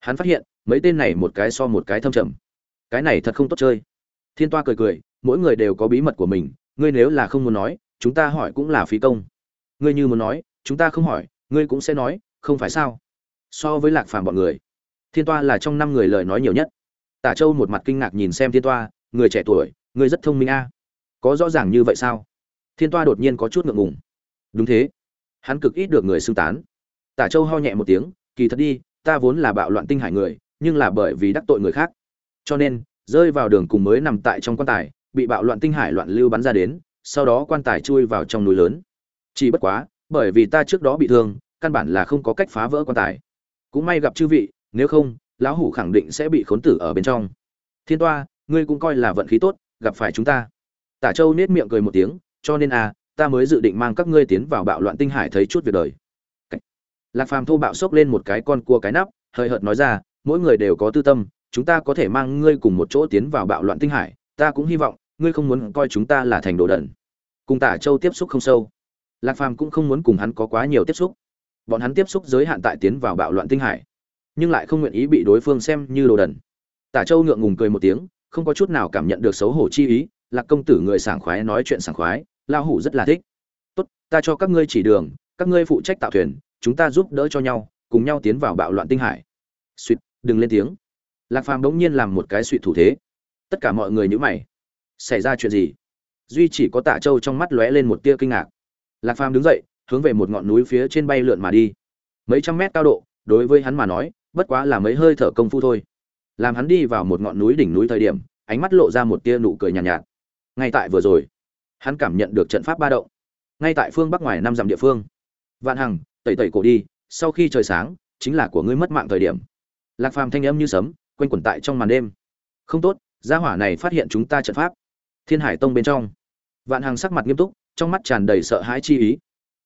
hắn phát hiện, mấy tên này một cái so một cái thâm trầm. Cái này thật không tốt chơi. Thiên toa cười cười, mỗi người đều có bí mật của mình, ngươi nếu là không muốn nói, chúng ta hỏi cũng là phí công. Ngươi như muốn nói, chúng ta không hỏi, ngươi cũng sẽ nói, không phải sao? So với lạc phàm bọn người, thiên toa là trong năm người lời nói nhiều nhất. Tả châu một mặt kinh ngạc nhìn xem thiên toa, người trẻ tuổi ngươi rất thông minh a. Có rõ ràng như vậy sao? Thiên toa đột nhiên có chút ngượng ngùng. Đúng thế. Hắn cực ít được người xưng tán. Tả châu ho nhẹ một tiếng, kỳ thật đi ta vốn là bạo loạn tinh hải người, nhưng là bởi vì đắc tội người khác. Cho nên, rơi vào đường cùng mới nằm tại trong quan tài, bị bạo loạn tinh hải loạn lưu bắn ra đến, sau đó quan tài chui vào trong núi lớn. Chỉ bất quá, bởi vì ta trước đó bị thương, căn bản là không có cách phá vỡ quan tài. Cũng may gặp chư vị, nếu không, lão hủ khẳng định sẽ bị khốn tử ở bên trong. Thiên toa, ngươi cũng coi là vận khí tốt, gặp phải chúng ta. Tả châu nết miệng cười một tiếng, cho nên à ta mới dự định mang các ngươi tiến vào bạo loạn tinh hải thấy chút việc đời lạc phàm thô bạo xốc lên một cái con cua cái nắp, hơi hợt nói ra, mỗi người đều có tư tâm, chúng ta có thể mang ngươi cùng một chỗ tiến vào bạo loạn tinh hải, ta cũng hy vọng, ngươi không muốn coi chúng ta là thành đồ đần. Cùng tả châu tiếp xúc không sâu. Lạc phàm cũng không muốn cùng hắn có quá nhiều tiếp xúc. Bọn hắn tiếp xúc giới hạn tại tiến vào bạo loạn tinh hải, nhưng lại không nguyện ý bị đối phương xem như đồ đần. Tả châu ngượng ngùng cười một tiếng, không có chút nào cảm nhận được xấu hổ chi ý, lạc công tử người sảng khoái nói chuyện sảng khoái lao hủ rất là thích. Tốt, ta cho các ngươi chỉ đường, các ngươi phụ trách tạo thuyền chúng ta giúp đỡ cho nhau cùng nhau tiến vào bạo loạn tinh hải. Suýt đừng lên tiếng. Lạc phàm đống nhiên làm một cái suy thủ thế. Tất cả mọi người nhữ mày. Xảy ra chuyện gì? Duy chỉ có tạ châu trong mắt lóe lên một tia kinh ngạc. Lạc phàm đứng dậy hướng về một ngọn núi phía trên bay lượn mà đi. Mấy trăm mét cao độ đối với hắn mà nói bất quá là mấy hơi thở công phu thôi. Làm hắn đi vào một ngọn núi đỉnh núi thời điểm ánh mắt lộ ra một tia nụ cười nhàn nhạt, nhạt. Ngay tại vừa rồi hắn cảm nhận được trận pháp ba động. Ngay tại phương bắc ngoài năm dặm địa phương. Vạn hằng tẩy tẩy cổ đi, sau khi trời sáng, chính là của ngươi mất mạng thời điểm. Lạc phàm thanh âm như sấm, quanh quẩn tại trong màn đêm. Không tốt, gia hỏa này phát hiện chúng ta trận pháp. Thiên hải tông bên trong. Vạn hàng sắc mặt nghiêm túc, trong mắt tràn đầy sợ hãi chi ý.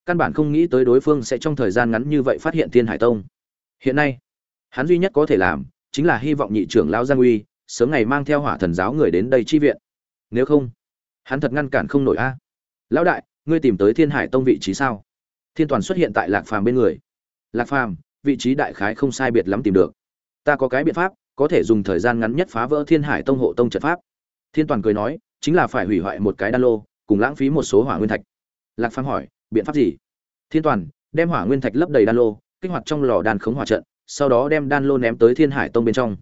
Căn bản không nghĩ tới đối phương sẽ trong thời gian ngắn như vậy phát hiện thiên hải tông. Hiện nay, hắn duy nhất có thể làm, chính là hy vọng nhị trưởng lão giang uy sớm ngày mang theo hỏa thần giáo người đến đây chi viện. Nếu không, hắn thật ngăn cản không nổi a. Lão đại, ngươi tìm tới thiên hải tông vị trí sao? Thiên toàn xuất hiện tại lạc phàm bên người. Lạc phàm, vị trí đại khái không sai biệt lắm tìm được. Ta có cái biện pháp, có thể dùng thời gian ngắn nhất phá vỡ thiên hải tông hộ tông trận pháp. Thiên toàn cười nói, chính là phải hủy hoại một cái đan lô, cùng lãng phí một số hỏa nguyên thạch. Lạc phàm hỏi, biện pháp gì? Thiên toàn, đem hỏa nguyên thạch lấp đầy đan lô, kích hoạt trong lò đan khống hỏa trận, sau đó đem đan lô ném tới thiên hải tông bên trong.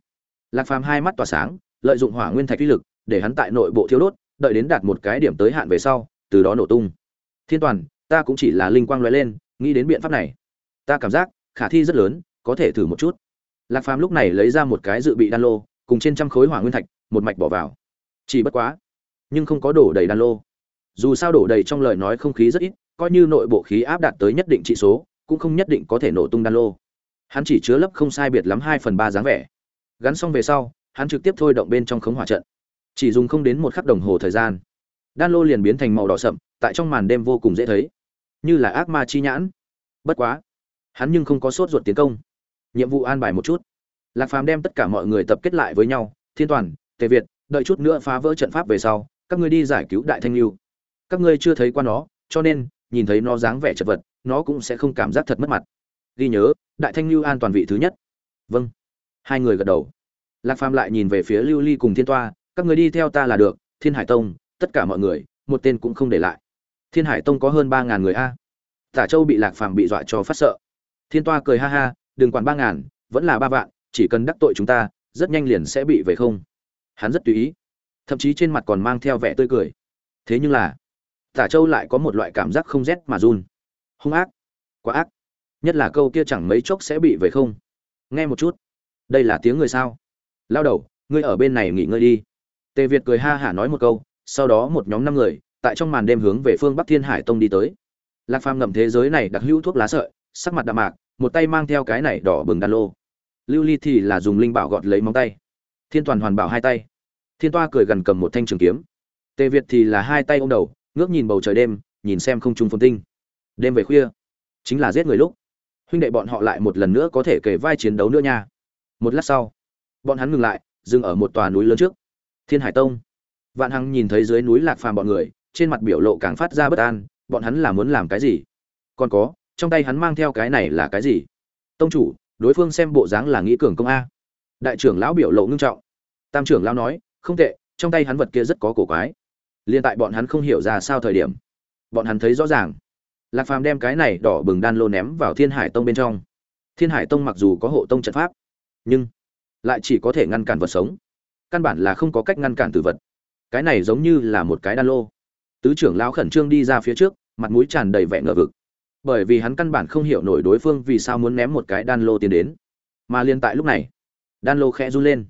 Lạc phàm hai mắt tỏa sáng, lợi dụng hỏa nguyên thạch uy lực, để hắn tại nội bộ thiếu đốt, đợi đến đạt một cái điểm tới hạn về sau, từ đó nổ tung. Thiên toàn ta cũng chỉ là linh quang lóe lên, nghĩ đến biện pháp này. Ta cảm giác, khả thi rất lớn, có thể thử một chút. Lạc phàm lúc này lấy ra một cái dự bị đan lô, cùng trên trăm khối hỏa nguyên thạch, một mạch bỏ vào. Chỉ bất quá, nhưng không có đổ đầy đan lô. Dù sao đổ đầy trong lời nói không khí rất ít, coi như nội bộ khí áp đạt tới nhất định trị số, cũng không nhất định có thể nổ tung đan lô. Hắn chỉ chứa lấp không sai biệt lắm hai phần ba dáng vẻ. Gắn xong về sau, hắn trực tiếp thôi động bên trong khống hỏa trận. Chỉ dùng không đến một khắc đồng hồ thời gian, đan lô liền biến thành màu đỏ sậm, tại trong màn đêm vô cùng dễ thấy như là ác ma chi nhãn. Bất quá, hắn nhưng không có sốt ruột tiến công. Nhiệm vụ an bài một chút. Lạc phàm đem tất cả mọi người tập kết lại với nhau. Thiên toàn, tề việt, đợi chút nữa phá vỡ trận pháp về sau, các ngươi đi giải cứu đại thanh lưu. Các ngươi chưa thấy qua nó, cho nên, nhìn thấy nó dáng vẻ chật vật, nó cũng sẽ không cảm giác thật mất mặt. Ghi nhớ, đại thanh lưu an toàn vị thứ nhất. Vâng. Hai người gật đầu. Lạc phàm lại nhìn về phía lưu ly cùng thiên toa, các người đi theo ta là được, thiên hải tông, tất cả mọi người, một tên cũng không để lại thiên hải tông có hơn ba ngàn người a. Tả châu bị lạc phàm bị dọa cho phát sợ. Thiên toa cười ha ha, đừng quản ba ngàn, vẫn là ba vạn, chỉ cần đắc tội chúng ta, rất nhanh liền sẽ bị về không. Hắn rất tùy ý. Thậm chí trên mặt còn mang theo vẻ tươi cười. Thế nhưng là, tả châu lại có một loại cảm giác không rét mà run. Hung ác. Quá ác. Nhất là câu kia chẳng mấy chốc sẽ bị về không. Nghe một chút. Đây là tiếng người sao? Lao đầu, ngươi ở bên này nghỉ ngơi đi. Tề việt cười ha hả nói một câu, sau đó một nhóm năm người tại trong màn đêm hướng về phương bắc thiên hải tông đi tới. Lạc phàm ngậm thế giới này đặc hữu thuốc lá sợi, sắc mặt đạm mạc, một tay mang theo cái này đỏ bừng đan lô. Lưu ly thì là dùng linh bảo gọt lấy móng tay. Thiên toàn hoàn bảo hai tay. Thiên toa cười gần cầm một thanh trường kiếm. Tề việt thì là hai tay ô m đầu, ngước nhìn bầu trời đêm, nhìn xem không trung phồn tinh. Đêm về khuya, chính là giết người lúc. Huynh đệ bọn họ lại một lần nữa có thể kể vai chiến đấu nữa nha. Một lát sau, bọn hắn ngừng lại, dừng ở một tòa núi lớn trước. Thiên hải tông. Vạn hằng nhìn thấy dưới núi lạc phàm bọn người trên mặt biểu lộ càng phát ra bất an, bọn hắn là muốn làm cái gì? Còn có, trong tay hắn mang theo cái này là cái gì? Tông chủ, đối phương xem bộ dáng là nghĩ cường công a. Đại trưởng lão biểu lộ ngưng trọng. Tam trưởng lão nói, không tệ, trong tay hắn vật kia rất có cổ quái. Liên tại bọn hắn không hiểu ra sao thời điểm, bọn hắn thấy rõ ràng. Lạc phàm đem cái này đỏ bừng đan lô ném vào thiên hải tông bên trong. Thiên hải tông mặc dù có hộ tông trận pháp, nhưng lại chỉ có thể ngăn cản vật sống. Căn bản là không có cách ngăn cản từ vật. Cái này giống như là một cái đan lô tứ trưởng lão khẩn trương đi ra phía trước, mặt mũi tràn đầy vẻ ngờ vực. Bởi vì hắn căn bản không hiểu nổi đối phương vì sao muốn ném một cái đan lô tiến đến. Mà liên tại lúc này, đan lô khẽ run lên.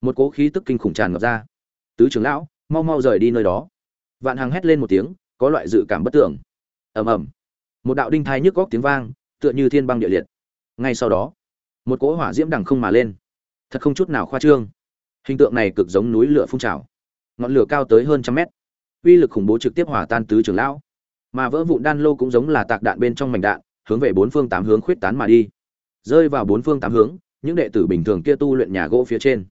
Một cố khí tức kinh khủng tràn ngập ra. Tứ trưởng lão, mau mau rời đi nơi đó. Vạn hằng hét lên một tiếng, có loại dự cảm bất tưởng. Ầm ầm. Một đạo đinh thai nhức góc tiếng vang, tựa như thiên băng địa liệt. Ngay sau đó, một cỗ hỏa diễm đằng không mà lên. Thật không chút nào khoa trương. Hình tượng này cực giống núi lửa phun trào. Ngọn lửa cao tới hơn trăm mét uy lực khủng bố trực tiếp hỏa tan tứ trưởng lão. Mà vỡ vụn đan lô cũng giống là tạc đạn bên trong mảnh đạn, hướng về bốn phương tám hướng khuyết tán mà đi. Rơi vào bốn phương tám hướng, những đệ tử bình thường kia tu luyện nhà gỗ phía trên,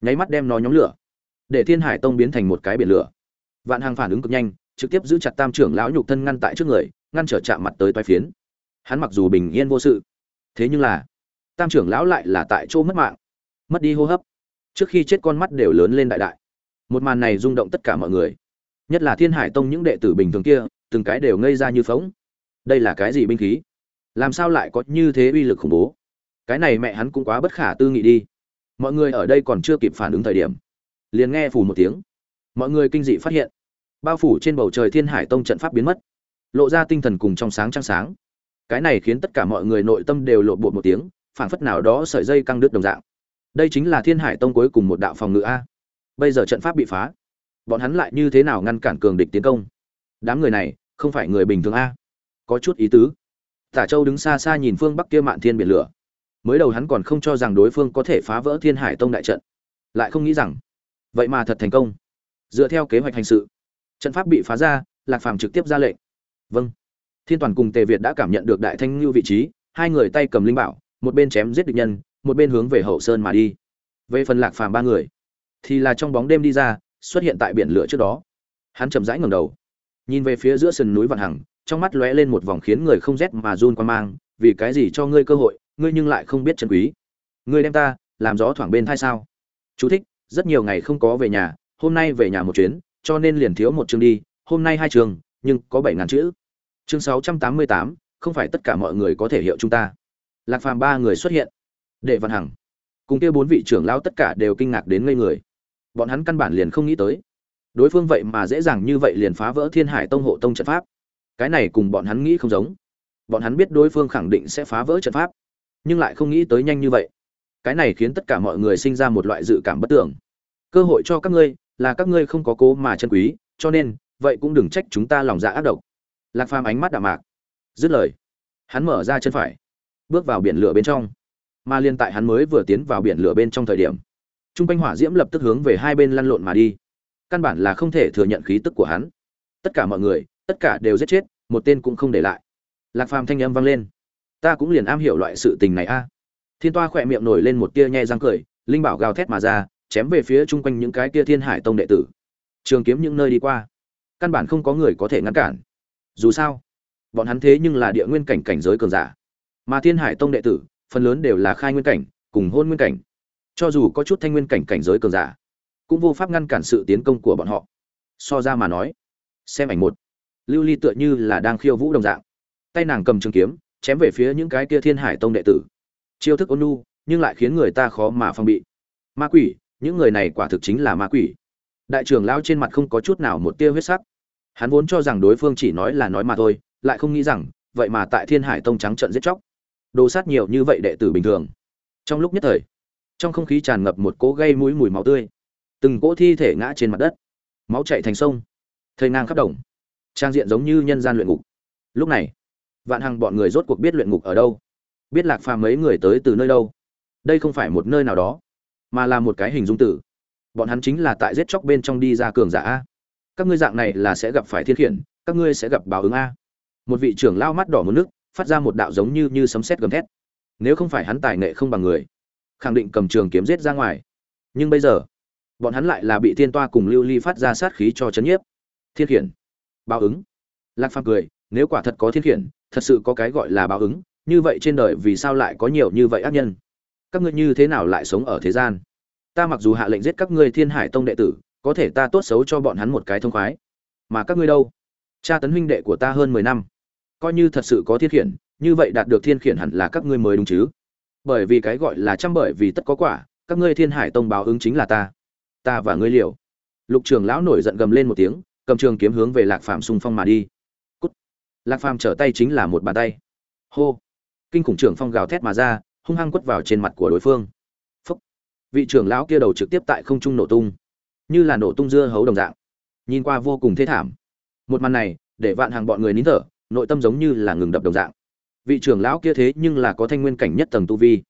nháy mắt đem nó nhóm lửa, để thiên hải tông biến thành một cái biển lửa. Vạn hàng phản ứng cực nhanh, trực tiếp giữ chặt tam trưởng lão nhục thân ngăn tại trước người, ngăn trở chạm mặt tới toai phiến. Hắn mặc dù bình yên vô sự, thế nhưng là, tam trưởng lão lại là tại chỗ mất mạng, mất đi hô hấp. Trước khi chết con mắt đều lớn lên đại đại. Một màn này rung động tất cả mọi người nhất là thiên hải tông những đệ tử bình thường kia, từng cái đều ngây ra như phóng đây là cái gì binh khí? Làm sao lại có như thế uy lực khủng bố? Cái này mẹ hắn cũng quá bất khả tư nghị đi. Mọi người ở đây còn chưa kịp phản ứng thời điểm, liền nghe phủ một tiếng. Mọi người kinh dị phát hiện, bao phủ trên bầu trời thiên hải tông trận pháp biến mất, lộ ra tinh thần cùng trong sáng trăng sáng. Cái này khiến tất cả mọi người nội tâm đều lộ bột một tiếng, phảng phất nào đó sợi dây căng đứt đồng dạng. Đây chính là thiên hải tông cuối cùng một đạo phòng ngự a. Bây giờ trận pháp bị phá bọn hắn lại như thế nào ngăn cản cường địch tiến công? Đám người này không phải người bình thường a? Có chút ý tứ. Tả châu đứng xa xa nhìn phương bắc kia mạn thiên biển lửa. Mới đầu hắn còn không cho rằng đối phương có thể phá vỡ thiên hải tông đại trận. Lại không nghĩ rằng, vậy mà thật thành công. Dựa theo kế hoạch hành sự, trận pháp bị phá ra, lạc phàm trực tiếp ra lệnh. Vâng. Thiên toàn cùng tề việt đã cảm nhận được đại thanh lưu vị trí, hai người tay cầm linh bảo, một bên chém giết địch nhân, một bên hướng về hậu sơn mà đi. Về phần lạc phàm ba người, thì là trong bóng đêm đi ra xuất hiện tại biển lửa trước đó. Hắn chậm rãi ngẩng đầu, nhìn về phía giữa sườn núi vạn hằng, trong mắt lóe lên một vòng khiến người không rét mà run qua mang, vì cái gì cho ngươi cơ hội, ngươi nhưng lại không biết chân quý. Ngươi đem ta làm gió thoảng bên thai sao? Chú thích, rất nhiều ngày không có về nhà, hôm nay về nhà một chuyến, cho nên liền thiếu một chương đi, hôm nay hai chương, nhưng có bảy ngàn chữ. Chương sáu trăm tám mươi tám, không phải tất cả mọi người có thể hiểu chúng ta. Lạc phàm ba người xuất hiện. Đệ văn hằng. Cùng kia bốn vị trưởng lão tất cả đều kinh ngạc đến ngây người bọn hắn căn bản liền không nghĩ tới. Đối phương vậy mà dễ dàng như vậy liền phá vỡ thiên hải tông hộ tông trận pháp. Cái này cùng bọn hắn nghĩ không giống. Bọn hắn biết đối phương khẳng định sẽ phá vỡ trận pháp, nhưng lại không nghĩ tới nhanh như vậy. Cái này khiến tất cả mọi người sinh ra một loại dự cảm bất tưởng. Cơ hội cho các ngươi là các ngươi không có cố mà chân quý, cho nên, vậy cũng đừng trách chúng ta lòng dạ ác độc. Lạc phàm ánh mắt đạm mạc. Dứt lời, hắn mở ra chân phải, bước vào biển lửa bên trong. Mà liên tại hắn mới vừa tiến vào biển lửa bên trong thời điểm t r u n g quanh hỏa diễm lập tức hướng về hai bên lăn lộn mà đi. Căn bản là không thể thừa nhận khí tức của hắn. Tất cả mọi người, tất cả đều giết chết, một tên cũng không để lại. Lạc phàm thanh âm vang lên. Ta cũng liền am hiểu loại sự tình này a. Thiên toa khỏe miệng nổi lên một tia nhe răng cười, linh bảo gào thét mà ra, chém về phía chung quanh những cái kia thiên hải tông đệ tử. Trường kiếm những nơi đi qua, căn bản không có người có thể ngăn cản. Dù sao, bọn hắn thế nhưng là địa nguyên cảnh cảnh giới cường giả. Mà thiên hải tông đệ tử, phần lớn đều là khai nguyên cảnh, cùng hôn nguyên cảnh cho dù có chút thanh nguyên cảnh cảnh giới cường giả, cũng vô pháp ngăn cản sự tiến công của bọn họ. So ra mà nói, xem ảnh một, lưu ly tựa như là đang khiêu vũ đồng dạng. Tay nàng cầm trường kiếm, chém về phía những cái kia thiên hải tông đệ tử. Chiêu thức ôn nhu, nhưng lại khiến người ta khó mà phong bị. Ma quỷ, những người này quả thực chính là ma quỷ. Đại trưởng lao trên mặt không có chút nào một tia huyết sắc. Hắn vốn cho rằng đối phương chỉ nói là nói mà thôi, lại không nghĩ rằng, vậy mà tại thiên hải tông trắng trận giết chóc. Đồ sát nhiều như vậy đệ tử bình thường. Trong lúc nhất thời trong không khí tràn ngập một cỗ gây mũi mùi máu tươi. Từng cỗ thi thể ngã trên mặt đất. Máu chạy thành sông. Thây ngang khắp đồng. Trang diện giống như nhân gian luyện ngục. Lúc này, vạn hằng bọn người rốt cuộc biết luyện ngục ở đâu. Biết lạc phàm mấy người tới từ nơi đâu. Đây không phải một nơi nào đó, mà là một cái hình dung tử. Bọn hắn chính là tại giết chóc bên trong đi ra cường giả a. Các ngươi dạng này là sẽ gặp phải thiên khiển, các ngươi sẽ gặp báo ứng a. Một vị trưởng lao mắt đỏ một nước, phát ra một đạo giống như như sấm sét gầm thét. Nếu không phải hắn tài nghệ không bằng người khẳng định cầm trường kiếm giết ra ngoài. Nhưng bây giờ, bọn hắn lại là bị thiên toa cùng lưu ly phát ra sát khí cho chấn nhiếp. Thiên khiển, báo ứng. Lạc phàm cười, nếu quả thật có thiên khiển, thật sự có cái gọi là báo ứng, như vậy trên đời vì sao lại có nhiều như vậy ác nhân? Các ngươi như thế nào lại sống ở thế gian? Ta mặc dù hạ lệnh giết các ngươi thiên hải tông đệ tử, có thể ta tốt xấu cho bọn hắn một cái thông khoái. Mà các ngươi đâu? Cha tấn huynh đệ của ta hơn mười năm. Coi như thật sự có thiên khiển, như vậy đạt được thiên khiển hẳn là các ngươi mới đúng chứ? Bởi vì cái gọi là trăm bởi vì tất có quả, các ngươi thiên hải tông báo ứng chính là ta. Ta và ngươi liều. Lục trường lão nổi giận gầm lên một tiếng, cầm trường kiếm hướng về lạc phàm xung phong mà đi. Cút. lạc phàm trở tay chính là một bàn tay. Hô. Kinh khủng trưởng phong gào thét mà ra, hung hăng quất vào trên mặt của đối phương. Phúc. vị trưởng lão kia đầu trực tiếp tại không trung nổ tung. Như là nổ tung dưa hấu đồng dạng. Nhìn qua vô cùng thê thảm. Một màn này, để vạn hàng bọn người nín thở, nội tâm giống như là ngừng đập đồng dạng vị trưởng lão kia thế nhưng là có thanh nguyên cảnh nhất tầng tu vi.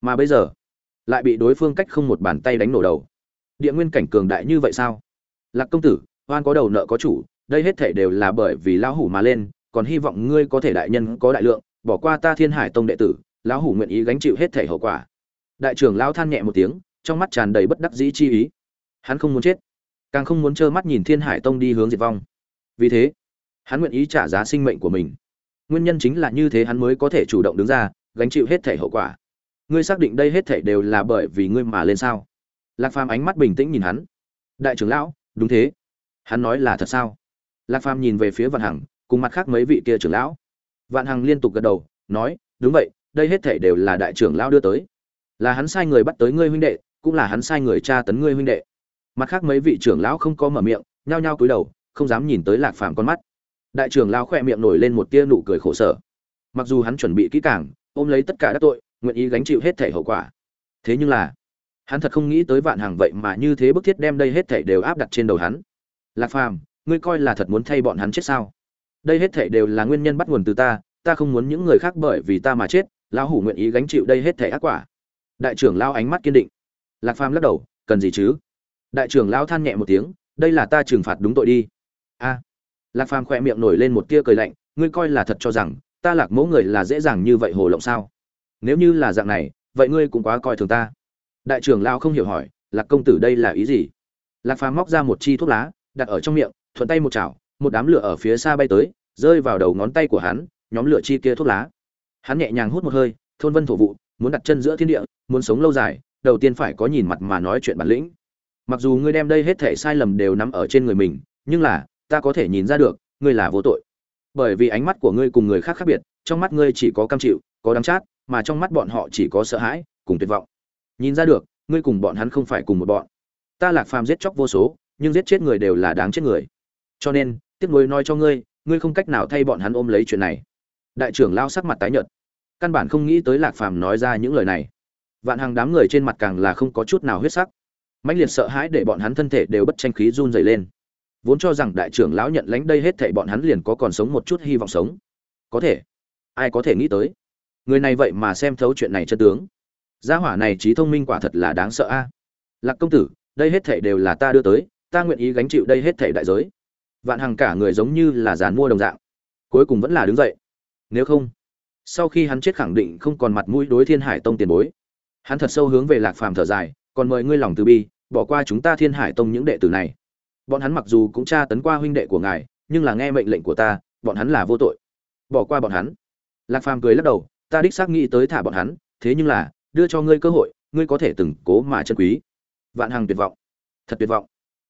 Mà bây giờ, lại bị đối phương cách không một bàn tay đánh nổ đầu. Địa nguyên cảnh cường đại như vậy sao? Lạc công tử, oan có đầu nợ có chủ, đây hết thể đều là bởi vì lão hủ mà lên, còn hy vọng ngươi có thể đại nhân có đại lượng, bỏ qua ta thiên hải tông đệ tử, lão hủ nguyện ý gánh chịu hết thể hậu quả. Đại trưởng lão than nhẹ một tiếng, trong mắt tràn đầy bất đắc dĩ chi ý. Hắn không muốn chết, càng không muốn trơ mắt nhìn thiên hải tông đi hướng diệt vong. Vì thế, hắn nguyện ý trả giá sinh mệnh của mình nguyên nhân chính là như thế hắn mới có thể chủ động đứng ra, gánh chịu hết thể hậu quả. Ngươi xác định đây hết thể đều là bởi vì ngươi mà lên sao? Lạc phàm ánh mắt bình tĩnh nhìn hắn. Đại trưởng lão, đúng thế. Hắn nói là thật sao? Lạc phàm nhìn về phía vạn hằng, cùng mặt khác mấy vị kia trưởng lão. Vạn hằng liên tục gật đầu, nói, đúng vậy, đây hết thể đều là đại trưởng lão đưa tới. Là hắn sai người bắt tới ngươi huynh đệ, cũng là hắn sai người tra tấn ngươi huynh đệ. Mặt khác mấy vị trưởng lão không có mở miệng, nhao nhao cúi đầu, không dám nhìn tới lạc phàm con mắt đại trưởng lao khỏe miệng nổi lên một tia nụ cười khổ sở. Mặc dù hắn chuẩn bị kỹ càng, ôm lấy tất cả các tội, nguyện ý gánh chịu hết thể hậu quả. Thế nhưng là, hắn thật không nghĩ tới vạn hàng vậy mà như thế bức thiết đem đây hết thể đều áp đặt trên đầu hắn. Lạc phàm, ngươi coi là thật muốn thay bọn hắn chết sao? Đây hết thể đều là nguyên nhân bắt nguồn từ ta ta không muốn những người khác bởi vì ta mà chết, lão hủ nguyện ý gánh chịu đây hết thể ác quả. Đại trưởng lao ánh mắt kiên định. Lạc phàm lắc đầu, cần gì chứ? Đại trưởng lao than nhẹ một tiếng, đây là ta trừng phạt đúng tội đi. A lạc phàm khỏe miệng nổi lên một tia cười lạnh, ngươi coi là thật cho rằng, ta lạc mẫu người là dễ dàng như vậy hồ lộng sao? Nếu như là dạng này, vậy ngươi cũng quá coi thường ta. Đại trưởng lao không hiểu hỏi, lạc công tử đây là ý gì? Lạc phàm móc ra một chi thuốc lá, đặt ở trong miệng, thuận tay một chảo, một đám lửa ở phía xa bay tới, rơi vào đầu ngón tay của hắn, nhóm lửa chi kia thuốc lá. Hắn nhẹ nhàng hút một hơi, thôn vân thổ vụ, muốn đặt chân giữa thiên địa, muốn sống lâu dài, đầu tiên phải có nhìn mặt mà nói chuyện bản lĩnh. Mặc dù ngươi đem đây hết thể sai lầm đều nằm ở trên người mình, nhưng là ta có thể nhìn ra được, ngươi là vô tội. Bởi vì ánh mắt của ngươi cùng người khác khác biệt, trong mắt ngươi chỉ có cam chịu, có đắng chát, mà trong mắt bọn họ chỉ có sợ hãi, cùng tuyệt vọng. Nhìn ra được, ngươi cùng bọn hắn không phải cùng một bọn. Ta lạc phàm giết chóc vô số, nhưng giết chết người đều là đáng chết người. Cho nên, tiếc nuối nói cho ngươi ngươi không cách nào thay bọn hắn ôm lấy chuyện này. Đại trưởng lao sắc mặt tái nhợt. Căn bản không nghĩ tới lạc phàm nói ra những lời này. Vạn hàng đám người trên mặt càng là không có chút nào huyết sắc. Mãnh liệt sợ hãi để bọn hắn thân thể đều bất tranh khí run dày lên vốn cho rằng đại trưởng lão nhận lãnh đây hết thảy bọn hắn liền có còn sống một chút hy vọng sống. Có thể. Ai có thể nghĩ tới? Người này vậy mà xem thấu chuyện này chân tướng. Gia hỏa này trí thông minh quả thật là đáng sợ a. À? Lạc công tử, đây hết thảy đều là ta đưa tới, ta nguyện ý gánh chịu đây hết thảy đại giới. Vạn hằng cả người giống như là dàn mua đồng dạng. Cuối cùng vẫn là đứng dậy. Nếu không, sau khi hắn chết khẳng định không còn mặt mũi đối thiên hải tông tiền bối. Hắn thật sâu hướng về lạc phàm thở dài, còn mời ngươi lòng từ bi, bỏ qua chúng ta thiên hải tông những đệ tử này bọn hắn mặc dù cũng tra tấn qua huynh đệ của ngài, nhưng là nghe mệnh lệnh của ta, bọn hắn là vô tội. Bỏ qua bọn hắn. Lạc phàm cười lắc đầu, ta đích xác nghĩ tới thả bọn hắn, thế nhưng là, đưa cho ngươi cơ hội, ngươi có thể từng cố mà chân quý. Vạn hằng tuyệt vọng. Thật tuyệt vọng.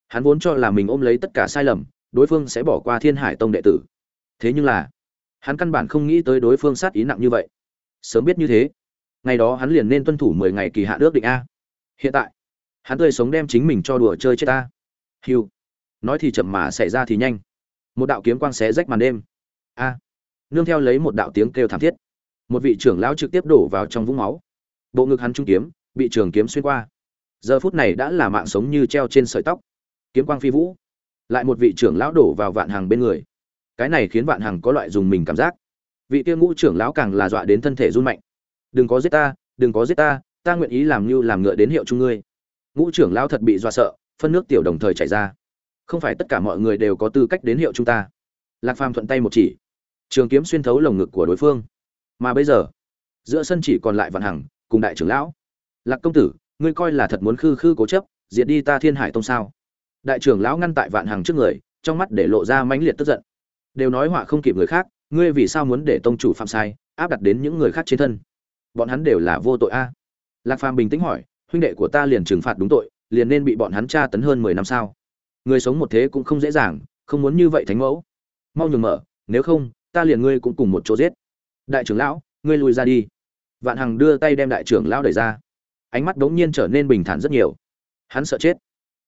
Hắn vốn cho là mình ôm lấy tất cả sai lầm, đối phương sẽ bỏ qua thiên hải tông đệ tử. Thế nhưng là, hắn căn bản không nghĩ tới đối phương sát ý nặng như vậy. Sớm biết như thế, ngày đó hắn liền nên tuân thủ mười ngày kỳ hạn ước định a. Hiện tại, hắn tươi sống đem chính mình cho đùa chơi chết ta hiu nói thì chậm mà xảy ra thì nhanh. Một đạo kiếm quang xé rách màn đêm. A! Nương theo lấy một đạo tiếng kêu thảm thiết. Một vị trưởng lão trực tiếp đổ vào trong vũng máu. Bộ ngực hắn trung kiếm, bị trường kiếm xuyên qua. Giờ phút này đã là mạng sống như treo trên sợi tóc. Kiếm quang phi vũ. Lại một vị trưởng lão đổ vào vạn hàng bên người. Cái này khiến vạn hàng có loại dùng mình cảm giác. Vị kia ngũ trưởng lão càng là dọa đến thân thể run mạnh. Đừng có giết ta, đừng có giết ta ta nguyện ý làm như làm ngựa đến hiệu chung ngươi. Ngũ trưởng lão thật bị dọa sợ, phân nước tiểu đồng thời chảy ra không phải tất cả mọi người đều có tư cách đến hiệu chúng ta. Lạc phàm thuận tay một chỉ. Trường kiếm xuyên thấu lồng ngực của đối phương. Mà bây giờ, giữa sân chỉ còn lại vạn hằng, cùng đại trưởng lão. Lạc công tử, ngươi coi là thật muốn khư khư cố chấp, diệt đi ta thiên hải tông sao? Đại trưởng lão ngăn tại vạn hằng trước người, trong mắt để lộ ra mãnh liệt tức giận. Đều nói họa không kịp người khác, ngươi vì sao muốn để tông chủ phạm sai, áp đặt đến những người khác trên thân? Bọn hắn đều là vô tội a. Lạc phàm bình tĩnh hỏi, huynh đệ của ta liền trừng phạt đúng tội, liền nên bị bọn hắn tra tấn hơn mười năm sao? Người sống một thế cũng không dễ dàng, không muốn như vậy thánh mẫu. Mau nhường mở, nếu không, ta liền ngươi cũng cùng một chỗ giết. Đại trưởng lão, ngươi lùi ra đi. Vạn hằng đưa tay đem đại trưởng lão đẩy ra. Ánh mắt đống nhiên trở nên bình thản rất nhiều. Hắn sợ chết.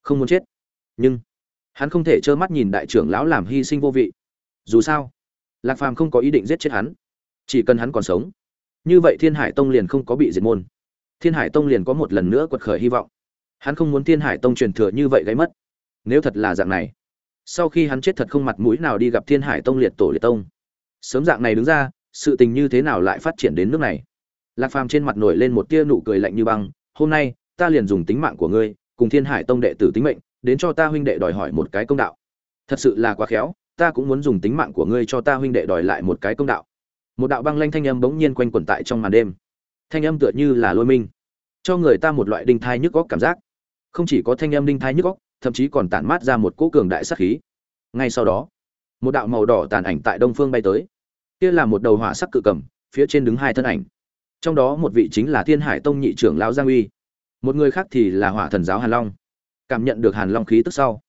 Không muốn chết. Nhưng, hắn không thể trơ mắt nhìn đại trưởng lão làm hy sinh vô vị. Dù sao, lạc phàm không có ý định giết chết hắn. Chỉ cần hắn còn sống, như vậy thiên hải tông liền không có bị diệt môn. Thiên hải tông liền có một lần nữa quật khởi hy vọng. Hắn không muốn thiên hải tông truyền thừa như vậy gáy mất nếu thật là dạng này, sau khi hắn chết thật không mặt mũi nào đi gặp thiên hải tông liệt tổ liệt tông. Sớm dạng này đứng ra, sự tình như thế nào lại phát triển đến nước này? Lạc phàm trên mặt nổi lên một tia nụ cười lạnh như băng, hôm nay, ta liền dùng tính mạng của ngươi, cùng thiên hải tông đệ tử tính mệnh, đến cho ta huynh đệ đòi hỏi một cái công đạo. Thật sự là quá khéo, ta cũng muốn dùng tính mạng của ngươi cho ta huynh đệ đòi lại một cái công đạo. Một đạo băng lanh thanh âm bỗng nhiên quanh quẩn tại trong màn đêm. Thanh âm tựa như là lôi minh, cho người ta một loại đinh thai nhức góc cảm giác. Không chỉ có thanh âm đinh thai nhức góc thậm chí còn tản mát ra một cỗ cường đại sát khí. Ngay sau đó, một đạo màu đỏ tàn ảnh tại đông phương bay tới. Kia là một đầu hỏa sắc cự cầm, phía trên đứng hai thân ảnh. Trong đó một vị chính là thiên hải tông nhị trưởng lão giang uy. Một người khác thì là hỏa thần giáo hàn long. Cảm nhận được hàn long khí tức sau,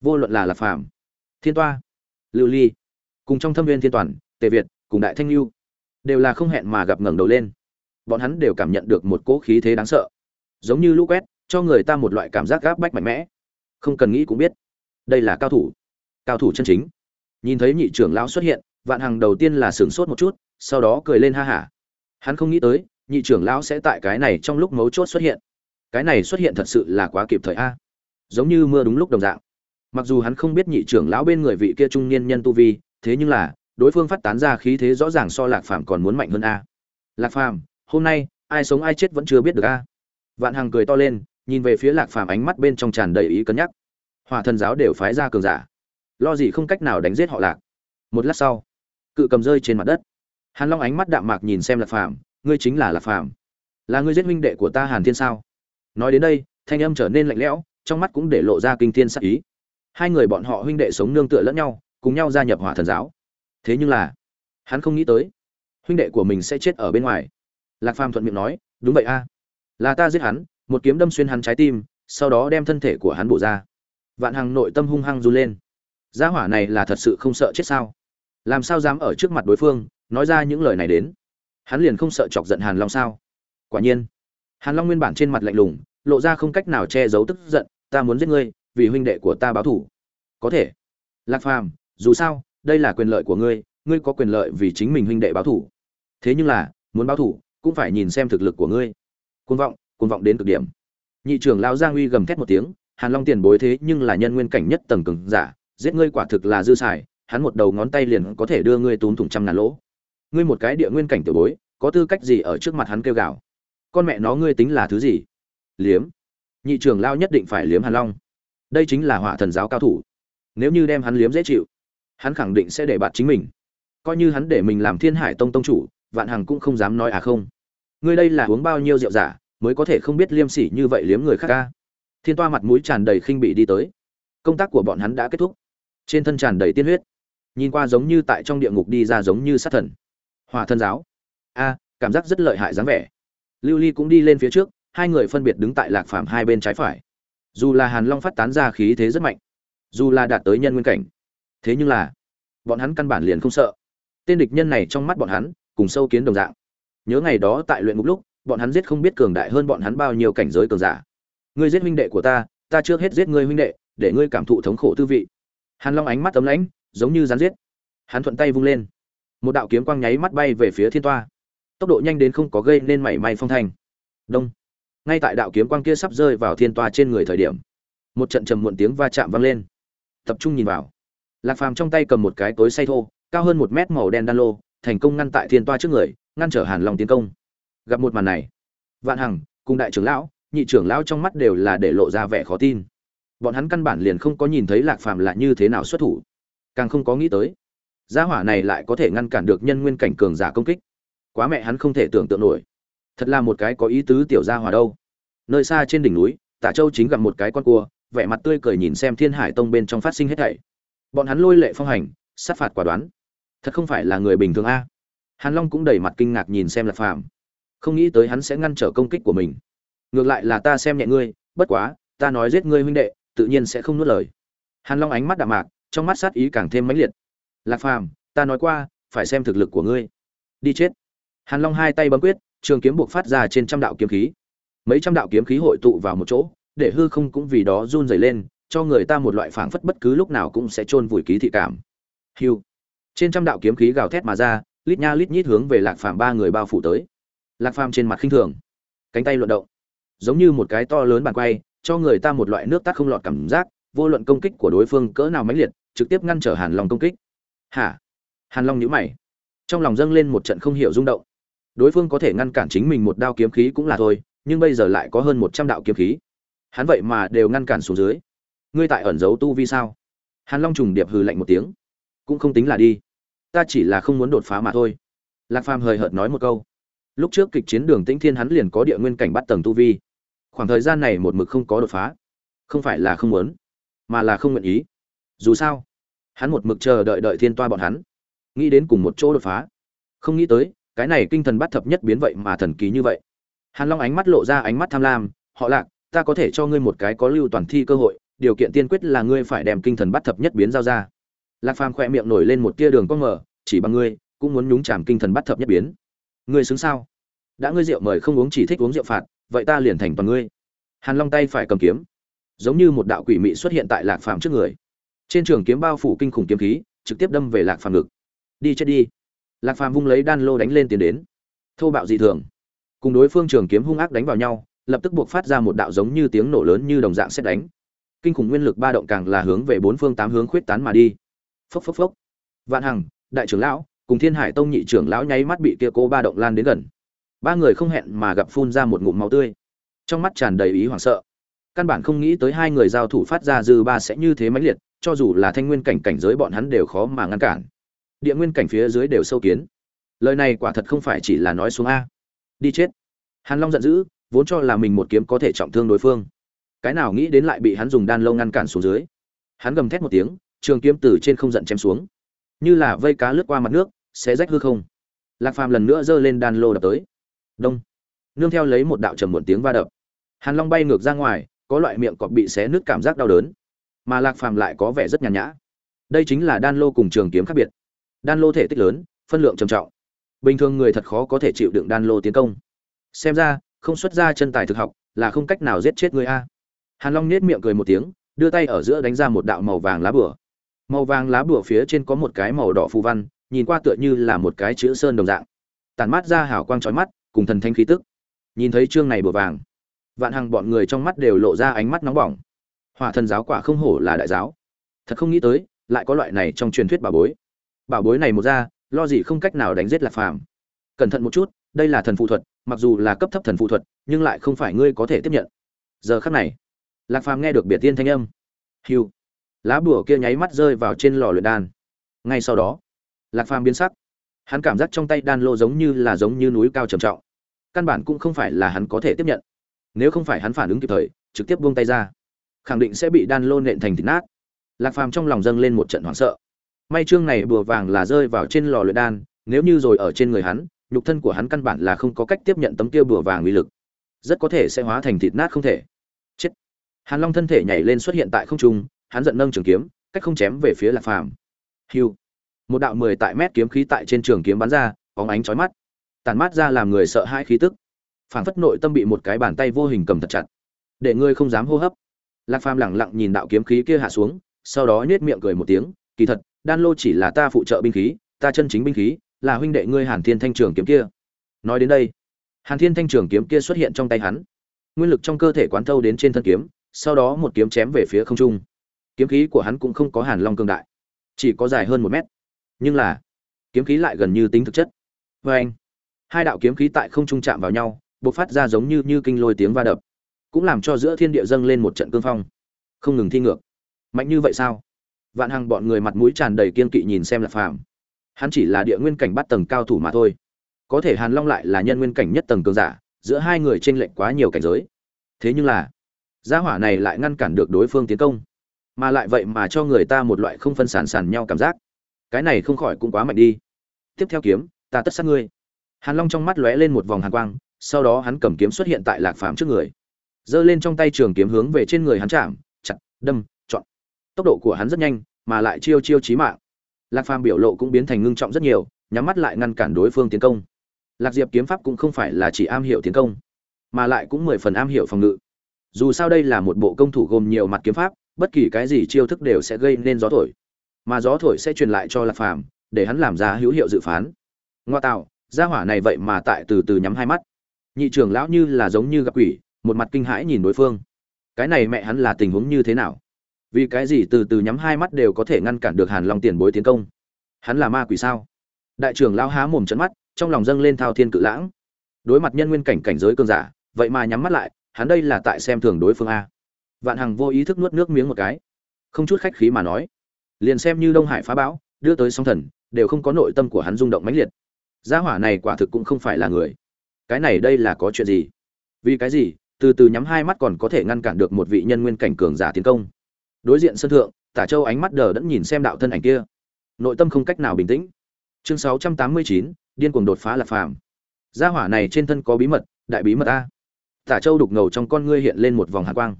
vô luận là lạc phàm, thiên toa, lưu ly, cùng trong thâm viên thiên toàn, tề việt, cùng đại thanh lưu, đều là không hẹn mà gặp ngẩng đầu lên. Bọn hắn đều cảm nhận được một cỗ khí thế đáng sợ. Giống như lũ quét, cho người ta một loại cảm giác gáp bách mạnh mẽ không cần nghĩ cũng biết. Đây là cao thủ. Cao thủ chân chính. Nhìn thấy nhị trưởng lão xuất hiện, vạn hằng đầu tiên là sửng sốt một chút, sau đó cười lên ha hả. Hắn không nghĩ tới, nhị trưởng lão sẽ tại cái này trong lúc mấu chốt xuất hiện. Cái này xuất hiện thật sự là quá kịp thời a. Giống như mưa đúng lúc đồng dạng. Mặc dù hắn không biết nhị trưởng lão bên người vị kia trung niên nhân tu vi, thế nhưng là, đối phương phát tán ra khí thế rõ ràng so lạc phàm còn muốn mạnh hơn a. Lạc phàm, hôm nay, ai sống ai chết vẫn chưa biết được a. Vạn hằng cười to lên nhìn về phía lạc phàm ánh mắt bên trong tràn đầy ý cân nhắc. Hòa thần giáo đều phái ra cường giả. Lo gì không cách nào đánh giết họ lạc. Một lát sau, cự cầm rơi trên mặt đất. Hàn long ánh mắt đạm mạc nhìn xem lạc phàm, ngươi chính là lạc phàm. Là ngươi giết huynh đệ của ta hàn thiên sao? Nói đến đây, thanh âm trở nên lạnh lẽo, trong mắt cũng để lộ ra kinh thiên sắc ý. Hai người bọn họ huynh đệ sống nương tựa lẫn nhau, cùng nhau gia nhập hỏa thần giáo. Thế nhưng là, hắn không nghĩ tới, huynh đệ của mình sẽ chết ở bên ngoài. Lạc phàm thuận miệng nói, đúng vậy a. Là ta giết hắn một kiếm đâm xuyên hắn trái tim, sau đó đem thân thể của hắn bổ ra. Vạn hằng nội tâm hung hăng run lên. Gia hỏa này là thật sự không sợ chết sao? Làm sao dám ở trước mặt đối phương, nói ra những lời này đến? Hắn liền không sợ chọc giận hàn long sao? Quả nhiên, hàn long nguyên bản trên mặt lạnh lùng, lộ ra không cách nào che giấu tức giận, ta muốn giết ngươi, vì huynh đệ của ta báo thủ có thể. Lạc phàm, dù sao, đây là quyền lợi của ngươi ngươi có quyền lợi vì chính mình huynh đệ báo thủ thế nhưng là, muốn báo thủ cũng phải nhìn xem thực lực của ngươi. Côn vọng cuồng vọng đến cực điểm. Nhị trưởng lão giang uy gầm thét một tiếng, hàn long tiền bối thế nhưng là nhân nguyên cảnh nhất tầng cường giả, giết ngươi quả thực là dư xài, hắn một đầu ngón tay liền có thể đưa ngươi túm thủng trăm ngàn lỗ. Ngươi một cái địa nguyên cảnh tiểu bối, có tư cách gì ở trước mặt hắn kêu gào? Con mẹ nó ngươi tính là thứ gì? Liếm. Nhị trưởng lao nhất định phải liếm hàn long. Đây chính là hỏa thần giáo cao thủ. Nếu như đem hắn liếm dễ chịu, hắn khẳng định sẽ để bạt chính mình. Coi như hắn để mình làm thiên hải tông tông chủ, vạn hằng cũng không dám nói à không. Ngươi đây là uống bao nhiêu rượu giả mới có thể không biết liêm sỉ như vậy liếm người khác ca. Thiên toa mặt mũi tràn đầy khinh bị đi tới. Công tác của bọn hắn đã kết thúc. Trên thân tràn đầy tiên huyết. Nhìn qua giống như tại trong địa ngục đi ra giống như sát thần. Hòa thân giáo. A, cảm giác rất lợi hại dáng vẻ. Lưu ly cũng đi lên phía trước, hai người phân biệt đứng tại lạc phàm hai bên trái phải. Dù là hàn long phát tán ra khí thế rất mạnh, dù là đạt tới nhân nguyên cảnh, thế nhưng là, bọn hắn căn bản liền không sợ. Tên địch nhân này trong mắt bọn hắn, cùng sâu kiến đồng dạng. Nhớ ngày đó tại luyện ngục lúc bọn hắn giết không biết cường đại hơn bọn hắn bao nhiêu cảnh giới cường giả. Ngươi giết huynh đệ của ta ta trước hết giết ngươi huynh đệ, để ngươi cảm thụ thống khổ tư vị. Hàn long ánh mắt ấm lãnh, giống như rắn giết. Hắn thuận tay vung lên. Một đạo kiếm quang nháy mắt bay về phía thiên toa. Tốc độ nhanh đến không có gây nên mảy may phong thành. đông. Ngay tại đạo kiếm quang kia sắp rơi vào thiên toa trên người thời điểm, một trận trầm muộn tiếng va chạm vang lên. Tập trung nhìn vào. Lạc phàm trong tay cầm một cái tối say thô, cao hơn một mét màu đen đan lô, thành công ngăn tại thiên toa trước người, ngăn trở hàn long tiến công gặp một màn này. Vạn hằng, cùng đại trưởng lão, nhị trưởng lão trong mắt đều là để lộ ra vẻ khó tin. Bọn hắn căn bản liền không có nhìn thấy lạc phàm là như thế nào xuất thủ. Càng không có nghĩ tới, gia hỏa này lại có thể ngăn cản được nhân nguyên cảnh cường giả công kích. Quá mẹ hắn không thể tưởng tượng nổi. Thật là một cái có ý tứ tiểu gia hỏa đâu. Nơi xa trên đỉnh núi, tả châu chính gặp một cái con cua, vẻ mặt tươi cười nhìn xem thiên hải tông bên trong phát sinh hết thảy. Bọn hắn lôi lệ phong hành, sát phạt quả đoán. Thật không phải là người bình thường a. Hàn long cũng đầy mặt kinh ngạc nhìn xem lạc phàm không nghĩ tới hắn sẽ ngăn trở công kích của mình. Ngược lại là ta xem nhẹ ngươi, bất quá, ta nói giết ngươi huynh đệ, tự nhiên sẽ không nuốt lời. Hàn long ánh mắt đạm mạc, trong mắt sát ý càng thêm mãnh liệt. Lạc phàm, ta nói qua, phải xem thực lực của ngươi. Đi chết. Hàn long hai tay bấm quyết, trường kiếm buộc phát ra trên trăm đạo kiếm khí. Mấy trăm đạo kiếm khí hội tụ vào một chỗ, để hư không cũng vì đó run rẩy lên, cho người ta một loại phảng phất bất cứ lúc nào cũng sẽ chôn vùi ký thị cảm. Hiu trên trăm đạo kiếm khí gào thét mà ra, lít nha lít nhít hướng về lạc phàm ba người bao phủ tới lạc phàm trên mặt khinh thường. Cánh tay luận động. Giống như một cái to lớn bàn quay, cho người ta một loại nước tắt không lọt cảm giác, vô luận công kích của đối phương cỡ nào mãnh liệt, trực tiếp ngăn trở hàn long công kích. Hả? Hàn long nhíu mày. Trong lòng dâng lên một trận không hiểu rung động. Đối phương có thể ngăn cản chính mình một đao kiếm khí cũng là thôi, nhưng bây giờ lại có hơn một trăm đạo kiếm khí. Hắn vậy mà đều ngăn cản xuống dưới. Ngươi tại ẩn giấu tu vi sao? Hàn long trùng điệp hừ lạnh một tiếng. Cũng không tính là đi. Ta chỉ là không muốn đột phá mà thôi. Lạc phàm hời hợt nói một câu lúc trước kịch chiến đường tĩnh thiên hắn liền có địa nguyên cảnh bắt tầng tu vi. Khoảng thời gian này một mực không có đột phá. Không phải là không muốn, mà là không nguyện ý. Dù sao, hắn một mực chờ đợi đợi thiên toa bọn hắn. Nghĩ đến cùng một chỗ đột phá. Không nghĩ tới, cái này kinh thần bắt thập nhất biến vậy mà thần kỳ như vậy. Hàn long ánh mắt lộ ra ánh mắt tham lam, họ lạc, ta có thể cho ngươi một cái có lưu toàn thi cơ hội, điều kiện tiên quyết là ngươi phải đem kinh thần bắt thập nhất biến giao ra. Lạc phàm khỏe miệng nổi lên một tia đường có mở chỉ bằng ngươi, cũng muốn nhúng chàm kinh thần bắt thập nhất biến ngươi xứng sao? Đã ngươi rượu mời không uống chỉ thích uống rượu phạt, vậy ta liền thành toàn ngươi. Hàn long tay phải cầm kiếm, giống như một đạo quỷ mị xuất hiện tại lạc phàm trước người. Trên trường kiếm bao phủ kinh khủng kiếm khí, trực tiếp đâm về lạc phàm ngực. Đi chết đi. Lạc phàm vung lấy đan lô đánh lên tiến đến. Thô bạo dị thường. Cùng đối phương trường kiếm hung ác đánh vào nhau, lập tức buộc phát ra một đạo giống như tiếng nổ lớn như đồng dạng xét đánh. Kinh khủng nguyên lực ba động càng là hướng về bốn phương tám hướng khuyết tán mà đi. Phốc phốc phốc. Vạn hằng, đại trưởng lão cùng thiên hải tông nhị trưởng lão nháy mắt bị kia cô ba động lan đến gần. Ba người không hẹn mà gặp phun ra một ngụm máu tươi. Trong mắt tràn đầy ý hoảng sợ. Căn bản không nghĩ tới hai người giao thủ phát ra dư ba sẽ như thế mãnh liệt, cho dù là thanh nguyên cảnh cảnh giới bọn hắn đều khó mà ngăn cản. Địa nguyên cảnh phía dưới đều sâu kiến. Lời này quả thật không phải chỉ là nói xuống a. Đi chết. Hàn long giận dữ, vốn cho là mình một kiếm có thể trọng thương đối phương. Cái nào nghĩ đến lại bị hắn dùng đan lâu ngăn cản xuống dưới. Hắn gầm thét một tiếng, trường kiếm từ trên không giận chém xuống. Như là vây cá lướt qua mặt nước sẽ rách hư không. Lạc phàm lần nữa giơ lên đan lô đập tới. Đông. Nương theo lấy một đạo trầm muộn tiếng va đập. Hàn long bay ngược ra ngoài, có loại miệng cọp bị xé nứt cảm giác đau đớn. Mà lạc phàm lại có vẻ rất nhàn nhã. Đây chính là đan lô cùng trường kiếm khác biệt. Đan lô thể tích lớn, phân lượng trầm trọng. Bình thường người thật khó có thể chịu đựng đan lô tiến công. Xem ra, không xuất ra chân tài thực học là không cách nào giết chết người a. Hàn long nết miệng cười một tiếng, đưa tay ở giữa đánh ra một đạo màu vàng lá bửa màu vàng lá bửa phía trên có một cái màu đỏ phù văn nhìn qua tựa như là một cái chữ sơn đồng dạng. Tàn mát ra hào quang trói mắt, cùng thần thanh khí tức. Nhìn thấy chương này bừa vàng, vạn hằng bọn người trong mắt đều lộ ra ánh mắt nóng bỏng. Hòa thần giáo quả không hổ là đại giáo. Thật không nghĩ tới, lại có loại này trong truyền thuyết bảo bối. Bảo bối này một ra, lo gì không cách nào đánh giết lạc phàm. Cẩn thận một chút, đây là thần phụ thuật, mặc dù là cấp thấp thần phụ thuật, nhưng lại không phải ngươi có thể tiếp nhận. Giờ khắc này, lạc phàm nghe được biệt tiên thanh âm. Hiu lá bùa kia nháy mắt rơi vào trên lò luyện đan. Ngay sau đó lạc phàm biến sắc. Hắn cảm giác trong tay đan lô giống như là giống như núi cao trầm trọng. Căn bản cũng không phải là hắn có thể tiếp nhận. Nếu không phải hắn phản ứng kịp thời, trực tiếp buông tay ra, khẳng định sẽ bị đan lô nện thành thịt nát. Lạc phàm trong lòng dâng lên một trận hoảng sợ. May chương này bùa vàng là rơi vào trên lò luyện đan, nếu như rồi ở trên người hắn, nhục thân của hắn căn bản là không có cách tiếp nhận tấm tiêu bùa vàng uy lực. Rất có thể sẽ hóa thành thịt nát không thể. Chết. Hàn long thân thể nhảy lên xuất hiện tại không trung, hắn giận nâng trường kiếm, cách không chém về phía lạc phàm. Hiu một đạo mười tại mét kiếm khí tại trên trường kiếm bắn ra, bóng ánh chói mắt tàn mát ra làm người sợ hãi khí tức. Phản phất nội tâm bị một cái bàn tay vô hình cầm thật chặt, để ngươi không dám hô hấp. Lạc phàm lẳng lặng nhìn đạo kiếm khí kia hạ xuống, sau đó nhếch miệng cười một tiếng, kỳ thật, đan lô chỉ là ta phụ trợ binh khí, ta chân chính binh khí, là huynh đệ ngươi hàn thiên thanh trường kiếm kia. Nói đến đây, hàn thiên thanh trường kiếm kia xuất hiện trong tay hắn. Nguyên lực trong cơ thể quán thâu đến trên thân kiếm, sau đó một kiếm chém về phía không trung. Kiếm khí của hắn cũng không có hàn long cương đại, chỉ có dài hơn một mét nhưng là, kiếm khí lại gần như tính thực chất. Vê anh, hai đạo kiếm khí tại không trung chạm vào nhau b ộ c phát ra giống như như kinh lôi tiếng va đập, cũng làm cho giữa thiên địa dâng lên một trận cương phong. Không ngừng thi ngược. Mạnh như vậy sao? Vạn hằng bọn người mặt mũi tràn đầy kiên kỵ nhìn xem là phàm. Hắn chỉ là địa nguyên cảnh bắt tầng cao thủ mà thôi. Có thể hàn long lại là nhân nguyên cảnh nhất tầng cường giả, giữa hai người t r ê n lệch quá nhiều cảnh giới. Thế nhưng là, gia hỏa này lại ngăn cản được đối phương tiến công. Mà lại vậy mà cho người ta một loại không phân sản sản nhau cảm giác cái này không khỏi cũng quá mạnh đi. Tiếp theo kiếm, ta tất sát ngươi. Hàn long trong mắt lóe lên một vòng hàn quang, sau đó hắn cầm kiếm xuất hiện tại lạc phàm trước người. Giơ lên trong tay trường kiếm hướng về trên người hắn chạm, chặt, đâm chọn tốc độ của hắn rất nhanh, mà lại chiêu chiêu chí mạng. Lạc phàm biểu lộ cũng biến thành ngưng trọng rất nhiều, nhắm mắt lại ngăn cản đối phương tiến công. Lạc diệp kiếm pháp cũng không phải là chỉ am hiểu tiến công, mà lại cũng mười phần am hiểu phòng ngự. Dù sao đây là một bộ công thủ gồm nhiều mặt kiếm pháp, bất kỳ cái gì chiêu thức đều sẽ gây nên gió thổi mà gió thổi sẽ truyền lại cho lạc phàm, để hắn làm ra hữu hiệu dự phán. Ngoa tạo, gia hỏa này vậy mà tại từ từ nhắm hai mắt. Nhị trưởng lão như là giống như gặp quỷ, một mặt kinh hãi nhìn đối phương. Cái này mẹ hắn là tình huống như thế nào? Vì cái gì từ từ nhắm hai mắt đều có thể ngăn cản được hàn long tiền bối tiến công? Hắn là ma quỷ sao? Đại trưởng lão há mồm trận mắt, trong lòng dâng lên thao thiên cự lãng. Đối mặt nhân nguyên cảnh cảnh giới cơn giả, vậy mà nhắm mắt lại, hắn đây là tại xem thường đối phương a. Vạn hằng vô ý thức nuốt nước miếng một cái. Không chút khách khí mà nói liền xem như đông hải phá bão, đưa tới song thần, đều không có nội tâm của hắn rung động mãnh liệt. Gia hỏa này quả thực cũng không phải là người. Cái này đây là có chuyện gì? Vì cái gì? Từ từ nhắm hai mắt còn có thể ngăn cản được một vị nhân nguyên cảnh cường giả tiến công. Đối diện sân thượng, tả châu ánh mắt đờ đẫn nhìn xem đạo thân ảnh kia. Nội tâm không cách nào bình tĩnh. Chương sáu trăm tám mươi chín, điên cuồng đột phá lạc phàm. Gia hỏa này trên thân có bí mật, đại bí mật a. Tả châu đục ngầu trong con ngươi hiện lên một vòng hạ quang.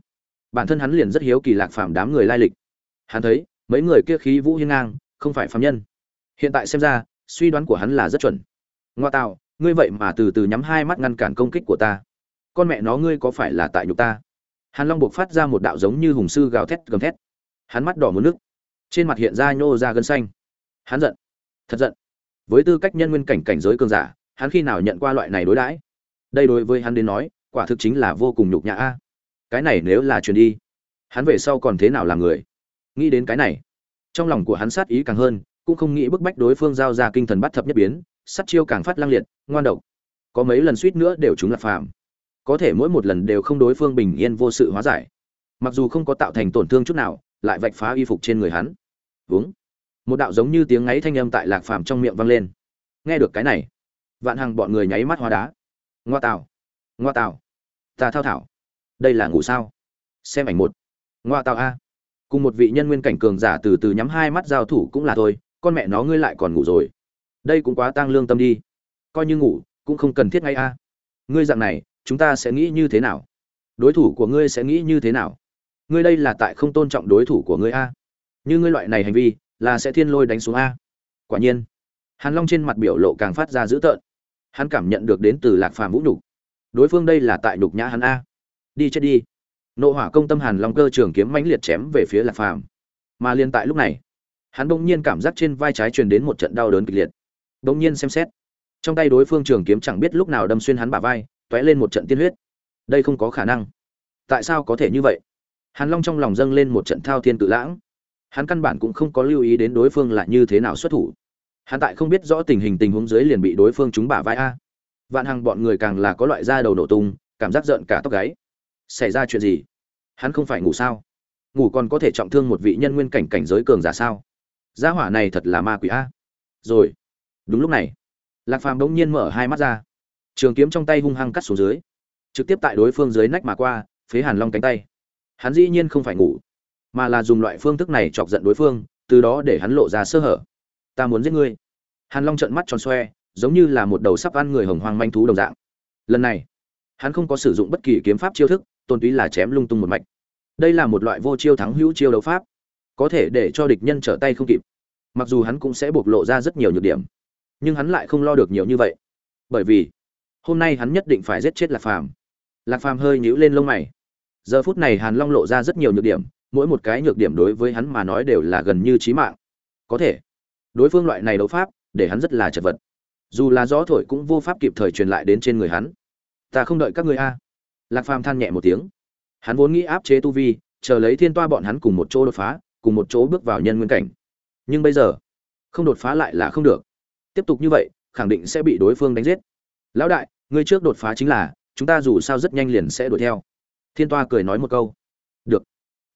Bản thân hắn liền rất hiếu kỳ lạc phàm đám người lai lịch. Hắn thấy mấy người kia khí vũ hiên ngang, không phải phàm nhân. Hiện tại xem ra, suy đoán của hắn là rất chuẩn. Ngoa tạo, ngươi vậy mà từ từ nhắm hai mắt ngăn cản công kích của ta. Con mẹ nó ngươi có phải là tại nhục ta? Hàn long buộc phát ra một đạo giống như hùng sư gào thét gầm thét. Hắn mắt đỏ một nước. Trên mặt hiện ra nhô ra gân xanh. Hắn giận. Thật giận. Với tư cách nhân nguyên cảnh cảnh giới cường giả, hắn khi nào nhận qua loại này đối đãi? Đây đối với hắn đến nói, quả thực chính là vô cùng nhục nhã a. Cái này nếu là truyền đi, hắn về sau còn thế nào làm người? Nghĩ đến cái này. Trong lòng của hắn sát ý càng hơn, cũng không nghĩ bức bách đối phương giao ra kinh thần bắt thập nhất biến, sát chiêu càng phát lang liệt, ngoan độc. Có mấy lần suýt nữa đều chúng là phàm. Có thể mỗi một lần đều không đối phương bình yên vô sự hóa giải. Mặc dù không có tạo thành tổn thương chút nào, lại vạch phá y phục trên người hắn. Uống một đạo giống như tiếng ngáy thanh âm tại lạc phàm trong miệng vang lên. Nghe được cái này, vạn hàng bọn người nháy mắt hóa đá. Ngoa tào. Ngoa tào. Ta thao thảo. Đây là ngủ sao? Xem ảnh một. Ngoa tào a cùng một vị nhân nguyên cảnh cường giả từ từ nhắm hai mắt giao thủ cũng là thôi, con mẹ nó ngươi lại còn ngủ rồi. Đây cũng quá tăng lương tâm đi. Coi như ngủ, cũng không cần thiết ngay a. Ngươi dạng này, chúng ta sẽ nghĩ như thế nào? Đối thủ của ngươi sẽ nghĩ như thế nào? Ngươi đây là tại không tôn trọng đối thủ của ngươi a. Như ngươi loại này hành vi, là sẽ thiên lôi đánh xuống a. Quả nhiên, hàn long trên mặt biểu lộ càng phát ra dữ tợn. Hắn cảm nhận được đến từ lạc phàm vũ nhục. Đối phương đây là tại nhục nhã hắn a. Đi chết đi nộ hỏa công tâm hàn long cơ trường kiếm mãnh liệt chém về phía lạc phàm. Mà liên tại lúc này, hắn bỗng nhiên cảm giác trên vai trái truyền đến một trận đau đớn kịch liệt. Bỗng nhiên xem xét, trong tay đối phương trường kiếm chẳng biết lúc nào đâm xuyên hắn bả vai, t lên một trận tiên huyết. Đây không có khả năng. Tại sao có thể như vậy? Hàn long trong lòng dâng lên một trận thao thiên tự lãng. Hắn căn bản cũng không có lưu ý đến đối phương là như thế nào xuất thủ. Hắn tại không biết rõ tình hình tình huống dưới liền bị đối phương trúng bả vai a. Vạn hàng bọn người càng là có loại da đầu nổ tung, cảm giác giận cả tóc gáy xảy ra chuyện gì? Hắn không phải ngủ sao? Ngủ còn có thể trọng thương một vị nhân nguyên cảnh cảnh giới cường giả sao? Gia hỏa này thật là ma quỷ a. Rồi, đúng lúc này, lạc phàm bỗng nhiên mở hai mắt ra. Trường kiếm trong tay hung hăng cắt xuống dưới, trực tiếp tại đối phương dưới nách mà qua, phế hàn long cánh tay. Hắn dĩ nhiên không phải ngủ, mà là dùng loại phương thức này chọc giận đối phương, từ đó để hắn lộ ra sơ hở. Ta muốn giết ngươi. Hàn long trợn mắt tròn xoe, giống như là một đầu sắp ăn người hồng hoang manh thú đồng dạng. Lần này, hắn không có sử dụng bất kỳ kiếm pháp chiêu thức tôn túy là chém lung tung một mạch. Đây là một loại vô chiêu thắng hữu chiêu đấu pháp, có thể để cho địch nhân trở tay không kịp. Mặc dù hắn cũng sẽ bộc lộ ra rất nhiều nhược điểm, nhưng hắn lại không lo được nhiều như vậy. Bởi vì, hôm nay hắn nhất định phải giết chết lạc phàm. Lạc phàm hơi nhíu lên lông mày. Giờ phút này hàn long lộ ra rất nhiều nhược điểm, mỗi một cái nhược điểm đối với hắn mà nói đều là gần như chí mạng. Có thể, đối phương loại này đấu pháp, để hắn rất là chật vật. Dù là gió thổi cũng vô pháp kịp thời truyền lại đến trên người hắn. Ta không đợi các người a lạc phàm than nhẹ một tiếng. Hắn vốn nghĩ áp chế tu vi, chờ lấy thiên toa bọn hắn cùng một chỗ đột phá, cùng một chỗ bước vào nhân nguyên cảnh. Nhưng bây giờ, không đột phá lại là không được. Tiếp tục như vậy, khẳng định sẽ bị đối phương đánh giết. Lão đại, ngươi trước đột phá chính là, chúng ta dù sao rất nhanh liền sẽ đuổi theo. Thiên toa cười nói một câu. Được.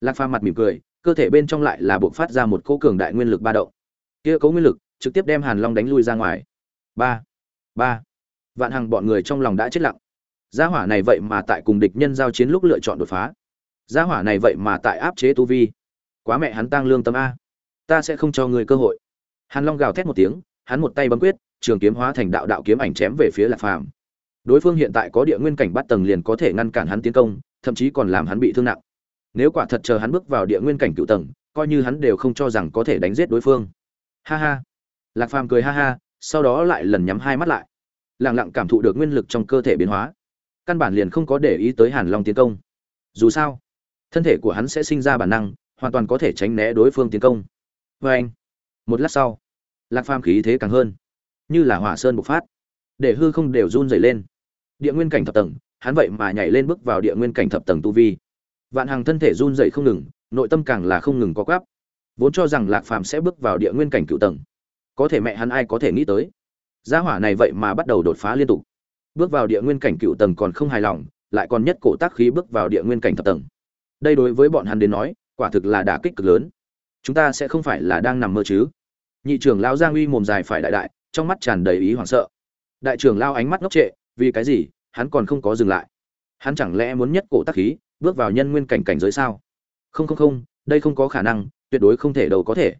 Lạc phàm mặt mỉm cười, cơ thể bên trong lại là buộc phát ra một cỗ cường đại nguyên lực ba động. Kia cấu nguyên lực trực tiếp đem hàn long đánh lui ra ngoài. Ba. Ba. Vạn hàng bọn người trong lòng đã chết lặng gia hỏa này vậy mà tại cùng địch nhân giao chiến lúc lựa chọn đột phá. Gia hỏa này vậy mà tại áp chế tu vi. Quá mẹ hắn tăng lương tâm a. Ta sẽ không cho người cơ hội. Hàn long gào thét một tiếng, hắn một tay bấm quyết, trường kiếm hóa thành đạo đạo kiếm ảnh chém về phía lạc phàm. Đối phương hiện tại có địa nguyên cảnh bắt tầng liền có thể ngăn cản hắn tiến công, thậm chí còn làm hắn bị thương nặng. Nếu quả thật chờ hắn bước vào địa nguyên cảnh cựu tầng, coi như hắn đều không cho rằng có thể đánh giết đối phương. Ha ha. Lạc phàm cười ha ha, sau đó lại lần nhắm hai mắt lại. Lẳng lặng cảm thụ được nguyên lực trong cơ thể biến hóa căn bản liền không có để ý tới hàn long tiến công. Dù sao, thân thể của hắn sẽ sinh ra bản năng, hoàn toàn có thể tránh né đối phương tiến công. Vê anh, một lát sau, lạc phàm khí thế càng hơn, như là hỏa sơn bộc phát, để hư không đều run dày lên. Địa nguyên cảnh thập tầng, hắn vậy mà nhảy lên bước vào địa nguyên cảnh thập tầng tu vi. Vạn hàng thân thể run dày không ngừng, nội tâm càng là không ngừng có gáp vốn cho rằng lạc phàm sẽ bước vào địa nguyên cảnh cựu tầng, có thể mẹ hắn ai có thể nghĩ tới? Gia hỏa này vậy mà bắt đầu đột phá liên tục bước vào địa nguyên cảnh cựu tầng còn không hài lòng, lại còn nhất cổ tác khí bước vào địa nguyên cảnh thập tầng. Đây đối với bọn hắn đến nói, quả thực là đả kích cực lớn. Chúng ta sẽ không phải là đang nằm mơ chứ. Nhị trưởng lao giang uy mồm dài phải đại đại, trong mắt tràn đầy ý hoảng sợ. Đại trưởng lao ánh mắt ngốc trệ, vì cái gì, hắn còn không có dừng lại. Hắn chẳng lẽ muốn nhất cổ tác khí, bước vào nhân nguyên cảnh cảnh giới sao? Không không không, đây không có khả năng, tuyệt đối không thể đâu có thể.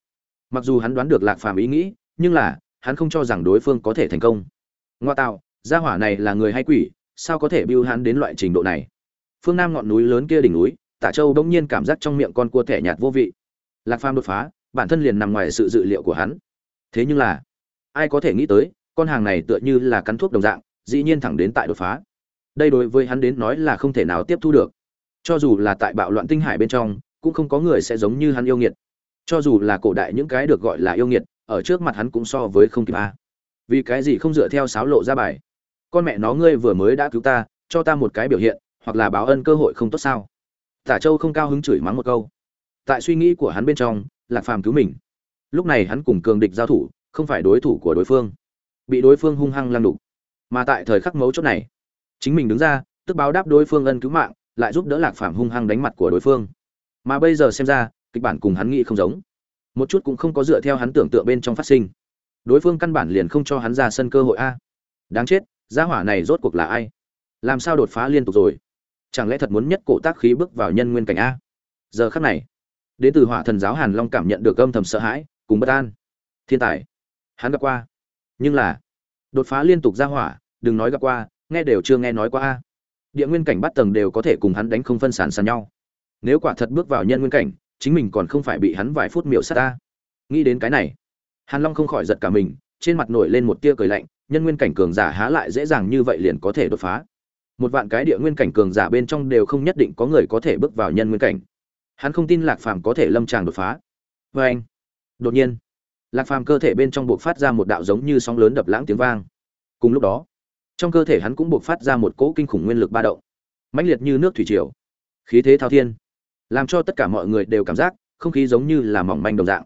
Mặc dù hắn đoán được lạc phàm ý nghĩ, nhưng là, hắn không cho rằng đối phương có thể thành công. Ngoa tạo gia hỏa này là người hay quỷ, sao có thể biêu hắn đến loại trình độ này? Phương nam ngọn núi lớn kia đỉnh núi, tả châu bỗng nhiên cảm giác trong miệng con cua thẻ nhạt vô vị. Lạc phàm đột phá, bản thân liền nằm ngoài sự dự liệu của hắn. Thế nhưng là, ai có thể nghĩ tới, con hàng này tựa như là cắn thuốc đồng dạng, dĩ nhiên thẳng đến tại đột phá. Đây đối với hắn đến nói là không thể nào tiếp thu được. Cho dù là tại bạo loạn tinh hải bên trong, cũng không có người sẽ giống như hắn yêu nghiệt. Cho dù là cổ đại những cái được gọi là yêu nghiệt, ở trước mặt hắn cũng so với không kịp a. Vì cái gì không dựa theo sáo lộ ra bài? Con mẹ nó ngươi vừa mới đã cứu ta, cho ta một cái biểu hiện, hoặc là báo ân cơ hội không tốt sao? Tả châu không cao hứng chửi mắng một câu. Tại suy nghĩ của hắn bên trong, lạc phàm cứu mình. Lúc này hắn cùng cường địch giao thủ, không phải đối thủ của đối phương. Bị đối phương hung hăng lăng đục. Mà tại thời khắc mấu chốt này, chính mình đứng ra, tức báo đáp đối phương ân cứu mạng, lại giúp đỡ lạc phàm hung hăng đánh mặt của đối phương. Mà bây giờ xem ra, kịch bản cùng hắn nghĩ không giống. Một chút cũng không có dựa theo hắn tưởng tượng bên trong phát sinh. Đối phương căn bản liền không cho hắn ra sân cơ hội a. Đáng chết gia hỏa này rốt cuộc là ai? Làm sao đột phá liên tục rồi? Chẳng lẽ thật muốn nhất cổ tác khí bước vào nhân nguyên cảnh a? Giờ khắc này, đến từ hỏa thần giáo hàn long cảm nhận được âm thầm sợ hãi, cùng bất an. Thiên tài, hắn gặp qua. Nhưng là, đột phá liên tục ra hỏa, đừng nói gặp qua, nghe đều chưa nghe nói qua a. Địa nguyên cảnh bắt tầng đều có thể cùng hắn đánh không phân sản sàn nhau. Nếu quả thật bước vào nhân nguyên cảnh, chính mình còn không phải bị hắn vài phút miểu sát ta nghĩ đến cái này, hàn long không khỏi giật cả mình trên mặt nổi lên một tia cười lạnh, nhân nguyên cảnh cường giả há lại dễ dàng như vậy liền có thể đột phá. Một vạn cái địa nguyên cảnh cường giả bên trong đều không nhất định có người có thể bước vào nhân nguyên cảnh. Hắn không tin lạc phàm có thể lâm tràng đột phá. Vê anh, đột nhiên, lạc phàm cơ thể bên trong bộc phát ra một đạo giống như sóng lớn đập lãng tiếng vang. Cùng lúc đó, trong cơ thể hắn cũng bộc phát ra một cỗ kinh khủng nguyên lực ba động, mãnh liệt như nước thủy triều. Khí thế thao thiên, làm cho tất cả mọi người đều cảm giác không khí giống như là mỏng manh đồng dạng.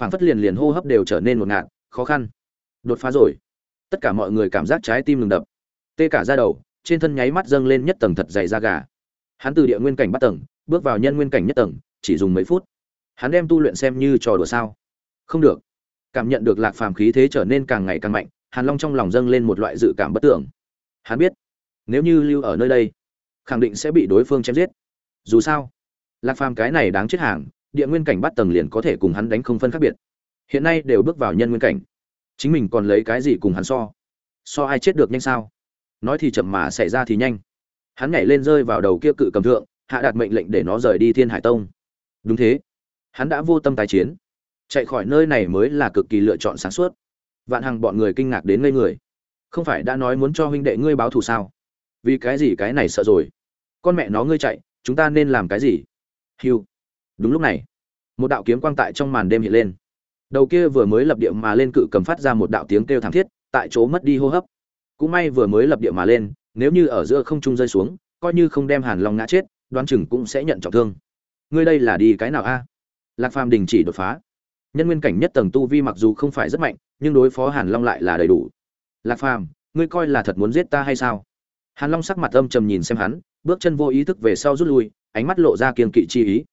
Phảng phất liền liền hô hấp đều trở nên một ngạt, khó khăn đột phá rồi. Tất cả mọi người cảm giác trái tim ngừng đập. Tê cả ra đầu, trên thân nháy mắt dâng lên nhất tầng thật dày da gà. Hắn từ địa nguyên cảnh bắt tầng, bước vào nhân nguyên cảnh nhất tầng, chỉ dùng mấy phút. Hắn đem tu luyện xem như trò đùa sao? Không được. Cảm nhận được lạc phàm khí thế trở nên càng ngày càng mạnh, hàn long trong lòng dâng lên một loại dự cảm bất tưởng. Hắn biết, nếu như lưu ở nơi đây, khẳng định sẽ bị đối phương chém giết. Dù sao, lạc phàm cái này đáng chết hàng, địa nguyên cảnh bắt tầng liền có thể cùng hắn đánh không phân khác biệt. Hiện nay đều bước vào nhân nguyên cảnh chính mình còn lấy cái gì cùng hắn so? So ai chết được nhanh sao? Nói thì chậm mà xảy ra thì nhanh. Hắn nhảy lên rơi vào đầu kia cự cầm thượng, hạ đạt mệnh lệnh để nó rời đi thiên hải tông. Đúng thế. Hắn đã vô tâm tái chiến. Chạy khỏi nơi này mới là cực kỳ lựa chọn sáng suốt. Vạn hằng bọn người kinh ngạc đến ngây người. Không phải đã nói muốn cho huynh đệ ngươi báo thù sao? Vì cái gì cái này sợ rồi? Con mẹ nó ngươi chạy, chúng ta nên làm cái gì? Hiu đúng lúc này, một đạo kiếm quang tại trong màn đêm hiện lên đầu kia vừa mới lập địa mà lên cự cầm phát ra một đạo tiếng kêu thảm thiết, tại chỗ mất đi hô hấp. Cũng may vừa mới lập địa mà lên, nếu như ở giữa không trung rơi xuống, coi như không đem hàn long ngã chết, đoán chừng cũng sẽ nhận trọng thương. Ngươi đây là đi cái nào a? Lạc phàm đình chỉ đột phá. Nhân nguyên cảnh nhất tầng tu vi mặc dù không phải rất mạnh, nhưng đối phó hàn long lại là đầy đủ. Lạc phàm, ngươi coi là thật muốn giết ta hay sao? Hàn long sắc mặt âm trầm nhìn xem hắn, bước chân vô ý thức về sau rút lui, ánh mắt lộ ra kiên kỵ chi ý.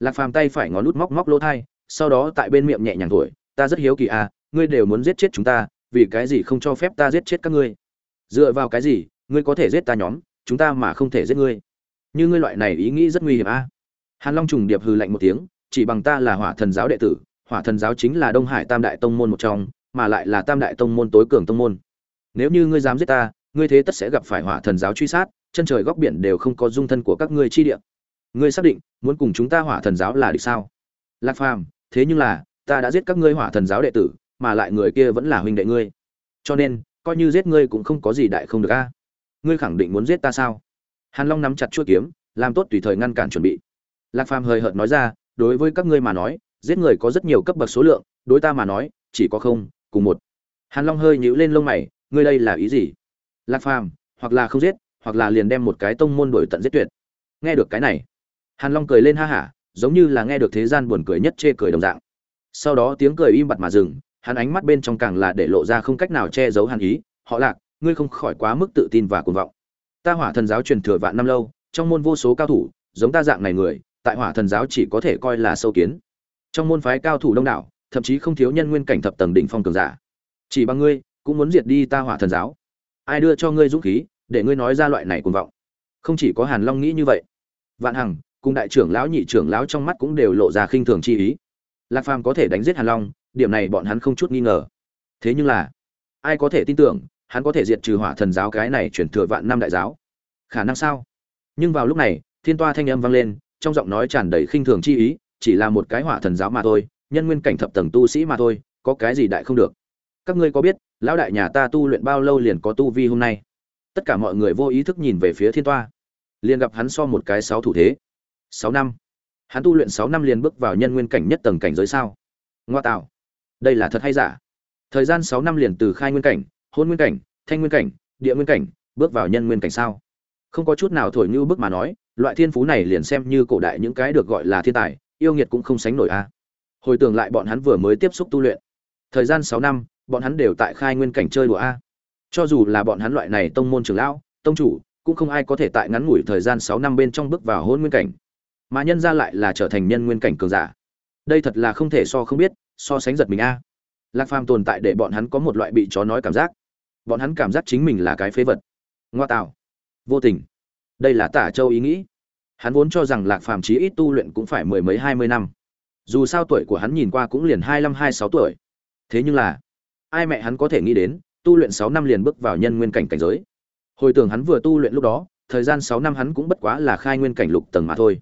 Lạc phàm tay phải ngón lút móc móc lỗ thai sau đó tại bên miệng nhẹ nhàng thổi, ta rất hiếu kỳ à ngươi đều muốn giết chết chúng ta, vì cái gì không cho phép ta giết chết các ngươi? Dựa vào cái gì, ngươi có thể giết ta nhóm, chúng ta mà không thể giết ngươi? Như ngươi loại này ý nghĩ rất nguy hiểm a à? hàn long trùng điệp hừ lạnh một tiếng, chỉ bằng ta là hỏa thần giáo đệ tử, hỏa thần giáo chính là đông hải tam đại tông môn một trong, mà lại là tam đại tông môn tối cường tông môn. Nếu như ngươi dám giết ta, ngươi thế tất sẽ gặp phải hỏa thần giáo truy sát, chân trời góc biển đều không có dung thân của các ngươi chi địa. Ngươi xác định, muốn cùng chúng ta hỏa thần giáo là địch sao? Lạc phàm, thế nhưng là, ta đã giết các ngươi hỏa thần giáo đệ tử, mà lại người kia vẫn là huynh đệ ngươi. Cho nên, coi như giết ngươi cũng không có gì đại không được a. Ngươi khẳng định muốn giết ta sao? Hàn long nắm chặt chuôi kiếm, làm tốt tùy thời ngăn cản chuẩn bị. Lạc phàm hơi hợt nói ra, đối với các ngươi mà nói, giết người có rất nhiều cấp bậc số lượng, đối ta mà nói, chỉ có không, cùng một. Hàn long hơi nhíu lên lông mày, ngươi đây là ý gì? Lạc phàm, hoặc là không giết, hoặc là liền đem một cái tông môn đổi tận giết tuyệt. Nghe được cái này, hàn long cười lên ha hả giống như là nghe được thế gian buồn cười nhất chê cười đồng dạng. Sau đó tiếng cười im bặt mà dừng, hắn ánh mắt bên trong càng là để lộ ra không cách nào che giấu hàn ý, họ lạc, ngươi không khỏi quá mức tự tin và cuồng vọng. Ta hỏa thần giáo truyền thừa vạn năm lâu, trong môn vô số cao thủ, giống ta dạng này người, tại hỏa thần giáo chỉ có thể coi là sâu kiến. Trong môn phái cao thủ đông đảo, thậm chí không thiếu nhân nguyên cảnh thập tầng đỉnh phong cường giả. Chỉ bằng ngươi, cũng muốn diệt đi ta hỏa thần giáo. Ai đưa cho ngươi dũng khí, để ngươi nói ra loại này cuồng vọng? Không chỉ có hàn long nghĩ như vậy. Vạn hằng cùng đại trưởng lão nhị trưởng lão trong mắt cũng đều lộ ra khinh thường chi ý. Lạc phàm có thể đánh giết hàn long, điểm này bọn hắn không chút nghi ngờ. Thế nhưng là, ai có thể tin tưởng, hắn có thể diệt trừ hỏa thần giáo cái này chuyển thừa vạn năm đại giáo? Khả năng sao? Nhưng vào lúc này, thiên toa thanh âm vang lên, trong giọng nói tràn đầy khinh thường chi ý, chỉ là một cái hỏa thần giáo mà thôi, nhân nguyên cảnh thập tầng tu sĩ mà thôi, có cái gì đại không được? Các ngươi có biết, lão đại nhà ta tu luyện bao lâu liền có tu vi hôm nay? Tất cả mọi người vô ý thức nhìn về phía thiên toa. Liền gặp hắn so một cái sáu thủ thế sáu năm. Hắn tu luyện sáu năm liền bước vào nhân nguyên cảnh nhất tầng cảnh giới sao? Ngoa tạo. Đây là thật hay giả? Thời gian sáu năm liền từ khai nguyên cảnh, hôn nguyên cảnh, thanh nguyên cảnh, địa nguyên cảnh, bước vào nhân nguyên cảnh sao? Không có chút nào thổi như bước mà nói, loại thiên phú này liền xem như cổ đại những cái được gọi là thiên tài, yêu nghiệt cũng không sánh nổi a. Hồi tưởng lại bọn hắn vừa mới tiếp xúc tu luyện. Thời gian sáu năm, bọn hắn đều tại khai nguyên cảnh chơi đùa a. Cho dù là bọn hắn loại này tông môn trưởng lão, tông chủ, cũng không ai có thể tại ngắn ngủi thời gian sáu năm bên trong bước vào hôn nguyên cảnh mà nhân ra lại là trở thành nhân nguyên cảnh cường giả. Đây thật là không thể so không biết, so sánh giật mình a. Lạc phàm tồn tại để bọn hắn có một loại bị chó nói cảm giác. Bọn hắn cảm giác chính mình là cái phế vật. Ngoa tạo. Vô tình. Đây là tả châu ý nghĩ. Hắn vốn cho rằng lạc phàm chí ít tu luyện cũng phải mười mấy hai mươi năm. Dù sao tuổi của hắn nhìn qua cũng liền hai mươi hai sáu tuổi. Thế nhưng là, ai mẹ hắn có thể nghĩ đến, tu luyện sáu năm liền bước vào nhân nguyên cảnh cảnh giới. Hồi tưởng hắn vừa tu luyện lúc đó, thời gian sáu năm hắn cũng bất quá là khai nguyên cảnh lục tầng mà thôi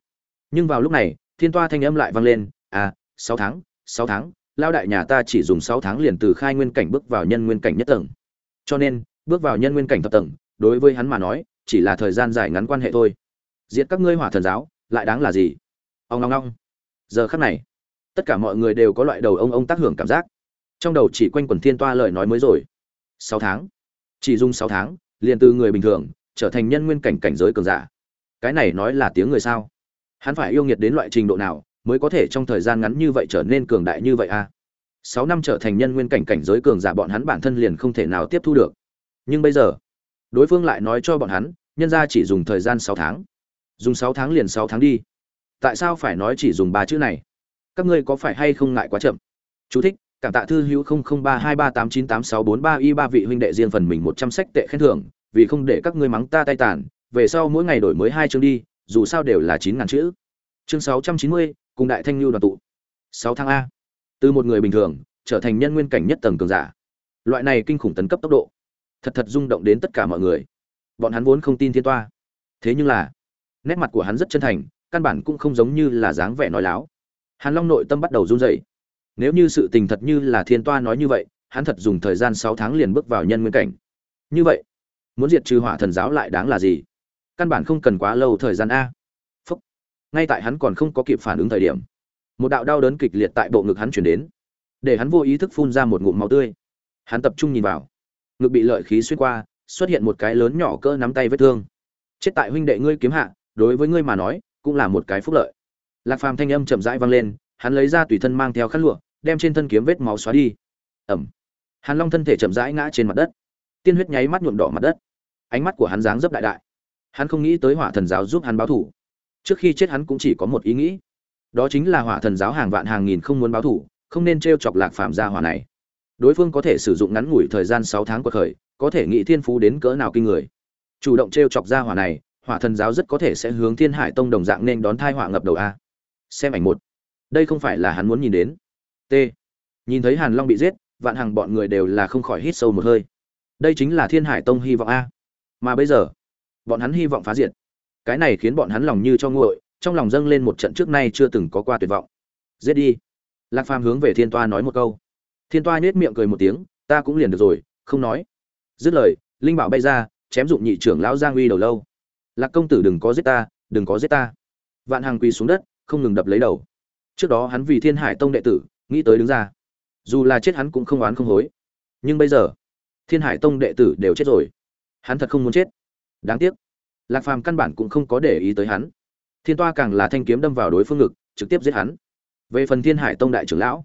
nhưng vào lúc này, thiên toa thanh âm lại vang lên à sáu tháng sáu tháng lao đại nhà ta chỉ dùng sáu tháng liền từ khai nguyên cảnh bước vào nhân nguyên cảnh nhất tầng. Cho nên, bước vào nhân nguyên cảnh thập tầng, đối với hắn mà nói, chỉ là thời gian dài ngắn quan hệ thôi. Diệt các ngươi hỏa thần giáo, lại đáng là gì? Ông long long giờ khắc này, tất cả mọi người đều có loại đầu ông ông tác hưởng cảm giác. Trong đầu chỉ quanh quần thiên toa lời nói mới rồi. Sáu tháng. Chỉ dùng sáu tháng, liền từ người bình thường, trở thành nhân nguyên cảnh cảnh giới cường giả. Cái này nói là tiếng người sao? Hắn phải yêu nghiệt đến loại trình độ nào mới có thể trong thời gian ngắn như vậy trở nên cường đại như vậy a à? sáu năm trở thành nhân nguyên cảnh cảnh giới cường giả bọn hắn bản thân liền không thể nào tiếp thu được. Nhưng bây giờ đối phương lại nói cho bọn hắn nhân ra chỉ dùng thời gian sáu tháng. Dùng sáu tháng liền sáu tháng đi. Tại sao phải nói chỉ dùng ba chữ này? Các ngươi có phải hay không ngại quá chậm? Chú thích, cảm tạ thư hữu không không ba hai ba tám chín tám sáu bốn ba y ba vị huynh đệ riêng phần mình một trăm sách tệ khen thưởng vì không để các ngươi mắng ta tay tàn về sau mỗi ngày đổi mới hai chương đi dù sao đều là chín ngàn chữ. Chương sáu trăm chín mươi, cùng đại thanh lưu đoàn tụ. Sáu tháng a. Từ một người bình thường, trở thành nhân nguyên cảnh nhất tầng cường giả. Loại này kinh khủng tấn cấp tốc độ, thật thật rung động đến tất cả mọi người. Bọn hắn vốn không tin thiên toa. Thế nhưng là, nét mặt của hắn rất chân thành, căn bản cũng không giống như là dáng vẻ nói láo. Hàn long nội tâm bắt đầu run rẩy. Nếu như sự tình thật như là thiên toa nói như vậy, hắn thật dùng thời gian sáu tháng liền bước vào nhân nguyên cảnh. Như vậy, muốn diệt trừ hỏa thần giáo lại đáng là gì? Căn bản không cần quá lâu thời gian a. Phúc. ngay tại hắn còn không có kịp phản ứng thời điểm, một đạo đau đớn kịch liệt tại bộ ngực hắn chuyển đến, để hắn vô ý thức phun ra một ngụm máu tươi. Hắn tập trung nhìn vào, ngực bị lợi khí xuyên qua, xuất hiện một cái lớn nhỏ cỡ nắm tay vết thương. Chết tại huynh đệ ngươi kiếm hạ, đối với ngươi mà nói, cũng là một cái phúc lợi. Lạc phàm thanh âm chậm rãi vang lên, hắn lấy ra tùy thân mang theo khăn lụa, đem trên thân kiếm vết máu xóa đi. Ẩm. Hàn long thân thể chậm rãi ngã trên mặt đất. Tiên huyết nháy mắt nhuộm đỏ mặt đất. Ánh mắt của hắn dáng dấp đại đại hắn không nghĩ tới hỏa thần giáo giúp hắn báo thủ. Trước khi chết hắn cũng chỉ có một ý nghĩ. Đó chính là hỏa thần giáo hàng vạn hàng nghìn không muốn báo thủ, không nên t r e o chọc lạc phạm gia hỏa này. Đối phương có thể sử dụng ngắn ngủi thời gian sáu tháng cuộc khởi, có thể nghĩ thiên phú đến cỡ nào kinh người. Chủ động t r e o chọc gia hỏa này, hỏa thần giáo rất có thể sẽ hướng thiên hải tông đồng dạng nên đón thai hỏa ngập đầu a. Xem ảnh một. Đây không phải là hắn muốn nhìn đến. T. Nhìn thấy hàn long bị giết, vạn hàng bọn người đều là không khỏi hít sâu một hơi. Đây chính là thiên hải tông hy vọng a. Mà bây giờ bọn hắn hy vọng phá diệt. Cái này khiến bọn hắn lòng như cho nguội, trong lòng dâng lên một trận trước nay chưa từng có qua tuyệt vọng. Giết đi. Lạc phàm hướng về thiên toa nói một câu. Thiên toa nhếch miệng cười một tiếng, ta cũng liền được rồi, không nói. Dứt lời, linh bảo bay ra, chém dụng nhị trưởng lão giang uy đầu lâu. Lạc công tử đừng có giết ta, đừng có giết ta. Vạn hàng quỳ xuống đất, không ngừng đập lấy đầu. Trước đó hắn vì thiên hải tông đệ tử, nghĩ tới đứng ra. Dù là chết hắn cũng không oán không hối. Nhưng bây giờ, thiên hải tông đệ tử đều chết rồi. Hắn thật không muốn chết đáng tiếc, lạc phàm căn bản cũng không có để ý tới hắn. Thiên toa càng là thanh kiếm đâm vào đối phương ngực, trực tiếp giết hắn. Về phần thiên hải tông đại trưởng lão,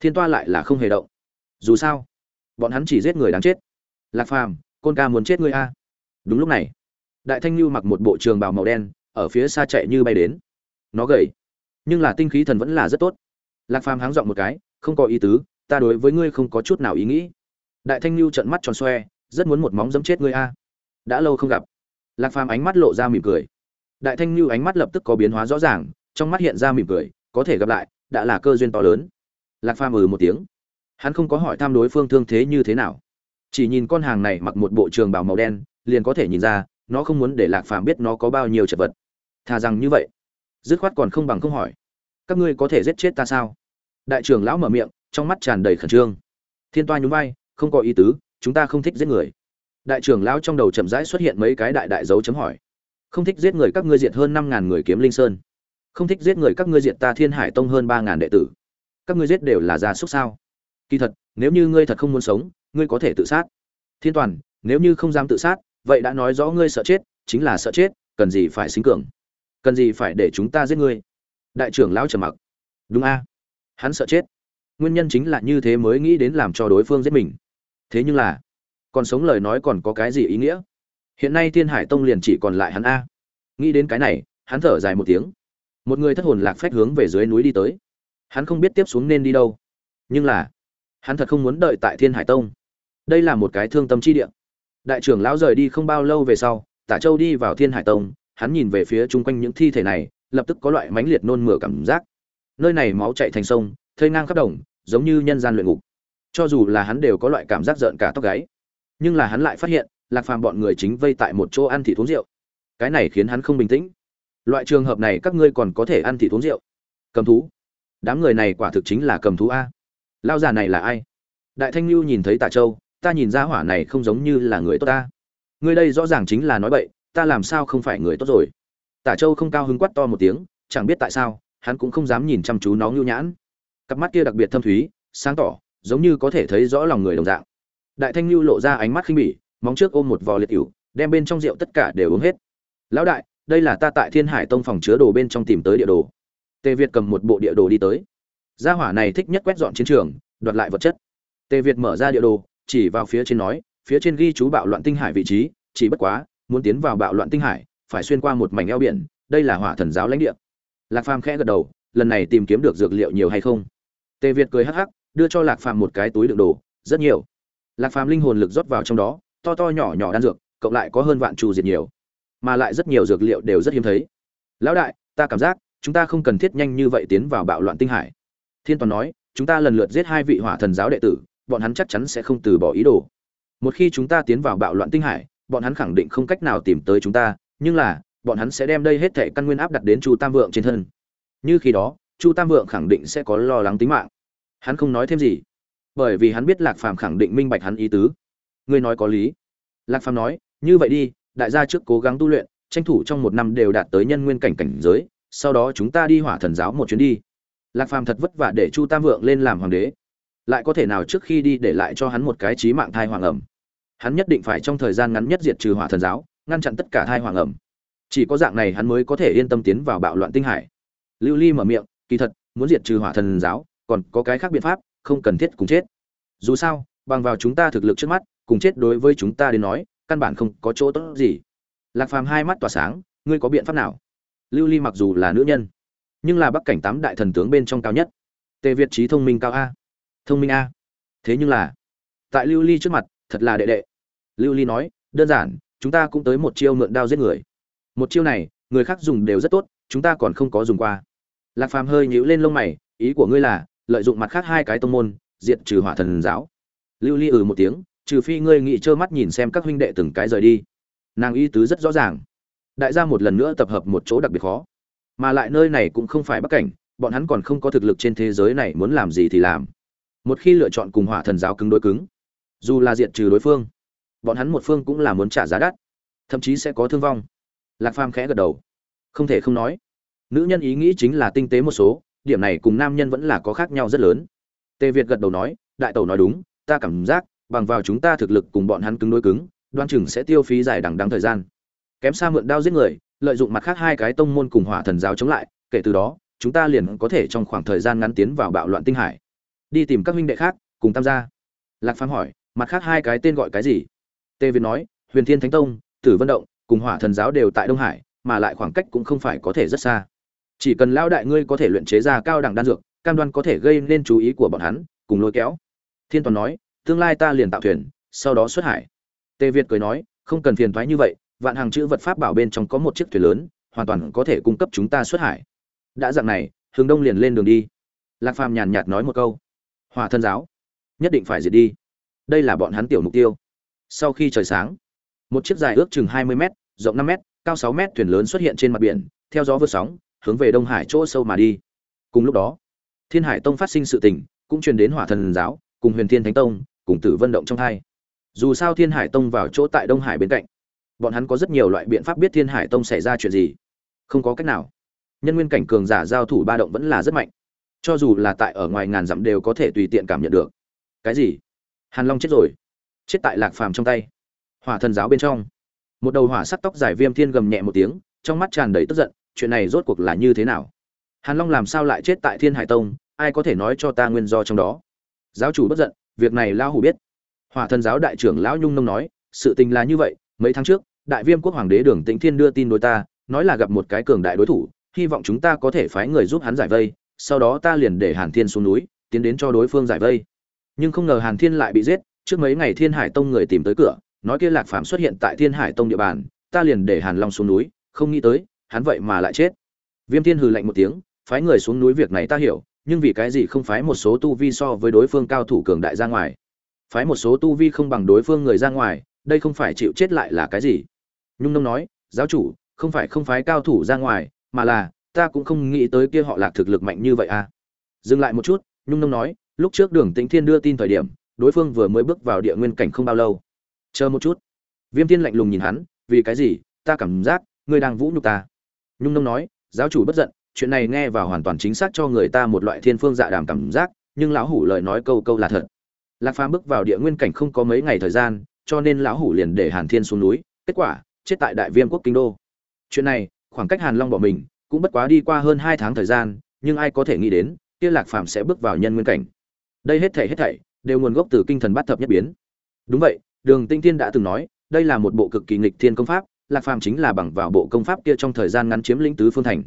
thiên toa lại là không hề động. Dù sao, bọn hắn chỉ giết người đáng chết. Lạc phàm, côn ca muốn chết ngươi a. Đúng lúc này, đại thanh lưu mặc một bộ trường bào màu đen, ở phía xa chạy như bay đến. Nó gầy, nhưng là tinh khí thần vẫn là rất tốt. Lạc phàm háng dọn một cái, không có ý tứ, ta đối với ngươi không có chút nào ý nghĩ. Đại thanh lưu trận mắt tròn xoe, rất muốn một móng giấm chết ngươi a. Đã lâu không gặp lạc phàm ánh mắt lộ ra mỉm cười. Đại thanh lưu ánh mắt lập tức có biến hóa rõ ràng, trong mắt hiện ra mỉm cười, có thể gặp lại, đã là cơ duyên to lớn. Lạc phàm ừ một tiếng. Hắn không có hỏi thăm đối phương thương thế như thế nào. Chỉ nhìn con hàng này mặc một bộ trường bào màu đen, liền có thể nhìn ra, nó không muốn để lạc phàm biết nó có bao nhiêu chật vật. Thà rằng như vậy. Dứt khoát còn không bằng không hỏi. Các ngươi có thể giết chết ta sao? Đại trưởng lão mở miệng, trong mắt tràn đầy khẩn trương. Thiên toa nhún vai, không có ý tứ, chúng ta không thích giết người đại trưởng lão trong đầu chậm rãi xuất hiện mấy cái đại đại dấu chấm hỏi. Không thích giết người các ngươi diệt hơn năm ngàn người kiếm linh sơn. Không thích giết người các ngươi diệt ta thiên hải tông hơn ba ngàn đệ tử. Các ngươi giết đều là gia súc sao? Kỳ thật, nếu như ngươi thật không muốn sống, ngươi có thể tự sát. Thiên toàn, nếu như không dám tự sát, vậy đã nói rõ ngươi sợ chết, chính là sợ chết, cần gì phải xính cường? Cần gì phải để chúng ta giết ngươi? Đại trưởng lão trầm mặc. Đúng a. Hắn sợ chết. Nguyên nhân chính là như thế mới nghĩ đến làm cho đối phương giết mình. Thế nhưng là còn sống lời nói còn có cái gì ý nghĩa? Hiện nay thiên hải tông liền chỉ còn lại hắn a. Nghĩ đến cái này, hắn thở dài một tiếng. Một người thất hồn lạc phách hướng về dưới núi đi tới. Hắn không biết tiếp xuống nên đi đâu. Nhưng là, hắn thật không muốn đợi tại thiên hải tông. Đây là một cái thương tâm chi địa. Đại trưởng lão rời đi không bao lâu về sau, tả châu đi vào thiên hải tông, hắn nhìn về phía chung quanh những thi thể này, lập tức có loại mãnh liệt nôn mửa cảm giác. Nơi này máu chạy thành sông thơi ngang khắp đồng, giống như nhân gian luyện ngục. Cho dù là hắn đều có loại cảm giác rợn cả tóc gáy nhưng là hắn lại phát hiện, lạc phàm bọn người chính vây tại một chỗ ăn thịt uống rượu. Cái này khiến hắn không bình tĩnh. Loại trường hợp này các ngươi còn có thể ăn thịt uống rượu. Cầm thú. Đám người này quả thực chính là cầm thú a. Lao già này là ai? Đại thanh lưu nhìn thấy tạ châu, ta nhìn ra hỏa này không giống như là người tốt ta. Ngươi đây rõ ràng chính là nói bậy, ta làm sao không phải người tốt rồi? Tả châu không cao hứng quát to một tiếng, chẳng biết tại sao, hắn cũng không dám nhìn chăm chú nó ngưu nhãn. Cặp mắt kia đặc biệt thâm thúy, sáng tỏ, giống như có thể thấy rõ lòng người đồng dạng đại thanh lưu lộ ra ánh mắt khinh bỉ móng trước ôm một vò liệt hữu, đem bên trong rượu tất cả đều uống hết. Lão đại đây là ta tại thiên hải tông phòng chứa đồ bên trong tìm tới địa đồ. Tề việt cầm một bộ địa đồ đi tới. Gia hỏa này thích nhất quét dọn chiến trường đoạt lại vật chất. Tề việt mở ra địa đồ chỉ vào phía trên nói phía trên ghi chú bạo loạn tinh hải vị trí chỉ bất quá muốn tiến vào bạo loạn tinh hải phải xuyên qua một mảnh eo biển đây là hỏa thần giáo lãnh địa. Lạc phàm khẽ gật đầu lần này tìm kiếm được dược liệu nhiều hay không? Tề việt cười hắc hắc đưa cho lạc phàm một cái túi đựng đồ rất nhiều lạc phàm linh hồn lực rót vào trong đó, to to nhỏ nhỏ đan dược, cộng lại có hơn vạn trù diệt nhiều. Mà lại rất nhiều dược liệu đều rất hiếm thấy. Lão đại, ta cảm giác chúng ta không cần thiết nhanh như vậy tiến vào bạo loạn tinh hải. Thiên toàn nói, chúng ta lần lượt giết hai vị hỏa thần giáo đệ tử, bọn hắn chắc chắn sẽ không từ bỏ ý đồ. Một khi chúng ta tiến vào bạo loạn tinh hải, bọn hắn khẳng định không cách nào tìm tới chúng ta, nhưng là, bọn hắn sẽ đem đây hết thể căn nguyên áp đặt đến chu tam vượng trên thân. Như khi đó, chu tam vượng khẳng định sẽ có lo lắng tính mạng. Hắn không nói thêm gì bởi vì hắn biết lạc phàm khẳng định minh bạch hắn ý tứ. Ngươi nói có lý. Lạc phàm nói, như vậy đi, đại gia trước cố gắng tu luyện, tranh thủ trong một năm đều đạt tới nhân nguyên cảnh cảnh giới, sau đó chúng ta đi hỏa thần giáo một chuyến đi. Lạc phàm thật vất vả để chu tam vượng lên làm hoàng đế. Lại có thể nào trước khi đi để lại cho hắn một cái trí mạng thai hoàng ẩm? Hắn nhất định phải trong thời gian ngắn nhất diệt trừ hỏa thần giáo, ngăn chặn tất cả thai hoàng ẩm. Chỉ có dạng này hắn mới có thể yên tâm tiến vào bạo loạn tinh hải. Lưu ly mở miệng, kỳ thật, muốn diệt trừ hỏa thần giáo, còn có cái khác biện pháp không cần thiết cùng chết. Dù sao, bằng vào chúng ta thực lực trước mắt, cùng chết đối với chúng ta đến nói, căn bản không có chỗ tốt gì. Lạc phàm hai mắt tỏa sáng, ngươi có biện pháp nào? Lưu ly mặc dù là nữ nhân, nhưng là bắc cảnh tám đại thần tướng bên trong cao nhất. Tề việt trí thông minh cao a. Thông minh a. Thế nhưng là, tại lưu ly trước mặt, thật là đệ đệ. Lưu ly nói, đơn giản, chúng ta cũng tới một chiêu mượn đao giết người. Một chiêu này, người khác dùng đều rất tốt, chúng ta còn không có dùng qua. Lạc phàm hơi nhíu lên lông mày, ý của ngươi là lợi dụng mặt khác hai cái tông môn, diệt trừ hỏa thần giáo. Lưu ly ừ một tiếng, trừ phi ngươi nghĩ trơ mắt nhìn xem các huynh đệ từng cái rời đi. Nàng y tứ rất rõ ràng. Đại gia một lần nữa tập hợp một chỗ đặc biệt khó. Mà lại nơi này cũng không phải bắc cảnh, bọn hắn còn không có thực lực trên thế giới này muốn làm gì thì làm. Một khi lựa chọn cùng hỏa thần giáo cứng đối cứng, dù là diệt trừ đối phương, bọn hắn một phương cũng là muốn trả giá đắt, thậm chí sẽ có thương vong. Lạc phàm khẽ gật đầu. Không thể không nói. Nữ nhân ý nghĩ chính là tinh tế một số điểm này cùng nam nhân vẫn là có khác nhau rất lớn. Tề việt gật đầu nói, đại tẩu nói đúng, ta cảm giác, bằng vào chúng ta thực lực cùng bọn hắn cứng đối cứng, đoan chừng sẽ tiêu phí dài đằng đắng thời gian. Kém xa mượn đao giết người, lợi dụng mặt khác hai cái tông môn cùng hỏa thần giáo chống lại, kể từ đó, chúng ta liền có thể trong khoảng thời gian ngắn tiến vào bạo loạn tinh hải. Đi tìm các huynh đệ khác, cùng tham gia. Lạc phàm hỏi, mặt khác hai cái tên gọi cái gì? Tề việt nói, huyền thiên thánh tông, tử vân động, cùng hỏa thần giáo đều tại đông hải, mà lại khoảng cách cũng không phải có thể rất xa chỉ cần lão đại ngươi có thể luyện chế ra cao đẳng đan dược, cam đoan có thể gây nên chú ý của bọn hắn, cùng lôi kéo. Thiên toàn nói, tương lai ta liền tạo thuyền, sau đó xuất hải. Tề việt cười nói, không cần phiền thoái như vậy, vạn hàng chữ vật pháp bảo bên trong có một chiếc thuyền lớn, hoàn toàn có thể cung cấp chúng ta xuất hải. Đã dạng này, hướng đông liền lên đường đi. Lạc phàm nhàn nhạt nói một câu. Hòa thân giáo, nhất định phải diệt đi. Đây là bọn hắn tiểu mục tiêu. Sau khi trời sáng, một chiếc dài ước chừng hai mươi m rộng năm m cao sáu m thuyền lớn xuất hiện trên mặt biển, theo gió vượt sóng hướng về đông hải chỗ sâu mà đi. Cùng lúc đó, thiên hải tông phát sinh sự tình, cũng truyền đến hỏa thần giáo, cùng huyền thiên thánh tông, cùng tử vân động trong hai. Dù sao thiên hải tông vào chỗ tại đông hải bên cạnh, bọn hắn có rất nhiều loại biện pháp biết thiên hải tông xảy ra chuyện gì. Không có cách nào. Nhân nguyên cảnh cường giả giao thủ ba động vẫn là rất mạnh. Cho dù là tại ở ngoài ngàn dặm đều có thể tùy tiện cảm nhận được. Cái gì? Hàn long chết rồi. Chết tại lạc phàm trong tay. Hỏa thần giáo bên trong. Một đầu hỏa sắt tóc dài viêm thiên gầm nhẹ một tiếng, trong mắt tràn đầy tức giận chuyện này rốt cuộc là như thế nào? Hàn long làm sao lại chết tại thiên hải tông? Ai có thể nói cho ta nguyên do trong đó? Giáo chủ bất giận, việc này lão hủ biết. Hỏa thần giáo đại trưởng lão nhung nông nói, sự tình là như vậy, mấy tháng trước, đại viêm quốc hoàng đế đường tĩnh thiên đưa tin đối ta, nói là gặp một cái cường đại đối thủ, hy vọng chúng ta có thể phái người giúp hắn giải vây, sau đó ta liền để hàn thiên xuống núi, tiến đến cho đối phương giải vây. Nhưng không ngờ hàn thiên lại bị giết, trước mấy ngày thiên hải tông người tìm tới cửa, nói kia lạc phàm xuất hiện tại thiên hải tông địa bàn, ta liền để hàn long xuống núi, không nghĩ tới hắn vậy mà lại chết. Viêm thiên hừ lạnh một tiếng, phái người xuống núi việc này ta hiểu, nhưng vì cái gì không phái một số tu vi so với đối phương cao thủ cường đại ra ngoài? Phái một số tu vi không bằng đối phương người ra ngoài, đây không phải chịu chết lại là cái gì? Nhung nông nói, giáo chủ, không phải không phái cao thủ ra ngoài, mà là, ta cũng không nghĩ tới kia họ lạc thực lực mạnh như vậy à. Dừng lại một chút, nhung nông nói, lúc trước đường tĩnh thiên đưa tin thời điểm, đối phương vừa mới bước vào địa nguyên cảnh không bao lâu. Chờ một chút. Viêm thiên lạnh lùng nhìn hắn, vì cái gì? Ta cảm giác, ngươi đang vũ nhục ta nhung nông nói, giáo chủ bất giận, chuyện này nghe vào hoàn toàn chính xác cho người ta một loại thiên phương dạ đàm cảm giác, nhưng lão hủ lời nói câu câu là thật. Lạc phàm bước vào địa nguyên cảnh không có mấy ngày thời gian, cho nên lão hủ liền để hàn thiên xuống núi, kết quả, chết tại đại viêm quốc kinh đô. Chuyện này, khoảng cách hàn long bỏ mình, cũng bất quá đi qua hơn hai tháng thời gian, nhưng ai có thể nghĩ đến, kia lạc phàm sẽ bước vào nhân nguyên cảnh. Đây hết thảy hết thảy, đều nguồn gốc từ kinh thần bát thập nhất biến. Đúng vậy, đường tinh thiên đã từng nói, đây là một bộ cực kỳ nghịch thiên công pháp lạc phàm chính là bằng vào bộ công pháp kia trong thời gian ngắn chiếm lĩnh tứ phương thành.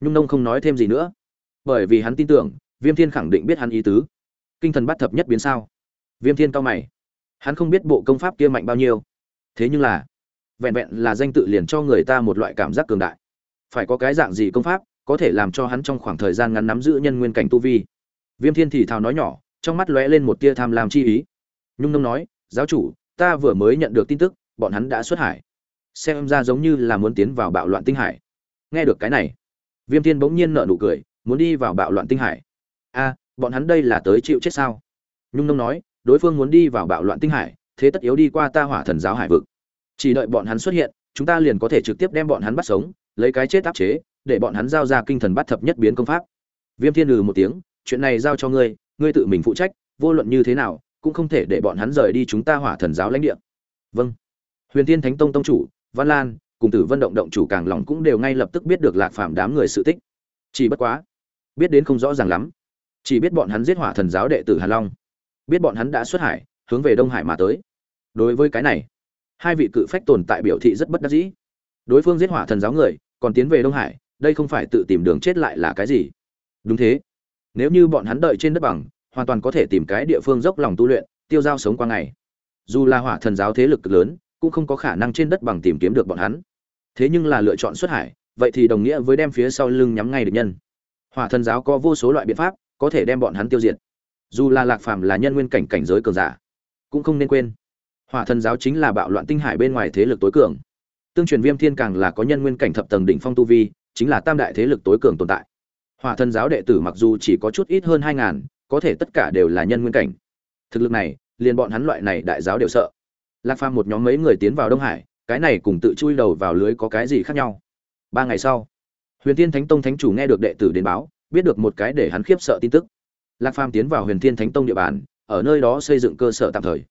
Nhung nông không nói thêm gì nữa. Bởi vì hắn tin tưởng, viêm thiên khẳng định biết hắn ý tứ. Kinh thần bát thập nhất biến sao? Viêm thiên cao mày. Hắn không biết bộ công pháp kia mạnh bao nhiêu. Thế nhưng là, vẹn vẹn là danh tự liền cho người ta một loại cảm giác cường đại. Phải có cái dạng gì công pháp, có thể làm cho hắn trong khoảng thời gian ngắn nắm giữ nhân nguyên cảnh tu vi? Viêm thiên thì thào nói nhỏ, trong mắt lóe lên một tia tham lam chi ý. Nhung nông nói, giáo chủ, ta vừa mới nhận được tin tức, bọn hắn đã xuất hải xem ra giống như là muốn tiến vào bạo loạn tinh hải. Nghe được cái này, viêm thiên bỗng nhiên nở nụ cười, muốn đi vào bạo loạn tinh hải. A, bọn hắn đây là tới chịu chết sao? Nhung nông nói, đối phương muốn đi vào bạo loạn tinh hải, thế tất yếu đi qua ta hỏa thần giáo hải vực. Chỉ đợi bọn hắn xuất hiện, chúng ta liền có thể trực tiếp đem bọn hắn bắt sống, lấy cái chết áp chế, để bọn hắn giao ra kinh thần bắt thập nhất biến công pháp. Viêm thiên lừ một tiếng, chuyện này giao cho ngươi ngươi tự mình phụ trách, vô luận như thế nào, cũng không thể để bọn hắn rời đi chúng ta hỏa thần giáo lãnh địa. Vâng. Huyền thiên thánh tông tông chủ văn lan, cùng tử vân động động chủ càng lòng cũng đều ngay lập tức biết được lạc phạm đám người sự tích. Chỉ bất quá, biết đến không rõ ràng lắm. Chỉ biết bọn hắn giết hỏa thần giáo đệ tử hàn long. Biết bọn hắn đã xuất hải, hướng về đông hải mà tới. Đối với cái này, hai vị cự phách tồn tại biểu thị rất bất đắc dĩ. Đối phương giết hỏa thần giáo người, còn tiến về đông hải, đây không phải tự tìm đường chết lại là cái gì? Đúng thế. Nếu như bọn hắn đợi trên đất bằng, hoàn toàn có thể tìm cái địa phương dốc lòng tu luyện, tiêu dao sống qua ngày. Dù là hỏa thần giáo thế lực lớn cũng không có khả năng trên đất bằng tìm kiếm được bọn hắn. Thế nhưng là lựa chọn xuất hải, vậy thì đồng nghĩa với đem phía sau lưng nhắm ngay được nhân. Hỏa thần giáo có vô số loại biện pháp, có thể đem bọn hắn tiêu diệt. Dù là lạc phàm là nhân nguyên cảnh cảnh giới cường giả, cũng không nên quên. Hỏa thần giáo chính là bạo loạn tinh hải bên ngoài thế lực tối cường. Tương truyền viêm thiên càng là có nhân nguyên cảnh thập tầng đỉnh phong tu vi, chính là tam đại thế lực tối cường tồn tại. Hỏa thần giáo đệ tử mặc dù chỉ có chút ít hơn hai ngàn, có thể tất cả đều là nhân nguyên cảnh. Thực lực này, liền bọn hắn loại này đại giáo đều sợ lạc phàm một nhóm mấy người tiến vào đông hải cái này cùng tự chui đầu vào lưới có cái gì khác nhau? Ba ngày sau huyền thiên thánh tông thánh chủ nghe được đệ tử đến báo biết được một cái để hắn khiếp sợ tin tức. Lạc phàm tiến vào huyền thiên thánh tông địa bàn ở nơi đó xây dựng cơ sở tạm thời.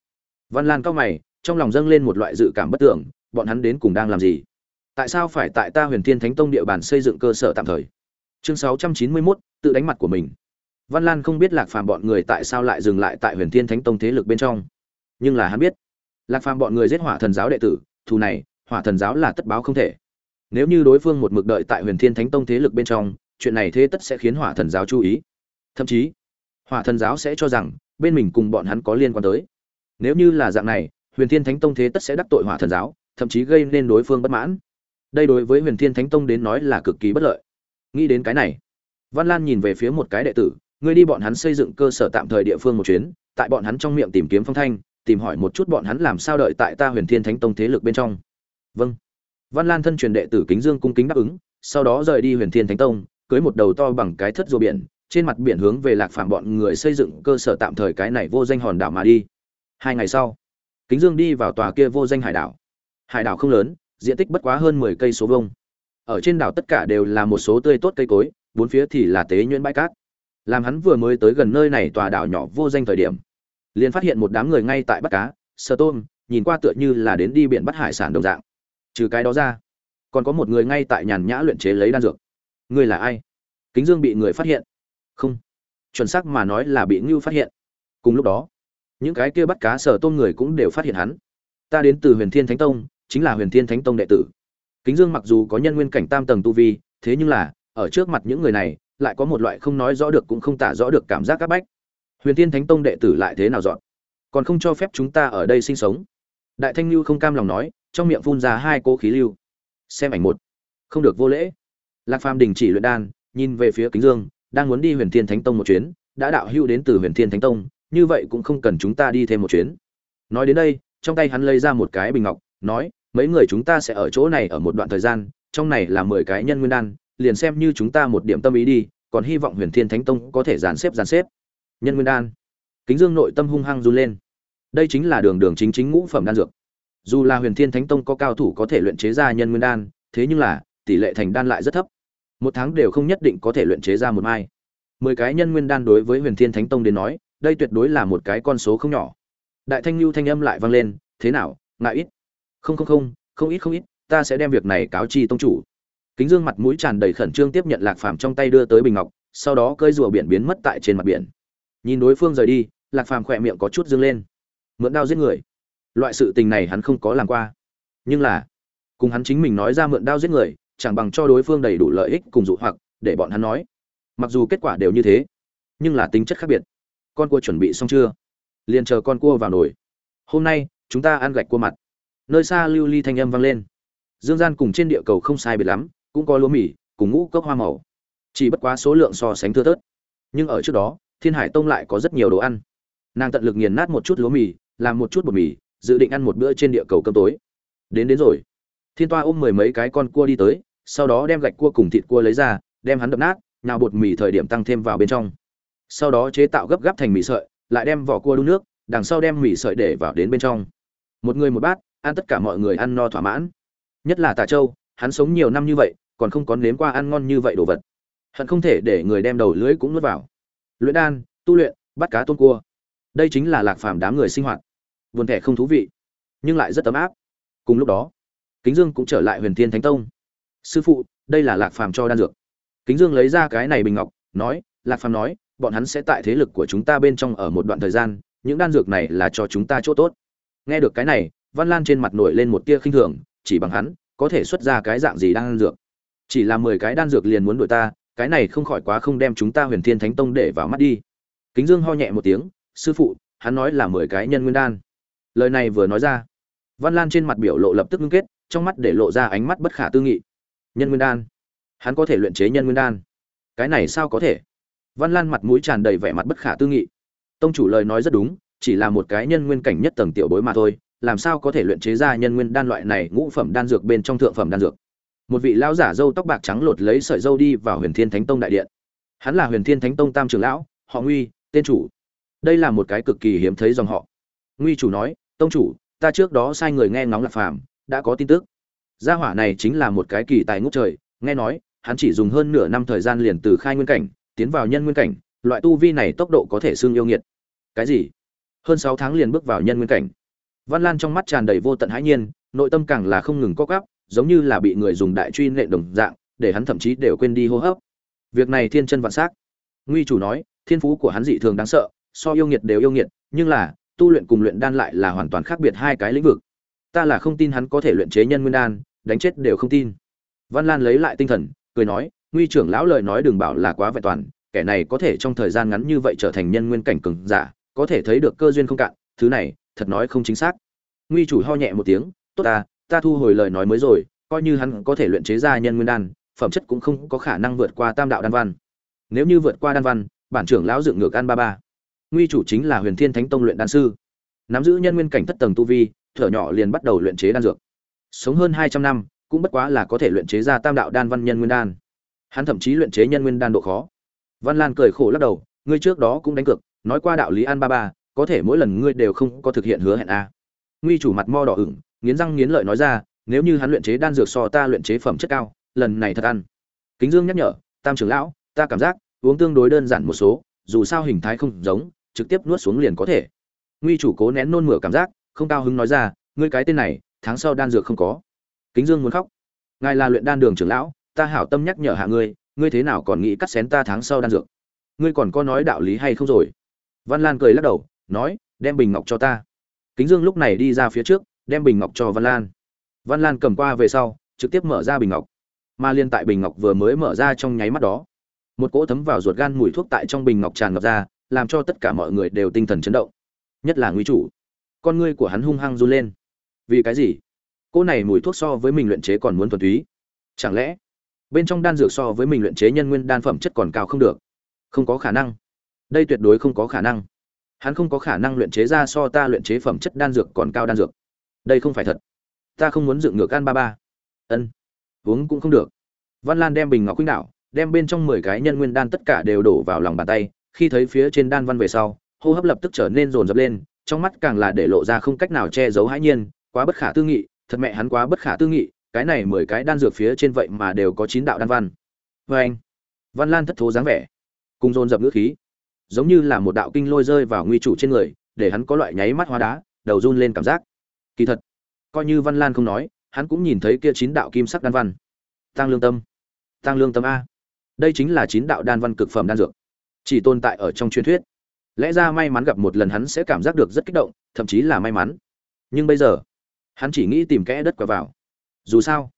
Văn lan cao mày trong lòng dâng lên một loại dự cảm bất tưởng bọn hắn đến cùng đang làm gì? Tại sao phải tại ta huyền thiên thánh tông địa bàn xây dựng cơ sở tạm thời? Chương sáu trăm chín mươi 691, tự đánh mặt của mình. Văn lan không biết lạc phàm bọn người tại sao lại dừng lại tại huyền thiên thánh tông thế lực bên trong. Nhưng là hắn biết lạc phàm bọn người giết hỏa thần giáo đệ tử, thù này, hỏa thần giáo là tất báo không thể. Nếu như đối phương một mực đợi tại huyền thiên thánh tông thế lực bên trong, chuyện này thế tất sẽ khiến hỏa thần giáo chú ý. Thậm chí, hỏa thần giáo sẽ cho rằng, bên mình cùng bọn hắn có liên quan tới. Nếu như là dạng này, huyền thiên thánh tông thế tất sẽ đắc tội hỏa thần giáo, thậm chí gây nên đối phương bất mãn. Đây đối với huyền thiên thánh tông đến nói là cực kỳ bất lợi. Nghĩ đến cái này, văn lan nhìn về phía một cái đệ tử, ngươi đi bọn hắn xây dựng cơ sở tạm thời địa phương một chuyến, tại bọn hắn trong miệng tìm kiếm phong thanh tìm hỏi một chút bọn hắn làm sao đợi tại ta huyền thiên thánh tông thế lực bên trong. Vâng. Văn lan thân truyền đệ tử kính dương cung kính đáp ứng, sau đó rời đi huyền thiên thánh tông, cưới một đầu to bằng cái thất rùa biển, trên mặt biển hướng về lạc phàm bọn người xây dựng cơ sở tạm thời cái này vô danh hòn đảo mà đi. Hai ngày sau, kính dương đi vào tòa kia vô danh hải đảo. Hải đảo không lớn, diện tích bất quá hơn mười cây số vông ở trên đảo tất cả đều là một số tươi tốt cây cối, bốn phía thì là tế nhuyễn bãi cát. Làm hắn vừa mới tới gần nơi này tòa đảo nhỏ vô danh thời điểm liền phát hiện một đám người ngay tại bắt cá, sờ tôm, nhìn qua tựa như là đến đi biển bắt hải sản đồng dạng. Trừ cái đó ra, còn có một người ngay tại nhàn nhã luyện chế lấy đan dược. Người là ai? Kính dương bị người phát hiện. Không. Chuẩn xác mà nói là bị ngưu phát hiện. Cùng lúc đó, những cái kia bắt cá sở tôm người cũng đều phát hiện hắn. Ta đến từ huyền thiên thánh tông, chính là huyền thiên thánh tông đệ tử. Kính dương mặc dù có nhân nguyên cảnh tam tầng tu vi, thế nhưng là, ở trước mặt những người này, lại có một loại không nói rõ được cũng không tả rõ được cảm giác các bách huyền thiên thánh tông đệ tử lại thế nào dọn? Còn không cho phép chúng ta ở đây sinh sống. Đại thanh lưu không cam lòng nói, trong miệng phun ra hai cỗ khí lưu. Xem ảnh một. Không được vô lễ. Lạc phàm đình chỉ luyện đan, nhìn về phía kính dương, đang muốn đi huyền thiên thánh tông một chuyến, đã đạo hưu đến từ huyền thiên thánh tông, như vậy cũng không cần chúng ta đi thêm một chuyến. Nói đến đây, trong tay hắn lấy ra một cái bình ngọc, nói, mấy người chúng ta sẽ ở chỗ này ở một đoạn thời gian, trong này là mười cái nhân nguyên đan, liền xem như chúng ta một điểm tâm ý đi, còn hy vọng huyền thiên thánh tông có thể dàn xếp dàn xếp nhân nguyên đan. Kính dương nội tâm hung hăng run lên. Đây chính là đường đường chính chính ngũ phẩm đan dược. Dù là huyền thiên thánh tông có cao thủ có thể luyện chế ra nhân nguyên đan, thế nhưng là, tỷ lệ thành đan lại rất thấp. Một tháng đều không nhất định có thể luyện chế ra một mai. Mười cái nhân nguyên đan đối với huyền thiên thánh tông đến nói, đây tuyệt đối là một cái con số không nhỏ. Đại thanh lưu thanh âm lại vang lên, thế nào, ngại ít? Không không không không ít không ít, ta sẽ đem việc này cáo chi tông chủ. Kính dương mặt mũi tràn đầy khẩn trương tiếp nhận lạc phàm trong tay đưa tới bình ngọc, sau đó cơi rùa biển biến mất tại trên mặt biển nhìn đối phương rời đi, lạc phàm khỏe miệng có chút dương lên. Mượn đao giết người. Loại sự tình này hắn không có làm qua. Nhưng là, cùng hắn chính mình nói ra mượn đao giết người, chẳng bằng cho đối phương đầy đủ lợi ích cùng dụ hoặc, để bọn hắn nói. Mặc dù kết quả đều như thế, nhưng là tính chất khác biệt. Con cua chuẩn bị xong chưa? Liền chờ con cua vào nồi. Hôm nay, chúng ta ăn gạch cua mặt. Nơi xa lưu ly thanh âm vang lên. Dương gian cùng trên địa cầu không sai biệt lắm, cũng có lúa mì, cùng ngũ cốc hoa màu. Chỉ bất quá số lượng so sánh thưa thớt. Nhưng ở trước đó thiên hải tông lại có rất nhiều đồ ăn. Nàng tận lực nghiền nát một chút lúa mì, làm một chút bột mì, dự định ăn một bữa trên địa cầu cơm tối. Đến đến rồi. Thiên toa ôm mười mấy cái con cua đi tới, sau đó đem gạch cua cùng thịt cua lấy ra, đem hắn đập nát nào bột mì thời điểm tăng thêm vào bên trong. Sau đó chế tạo gấp gáp thành mì sợi, lại đem vỏ cua đun nước, đằng sau đem mì sợi để vào đến bên trong. Một người một bát, ăn tất cả mọi người ăn no thỏa mãn. Nhất là tà châu, hắn sống nhiều năm như vậy, còn không có nếm qua ăn ngon như vậy đồ vật. Hận không thể để người đem đầu lưới cũng nuốt vào luyện đan, tu luyện, bắt cá tôm cua. Đây chính là lạc phàm đám người sinh hoạt. Vườn thẻ không thú vị, nhưng lại rất ấm áp. Cùng lúc đó, kính dương cũng trở lại huyền thiên thánh tông. Sư phụ, đây là lạc phàm cho đan dược. Kính dương lấy ra cái này bình ngọc, nói, lạc phàm nói, bọn hắn sẽ tại thế lực của chúng ta bên trong ở một đoạn thời gian, những đan dược này là cho chúng ta chỗ tốt. Nghe được cái này, văn lan trên mặt nổi lên một tia khinh thường, chỉ bằng hắn, có thể xuất ra cái dạng gì đan dược? Chỉ là mười cái đan dược liền muốn đuổi ta cái này không khỏi quá không đem chúng ta huyền thiên thánh tông để vào mắt đi. Kính dương ho nhẹ một tiếng, sư phụ, hắn nói là mười cái nhân nguyên đan. Lời này vừa nói ra, văn lan trên mặt biểu lộ lập tức ngưng kết, trong mắt để lộ ra ánh mắt bất khả tư nghị. Nhân nguyên đan? Hắn có thể luyện chế nhân nguyên đan? Cái này sao có thể? Văn lan mặt mũi tràn đầy vẻ mặt bất khả tư nghị. Tông chủ lời nói rất đúng, chỉ là một cái nhân nguyên cảnh nhất tầng tiểu bối mà thôi, làm sao có thể luyện chế ra nhân nguyên đan loại này, ngũ phẩm đan dược bên trong thượng phẩm đan dược? Một vị lão giả râu tóc bạc trắng lột lấy sợi râu đi vào huyền thiên thánh tông đại điện. Hắn là huyền thiên thánh tông tam trưởng lão, họ nguy, tên chủ. Đây là một cái cực kỳ hiếm thấy dòng họ. Nguy chủ nói, tông chủ, ta trước đó sai người nghe ngóng lạc phàm, đã có tin tức. Gia hỏa này chính là một cái kỳ tài ngút trời. Nghe nói, hắn chỉ dùng hơn nửa năm thời gian liền từ khai nguyên cảnh, tiến vào nhân nguyên cảnh, loại tu vi này tốc độ có thể xương yêu nghiệt. Cái gì? Hơn sáu tháng liền bước vào nhân nguyên cảnh. Văn lan trong mắt tràn đầy vô tận hãi nhiên, nội tâm càng là không ngừng co cắp giống như là bị người dùng đại truy nệ đồng dạng, để hắn thậm chí đều quên đi hô hấp. Việc này thiên chân vạn s á c nguy chủ nói, thiên phú của hắn dị thường đáng sợ, so yêu nghiệt đều yêu nghiệt, nhưng là, tu luyện cùng luyện đan lại là hoàn toàn khác biệt hai cái lĩnh vực. Ta là không tin hắn có thể luyện chế nhân nguyên đan, đánh chết đều không tin. Văn lan lấy lại tinh thần, cười nói, nguy trưởng lão lời nói đừng bảo là quá vẹn toàn, kẻ này có thể trong thời gian ngắn như vậy trở thành nhân nguyên cảnh cường giả, có thể thấy được cơ duyên không cạn, thứ này, thật nói không chính xác. Nguy chủ ho nhẹ một tiếng, tốt ta ta thu hồi lời nói mới rồi, coi như hắn có thể luyện chế ra nhân nguyên đan, phẩm chất cũng không có khả năng vượt qua tam đạo đan văn. Nếu như vượt qua đan văn, bản trưởng lão dựng ngược an ba ba. Nguy chủ chính là huyền thiên thánh tông luyện đan sư. Nắm giữ nhân nguyên cảnh thất tầng tu vi, thở nhỏ liền bắt đầu luyện chế đan dược. Sống hơn hai trăm năm, cũng bất quá là có thể luyện chế ra tam đạo đan văn nhân nguyên đan. Hắn thậm chí luyện chế nhân nguyên đan độ khó. Văn lan cười khổ lắc đầu, ngươi trước đó cũng đánh cược, nói qua đạo lý an ba ba, có thể mỗi lần ngươi đều không có thực hiện hứa hẹn a. Nguy chủ mặt mo đỏ ửng nghiến răng nghiến lợi nói ra, nếu như hắn luyện chế đan dược so ta luyện chế phẩm chất cao, lần này thật ăn. Kính dương nhắc nhở, tam trưởng lão, ta cảm giác uống tương đối đơn giản một số, dù sao hình thái không giống, trực tiếp nuốt xuống liền có thể. Nguy chủ cố nén nôn mửa cảm giác, không cao hứng nói ra, ngươi cái tên này, tháng sau đan dược không có. Kính dương muốn khóc, ngài là luyện đan đường trưởng lão, ta hảo tâm nhắc nhở hạ ngươi ngươi thế nào còn nghĩ cắt xén ta tháng sau đan dược? Ngươi còn có nói đạo lý hay không rồi? Văn lan cười lắc đầu, nói, đem bình ngọc cho ta. Kính dương lúc này đi ra phía trước đem bình ngọc cho văn lan. Văn lan cầm qua về sau, trực tiếp mở ra bình ngọc. Mà liên tại bình ngọc vừa mới mở ra trong nháy mắt đó, một cỗ thấm vào ruột gan mùi thuốc tại trong bình ngọc tràn ngập ra, làm cho tất cả mọi người đều tinh thần chấn động. Nhất là nguy chủ. Con ngươi của hắn hung hăng run lên. Vì cái gì? Cỗ này mùi thuốc so với mình luyện chế còn muốn thuần túy. Chẳng lẽ, bên trong đan dược so với mình luyện chế nhân nguyên đan phẩm chất còn cao không được? Không có khả năng. Đây tuyệt đối không có khả năng. Hắn không có khả năng luyện chế ra so ta luyện chế phẩm chất đan dược còn cao đan dược đây không phải thật. Ta không muốn dựng ngược an ba ba. Ân, uống cũng không được. Văn lan đem bình ngọc quýnh đảo, đem bên trong mười cái nhân nguyên đan tất cả đều đổ vào lòng bàn tay. Khi thấy phía trên đan văn về sau, hô hấp lập tức trở nên rồn rập lên, trong mắt càng là để lộ ra không cách nào che giấu hãi nhiên, quá bất khả tư nghị, thật mẹ hắn quá bất khả tư nghị, cái này mười cái đan dược phía trên vậy mà đều có chín đạo đan văn. Vê anh, văn lan thất thố dáng vẻ, cùng dồn dập ngữ khí, giống như là một đạo kinh lôi rơi vào nguy chủ trên người, để hắn có loại nháy mắt hóa đá, đầu run lên cảm giác kỳ thật, coi như văn lan không nói, hắn cũng nhìn thấy kia chín đạo kim sắc đan văn. Tăng lương tâm. Tăng lương tâm a. Đây chính là chín đạo đan văn cực phẩm đan dược. Chỉ tồn tại ở trong truyền thuyết. Lẽ ra may mắn gặp một lần hắn sẽ cảm giác được rất kích động, thậm chí là may mắn. Nhưng bây giờ, hắn chỉ nghĩ tìm kẽ đất quẹo vào. Dù sao,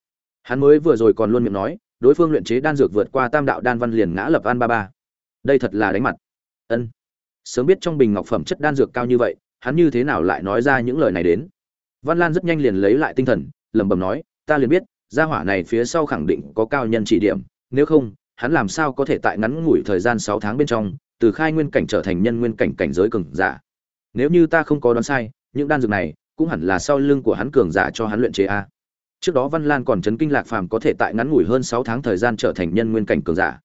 hắn mới vừa rồi còn luôn miệng nói, đối phương luyện chế đan dược vượt qua tam đạo đan văn liền ngã lập an ba ba. Đây thật là đánh mặt. Ân. Sớm biết trong bình ngọc phẩm chất đan dược cao như vậy, hắn như thế nào lại nói ra những lời này đến? Văn lan rất nhanh liền lấy lại tinh thần, lẩm bẩm nói, ta liền biết, gia hỏa này phía sau khẳng định có cao nhân chỉ điểm, nếu không, hắn làm sao có thể tại ngắn ngủi thời gian sáu tháng bên trong, từ khai nguyên cảnh trở thành nhân nguyên cảnh cảnh giới cường giả. Nếu như ta không có đoán sai, những đan dược này cũng hẳn là sau lưng của hắn cường giả cho hắn luyện chế a. Trước đó văn lan còn chấn kinh lạc phàm có thể tại ngắn ngủi hơn sáu tháng thời gian trở thành nhân nguyên cảnh cường giả.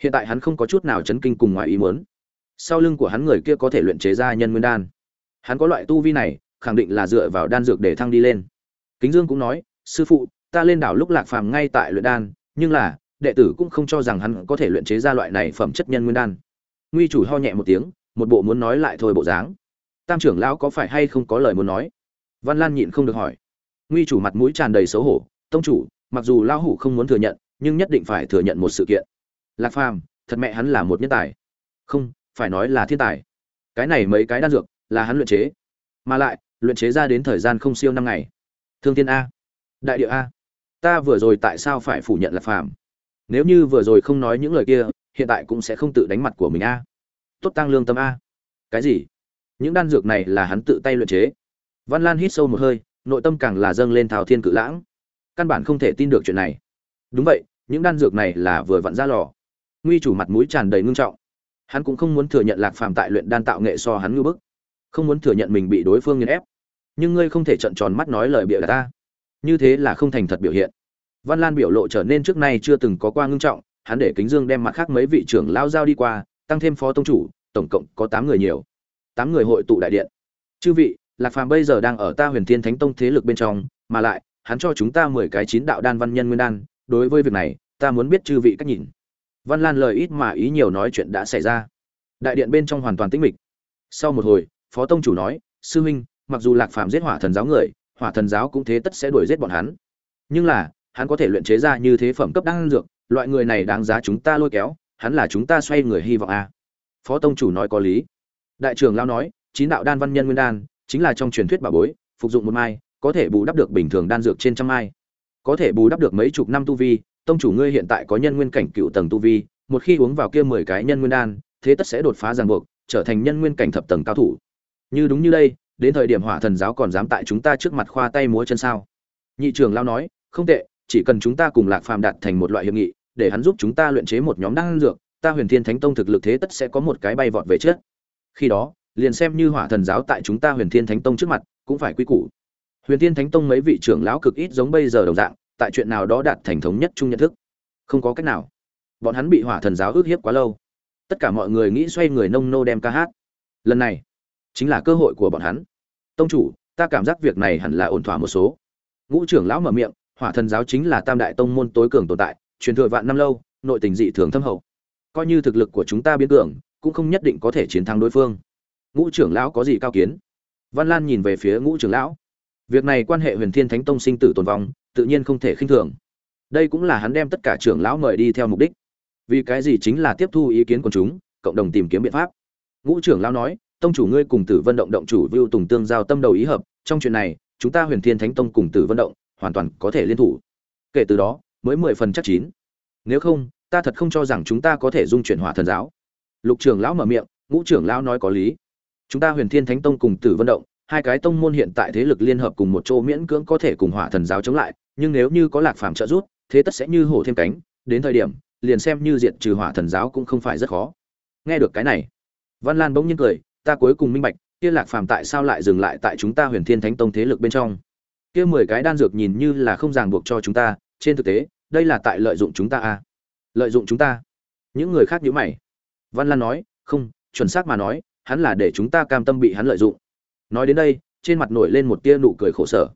Hiện tại hắn không có chút nào chấn kinh cùng ngoài ý muốn. Sau lưng của hắn người kia có thể luyện chế ra nhân nguyên đan. Hắn có loại tu vi này khẳng định là dựa vào đan dược để thăng đi lên. Kính dương cũng nói, sư phụ, ta lên đảo lúc lạc phàm ngay tại luyện đan, nhưng là, đệ tử cũng không cho rằng hắn có thể luyện chế ra loại này phẩm chất nhân nguyên đan. Nguy chủ ho nhẹ một tiếng, một bộ muốn nói lại thôi bộ dáng. Tam trưởng lão có phải hay không có lời muốn nói? Văn lan nhịn không được hỏi. Nguy chủ mặt mũi tràn đầy xấu hổ, tông chủ, mặc dù lão hủ không muốn thừa nhận, nhưng nhất định phải thừa nhận một sự kiện. Lạc phàm, thật mẹ hắn là một nhân tài. Không, phải nói là thiên tài. Cái này mấy cái đan dược là hắn luyện chế. Mà lại luyện chế ra đến thời gian không siêu năm ngày. Thương thiên a. Đại địa a. Ta vừa rồi tại sao phải phủ nhận là phàm? Nếu như vừa rồi không nói những lời kia, hiện tại cũng sẽ không tự đánh mặt của mình a. Tốt tăng lương tâm a. Cái gì? Những đan dược này là hắn tự tay luyện chế. Văn lan hít sâu một hơi, nội tâm càng là dâng lên thào thiên cự lãng. Căn bản không thể tin được chuyện này. Đúng vậy, những đan dược này là vừa vặn ra lò. Nguy chủ mặt mũi tràn đầy ngưng trọng. Hắn cũng không muốn thừa nhận lạc phàm tại luyện đan tạo nghệ so hắn ngư bức. Không muốn thừa nhận mình bị đối phương nghiền ép nhưng ngươi không thể trợn tròn mắt nói lời bịa ta. Như thế là không thành thật biểu hiện. Văn lan biểu lộ trở nên trước nay chưa từng có qua ngưng trọng, hắn để kính dương đem mặt khác mấy vị trưởng lao giao đi qua, tăng thêm phó tông chủ, tổng cộng có tám người nhiều. Tám người hội tụ đại điện. Chư vị, lạc phàm bây giờ đang ở ta huyền thiên thánh tông thế lực bên trong, mà lại, hắn cho chúng ta mười cái chín đạo đan văn nhân nguyên đan, đối với việc này, ta muốn biết chư vị cách nhìn. Văn lan lời ít mà ý nhiều nói chuyện đã xảy ra. Đại điện bên trong hoàn toàn tĩnh mịch. Sau một hồi, phó tông chủ nói, sư huynh mặc dù lạc phàm giết hỏa thần giáo người, hỏa thần giáo cũng thế tất sẽ đuổi giết bọn hắn. Nhưng là, hắn có thể luyện chế ra như thế phẩm cấp đan dược, loại người này đáng giá chúng ta lôi kéo, hắn là chúng ta xoay người hy vọng a à. phó tông chủ nói có lý. Đại trưởng lao nói, chín đạo đan văn nhân nguyên đan, chính là trong truyền thuyết bà bối, phục dụng một mai, có thể bù đắp được bình thường đan dược trên trăm mai. Có thể bù đắp được mấy chục năm tu vi, tông chủ ngươi hiện tại có nhân nguyên cảnh cựu tầng tu vi, một khi uống vào kia mười cái nhân nguyên đan, thế tất sẽ đột phá ràng buộc, trở thành nhân nguyên cảnh thập tầng cao thủ. Như đúng như đây đến thời điểm hỏa thần giáo còn dám tại chúng ta trước mặt khoa tay múa chân sao? Nhị trưởng lao nói, không tệ, chỉ cần chúng ta cùng lạc phàm đạt thành một loại hiệp nghị, để hắn giúp chúng ta luyện chế một nhóm đan dược, ta huyền thiên thánh tông thực lực thế tất sẽ có một cái bay vọt về trước. Khi đó, liền xem như hỏa thần giáo tại chúng ta huyền thiên thánh tông trước mặt, cũng phải quy củ. Huyền thiên thánh tông mấy vị trưởng lão cực ít giống bây giờ đồng dạng, tại chuyện nào đó đạt thành thống nhất chung nhận thức. Không có cách nào. Bọn hắn bị hỏa thần giáo ước hiếp quá lâu. Tất cả mọi người nghĩ xoay người nông nô đem ca hát. Lần này chính là cơ hội của bọn hắn. Tông chủ, ta cảm giác việc này hẳn là ổn thỏa một số. Ngũ trưởng lão mở miệng, hỏa thần giáo chính là tam đại tông môn tối cường tồn tại, truyền thừa vạn năm lâu, nội tình dị thường thâm hậu. Coi như thực lực của chúng ta biến cường, cũng không nhất định có thể chiến thắng đối phương. Ngũ trưởng lão có gì cao kiến? Văn lan nhìn về phía ngũ trưởng lão. Việc này quan hệ huyền thiên thánh tông sinh tử tồn vong, tự nhiên không thể khinh thường. Đây cũng là hắn đem tất cả trưởng lão mời đi theo mục đích. Vì cái gì chính là tiếp thu ý kiến của chúng, cộng đồng tìm kiếm biện pháp? Ngũ trưởng lão nói tông chủ ngươi cùng tử vân động động chủ vưu tùng tương giao tâm đầu ý hợp, trong chuyện này, chúng ta huyền thiên thánh tông cùng tử vân động, hoàn toàn có thể liên thủ. Kể từ đó, mới mười phần chắc chín. Nếu không, ta thật không cho rằng chúng ta có thể dung chuyển hỏa thần giáo. Lục trưởng lão mở miệng, ngũ trưởng lão nói có lý. Chúng ta huyền thiên thánh tông cùng tử vân động, hai cái tông môn hiện tại thế lực liên hợp cùng một chỗ miễn cưỡng có thể cùng hỏa thần giáo chống lại, nhưng nếu như có lạc phàm trợ giúp, thế tất sẽ như hổ thêm cánh, đến thời điểm, liền xem như diệt trừ hỏa thần giáo cũng không phải rất khó. Nghe được cái này, văn lan bỗng nhiên cười ta cuối cùng minh bạch, kia lạc phàm tại sao lại dừng lại tại chúng ta huyền thiên thánh tông thế lực bên trong? Kia mười cái đan dược nhìn như là không ràng buộc cho chúng ta, trên thực tế, đây là tại lợi dụng chúng ta à? Lợi dụng chúng ta? Những người khác nhữ mày. Văn lan nói, không, chuẩn xác mà nói, hắn là để chúng ta cam tâm bị hắn lợi dụng. Nói đến đây, trên mặt nổi lên một tia nụ cười khổ sở.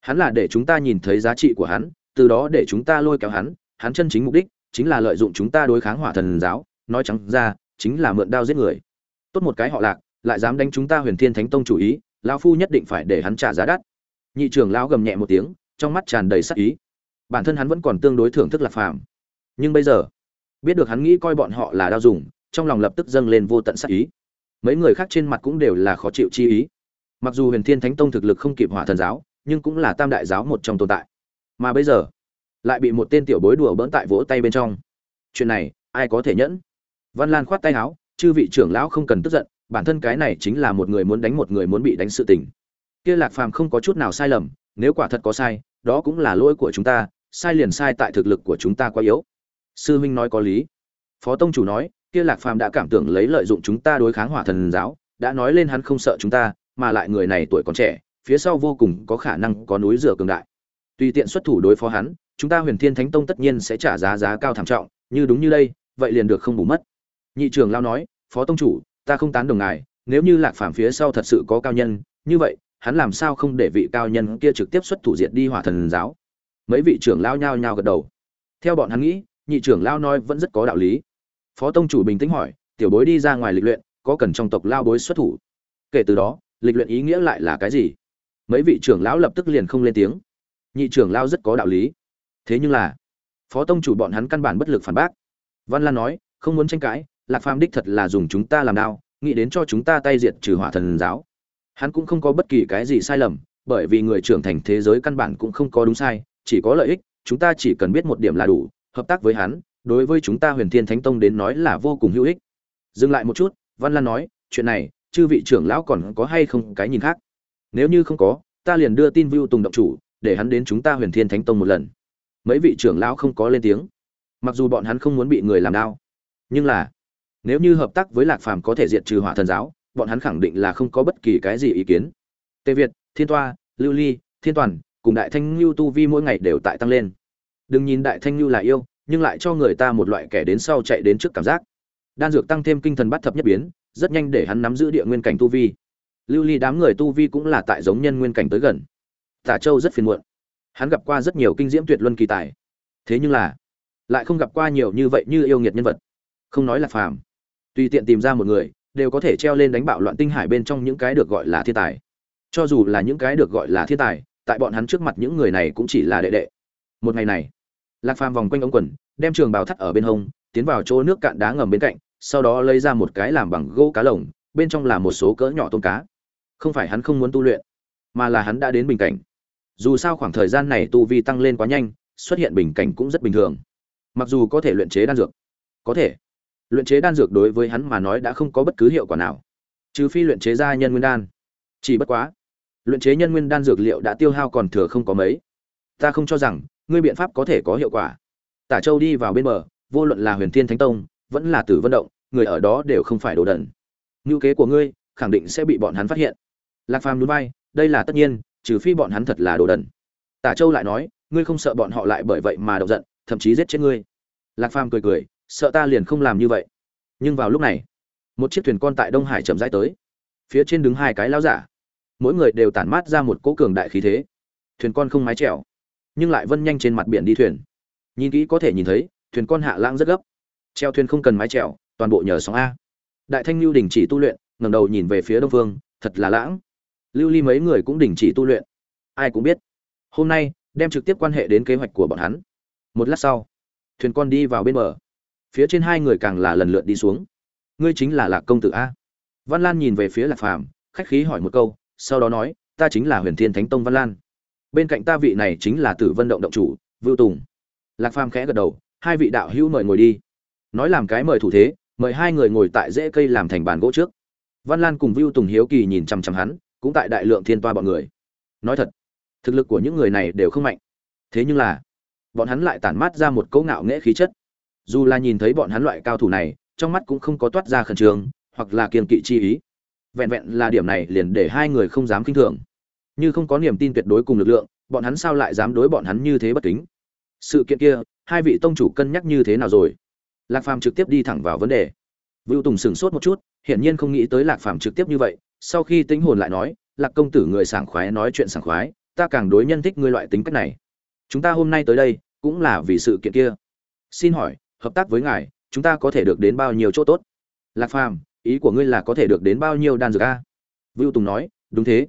Hắn là để chúng ta nhìn thấy giá trị của hắn, từ đó để chúng ta lôi kéo hắn hắn chân chính mục đích chính là lợi dụng chúng ta đối kháng hỏa thần giáo, nói trắng ra, chính là mượn đao giết người. Tốt một cái họ lạc lại dám đánh chúng ta huyền thiên thánh tông chủ ý, lão phu nhất định phải để hắn trả giá đắt. Nhị trưởng lão gầm nhẹ một tiếng, trong mắt tràn đầy sắc ý. Bản thân hắn vẫn còn tương đối thưởng thức lạc phàm. Nhưng bây giờ, biết được hắn nghĩ coi bọn họ là đao dùng, trong lòng lập tức dâng lên vô tận sắc ý. Mấy người khác trên mặt cũng đều là khó chịu chi ý. Mặc dù huyền thiên thánh tông thực lực không kịp hỏa thần giáo, nhưng cũng là tam đại giáo một trong tồn tại. Mà bây giờ, lại bị một tên tiểu bối đùa bỡn tại vỗ tay bên trong. Chuyện này, ai có thể nhẫn? Văn lan khoát tay áo, chư vị trưởng lão không cần tức giận bản thân cái này chính là một người muốn đánh một người muốn bị đánh sự tình. Kia lạc phàm không có chút nào sai lầm, nếu quả thật có sai, đó cũng là lỗi của chúng ta, sai liền sai tại thực lực của chúng ta quá yếu. Sư huynh nói có lý. Phó tông chủ nói, kia lạc phàm đã cảm tưởng lấy lợi dụng chúng ta đối kháng hỏa thần giáo, đã nói lên hắn không sợ chúng ta, mà lại người này tuổi còn trẻ, phía sau vô cùng có khả năng có núi rửa cường đại. Tùy tiện xuất thủ đối phó hắn, chúng ta huyền thiên thánh tông tất nhiên sẽ trả giá giá cao thảm trọng, như đúng như đây, vậy liền được không bù mất. Nhị trường lao nói, phó tông chủ ta không tán đồng ngài, nếu như lạc phàm phía sau thật sự có cao nhân, như vậy, hắn làm sao không để vị cao nhân kia trực tiếp xuất thủ diệt đi hỏa thần giáo? Mấy vị trưởng lao nhao nhao gật đầu. Theo bọn hắn nghĩ, nhị trưởng lao nói vẫn rất có đạo lý. Phó tông chủ bình tĩnh hỏi, tiểu bối đi ra ngoài lịch luyện, có cần trong tộc lao bối xuất thủ? Kể từ đó, lịch luyện ý nghĩa lại là cái gì? Mấy vị trưởng lão lập tức liền không lên tiếng. Nhị trưởng lao rất có đạo lý. Thế nhưng là, phó tông chủ bọn hắn căn bản bất lực phản bác. Văn lan nói, không muốn tranh cãi lạc phàm đích thật là dùng chúng ta làm đao, nghĩ đến cho chúng ta tay diệt trừ hỏa thần giáo. Hắn cũng không có bất kỳ cái gì sai lầm, bởi vì người trưởng thành thế giới căn bản cũng không có đúng sai, chỉ có lợi ích, chúng ta chỉ cần biết một điểm là đủ, hợp tác với hắn, đối với chúng ta huyền thiên thánh tông đến nói là vô cùng hữu ích. Dừng lại một chút, văn lan nói, chuyện này, chư vị trưởng lão còn có hay không cái nhìn khác? Nếu như không có, ta liền đưa tin vưu tùng động chủ, để hắn đến chúng ta huyền thiên thánh tông một lần. Mấy vị trưởng lão không có lên tiếng. Mặc dù bọn hắn không muốn bị người làm đau nhưng là nếu như hợp tác với lạc phàm có thể diệt trừ hỏa thần giáo, bọn hắn khẳng định là không có bất kỳ cái gì ý kiến. Tề việt, thiên toa, lưu ly, thiên toàn, cùng đại thanh lưu tu vi mỗi ngày đều tại tăng lên. Đừng nhìn đại thanh lưu là yêu, nhưng lại cho người ta một loại kẻ đến sau chạy đến trước cảm giác. Đan dược tăng thêm kinh thần bắt thập nhất biến, rất nhanh để hắn nắm giữ địa nguyên cảnh tu vi. Lưu ly đám người tu vi cũng là tại giống nhân nguyên cảnh tới gần. Tả châu rất phiền muộn. Hắn gặp qua rất nhiều kinh diễm tuyệt luân kỳ tài. Thế nhưng là, lại không gặp qua nhiều như vậy như yêu nghiệt nhân vật. Không nói là phàm tùy tiện tìm ra một người, đều có thể treo lên đánh bạo loạn tinh hải bên trong những cái được gọi là thiên tài. Cho dù là những cái được gọi là thiên tài, tại bọn hắn trước mặt những người này cũng chỉ là đệ đệ. Một ngày này, lạc phàm vòng quanh ống quần, đem trường bào thắt ở bên hông, tiến vào chỗ nước cạn đá ngầm bên cạnh, sau đó lấy ra một cái làm bằng gỗ cá lồng, bên trong là một số cỡ nhỏ tôm cá. Không phải hắn không muốn tu luyện, mà là hắn đã đến bình cảnh. Dù sao khoảng thời gian này tu vi tăng lên quá nhanh, xuất hiện bình cảnh cũng rất bình thường. Mặc dù có thể luyện chế đan dược, có thể luyện chế đan dược đối với hắn mà nói đã không có bất cứ hiệu quả nào. Trừ phi luyện chế ra nhân nguyên đan. Chỉ bất quá, luyện chế nhân nguyên đan dược liệu đã tiêu hao còn thừa không có mấy. Ta không cho rằng, ngươi biện pháp có thể có hiệu quả. Tả châu đi vào bên bờ, vô luận là huyền thiên thánh tông, vẫn là tử Vận động, người ở đó đều không phải đồ đần. Ngữ kế của ngươi, khẳng định sẽ bị bọn hắn phát hiện. Lạc phàm núi bay đây là tất nhiên, trừ phi bọn hắn thật là đồ đần. Tả châu lại nói, ngươi không sợ bọn họ lại bởi vậy mà động giận, thậm chí giết chết ngươi. Lạc phàm cười cười sợ ta liền không làm như vậy. Nhưng vào lúc này, một chiếc thuyền con tại đông hải chậm rãi tới. Phía trên đứng hai cái lao giả. Mỗi người đều tản mát ra một cỗ cường đại khí thế. Thuyền con không mái chèo, nhưng lại vân nhanh trên mặt biển đi thuyền. Nhìn kỹ có thể nhìn thấy, thuyền con hạ lãng rất gấp. Treo thuyền không cần mái chèo, toàn bộ nhờ sóng a. Đại thanh lưu đình chỉ tu luyện, ngẩng đầu nhìn về phía đông phương, thật là lãng. Lưu ly mấy người cũng đình chỉ tu luyện. Ai cũng biết, hôm nay, đem trực tiếp quan hệ đến kế hoạch của bọn hắn. Một lát sau, thuyền con đi vào bên bờ phía trên hai người càng là lần lượt đi xuống. Ngươi chính là lạc công tử a. Văn lan nhìn về phía lạc phàm, khách khí hỏi một câu, sau đó nói, ta chính là huyền thiên thánh tông văn lan. Bên cạnh ta vị này chính là tử vân động động chủ, vưu tùng. Lạc phàm khẽ gật đầu, hai vị đạo hữu mời ngồi đi. Nói làm cái mời thủ thế, mời hai người ngồi tại rễ cây làm thành bàn gỗ trước. Văn lan cùng vưu tùng hiếu kỳ nhìn chằm chằm hắn, cũng tại đại lượng thiên toa bọn người. Nói thật, thực lực của những người này đều không mạnh. Thế nhưng là, bọn hắn lại tản mát ra một cấu ngạo nghễ khí chất dù là nhìn thấy bọn hắn loại cao thủ này, trong mắt cũng không có toát ra khẩn trương, hoặc là kiên kỵ chi ý. Vẹn vẹn là điểm này liền để hai người không dám kinh thường. Như không có niềm tin tuyệt đối cùng lực lượng, bọn hắn sao lại dám đối bọn hắn như thế bất kính? Sự kiện kia, hai vị tông chủ cân nhắc như thế nào rồi? Lạc phàm trực tiếp đi thẳng vào vấn đề. Vưu tùng sửng sốt một chút, hiển nhiên không nghĩ tới lạc phàm trực tiếp như vậy, sau khi tính hồn lại nói, lạc công tử người sảng khoái nói chuyện sảng khoái, ta càng đối nhân thích ngươi loại tính cách này. Chúng ta hôm nay tới đây, cũng là vì sự kiện kia. Xin hỏi hợp tác với ngài, chúng ta có thể được đến bao nhiêu chỗ tốt? Lạc phàm, ý của ngươi là có thể được đến bao nhiêu đan dược a? Vưu tùng nói, đúng thế.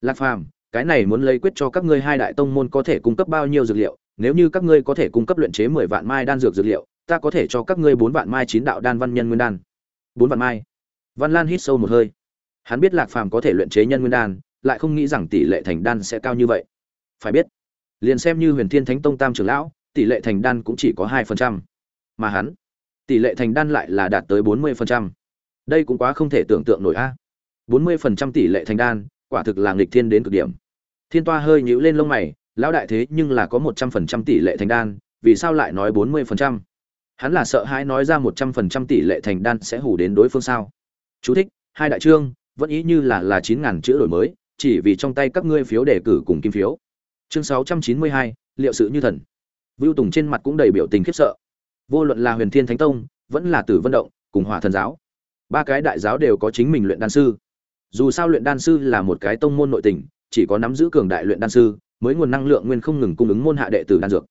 Lạc phàm, cái này muốn lấy quyết cho các ngươi hai đại tông môn có thể cung cấp bao nhiêu dược liệu, nếu như các ngươi có thể cung cấp luyện chế mười vạn mai đan dược dược liệu, ta có thể cho các ngươi bốn vạn mai chín đạo đan văn nhân nguyên đan. Bốn vạn mai? Văn lan hít sâu một hơi. Hắn biết lạc phàm có thể luyện chế nhân nguyên đan, lại không nghĩ rằng tỷ lệ thành đan sẽ cao như vậy. Phải biết, liền xem như huyền thiên thánh tông tam trưởng lão, tỷ lệ thành đan cũng chỉ có hai phần trăm mà hắn, tỷ lệ thành đan lại là đạt tới bốn mươi phần trăm. Đây cũng quá không thể tưởng tượng nổi a. bốn mươi phần trăm tỷ lệ thành đan, quả thực là nghịch thiên đến cực điểm. Thiên toa hơi nhíu lên lông mày, lão đại thế nhưng là có một trăm phần trăm tỷ lệ thành đan, vì sao lại nói bốn mươi phần trăm? Hắn là sợ hãi nói ra một trăm phần trăm tỷ lệ thành đan sẽ hủ đến đối phương sao? Chú thích, hai đại trương, vẫn ý như là là chín ngàn chữ đổi mới, chỉ vì trong tay các ngươi phiếu đề cử cùng kim phiếu. Chương sáu trăm chín mươi hai, liệu sự như thần. Vưu tùng trên mặt cũng đầy biểu tình khiếp sợ vô luận là huyền thiên thánh tông, vẫn là tử vân động, cùng hỏa thần giáo, ba cái đại giáo đều có chính mình luyện đan sư. Dù sao luyện đan sư là một cái tông môn nội tình, chỉ có nắm giữ cường đại luyện đan sư, mới nguồn năng lượng nguyên không ngừng cung ứng môn hạ đệ tử đan dược,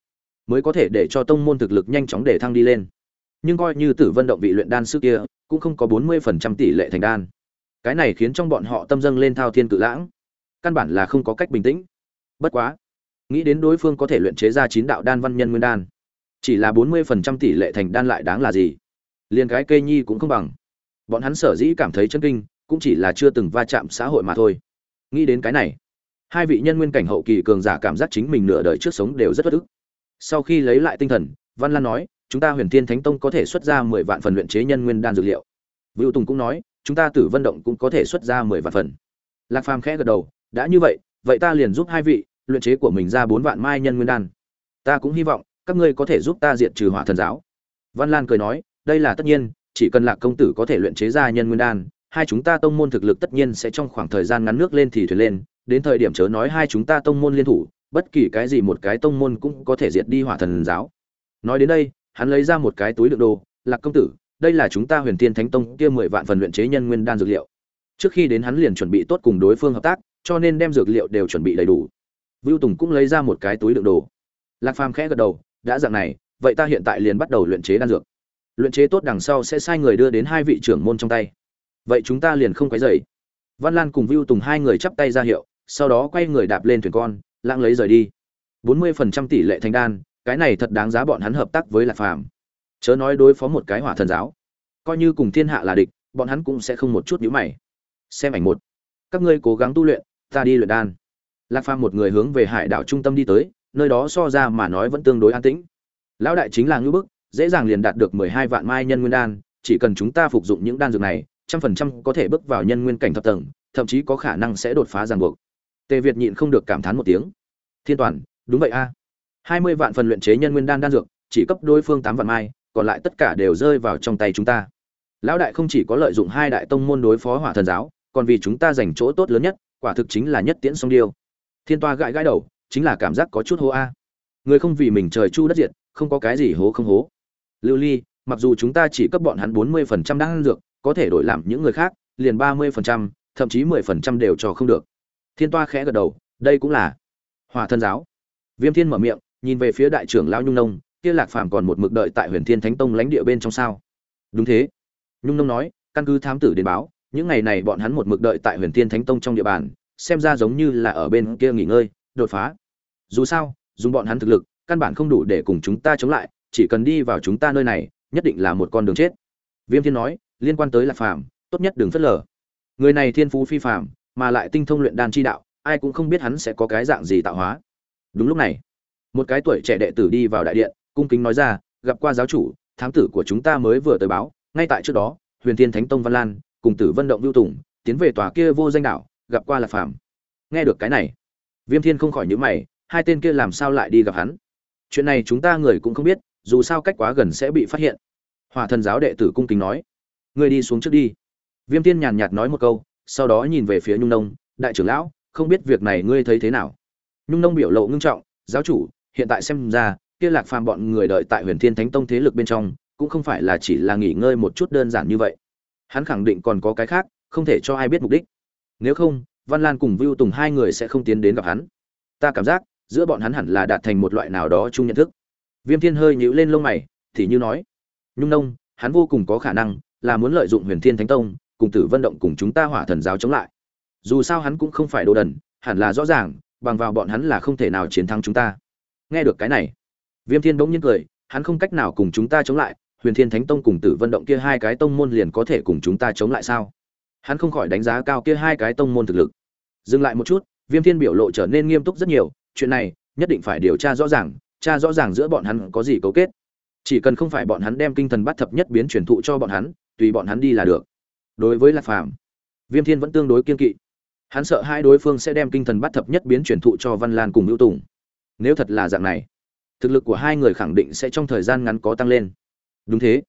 mới có thể để cho tông môn thực lực nhanh chóng để thăng đi lên. Nhưng coi như tử vân động vị luyện đan sư kia, cũng không có bốn mươi phần trăm tỷ lệ thành đan. Cái này khiến trong bọn họ tâm dâng lên thao thiên cự lãng. Căn bản là không có cách bình tĩnh. Bất quá, nghĩ đến đối phương có thể luyện chế ra chín đạo đan văn nhân nguyên đan chỉ là bốn mươi phần trăm tỷ lệ thành đan lại đáng là gì? Liền cái cây nhi cũng không bằng. Bọn hắn sở dĩ cảm thấy chân kinh, cũng chỉ là chưa từng va chạm xã hội mà thôi. Nghĩ đến cái này, hai vị nhân nguyên cảnh hậu kỳ cường giả cảm giác chính mình nửa đời trước sống đều rất bất ức. Sau khi lấy lại tinh thần, văn lan nói, chúng ta huyền thiên thánh tông có thể xuất ra mười vạn phần luyện chế nhân nguyên đan dược liệu. Vựu tùng cũng nói, chúng ta tử vân động cũng có thể xuất ra mười vạn phần. Lạc phàm khẽ gật đầu, đã như vậy vậy ta liền giúp hai vị luyện chế của mình ra bốn vạn mai nhân nguyên đan. Ta cũng hy vọng các ngươi có thể giúp ta diệt trừ hỏa thần giáo. Văn lan cười nói, đây là tất nhiên, chỉ cần lạc công tử có thể luyện chế ra nhân nguyên đan, hai chúng ta tông môn thực lực tất nhiên sẽ trong khoảng thời gian ngắn nước lên thì thuyền lên, đến thời điểm chớ nói hai chúng ta tông môn liên thủ, bất kỳ cái gì một cái tông môn cũng có thể diệt đi hỏa thần giáo. Nói đến đây, hắn lấy ra một cái túi đựng đồ, lạc công tử, đây là chúng ta huyền tiên thánh tông kia mười vạn phần luyện chế nhân nguyên đan dược liệu. Trước khi đến hắn liền chuẩn bị tốt cùng đối phương hợp tác, cho nên đem dược liệu đều chuẩn bị đầy đủ. Vưu tùng cũng lấy ra một cái túi đựng đồ. Lạc phàm khẽ gật đầu đã dạng này, vậy ta hiện tại liền bắt đầu luyện chế đan dược. Luyện chế tốt đằng sau sẽ sai người đưa đến hai vị trưởng môn trong tay. Vậy chúng ta liền không quấy dày văn lan cùng viu tùng hai người chắp tay ra hiệu, sau đó quay người đạp lên thuyền con lãng lấy rời đi. Bốn mươi phần trăm tỷ lệ thành đan, cái này thật đáng giá bọn hắn hợp tác với lạc phàm. Chớ nói đối phó một cái hỏa thần giáo, coi như cùng thiên hạ là địch, bọn hắn cũng sẽ không một chút nhũ mày. Xem ảnh một. Các ngươi cố gắng tu luyện, ta đi luyện đan. Lạc phàm một người hướng về hải đảo trung tâm đi tới nơi đó so ra mà nói vẫn tương đối an tĩnh. Lão đại chính là ngữ bức, dễ dàng liền đạt được mười hai vạn mai nhân nguyên đan, chỉ cần chúng ta phục dụng những đan dược này, trăm phần trăm có thể bước vào nhân nguyên cảnh thập tầng, thậm chí có khả năng sẽ đột phá ràng buộc. Tề việt nhịn không được cảm thán một tiếng. Thiên toàn, đúng vậy a. hai mươi vạn phần luyện chế nhân nguyên đan đan dược, chỉ cấp đối phương tám vạn mai, còn lại tất cả đều rơi vào trong tay chúng ta. Lão đại không chỉ có lợi dụng hai đại tông môn đối phó hỏa thần giáo, còn vì chúng ta giành chỗ tốt lớn nhất, quả thực chính là nhất tiễn song điêu. Thiên toa gãi gãi đầu chính là cảm giác có chút hố a. Người không vì mình trời chu đất diệt, không có cái gì hố không hố. Lưu ly, mặc dù chúng ta chỉ cấp bọn hắn bốn mươi phần trăm đang dược, có thể đổi làm những người khác, liền ba mươi phần trăm, thậm chí mười phần trăm đều cho không được. Thiên toa khẽ gật đầu, đây cũng là hỏa thân giáo. Viêm thiên mở miệng, nhìn về phía đại trưởng lão nhung nông, kia lạc phàm còn một mực đợi tại huyền thiên thánh tông lãnh địa bên trong sao? Đúng thế. Nhung nông nói, căn cứ thám tử đến báo, những ngày này bọn hắn một mực đợi tại huyền thiên thánh tông trong địa bàn, xem ra giống như là ở bên kia nghỉ ngơi, đột phá dù sao, dùng bọn hắn thực lực, căn bản không đủ để cùng chúng ta chống lại, chỉ cần đi vào chúng ta nơi này, nhất định là một con đường chết. Viêm thiên nói, liên quan tới lạc phàm, tốt nhất đừng phớt lờ. Người này thiên phú phi phàm, mà lại tinh thông luyện đan chi đạo, ai cũng không biết hắn sẽ có cái dạng gì tạo hóa. Đúng lúc này, một cái tuổi trẻ đệ tử đi vào đại điện, cung kính nói ra, gặp qua giáo chủ, thám tử của chúng ta mới vừa tới báo, ngay tại trước đó, huyền thiên thánh tông văn lan, cùng tử vân động lưu tùng, tiến về tòa kia vô danh đảo, gặp qua lạc phàm. Nghe được cái này, viêm thiên không khỏi nhữ mày hai tên kia làm sao lại đi gặp hắn? Chuyện này chúng ta người cũng không biết, dù sao cách quá gần sẽ bị phát hiện. Hòa thần giáo đệ tử cung kính nói. Người đi xuống trước đi. Viêm tiên nhàn nhạt nói một câu, sau đó nhìn về phía nhung nông. Đại trưởng lão, không biết việc này ngươi thấy thế nào? Nhung nông biểu lộ ngưng trọng, giáo chủ, hiện tại xem ra, kia lạc phàm bọn người đợi tại huyền thiên thánh tông thế lực bên trong, cũng không phải là chỉ là nghỉ ngơi một chút đơn giản như vậy. Hắn khẳng định còn có cái khác, không thể cho ai biết mục đích. Nếu không, văn lan cùng vưu tùng hai người sẽ không tiến đến gặp hắn. Ta cảm giác giữa bọn hắn hẳn là đạt thành một loại nào đó chung nhận thức. Viêm thiên hơi nhíu lên lông mày, thì như nói, nhung nông, hắn vô cùng có khả năng là muốn lợi dụng huyền thiên thánh tông, cùng tử Vận động cùng chúng ta hỏa thần giáo chống lại. Dù sao hắn cũng không phải đồ đần, hẳn là rõ ràng, bằng vào bọn hắn là không thể nào chiến thắng chúng ta. Nghe được cái này, viêm thiên bỗng nhiên cười, hắn không cách nào cùng chúng ta chống lại, huyền thiên thánh tông cùng tử Vận động kia hai cái tông môn liền có thể cùng chúng ta chống lại sao? Hắn không khỏi đánh giá cao kia hai cái tông môn thực lực. Dừng lại một chút, viêm thiên biểu lộ trở nên nghiêm túc rất nhiều chuyện này, nhất định phải điều tra rõ ràng, tra rõ ràng giữa bọn hắn có gì cấu kết. Chỉ cần không phải bọn hắn đem kinh thần bắt thập nhất biến truyền thụ cho bọn hắn, tùy bọn hắn đi là được. Đối với lạc phàm, viêm thiên vẫn tương đối kiên kỵ. Hắn sợ hai đối phương sẽ đem kinh thần bắt thập nhất biến truyền thụ cho văn lan cùng hữu tùng. Nếu thật là dạng này, thực lực của hai người khẳng định sẽ trong thời gian ngắn có tăng lên. Đúng thế.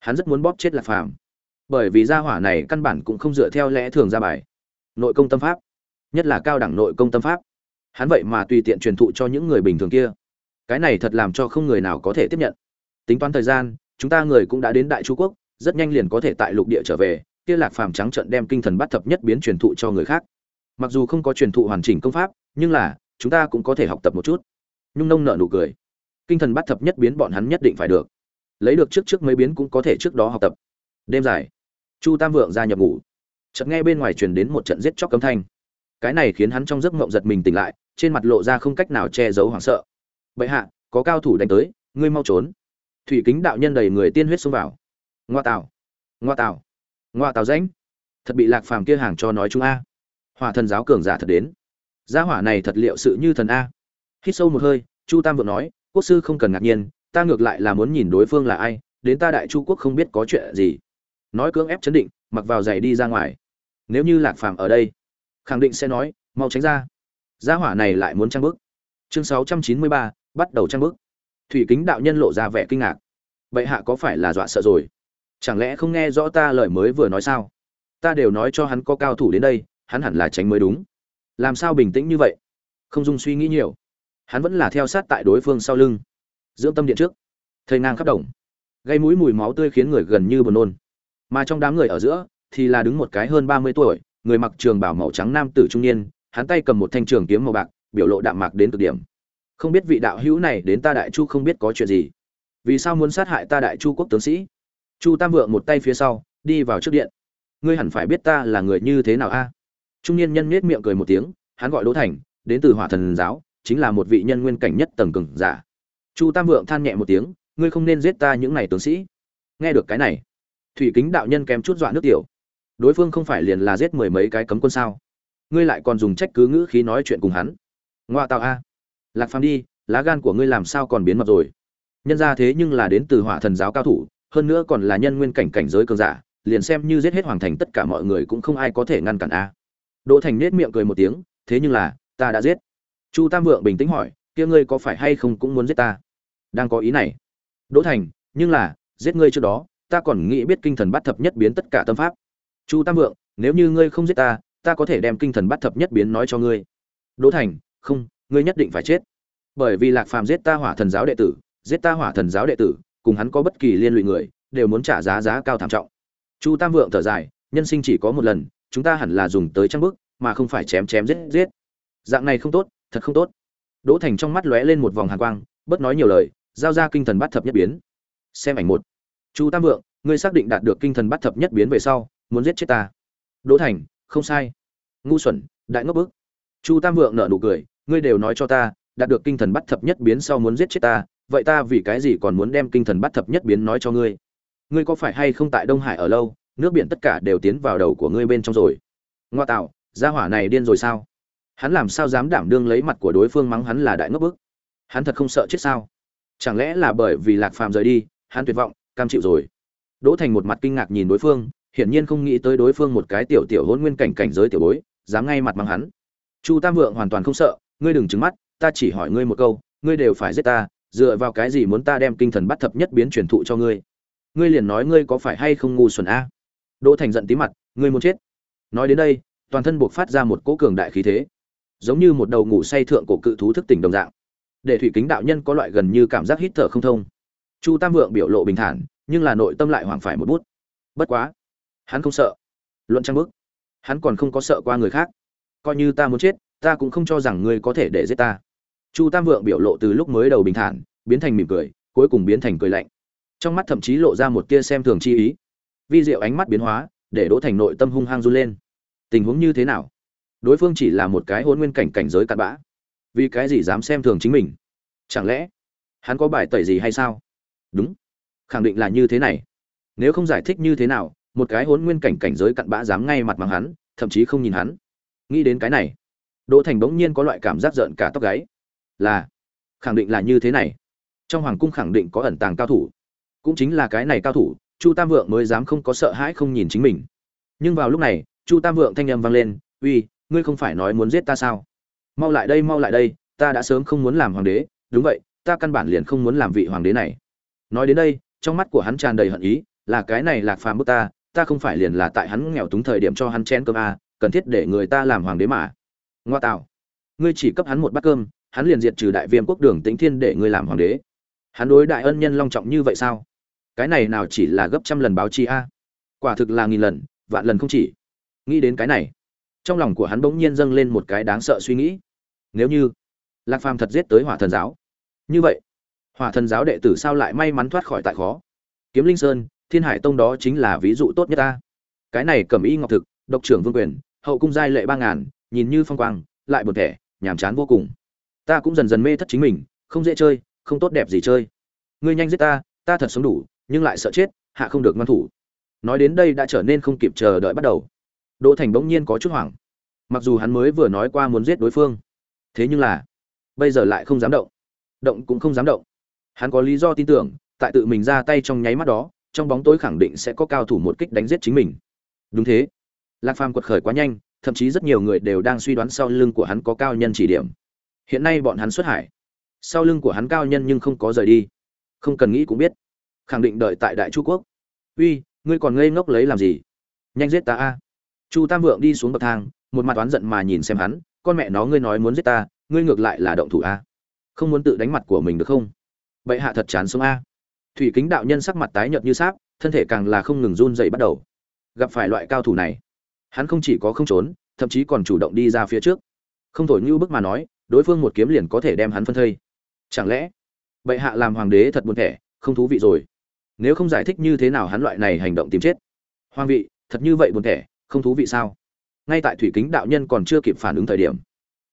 Hắn rất muốn bóp chết lạc phàm. Bởi vì gia hỏa này căn bản cũng không dựa theo lẽ thường ra bài. Nội công tâm pháp. Nhất là cao đẳng nội công tâm pháp hắn vậy mà tùy tiện truyền thụ cho những người bình thường kia. Cái này thật làm cho không người nào có thể tiếp nhận. Tính toán thời gian, chúng ta người cũng đã đến đại chu quốc, rất nhanh liền có thể tại lục địa trở về, kia lạc phàm trắng trận đem kinh thần bắt thập nhất biến truyền thụ cho người khác. Mặc dù không có truyền thụ hoàn chỉnh công pháp, nhưng là, chúng ta cũng có thể học tập một chút. Nhung nông nợ nụ cười. Kinh thần bắt thập nhất biến bọn hắn nhất định phải được. Lấy được trước trước mấy biến cũng có thể trước đó học tập. Đêm dài, chu tam vượng ra nhập ngủ. Chợt nghe bên ngoài truyền đến một trận giết chóc cấm thanh cái này khiến hắn trong giấc mộng giật mình tỉnh lại, trên mặt lộ ra không cách nào che giấu hoảng sợ. Bệ hạ, có cao thủ đánh tới, ngươi mau trốn. Thủy kính đạo nhân đầy người tiên huyết xông vào. Ngoa tào ngoa tào ngoa tào danh thật bị lạc phàm kia hàng cho nói chúng a. Hỏa thần giáo cường giả thật đến. Gia hỏa này thật liệu sự như thần a. Hít sâu một hơi, chu tam vượng nói, quốc sư không cần ngạc nhiên, ta ngược lại là muốn nhìn đối phương là ai, đến ta đại chu quốc không biết có chuyện gì. Nói cưỡng ép chấn định, mặc vào giày đi ra ngoài. Nếu như lạc phàm ở đây khẳng định sẽ nói, mau tránh ra. Gia hỏa này lại muốn trang bức. Chương sáu trăm chín mươi ba, bắt đầu trang bức. Thủy kính đạo nhân lộ ra vẻ kinh ngạc. Bệ hạ có phải là dọa sợ rồi? Chẳng lẽ không nghe rõ ta lời mới vừa nói sao? Ta đều nói cho hắn có cao thủ đến đây, hắn hẳn là tránh mới đúng. Làm sao bình tĩnh như vậy? Không dung suy nghĩ nhiều. Hắn vẫn là theo sát tại đối phương sau lưng. Dưỡng tâm điện trước. Thầy ngang khắp đồng. Gây mũi mùi máu tươi khiến người gần như buồn nôn. Mà trong đám người ở giữa, thì là đứng một cái hơn ba mươi tuổi người mặc trường bảo màu trắng nam tử trung niên, hắn tay cầm một thanh trường kiếm màu bạc, biểu lộ đạm mạc đến cực điểm. Không biết vị đạo hữu này đến ta đại chu không biết có chuyện gì. Vì sao muốn sát hại ta đại chu quốc tướng sĩ? Chu tam vượng một tay phía sau, đi vào trước điện. Ngươi hẳn phải biết ta là người như thế nào a? Trung niên nhân nhếch miệng cười một tiếng, hắn gọi đỗ thành, đến từ hỏa thần giáo, chính là một vị nhân nguyên cảnh nhất tầng cường giả. Chu tam vượng than nhẹ một tiếng, ngươi không nên giết ta những này tướng sĩ. Nghe được cái này, thủy kính đạo nhân kém chút dọa nước tiểu đối phương không phải liền là giết mười mấy cái cấm quân sao? Ngươi lại còn dùng trách cứ ngữ khí nói chuyện cùng hắn. Ngoa tạo a. Lạc phàm đi, lá gan của ngươi làm sao còn biến mập rồi? Nhân ra thế nhưng là đến từ hỏa thần giáo cao thủ, hơn nữa còn là nhân nguyên cảnh cảnh giới cường giả, liền xem như giết hết hoàng thành tất cả mọi người cũng không ai có thể ngăn cản a. Đỗ thành nết miệng cười một tiếng, thế nhưng là, ta đã giết. Chu tam vượng bình tĩnh hỏi, kia ngươi có phải hay không cũng muốn giết ta? Đang có ý này. Đỗ thành, nhưng là, giết ngươi trước đó, ta còn nghĩ biết kinh thần bắt thập nhất biến tất cả tâm pháp chu tam vượng, nếu như ngươi không giết ta ta có thể đem kinh thần bắt thập nhất biến nói cho ngươi. Đỗ thành, không, ngươi nhất định phải chết. Bởi vì lạc phàm giết ta hỏa thần giáo đệ tử, giết ta hỏa thần giáo đệ tử, cùng hắn có bất kỳ liên lụy người, đều muốn trả giá giá cao thảm trọng. Chu tam vượng thở dài, nhân sinh chỉ có một lần, chúng ta hẳn là dùng tới trang bức mà không phải chém chém giết giết. Dạng này không tốt, thật không tốt. Đỗ thành trong mắt lóe lên một vòng hàn quang bất nói nhiều lời, giao ra kinh thần bắt thập nhất biến. Xem ảnh một. Chu tam vượng, ngươi xác định đạt được kinh thần bắt thập nhất biến về sau muốn giết chết ta. Đỗ thành, không sai. Ngu xuẩn, đại ngốc bức. Chu tam vượng nở nụ cười, ngươi đều nói cho ta, đạt được kinh thần bắt thập nhất biến sau muốn giết chết ta, vậy ta vì cái gì còn muốn đem kinh thần bắt thập nhất biến nói cho ngươi? Ngươi có phải hay không tại đông hải ở lâu, nước biển tất cả đều tiến vào đầu của ngươi bên trong rồi? Ngoa tạo, gia hỏa này điên rồi sao? Hắn làm sao dám đảm đương lấy mặt của đối phương mắng hắn là đại ngốc bức? Hắn thật không sợ chết sao? Chẳng lẽ là bởi vì lạc phàm rời đi, hắn tuyệt vọng, cam chịu rồi? Đỗ thành một mặt kinh ngạc nhìn đối phương hiển nhiên không nghĩ tới đối phương một cái tiểu tiểu hôn nguyên cảnh cảnh giới tiểu bối, dám ngay mặt mắng hắn. Chu tam vượng hoàn toàn không sợ, ngươi đừng trứng mắt, ta chỉ hỏi ngươi một câu, ngươi đều phải giết ta, dựa vào cái gì muốn ta đem kinh thần bắt thập nhất biến truyền thụ cho ngươi? Ngươi liền nói ngươi có phải hay không ngu xuẩn a? Đỗ thành giận tí mặt, ngươi muốn chết. Nói đến đây, toàn thân buộc phát ra một cỗ cường đại khí thế, giống như một đầu ngủ say thượng cổ cự thú thức tỉnh đồng dạng. Để thủy kính đạo nhân có loại gần như cảm giác hít thở không thông. Chu tam vượng biểu lộ bình thản, nhưng là nội tâm lại hoảng phải một bút. Bất quá hắn không sợ. Luận trang bức, hắn còn không có sợ qua người khác. Coi như ta muốn chết, ta cũng không cho rằng ngươi có thể để giết ta. Chu tam vượng biểu lộ từ lúc mới đầu bình thản, biến thành mỉm cười, cuối cùng biến thành cười lạnh. Trong mắt thậm chí lộ ra một tia xem thường chi ý. Vi diệu ánh mắt biến hóa, để đỗ thành nội tâm hung hăng run lên. Tình huống như thế nào? Đối phương chỉ là một cái hôn nguyên cảnh cảnh giới cặn bã. Vì cái gì dám xem thường chính mình? Chẳng lẽ hắn có bài tẩy gì hay sao? Đúng, khẳng định là như thế này. Nếu không giải thích như thế nào một cái hôn nguyên cảnh cảnh giới cặn bã dám ngay mặt mắng hắn, thậm chí không nhìn hắn. Nghĩ đến cái này, đỗ thành bỗng nhiên có loại cảm giác giận cả tóc gáy. Là, khẳng định là như thế này. Trong hoàng cung khẳng định có ẩn tàng cao thủ. Cũng chính là cái này cao thủ, chu tam vượng mới dám không có sợ hãi không nhìn chính mình. Nhưng vào lúc này, chu tam vượng thanh âm vang lên, uy, ngươi không phải nói muốn giết ta sao? Mau lại đây, mau lại đây, ta đã sớm không muốn làm hoàng đế. Đúng vậy, ta căn bản liền không muốn làm vị hoàng đế này. Nói đến đây, trong mắt của hắn tràn đầy hận ý, là cái này lạc phàm bức ta ta không phải liền là tại hắn nghèo túng thời điểm cho hắn chén cơm à, cần thiết để người ta làm hoàng đế mà. Ngoa tạo. Ngươi chỉ cấp hắn một bát cơm hắn liền diệt trừ đại viêm quốc đường tĩnh thiên để ngươi làm hoàng đế. Hắn đối đại ân nhân long trọng như vậy sao? Cái này nào chỉ là gấp trăm lần báo chi a? Quả thực là nghìn lần vạn lần không chỉ. Nghĩ đến cái này trong lòng của hắn bỗng nhiên dâng lên một cái đáng sợ suy nghĩ. Nếu như lạc phàm thật giết tới hỏa thần giáo như vậy hỏa thần giáo đệ tử sao lại may mắn thoát khỏi tại khó? Kiếm linh sơn thiên hải tông đó chính là ví dụ tốt nhất ta. Cái này cầm y ngọc thực, độc trưởng vương quyền, hậu cung giai lệ ba ngàn, nhìn như phong quang, lại buồn thẻ, nhàm chán vô cùng. Ta cũng dần dần mê thất chính mình, không dễ chơi, không tốt đẹp gì chơi. Ngươi nhanh giết ta ta thật sống đủ, nhưng lại sợ chết, hạ không được ngoan thủ. Nói đến đây đã trở nên không kịp chờ đợi bắt đầu. Đỗ thành bỗng nhiên có chút hoảng. Mặc dù hắn mới vừa nói qua muốn giết đối phương, thế nhưng là, bây giờ lại không dám động. Động cũng không dám động. Hắn có lý do tin tưởng, tại tự mình ra tay trong nháy mắt đó trong bóng tối khẳng định sẽ có cao thủ một kích đánh giết chính mình. Đúng thế. Lạc phàm quật khởi quá nhanh, thậm chí rất nhiều người đều đang suy đoán sau lưng của hắn có cao nhân chỉ điểm. Hiện nay bọn hắn xuất hải. Sau lưng của hắn cao nhân nhưng không có rời đi. Không cần nghĩ cũng biết. Khẳng định đợi tại đại chu quốc. Uy, ngươi còn ngây ngốc lấy làm gì? Nhanh giết ta a. Chu tam vượng đi xuống bậc thang, một mặt oán giận mà nhìn xem hắn, con mẹ nó, ngươi nói muốn giết ta, ngươi ngược lại là động thủ a. Không muốn tự đánh mặt của mình được không? Bệ hạ thật chán sống a thủy kính đạo nhân sắc mặt tái nhợt như sáp, thân thể càng là không ngừng run dậy bắt đầu. Gặp phải loại cao thủ này, hắn không chỉ có không trốn, thậm chí còn chủ động đi ra phía trước. Không thổi như bức mà nói, đối phương một kiếm liền có thể đem hắn phân thây. Chẳng lẽ, bệ hạ làm hoàng đế thật buồn thẻ, không thú vị rồi. Nếu không giải thích như thế nào hắn loại này hành động tìm chết. Hoàng vị, thật như vậy buồn thẻ, không thú vị sao? Ngay tại thủy kính đạo nhân còn chưa kịp phản ứng thời điểm,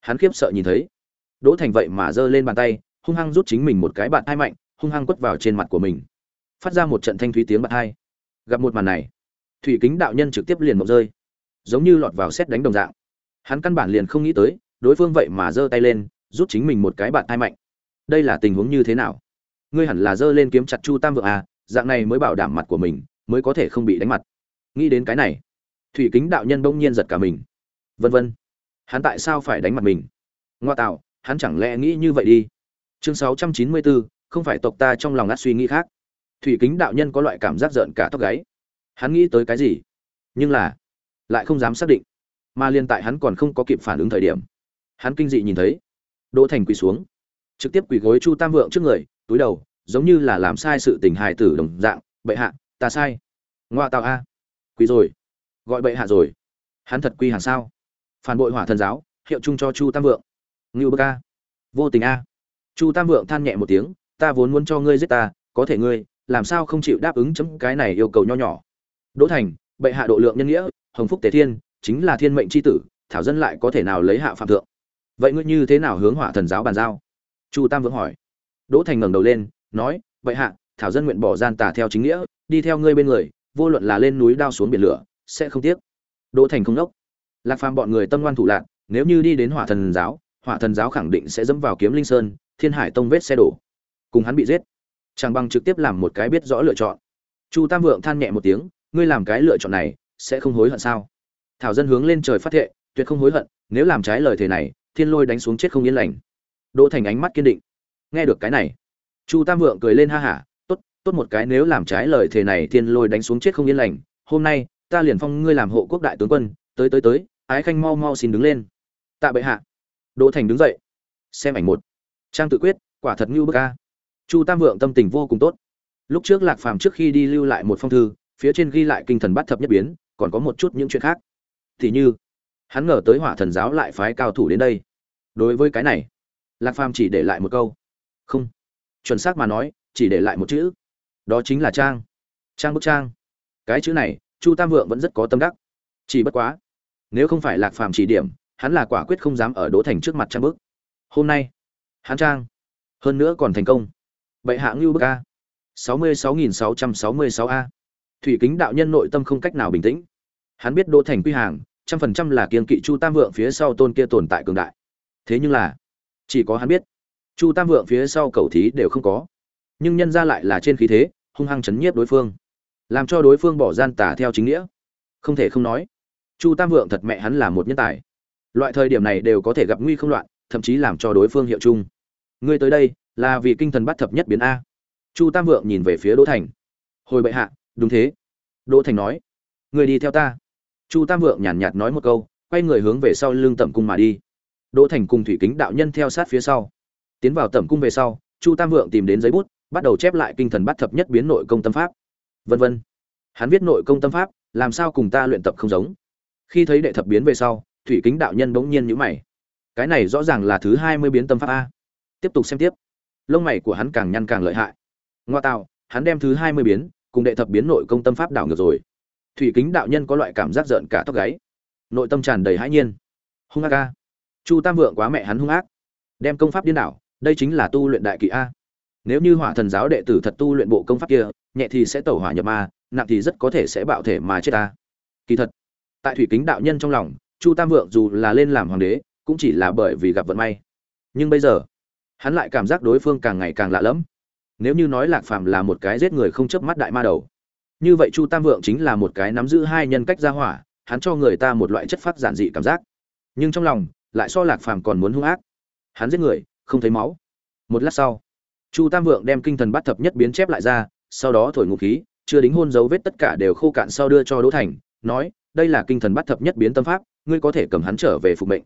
hắn khiếp sợ nhìn thấy. Đỗ thành vậy mà giơ lên bàn tay, hung hăng rút chính mình một cái bạn hai mạnh hung hăng quất vào trên mặt của mình. Phát ra một trận thanh thúy tiếng bật hai. Gặp một màn này thủy kính đạo nhân trực tiếp liền mộng rơi giống như lọt vào xét đánh đồng dạng. Hắn căn bản liền không nghĩ tới đối phương vậy mà giơ tay lên rút chính mình một cái bạn thai mạnh. Đây là tình huống như thế nào? Ngươi hẳn là giơ lên kiếm chặt chu tam vượng à dạng này mới bảo đảm mặt của mình mới có thể không bị đánh mặt. Nghĩ đến cái này thủy kính đạo nhân bỗng nhiên giật cả mình. Vân vân hắn tại sao phải đánh mặt mình? Ngoa tạo hắn chẳng lẽ nghĩ như vậy đi? Chương 694, không phải tộc ta trong lòng ngắt suy nghĩ khác. Thủy kính đạo nhân có loại cảm giác rợn cả tóc gáy. Hắn nghĩ tới cái gì? Nhưng là, lại không dám xác định. Mà liên tại hắn còn không có kịp phản ứng thời điểm, hắn kinh dị nhìn thấy, đỗ thành quỳ xuống, trực tiếp quỳ gối chu tam vượng trước người, túi đầu, giống như là làm sai sự tình hài tử đồng dạng, bệ hạ, ta sai. Ngoa tạo a. Quỳ rồi. Gọi bệ hạ rồi. Hắn thật quy hàng sao? Phản bội hỏa thần giáo, hiệu chung cho chu tam vượng. Ngưu bơ ca vô tình a. Chu tam vượng than nhẹ một tiếng ta vốn muốn cho ngươi giết ta, có thể ngươi, làm sao không chịu đáp ứng chấm cái này yêu cầu nho nhỏ? Đỗ thành, bệ hạ độ lượng nhân nghĩa, hồng phúc tề thiên, chính là thiên mệnh c h i tử, thảo dân lại có thể nào lấy hạ phạm thượng? Vậy ngươi như thế nào hướng hỏa thần giáo bàn giao? Chu tam vượng hỏi. Đỗ thành ngẩng đầu lên, nói vậy hạ, thảo dân nguyện bỏ gian tà theo chính nghĩa, đi theo ngươi bên người, vô luận là lên núi đao xuống biển lửa, sẽ không tiếc. Đỗ thành không đốc. Lạc phàm bọn người tâm ngoan thủ lạc, nếu như đi đến hỏa thần giáo hỏa thần giáo khẳng định sẽ dẫm vào kiếm linh sơn, thiên hải tông vết xe đổ cùng hắn bị giết. Chẳng bằng trực tiếp làm một cái biết rõ lựa chọn. Chu tam vượng than nhẹ một tiếng, ngươi làm cái lựa chọn này, sẽ không hối hận sao? Thảo dân hướng lên trời phát thệ, tuyệt không hối hận, nếu làm trái lời thề này, thiên lôi đánh xuống chết không yên lành. Đỗ thành ánh mắt kiên định. Nghe được cái này, chu tam vượng cười lên ha hả, tốt tốt một cái, nếu làm trái lời thề này, thiên lôi đánh xuống chết không yên lành, hôm nay, ta liền phong ngươi làm hộ quốc đại tướng quân, tới tới tới, ái khanh mau mau xin đứng lên. Tạ bệ hạ. Đỗ thành đứng dậy, xem ảnh một. Trang tự quyết, quả thật như bức ca chu tam vượng tâm tình vô cùng tốt. Lúc trước lạc phàm trước khi đi lưu lại một phong thư, phía trên ghi lại kinh thần bắt thập nhất biến, còn có một chút những chuyện khác. Thì như, hắn ngờ tới hỏa thần giáo lại phái cao thủ đến đây. Đối với cái này, lạc phàm chỉ để lại một câu. Không. Chuẩn xác mà nói, chỉ để lại một chữ. Đó chính là trang. Trang bức trang. Cái chữ này, chu tam vượng vẫn rất có tâm đắc. Chỉ bất quá, nếu không phải lạc phàm chỉ điểm, hắn là quả quyết không dám ở đỗ thành trước mặt trang bức. Hôm nay, hắn trang, hơn nữa còn thành công bệ hạ ngưu bức a. sáu mươi sáu nghìn sáu trăm sáu mươi sáu a. Thủy kính đạo nhân nội tâm không cách nào bình tĩnh. Hắn biết đỗ thành quy hàng, trăm phần trăm là kiên kỵ chu tam vượng phía sau tôn kia tồn tại cường đại. Thế nhưng là, chỉ có hắn biết, chu tam vượng phía sau cầu thí đều không có. Nhưng nhân ra lại là trên khí thế, hung hăng chấn nhiếp đối phương. Làm cho đối phương bỏ gian tả theo chính nghĩa. Không thể không nói, chu tam vượng thật mẹ hắn là một nhân tài. Loại thời điểm này đều có thể gặp nguy không loạn, thậm chí làm cho đối phương hiệu chung. Ngươi tới đây là vì kinh thần bắt thập nhất biến a. Chu tam vượng nhìn về phía đỗ thành. Hồi bệ hạ, đúng thế. Đỗ thành nói, người đi theo ta. Chu tam vượng nhàn nhạt nói một câu, quay người hướng về sau lưng tẩm cung mà đi. Đỗ thành cùng thủy kính đạo nhân theo sát phía sau. Tiến vào tẩm cung về sau, chu tam vượng tìm đến giấy bút, bắt đầu chép lại kinh thần bắt thập nhất biến nội công tâm pháp. Vân vân. Hắn viết nội công tâm pháp, làm sao cùng ta luyện tập không giống? Khi thấy đệ thập biến về sau, thủy kính đạo nhân bỗng nhiên nhíu mày. Cái này rõ ràng là thứ hai mươi biến tâm pháp a. Tiếp tục xem tiếp lông mày của hắn càng nhăn càng lợi hại. Ngoa tạo, hắn đem thứ hai mươi biến, cùng đệ thập biến nội công tâm pháp đảo ngược rồi. Thủy kính đạo nhân có loại cảm giác giận cả tóc gáy. Nội tâm tràn đầy hãi nhiên. Hung ác a. Chu tam vượng quá mẹ hắn hung ác. Đem công pháp điên đảo, đây chính là tu luyện đại kỵ a. Nếu như hỏa thần giáo đệ tử thật tu luyện bộ công pháp kia, nhẹ thì sẽ tẩu hỏa nhập ma, nặng thì rất có thể sẽ bạo thể mà chết ta. Kỳ thật, tại thủy kính đạo nhân trong lòng, chu tam vượng dù là lên làm hoàng đế, cũng chỉ là bởi vì gặp vận may. Nhưng bây giờ hắn lại cảm giác đối phương càng ngày càng lạ lẫm. Nếu như nói lạc phàm là một cái giết người không chớp mắt đại ma đầu, như vậy chu tam vượng chính là một cái nắm giữ hai nhân cách gia hỏa, hắn cho người ta một loại chất phát giản dị cảm giác. Nhưng trong lòng, lại so lạc phàm còn muốn hung ác. Hắn giết người, không thấy máu. Một lát sau, chu tam vượng đem kinh thần bắt thập nhất biến chép lại ra, sau đó thổi ngụ khí, chưa đính hôn dấu vết tất cả đều khô cạn sau đưa cho đỗ thành, nói, đây là kinh thần bắt thập nhất biến tâm pháp, ngươi có thể cầm hắn trở về phục mệnh.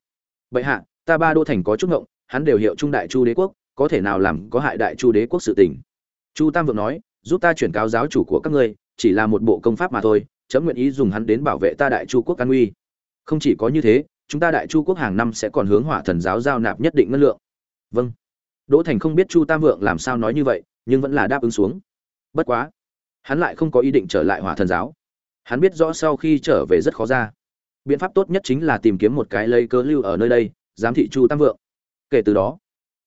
Bệ hạ, ta ba Đỗ thành có chút ngộng hắn đều hiệu trung đại chu đế quốc, có thể nào làm có hại đại chu đế quốc sự tình? Chu tam vượng nói, giúp ta chuyển cáo giáo chủ của các ngươi, chỉ là một bộ công pháp mà thôi, chấm nguyện ý dùng hắn đến bảo vệ ta đại chu quốc an uy không chỉ có như thế, chúng ta đại chu quốc hàng năm sẽ còn hướng hỏa thần giáo giao nạp nhất định ngân lượng. Vâng. Đỗ thành không biết chu tam vượng làm sao nói như vậy, nhưng vẫn là đáp ứng xuống. Bất quá, hắn lại không có ý định trở lại hỏa thần giáo. Hắn biết rõ sau khi trở về rất khó ra. Biện pháp tốt nhất chính là tìm kiếm một cái lấy cớ lưu ở nơi đây, giám thị chu tam vượng kể từ đó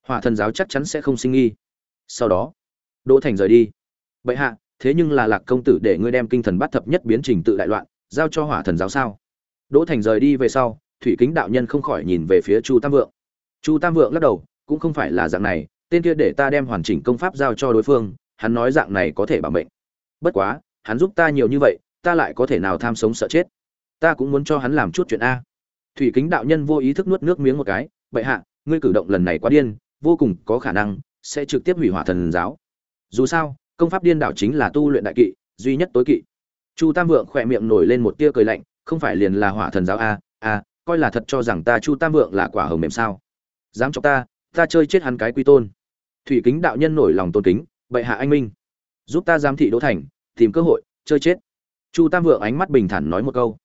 hỏa thần giáo chắc chắn sẽ không sinh nghi. Sau đó, đỗ thành rời đi. Bệ hạ, thế nhưng là lạc công tử để ngươi đem kinh thần bắt thập nhất biến trình tự đại loạn, giao cho hỏa thần giáo sao? Đỗ thành rời đi về sau, thủy kính đạo nhân không khỏi nhìn về phía chu tam vượng. Chu tam vượng lắc đầu, cũng không phải là dạng này, tên kia để ta đem hoàn chỉnh công pháp giao cho đối phương, hắn nói dạng này có thể bảo mệnh. Bất quá, hắn giúp ta nhiều như vậy, ta lại có thể nào tham sống sợ chết? Ta cũng muốn cho hắn làm chút chuyện a. Thủy kính đạo nhân vô ý thức nuốt nước miếng một cái, bệ hạ ngươi cử động lần này quá điên, vô cùng có khả năng sẽ trực tiếp hủy hỏa thần giáo. Dù sao, công pháp điên đảo chính là tu luyện đại kỵ, duy nhất tối kỵ. Chu tam vượng khỏe miệng nổi lên một tia cười lạnh, không phải liền là hỏa thần giáo a a, coi là thật cho rằng ta chu tam vượng là quả hồng mềm sao. Dám cho ta ta chơi chết hắn cái quy tôn. Thủy kính đạo nhân nổi lòng tôn kính, bệ hạ anh minh. Giúp ta giám thị đỗ thành, tìm cơ hội, chơi chết. Chu tam vượng ánh mắt bình thản nói một câu.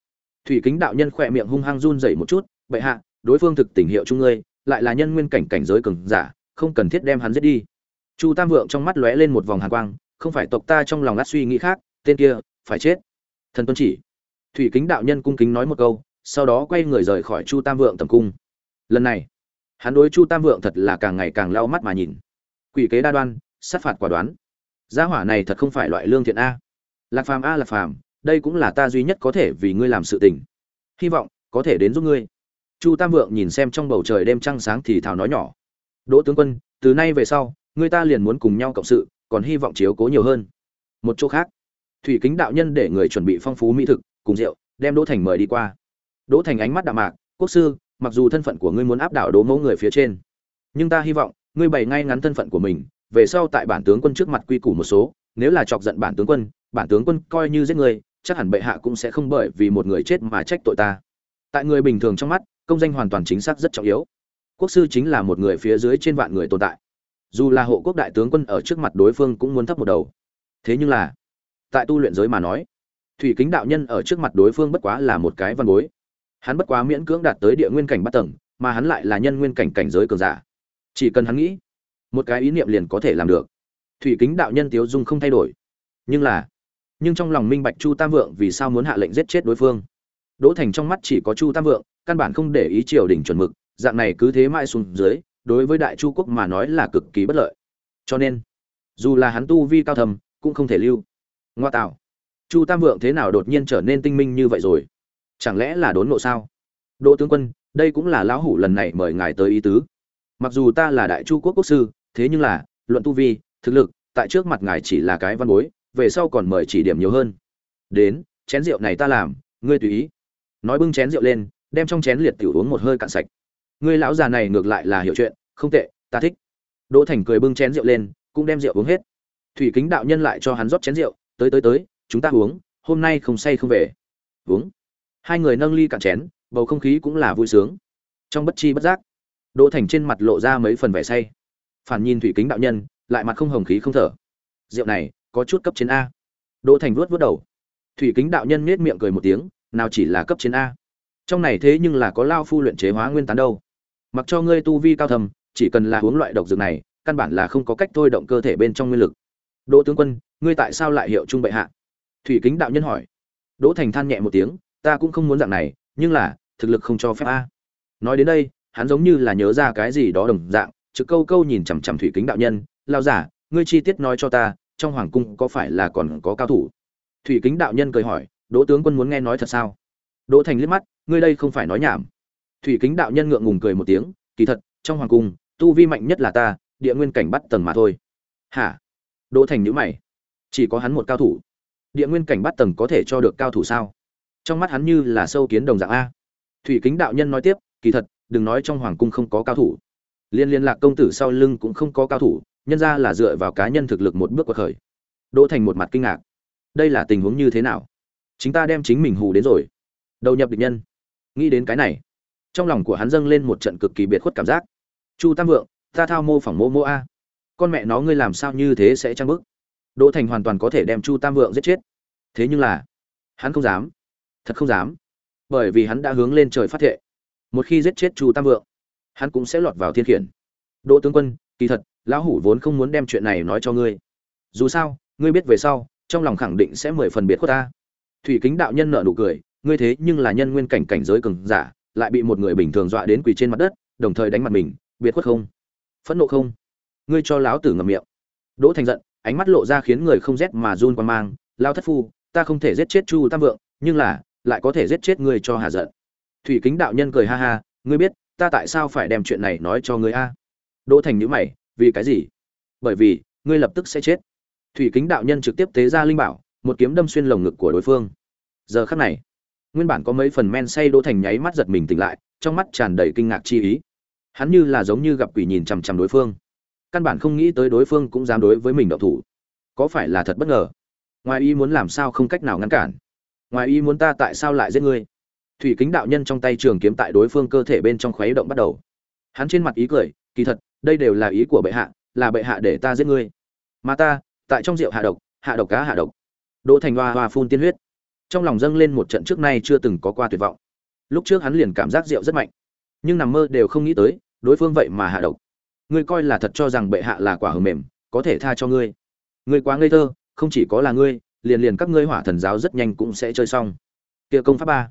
Thủy kính đạo nhân khỏe miệng hung hăng run rẩy một chút, bệ hạ, đối phương thực tình hiệu chung ngươi lại là nhân nguyên cảnh cảnh giới cường giả, không cần thiết đem hắn giết đi. Chu tam vượng trong mắt lóe lên một vòng hàn quang, không phải tộc ta trong lòng lát suy nghĩ khác, tên kia, phải chết. Thần tuân chỉ. Thủy kính đạo nhân cung kính nói một câu, sau đó quay người rời khỏi chu tam vượng tầm cung. Lần này, hắn đối chu tam vượng thật là càng ngày càng lau mắt mà nhìn. Quỷ kế đa đoan, sát phạt quả đoán. Gia hỏa này thật không phải loại lương thiện a. Lạc phàm a lạc phàm, đây cũng là ta duy nhất có thể vì ngươi làm sự tình. Hy vọng, có thể đến giúp ngươi chu tam vượng nhìn xem trong bầu trời đêm trăng sáng thì thào nói nhỏ. Đỗ tướng quân, từ nay về sau, người ta liền muốn cùng nhau cộng sự, còn hy vọng chiếu cố nhiều hơn. Một chỗ khác, thủy kính đạo nhân để người chuẩn bị phong phú mỹ thực, cùng rượu, đem đỗ thành mời đi qua. Đỗ thành ánh mắt đạm mạc, quốc sư, mặc dù thân phận của ngươi muốn áp đảo đố mẫu người phía trên, nhưng ta hy vọng, ngươi bày ngay ngắn thân phận của mình, về sau tại bản tướng quân trước mặt quy củ một số, nếu là chọc giận bản tướng quân, bản tướng quân coi như giết người chắc hẳn bệ hạ cũng sẽ không bởi vì một người chết mà trách tội ta. Tại người bình thường trong mắt công danh hoàn toàn chính xác rất trọng yếu. Quốc sư chính là một người phía dưới trên vạn người tồn tại. Dù là hộ quốc đại tướng quân ở trước mặt đối phương cũng muốn thấp một đầu. Thế nhưng là, tại tu luyện giới mà nói, thủy kính đạo nhân ở trước mặt đối phương bất quá là một cái văn bối. Hắn bất quá miễn cưỡng đạt tới địa nguyên cảnh bắt tầng, mà hắn lại là nhân nguyên cảnh cảnh giới cường giả. Chỉ cần hắn nghĩ, một cái ý niệm liền có thể làm được. Thủy kính đạo nhân tiếu dung không thay đổi. Nhưng là, nhưng trong lòng minh bạch chu tam vượng vì sao muốn hạ lệnh giết chết đối phương. Đỗ thành trong mắt chỉ có chu tam vượng căn bản không để ý triều đình chuẩn mực, dạng này cứ thế mãi xuống dưới, đối với đại chu quốc mà nói là cực kỳ bất lợi. Cho nên, dù là hắn tu vi cao thầm, cũng không thể lưu. Ngoa tạo, chu tam vượng thế nào đột nhiên trở nên tinh minh như vậy rồi? Chẳng lẽ là đốn nộ sao? Đỗ tướng quân, đây cũng là lão hủ lần này mời ngài tới ý tứ. Mặc dù ta là đại chu quốc quốc sư, thế nhưng là, luận tu vi, thực lực, tại trước mặt ngài chỉ là cái văn bối, về sau còn mời chỉ điểm nhiều hơn. Đến, chén rượu này ta làm, ngươi tùy ý. Nói bưng chén rượu lên đem trong chén liệt tiểu uống một hơi cạn sạch. Người lão già này ngược lại là hiểu chuyện, không tệ, ta thích. Đỗ thành cười bưng chén rượu lên, cũng đem rượu uống hết. Thủy kính đạo nhân lại cho hắn rót chén rượu, tới tới tới, chúng ta uống, hôm nay không say không về. Uống. Hai người nâng ly cạn chén, bầu không khí cũng là vui sướng. Trong bất chi bất giác, đỗ thành trên mặt lộ ra mấy phần vẻ say. Phản nhìn thủy kính đạo nhân, lại mặt không hồng khí không thở. Rượu này, có chút cấp trên a. Đỗ thành vuốt vuốt đầu. Thủy kính đạo nhân nết miệng cười một tiếng, nào chỉ là cấp trên a trong này thế nhưng là có lao phu luyện chế hóa nguyên tán đâu. Mặc cho ngươi tu vi cao thầm, chỉ cần là uống loại độc dược này, căn bản là không có cách thôi động cơ thể bên trong nguyên lực. Đỗ tướng quân, ngươi tại sao lại hiệu trung bệ hạ? Thủy kính đạo nhân hỏi. Đỗ thành than nhẹ một tiếng, ta cũng không muốn dạng này, nhưng là, thực lực không cho phép a. Nói đến đây, hắn giống như là nhớ ra cái gì đó đồng dạng, trực câu câu nhìn chằm chằm thủy kính đạo nhân lao giả, ngươi chi tiết nói cho ta, trong hoàng cung có phải là còn có cao thủ? Thủy kính đạo nhân cười hỏi, đỗ tướng quân muốn nghe nói thật sao? Đỗ thành liếc mắt ngươi đây không phải nói nhảm. Thủy kính đạo nhân ngượng ngùng cười một tiếng, kỳ thật, trong hoàng cung, tu vi mạnh nhất là ta, địa nguyên cảnh bắt tầng mà thôi. Hả? Đỗ thành nhữ mày. Chỉ có hắn một cao thủ. Địa nguyên cảnh bắt tầng có thể cho được cao thủ sao? Trong mắt hắn như là sâu kiến đồng dạng a. Thủy kính đạo nhân nói tiếp, kỳ thật, đừng nói trong hoàng cung không có cao thủ. Liên liên lạc công tử sau lưng cũng không có cao thủ, nhân ra là dựa vào cá nhân thực lực một bước qua khởi. Đỗ thành một mặt kinh ngạc. Đây là tình huống như thế nào? Chính ta đem chính mình hù đến rồi. Đầu nhập địch nhân nghĩ đến cái này. Trong lòng của hắn dâng lên một trận cực kỳ biệt khuất cảm giác. Chu tam vượng, ta thao mô phỏng mô mô a. Con mẹ nó ngươi làm sao như thế sẽ trang bức đỗ thành hoàn toàn có thể đem chu tam vượng giết chết. Thế nhưng là, hắn không dám. Thật không dám. Bởi vì hắn đã hướng lên trời phát thệ. Một khi giết chết chu tam vượng, hắn cũng sẽ lọt vào thiên khiển. Đỗ tướng quân, kỳ thật, lão hủ vốn không muốn đem chuyện này nói cho ngươi. Dù sao, ngươi biết về sau, trong lòng khẳng định sẽ mười phần biệt khuất ta. Thủy kính đạo nhân nợ nụ cười ngươi thế nhưng là nhân nguyên cảnh cảnh giới cường giả, lại bị một người bình thường dọa đến quỳ trên mặt đất, đồng thời đánh mặt mình, biệt khuất không? Phẫn nộ không? Ngươi cho lão tử ngậm miệng. Đỗ thành giận, ánh mắt lộ ra khiến người không rét mà run qua mang lao thất phu, ta không thể giết chết chu tam vượng, nhưng là, lại có thể giết chết ngươi cho hà giận. Thủy kính đạo nhân cười ha ha, ngươi biết, ta tại sao phải đem chuyện này nói cho ngươi a? Đỗ thành nhíu mày, vì cái gì? Bởi vì, ngươi lập tức sẽ chết. Thủy kính đạo nhân trực tiếp tế ra linh bảo, một kiếm đâm xuyên lồng ngực của đối phương. Giờ khắc này nguyên bản có mấy phần men say đỗ thành nháy mắt giật mình tỉnh lại, trong mắt tràn đầy kinh ngạc chi ý. Hắn như là giống như gặp quỷ nhìn chằm chằm đối phương. Căn bản không nghĩ tới đối phương cũng dám đối với mình đậu thủ. Có phải là thật bất ngờ? Ngoài ý muốn làm sao không cách nào ngăn cản? Ngoài ý muốn ta tại sao lại giết ngươi? Thủy kính đạo nhân trong tay trường kiếm tại đối phương cơ thể bên trong khuấy động bắt đầu. Hắn trên mặt ý cười, kỳ thật, đây đều là ý của bệ hạ, là bệ hạ để ta giết ngươi. Mà ta, tại trong rượu hạ độc hạ độc cá hạ độc. Đỗ thành hoa hoa phun tiên huyết trong lòng dâng lên một trận trước nay chưa từng có qua tuyệt vọng. Lúc trước hắn liền cảm giác rượu rất mạnh, nhưng nằm mơ đều không nghĩ tới, đối phương vậy mà hạ độc. Ngươi coi là thật cho rằng bệ hạ là quả hờ mềm, có thể tha cho ngươi. Ngươi quá ngây thơ, không chỉ có là ngươi, liền liền các ngươi hỏa thần giáo rất nhanh cũng sẽ chơi xong. Kia công pháp ba.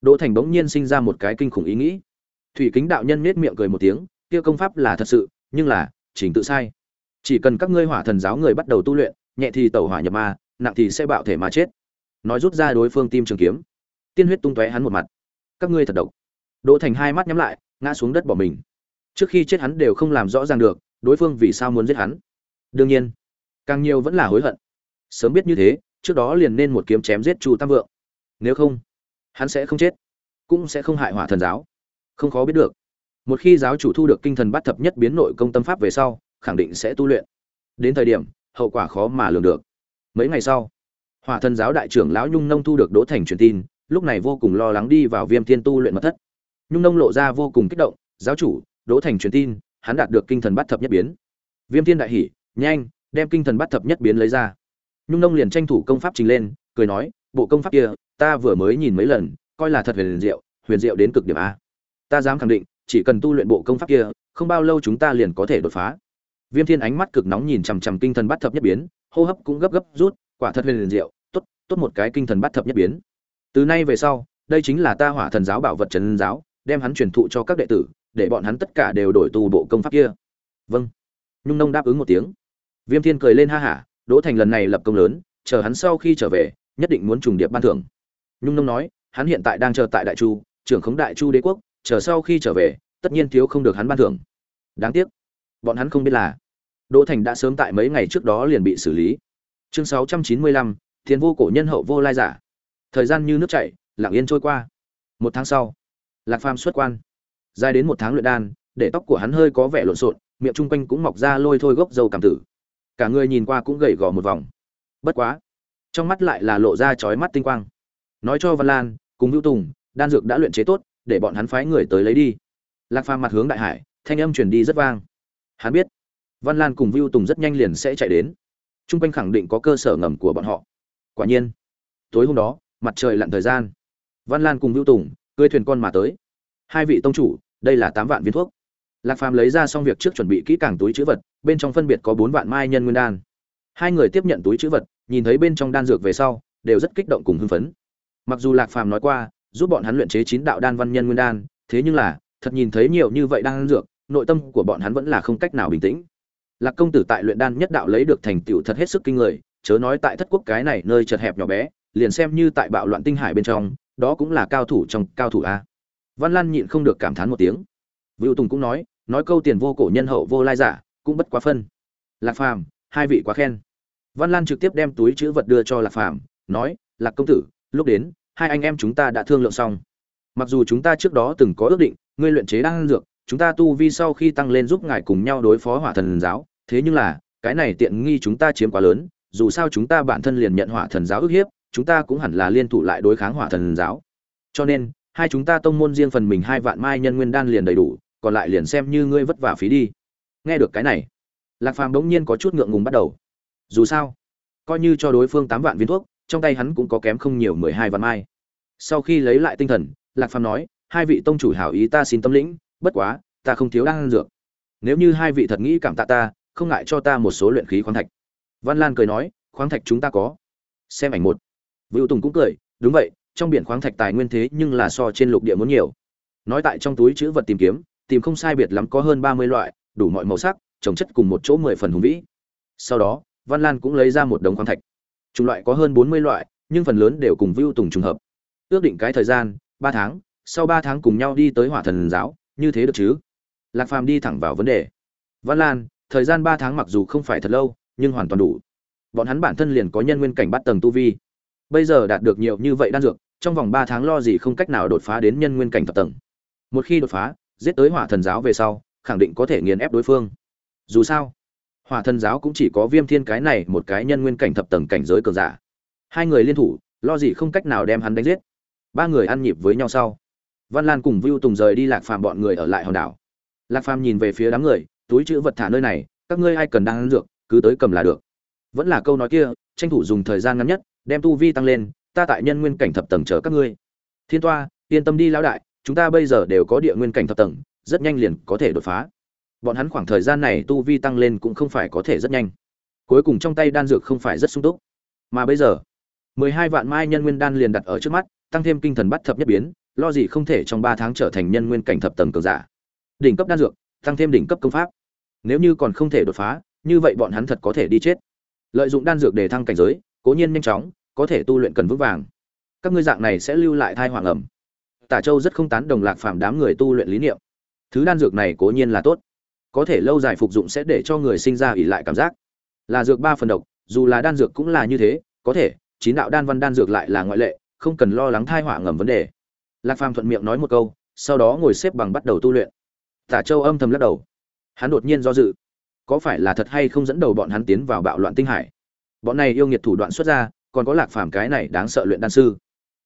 Đỗ thành bỗng nhiên sinh ra một cái kinh khủng ý nghĩ. Thủy kính đạo nhân nết miệng cười một tiếng, kia công pháp là thật sự, nhưng là, trình tự sai. Chỉ cần các ngươi hỏa thần giáo người bắt đầu tu luyện, nhẹ thì tẩu hỏa nhập ma, nặng thì sẽ bạo thể mà chết nói rút ra đối phương tim trường kiếm. Tiên huyết tung tóe hắn một mặt. Các ngươi thật độc. Đỗ thành hai mắt nhắm lại, ngã xuống đất bỏ mình. Trước khi chết hắn đều không làm rõ ràng được, đối phương vì sao muốn giết hắn. Đương nhiên, càng nhiều vẫn là hối hận. Sớm biết như thế, trước đó liền nên một kiếm chém giết chu tam vượng. Nếu không, hắn sẽ không chết, cũng sẽ không hại hỏa thần giáo. Không khó biết được. Một khi giáo chủ thu được kinh thần bát thập nhất biến nội công tâm pháp về sau, khẳng định sẽ tu luyện. Đến thời điểm, hậu quả khó mà lường được. Mấy ngày sau hỏa thần giáo đại trưởng lão nhung nông thu được đỗ thành truyền tin, lúc này vô cùng lo lắng đi vào viêm thiên tu luyện mật thất. Nhung nông lộ ra vô cùng kích động, giáo chủ, đỗ thành truyền tin, hắn đạt được kinh thần bát thập nhất biến. Viêm thiên đại hỉ, nhanh, đem kinh thần bát thập nhất biến lấy ra. Nhung nông liền tranh thủ công pháp trình lên, cười nói, bộ công pháp kia, ta vừa mới nhìn mấy lần, coi là thật huyền diệu huyền diệu đến cực điểm a. Ta dám khẳng định, chỉ cần tu luyện bộ công pháp kia, không bao lâu chúng ta liền có thể đột phá. Viêm thiên ánh mắt cực nóng nhìn chằm chằm kinh thần bát thập nhất biến, hô hấp cũng gấp gấp rút, quả thật huyền diệu tốt một cái kinh thần bát thập nhất biến. Từ nay về sau đây chính là ta hỏa thần giáo bảo vật trần giáo đem hắn truyền thụ cho các đệ tử để bọn hắn tất cả đều đổi tu bộ công pháp kia. Vâng. Nhung nông đáp ứng một tiếng. Viêm thiên cười lên ha hả đỗ thành lần này lập công lớn chờ hắn sau khi trở về nhất định muốn trùng điệp ban thưởng. Nhung nông nói hắn hiện tại đang chờ tại đại chu trưởng khống đại chu đế quốc chờ sau khi trở về tất nhiên thiếu không được hắn ban thưởng. Đáng tiếc. Bọn hắn không biết là đỗ thành đã sớm tại mấy ngày trước đó liền bị xử lý. Chương 695, thiền vô cổ nhân hậu vô lai giả. Thời gian như nước chảy, lặng yên trôi qua. Một tháng sau, lạc phàm xuất quan. Dài đến một tháng luyện đan, để tóc của hắn hơi có vẻ lộn xộn, miệng trung quanh cũng mọc ra lôi thôi gốc dầu cảm tử. Cả người nhìn qua cũng gầy gò một vòng. Bất quá, trong mắt lại là lộ ra chói mắt tinh quang. Nói cho văn lan, cùng hữu tùng, đan dược đã luyện chế tốt, để bọn hắn phái người tới lấy đi. Lạc phàm mặt hướng đại hải, thanh âm truyền đi rất vang. Hắn biết, văn lan cùng vưu tùng rất nhanh liền sẽ chạy đến. T r u n g quanh khẳng định có cơ sở ngầm của bọn họ quả nhiên. Tối hôm đó, mặt trời lặn thời gian. Văn lan cùng vưu tùng cưới thuyền con mà tới. Hai vị tông chủ, đây là tám vạn viên thuốc. Lạc phàm lấy ra xong việc trước chuẩn bị kỹ càng túi chữ vật, bên trong phân biệt có bốn vạn mai nhân nguyên đan. Hai người tiếp nhận túi chữ vật, nhìn thấy bên trong đan dược về sau, đều rất kích động cùng hưng phấn. Mặc dù lạc phàm nói qua, giúp bọn hắn luyện chế chín đạo đan văn nhân nguyên đan, thế nhưng là, thật nhìn thấy nhiều như vậy đan dược, nội tâm của bọn hắn vẫn là không cách nào bình tĩnh. Lạc công tử tại luyện đan nhất đạo lấy được thành tựu thật hết sức kinh người chớ nói tại thất quốc cái này nơi chật hẹp nhỏ bé, liền xem như tại bạo loạn tinh hải bên trong, đó cũng là cao thủ trong cao thủ a. Văn lan nhịn không được cảm thán một tiếng. Vựu tùng cũng nói nói câu tiền vô cổ nhân hậu vô lai giả, cũng bất quá phân. Lạc phàm, hai vị quá khen. Văn lan trực tiếp đem túi chữ vật đưa cho lạc phàm, nói, lạc công tử, lúc đến, hai anh em chúng ta đã thương lượng xong. Mặc dù chúng ta trước đó từng có ước định, ngươi luyện chế đan dược, chúng ta tu vi sau khi tăng lên giúp ngài cùng nhau đối phó hỏa thần giáo, thế nhưng là, cái này tiện nghi chúng ta chiếm quá lớn dù sao chúng ta bản thân liền nhận hỏa thần giáo ức hiếp, chúng ta cũng hẳn là liên thủ lại đối kháng hỏa thần giáo. Cho nên, hai chúng ta tông môn riêng phần mình hai vạn mai nhân nguyên đan liền đầy đủ, còn lại liền xem như ngươi vất vả phí đi. Nghe được cái này, lạc phàm bỗng nhiên có chút ngượng ngùng bắt đầu. Dù sao, coi như cho đối phương tám vạn viên thuốc, trong tay hắn cũng có kém không nhiều mười hai vạn mai. Sau khi lấy lại tinh thần, lạc phàm nói, hai vị tông chủ hảo ý ta xin tâm lĩnh, bất quá, ta không thiếu đan dược. Nếu như hai vị thật nghĩ cảm tạ ta, không ngại cho ta một số luyện khí khoáng thạch văn lan cười nói, khoáng thạch chúng ta có. Xem ảnh một. Vựu tùng cũng cười, đúng vậy, trong biển khoáng thạch tài nguyên thế nhưng là so trên lục địa muốn nhiều. Nói tại trong túi chữ vật tìm kiếm, tìm không sai biệt lắm có hơn ba mươi loại, đủ mọi màu sắc, trồng chất cùng một chỗ mười phần hùng vĩ. Sau đó, văn lan cũng lấy ra một đống khoáng thạch. Chủng loại có hơn bốn mươi loại, nhưng phần lớn đều cùng vưu tùng trùng hợp. Ước định cái thời gian, ba tháng, sau ba tháng cùng nhau đi tới hỏa thần giáo, như thế được chứ? Lạc phàm đi thẳng vào vấn đề. Văn lan, thời gian ba tháng mặc dù không phải thật lâu nhưng hoàn toàn đủ. Bọn hắn bản thân liền có nhân nguyên cảnh bắt tầng tu vi. Bây giờ đạt được nhiều như vậy đan dược, trong vòng ba tháng lo gì không cách nào đột phá đến nhân nguyên cảnh thập tầng. Một khi đột phá, giết tới hỏa thần giáo về sau, khẳng định có thể nghiền ép đối phương. Dù sao, hỏa thần giáo cũng chỉ có viêm thiên cái này một cái nhân nguyên cảnh thập tầng cảnh giới cường giả. Hai người liên thủ, lo gì không cách nào đem hắn đánh giết. Ba người ăn nhịp với nhau sau. Văn lan cùng vưu tùng rời đi lạc phàm bọn người ở lại hòn đảo. Lạc phàm nhìn về phía đám người, túi chữ vật thả nơi này, các ngươi ai cần đang ăn dược? Cứ tới cầm là được. Vẫn là câu nói kia, tranh thủ dùng thời gian ngắn nhất, đem tu vi tăng lên, ta tại nhân nguyên cảnh thập tầng chờ các ngươi. Thiên toa, yên tâm đi lão đại, chúng ta bây giờ đều có địa nguyên cảnh thập tầng, rất nhanh liền có thể đột phá. Bọn hắn khoảng thời gian này tu vi tăng lên cũng không phải có thể rất nhanh. Cuối cùng trong tay đan dược không phải rất sung túc. Mà bây giờ, mười hai vạn mai nhân nguyên đan liền đặt ở trước mắt, tăng thêm kinh thần bắt thập nhất biến, lo gì không thể trong ba tháng trở thành nhân nguyên cảnh thập tầng cường giả. Đỉnh cấp đan dược, tăng thêm đỉnh cấp công pháp. Nếu như còn không thể đột phá như vậy bọn hắn thật có thể đi chết. Lợi dụng đan dược để thăng cảnh giới, cố nhiên nhanh chóng, có thể tu luyện cần vững vàng. Các ngươi dạng này sẽ lưu lại thai hoàng ẩm. Tả châu rất không tán đồng lạc phàm đám người tu luyện lý niệm. Thứ đan dược này cố nhiên là tốt. Có thể lâu dài phục dụng sẽ để cho người sinh ra ỉ lại cảm giác. Là dược ba phần độc, dù là đan dược cũng là như thế, có thể, chín đạo đan văn đan dược lại là ngoại lệ, không cần lo lắng thai hỏa ngầm vấn đề. Lạc phàm thuận miệng nói một câu, sau đó ngồi xếp bằng bắt đầu tu luyện. Tả châu âm thầm lắc đầu. Hắn đột nhiên do dự có phải là thật hay không dẫn đầu bọn hắn tiến vào bạo loạn tinh hải? Bọn này yêu nghiệt thủ đoạn xuất ra, còn có lạc phàm cái này đáng sợ luyện đan sư.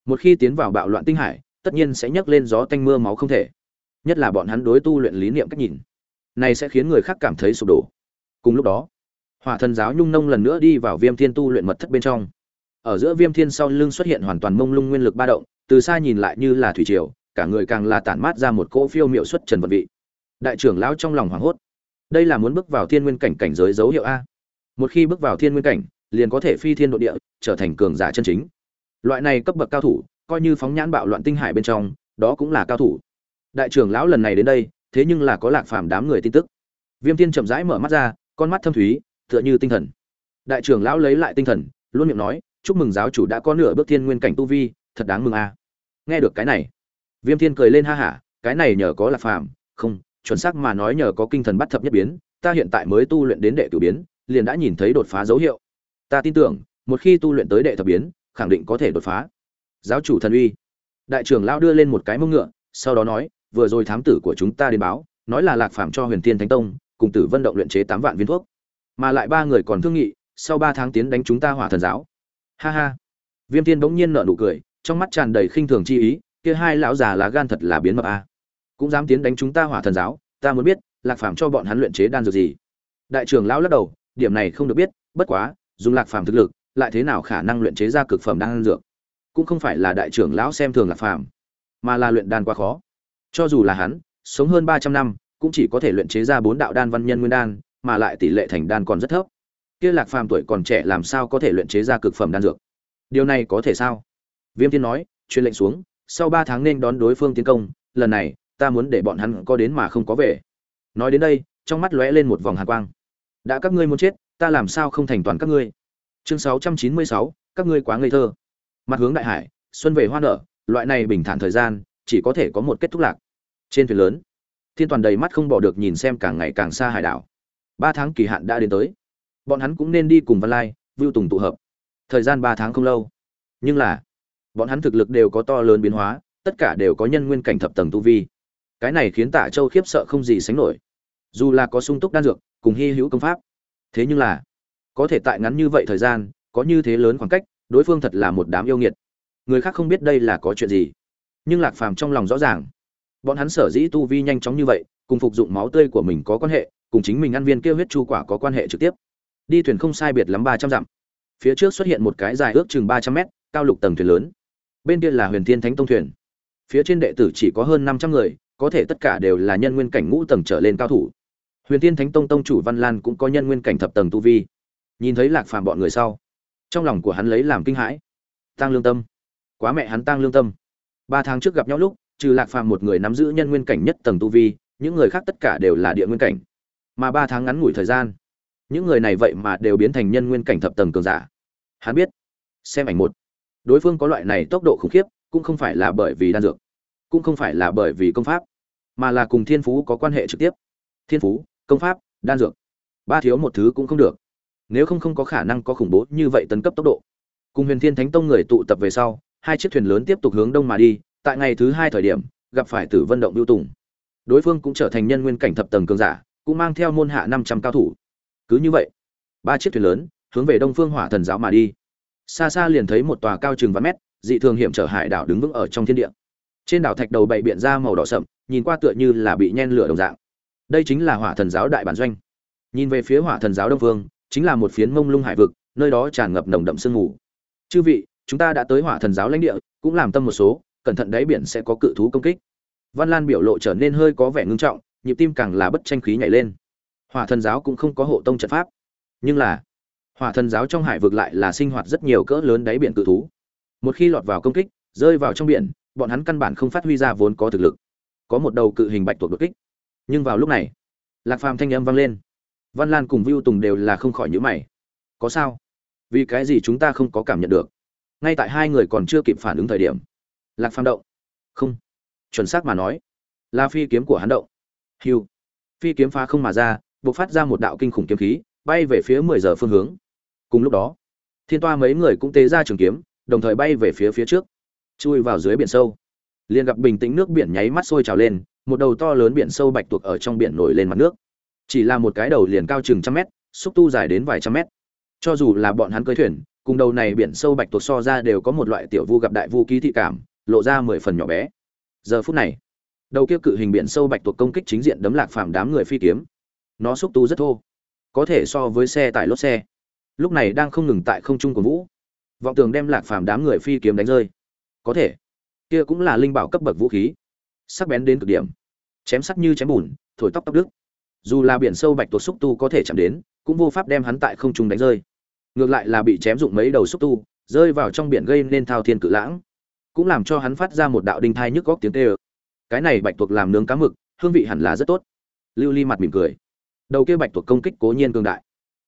Một khi tiến vào bạo loạn tinh hải, tất nhiên sẽ nhấc lên gió tanh mưa máu không thể. Nhất là bọn hắn đối tu luyện lý niệm cách nhìn. Này sẽ khiến người khác cảm thấy sụp đổ. Cùng lúc đó, hỏa thần giáo nhung nông lần nữa đi vào viêm thiên tu luyện mật thất bên trong. Ở giữa viêm thiên sau lưng xuất hiện hoàn toàn mông lung nguyên lực ba động, từ xa nhìn lại như là thủy triều, cả người càng là tản mát ra một cỗ phiêu miệu xuất trần vật vị. Đại trưởng lão trong lòng hoảng hốt đây là muốn bước vào thiên nguyên cảnh cảnh giới dấu hiệu a. Một khi bước vào thiên nguyên cảnh, liền có thể phi thiên độ địa, trở thành cường giả chân chính. Loại này cấp bậc cao thủ, coi như phóng nhãn bạo loạn tinh hải bên trong, đó cũng là cao thủ. Đại trưởng lão lần này đến đây, thế nhưng là có lạc phàm đám người tin tức. Viêm tiên chậm rãi mở mắt ra, con mắt thâm thúy, tựa như tinh thần. Đại trưởng lão lấy lại tinh thần, luôn miệng nói, chúc mừng giáo chủ đã có nửa bước thiên nguyên cảnh tu vi, thật đáng mừng a. Nghe được cái này, viêm thiên cười lên ha hả, cái này nhờ có lạc phàm, không chuẩn xác mà nói nhờ có kinh thần bắt thập nhất biến, ta hiện tại mới tu luyện đến đệ cửu biến, liền đã nhìn thấy đột phá dấu hiệu. Ta tin tưởng, một khi tu luyện tới đệ thập biến, khẳng định có thể đột phá. Giáo chủ thần uy. Đại trưởng lão đưa lên một cái mông ngựa, sau đó nói, vừa rồi thám tử của chúng ta đến báo, nói là lạc phàm cho huyền thiên thánh tông, cùng tử vân động luyện chế tám vạn viên thuốc. Mà lại ba người còn thương nghị, sau ba tháng tiến đánh chúng ta hỏa thần giáo. Ha ha. Viêm tiên bỗng nhiên nở nụ cười, trong mắt tràn đầy khinh thường chi ý, kia hai lão già lá gan thật là biến mập a cũng dám tiến đánh chúng ta hỏa thần giáo ta muốn biết lạc phàm cho bọn hắn luyện chế đan dược gì đại trưởng lão lắc đầu điểm này không được biết bất quá dùng lạc phàm thực lực lại thế nào khả năng luyện chế ra cực phẩm đan dược cũng không phải là đại trưởng lão xem thường lạc phàm mà là luyện đan quá khó cho dù là hắn, sống hơn 300 năm, cũng chỉ có thể luyện chế ra bốn đạo đan văn nhân nguyên đan, mà lại tỷ lệ thành đan còn rất thấp. Kia Lạc Phàm tuổi còn trẻ làm sao có thể luyện chế ra cực phẩm đan dược? Điều này có thể sao? Viêm Tiên nói, truyền lệnh xuống, sau ba tháng nên đón đối phương tiến công, lần này, ta muốn để bọn hắn có đến mà không có về. Nói đến đây, trong mắt lóe lên một vòng hàn quang. Đã các ngươi muốn chết, ta làm sao không thành toàn các ngươi? Chương 696, các ngươi quá ngây thơ. Mặt hướng đại hải, xuân về hoa nở, loại này bình thản thời gian, chỉ có thể có một kết thúc lạc trên thuyền lớn thiên toàn đầy mắt không bỏ được nhìn xem càng ngày càng xa hải đảo ba tháng kỳ hạn đã đến tới bọn hắn cũng nên đi cùng văn lai vưu tùng tụ hợp thời gian ba tháng không lâu nhưng là bọn hắn thực lực đều có to lớn biến hóa tất cả đều có nhân nguyên cảnh thập tầng tu vi cái này khiến tạ châu khiếp sợ không gì sánh nổi. Dù là có sung túc đan dược, cùng hy hữu công pháp, thế nhưng là, có thể tại ngắn như vậy thời gian, có như thế lớn khoảng cách, đối phương thật là một đám yêu nghiệt. Người khác không biết đây là có chuyện gì, nhưng lạc phàm trong lòng rõ ràng. Bọn hắn sở dĩ tu vi nhanh chóng như vậy, cùng phục dụng máu tươi của mình có quan hệ, cùng chính mình ăn viên kia huyết chu quả có quan hệ trực tiếp. Đi thuyền không sai biệt lắm ba trăm dặm. Phía trước xuất hiện một cái dài ước chừng ba trăm mét, cao lục tầng thuyền lớn. Bên kia là huyền thiên thánh tông thuyền. Phía trên đệ tử chỉ có hơn năm trăm người có thể tất cả đều là nhân nguyên cảnh ngũ tầng trở lên cao thủ. Huyền thiên thánh tông tông chủ văn lan cũng có nhân nguyên cảnh thập tầng tu vi. Nhìn thấy lạc phàm bọn người sau, trong lòng của hắn lấy làm kinh hãi. Tăng lương tâm. Quá mẹ hắn tăng lương tâm. Ba tháng trước gặp nhau lúc, trừ lạc phàm một người nắm giữ nhân nguyên cảnh nhất tầng tu vi, những người khác tất cả đều là địa nguyên cảnh. Mà ba tháng ngắn ngủi thời gian, những người này vậy mà đều biến thành nhân nguyên cảnh thập tầng cường giả. Hắn biết, xem ảnh một, đối phương có loại này tốc độ khủng khiếp, cũng không phải là bởi vì đan dược, cũng không phải là bởi vì công pháp mà là cùng thiên phú có quan hệ trực tiếp. Thiên phú, công pháp, đan dược. Ba thiếu một thứ cũng không được. Nếu không không có khả năng có khủng bố như vậy tấn cấp tốc độ. Cùng huyền thiên thánh tông người tụ tập về sau, hai chiếc thuyền lớn tiếp tục hướng đông mà đi, tại ngày thứ hai thời điểm, gặp phải tử vân động lưu tùng. Đối phương cũng trở thành nhân nguyên cảnh thập tầng cường giả, cũng mang theo môn hạ năm trăm cao thủ. Cứ như vậy, ba chiếc thuyền lớn hướng về đông phương hỏa thần giáo mà đi. Xa xa liền thấy một tòa cao chừng vạn mét, dị thường hiểm trở hải đảo đứng vững ở trong thiên địa trên đảo thạch đầu bậy biện ra màu đỏ sậm, nhìn qua tựa như là bị nhen lửa đồng dạng. Đây chính là hỏa thần giáo đại bản doanh. Nhìn về phía hỏa thần giáo đông phương chính là một phiến mông lung hải vực, nơi đó tràn ngập nồng đậm sương mù. Chư vị, chúng ta đã tới hỏa thần giáo lãnh địa, cũng làm tâm một số, cẩn thận đáy biển sẽ có cự thú công kích. Văn lan biểu lộ trở nên hơi có vẻ ngưng trọng, nhịp tim càng là bất tranh khí nhảy lên. Hỏa thần giáo cũng không có hộ tông trận pháp. Nhưng là, hỏa thần giáo trong hải vực lại là sinh hoạt rất nhiều cỡ lớn đáy biển cự thú. Một khi lọt vào công kích, rơi vào trong biển bọn hắn căn bản không phát huy ra vốn có thực lực. Có một đầu cự hình bạch tuộc đột kích. Nhưng vào lúc này, lạc phàm thanh âm vang lên. Văn lan cùng vu tùng đều là không khỏi nhữ mày. Có sao? Vì cái gì chúng ta không có cảm nhận được? Ngay tại hai người còn chưa kịp phản ứng thời điểm, lạc phàm động. Không. Chuẩn xác mà nói, là phi kiếm của hắn động. Hiu phi kiếm phá không mà ra buộc phát ra một đạo kinh khủng kiếm khí, bay về phía mười giờ phương hướng. Cùng lúc đó, thiên toa mấy người cũng tế ra trường kiếm, đồng thời bay về phía phía trước chui vào dưới biển sâu. Liền gặp bình tĩnh nước biển nháy mắt sôi trào lên, một đầu to lớn biển sâu bạch tuộc ở trong biển nổi lên mặt nước. Chỉ là một cái đầu liền cao chừng trăm mét, xúc tu dài đến vài trăm mét. Cho dù là bọn hắn cưới thuyền, cùng đầu này biển sâu bạch tuộc so ra đều có một loại tiểu vu gặp đại vu ký thị cảm, lộ ra mười phần nhỏ bé. Giờ phút này, đầu kia cự hình biển sâu bạch tuộc công kích chính diện đấm lạc phàm đám người phi kiếm. Nó xúc tu rất thô, có thể so với xe tải lốt xe. Lúc này đang không ngừng tại không trung của vũ, vọng tường đem lạc phàm đám người phi kiếm đánh rơi có thể. Kia cũng là linh bảo cấp bậc vũ khí. Sắc bén đến cực điểm. Chém sắc như chém bùn, thổi tóc tóc đức dù là biển sâu bạch tuộc xúc tu có thể chạm đến, cũng vô pháp đem hắn tại không trung đánh rơi. Ngược lại là bị chém dụng mấy đầu xúc tu, rơi vào trong biển gây nên thao thiên cự lãng. Cũng làm cho hắn phát ra một đạo đinh thai nhức góc tiếng tê ơ cái này bạch tuộc làm nướng cá mực, hương vị hẳn là rất tốt. Lưu ly mặt mỉm cười. Đầu kia bạch tuộc công kích cố nhiên cương đại.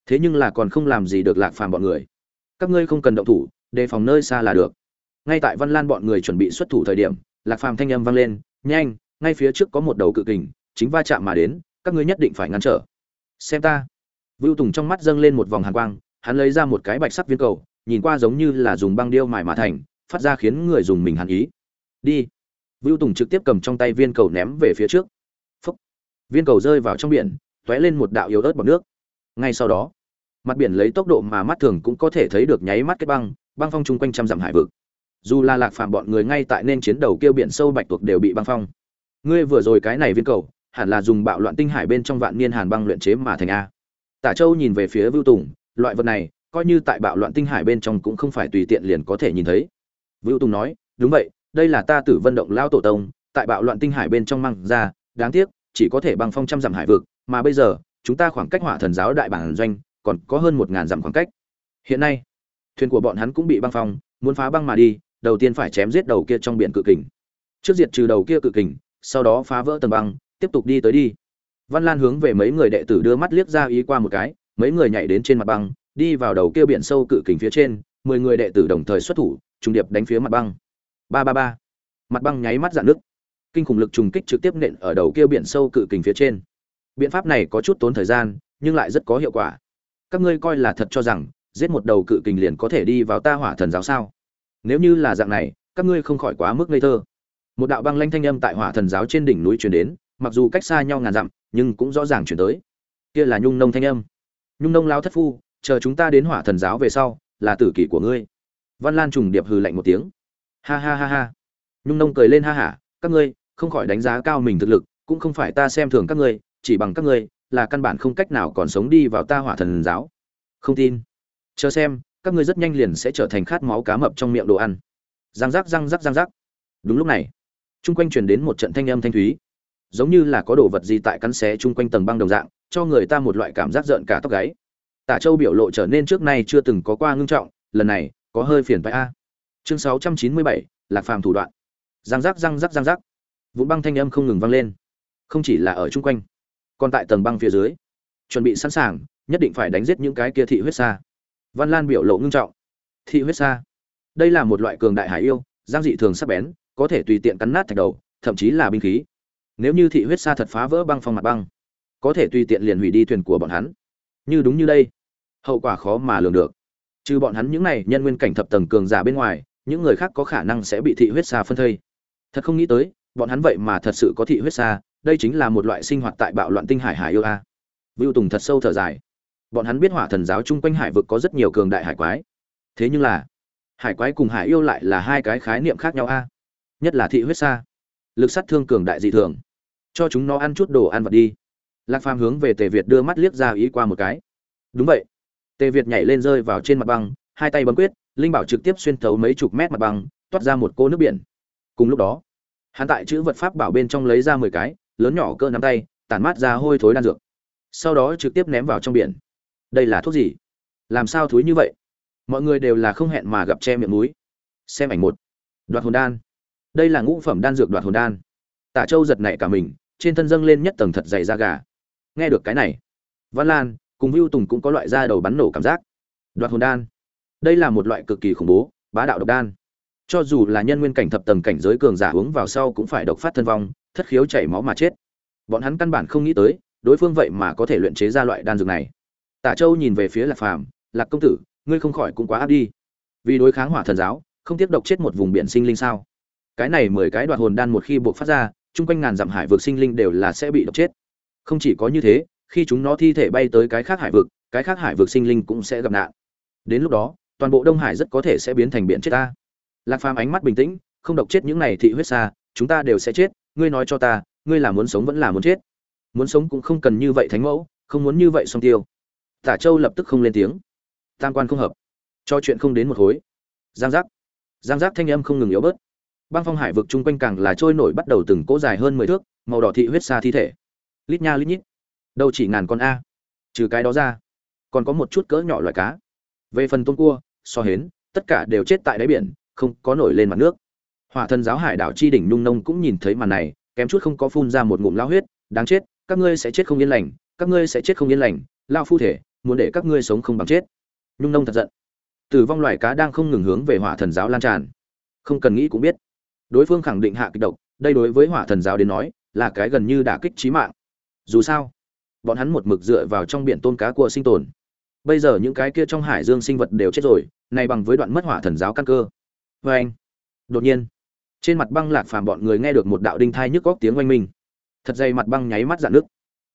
Thế nhưng là còn không làm gì được lạc phàm bọn người. Các ngươi không cần động thủ, đề phòng nơi xa là được ngay tại văn lan bọn người chuẩn bị xuất thủ thời điểm, lạc phàm thanh âm vang lên, nhanh, ngay phía trước có một đầu cự kình, chính va chạm mà đến, các ngươi nhất định phải ngăn trở. Xem ta. Vưu tùng trong mắt dâng lên một vòng hàn quang, hắn lấy ra một cái bạch sắc viên cầu, nhìn qua giống như là dùng băng điêu mài mà thành, phát ra khiến người dùng mình hàn ý. Đi. Vưu tùng trực tiếp cầm trong tay viên cầu ném về phía trước. Phúc. viên cầu rơi vào trong biển t lên một đạo yếu ớt bọc nước. Ngay sau đó, mặt biển lấy tốc độ mà mắt thường cũng có thể thấy được nháy mắt cái băng băng phong chung quanh trăm dặm hải vực dù là lạc phàm bọn người ngay tại nên chiến đầu kêu biển sâu bạch tuộc đều bị băng phong. Ngươi vừa rồi cái này viên cầu, hẳn là dùng bạo loạn tinh hải bên trong vạn niên hàn băng luyện chế mà thành a. Tả châu nhìn về phía vưu tùng, loại vật này, coi như tại bạo loạn tinh hải bên trong cũng không phải tùy tiện liền có thể nhìn thấy. Vưu tùng nói, đúng vậy, đây là ta tử vân động lao tổ tông, tại bạo loạn tinh hải bên trong mang ra, đáng tiếc, chỉ có thể băng phong trăm dặm hải vực, mà bây giờ, chúng ta khoảng cách hỏa thần giáo đại bản doanh, còn có hơn một ngàn dặm khoảng cách. Hiện nay, thuyền của bọn hắn cũng bị băng phong, muốn phá băng mà đi đầu tiên phải chém giết đầu kia trong biển cự kình. Trước diệt trừ đầu kia cự kình, sau đó phá vỡ tầng băng, tiếp tục đi tới đi. Văn lan hướng về mấy người đệ tử đưa mắt liếc ra ý qua một cái, mấy người nhảy đến trên mặt băng, đi vào đầu kia biển sâu cự kình phía trên, mười người đệ tử đồng thời xuất thủ trùng điệp đánh phía mặt băng. Ba ba ba. Mặt băng nháy mắt dạn nước kinh khủng lực trùng kích trực tiếp nện ở đầu kia biển sâu cự kình phía trên. Biện pháp này có chút tốn thời gian, nhưng lại rất có hiệu quả. Các ngươi coi là thật cho rằng, giết một đầu cự kình liền có thể đi vào ta hỏa thần giáo sao? Nếu như là dạng này, các ngươi không khỏi quá mức ngây thơ. Một đạo băng lanh thanh âm tại hỏa thần giáo trên đỉnh núi truyền đến, mặc dù cách xa nhau ngàn dặm, nhưng cũng rõ ràng chuyển tới. Kia là nhung nông thanh âm. Nhung nông lao thất phu, chờ chúng ta đến hỏa thần giáo về sau, là tử kỷ của ngươi. Văn lan trùng điệp hừ lạnh một tiếng. Ha ha ha ha. Nhung nông cười lên ha hả, các ngươi, không khỏi đánh giá cao mình thực lực, cũng không phải ta xem thường các ngươi, chỉ bằng các ngươi, là căn bản không cách nào còn sống đi vào ta hỏa thần giáo. Không tin. Chờ xem các ngươi rất nhanh liền sẽ trở thành khát máu cá mập trong miệng đồ ăn. Răng rắc răng rắc răng rắc. Đúng lúc này chung quanh truyền đến một trận thanh âm thanh thúy. Giống như là có đồ vật gì tại cắn xé chung quanh tầng băng đồng dạng cho người ta một loại cảm giác rợn cả tóc gáy. Tả châu biểu lộ trở nên trước nay chưa từng có qua ngưng trọng lần này có hơi phiền phải a. Chương 697, lạc phàm thủ đoạn. Răng rắc răng rắc răng rắc. Vụn băng thanh âm không ngừng vang lên. Không chỉ là ở chung quanh còn tại tầng băng phía dưới. Chuẩn bị sẵn sàng nhất định phải đánh giết những cái kia thị huyết xa văn lan biểu lộ ngưng trọng. Thị huyết Sa, đây là một loại cường đại hải yêu giang dị thường sắc bén có thể tùy tiện cắn nát thạch đầu thậm chí là binh khí. Nếu như thị huyết Sa thật phá vỡ băng phong mặt băng có thể tùy tiện liền hủy đi thuyền của bọn hắn. Như đúng như đây hậu quả khó mà lường được. Trừ bọn hắn những này nhân nguyên cảnh thập tầng cường giả bên ngoài những người khác có khả năng sẽ bị thị huyết Sa phân thây. Thật không nghĩ tới bọn hắn vậy mà thật sự có thị huyết Sa, đây chính là một loại sinh hoạt tại bạo loạn tinh hải hải yêu a. Vưu tùng thật sâu thở dài bọn hắn biết hỏa thần giáo chung quanh hải vực có rất nhiều cường đại hải quái. Thế nhưng là, hải quái cùng hải yêu lại là hai cái khái niệm khác nhau a. Nhất là thị huyết xa, lực sát thương cường đại dị thường. Cho chúng nó ăn chút đồ ăn vật đi. Lạc phàm hướng về tề việt đưa mắt liếc ra ý qua một cái. Đúng vậy. Tề việt nhảy lên rơi vào trên mặt băng, hai tay bấm quyết, linh bảo trực tiếp xuyên thấu mấy chục mét mặt băng, toát ra một cô nước biển. Cùng lúc đó, hắn tại chữ vật pháp bảo bên trong lấy ra mười cái, lớn nhỏ cỡ nắm tay, tản mát ra hôi thối đan dược. Sau đó trực tiếp ném vào trong biển đây là thuốc gì? Làm sao thúi như vậy? Mọi người đều là không hẹn mà gặp che miệng núi. Xem ảnh một. Đoạt hồn đan. Đây là ngũ phẩm đan dược đoạt hồn đan. Tả châu giật nảy cả mình, trên thân dâng lên nhất tầng thật dày da gà. Nghe được cái này, văn lan cùng vưu tùng cũng có loại da đầu bắn nổ cảm giác. Đoạt hồn đan. Đây là một loại cực kỳ khủng bố, bá đạo độc đan. Cho dù là nhân nguyên cảnh thập tầng cảnh giới cường giả uống vào sau cũng phải độc phát thân vong, thất khiếu chảy máu mà chết. Bọn hắn căn bản không nghĩ tới, đối phương vậy mà có thể luyện chế ra loại đan dược này tả châu nhìn về phía lạc phàm, lạc công tử, ngươi không khỏi cũng quá áp đi. Vì đối kháng hỏa thần giáo, không tiếp độc chết một vùng biển sinh linh sao? Cái này mười cái đoạt hồn đan một khi buộc phát ra, chung quanh ngàn dặm hải vực sinh linh đều là sẽ bị độc chết. Không chỉ có như thế, khi chúng nó thi thể bay tới cái khác hải vực, cái khác hải vực sinh linh cũng sẽ gặp nạn. Đến lúc đó, toàn bộ đông hải rất có thể sẽ biến thành biển chết ta. Lạc phàm ánh mắt bình tĩnh, không độc chết những này thị huyết xa, chúng ta đều sẽ chết, ngươi nói cho ta, ngươi là muốn sống vẫn là muốn chết. Muốn sống cũng không cần như vậy thánh mẫu, không muốn như vậy song tiêu tả châu lập tức không lên tiếng. Tam quan không hợp. Cho chuyện không đến một khối giang giác. Giang giác thanh âm không ngừng yếu bớt. Băng phong hải vực chung quanh càng là trôi nổi bắt đầu từng cỗ dài hơn mười thước, màu đỏ thị huyết xa thi thể. Lít nha lít nhít. Đâu chỉ ngàn con a. Trừ cái đó ra, còn có một chút cỡ nhỏ loài cá. Về phần tôm cua, so hến, tất cả đều chết tại đáy biển, không có nổi lên mặt nước. Hỏa thần giáo hải đảo chi đỉnh nhung nông cũng nhìn thấy màn này, kém chút không có phun ra một ngụm lao huyết. Đáng chết, các ngươi sẽ chết không yên lành, các ngươi sẽ chết không yên lành, lao phu thể muốn để các ngươi sống không bằng chết. Nhung nông thật giận. Tử vong loài cá đang không ngừng hướng về hỏa thần giáo lan tràn. Không cần nghĩ cũng biết. Đối phương khẳng định hạ kịch độc, đây đối với hỏa thần giáo đến nói, là cái gần như đả kích trí mạng. Dù sao, bọn hắn một mực dựa vào trong biển tôn cá cua sinh tồn. Bây giờ những cái kia trong hải dương sinh vật đều chết rồi, này bằng với đoạn mất hỏa thần giáo căn cơ. Vê anh, đột nhiên, trên mặt băng lạc phàm bọn người nghe được một đạo đinh thai nhức góc tiếng oanh minh. Thật dày mặt băng nháy mắt dạn nước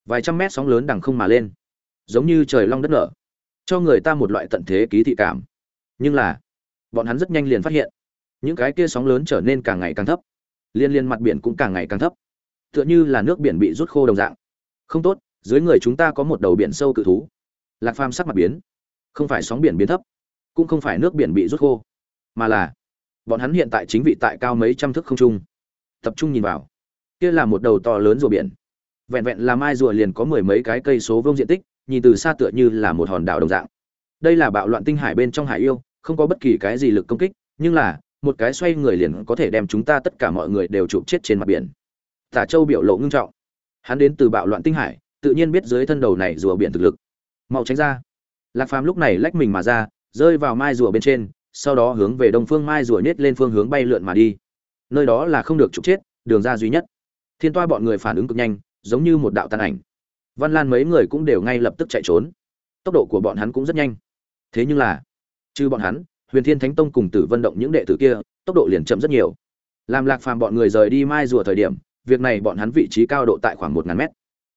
vài trăm mét sóng lớn đằng không mà lên giống như trời long đất nở, cho người ta một loại tận thế ký thị cảm. Nhưng là, bọn hắn rất nhanh liền phát hiện, những cái kia sóng lớn trở nên càng ngày càng thấp, liên liên mặt biển cũng càng ngày càng thấp, tựa như là nước biển bị rút khô đồng dạng. Không tốt, dưới người chúng ta có một đầu biển sâu cự thú. Lạc phàm sắc mặt biến, không phải sóng biển biến thấp, cũng không phải nước biển bị rút khô, mà là, bọn hắn hiện tại chính vị tại cao mấy trăm thước không trung. Tập trung nhìn vào, kia là một đầu to lớn rùa biển. Vẹn vẹn là mai rùa liền có mười mấy cái cây số vông diện tích nhìn từ xa tựa như là một hòn đảo đồng dạng. Đây là bạo loạn tinh hải bên trong hải yêu, không có bất kỳ cái gì lực công kích, nhưng là, một cái xoay người liền có thể đem chúng ta tất cả mọi người đều chụp chết trên mặt biển. Tả châu biểu lộ ngưng trọng. Hắn đến từ bạo loạn tinh hải, tự nhiên biết dưới thân đầu này rùa biển thực lực. Mau tránh ra. Lạc phàm lúc này lách mình mà ra, rơi vào mai rùa bên trên, sau đó hướng về đông phương mai rùa nết lên phương hướng bay lượn mà đi. Nơi đó là không được trục chết, đường ra duy nhất. Thiên toa bọn người phản ứng cực nhanh, giống như một đạo tàn ảnh văn lan mấy người cũng đều ngay lập tức chạy trốn. Tốc độ của bọn hắn cũng rất nhanh. Thế nhưng là, trừ bọn hắn, huyền thiên thánh tông cùng tử vân động những đệ tử kia, tốc độ liền chậm rất nhiều. Làm lạc phàm bọn người rời đi mai rùa thời điểm, việc này bọn hắn vị trí cao độ tại khoảng một ngàn mét.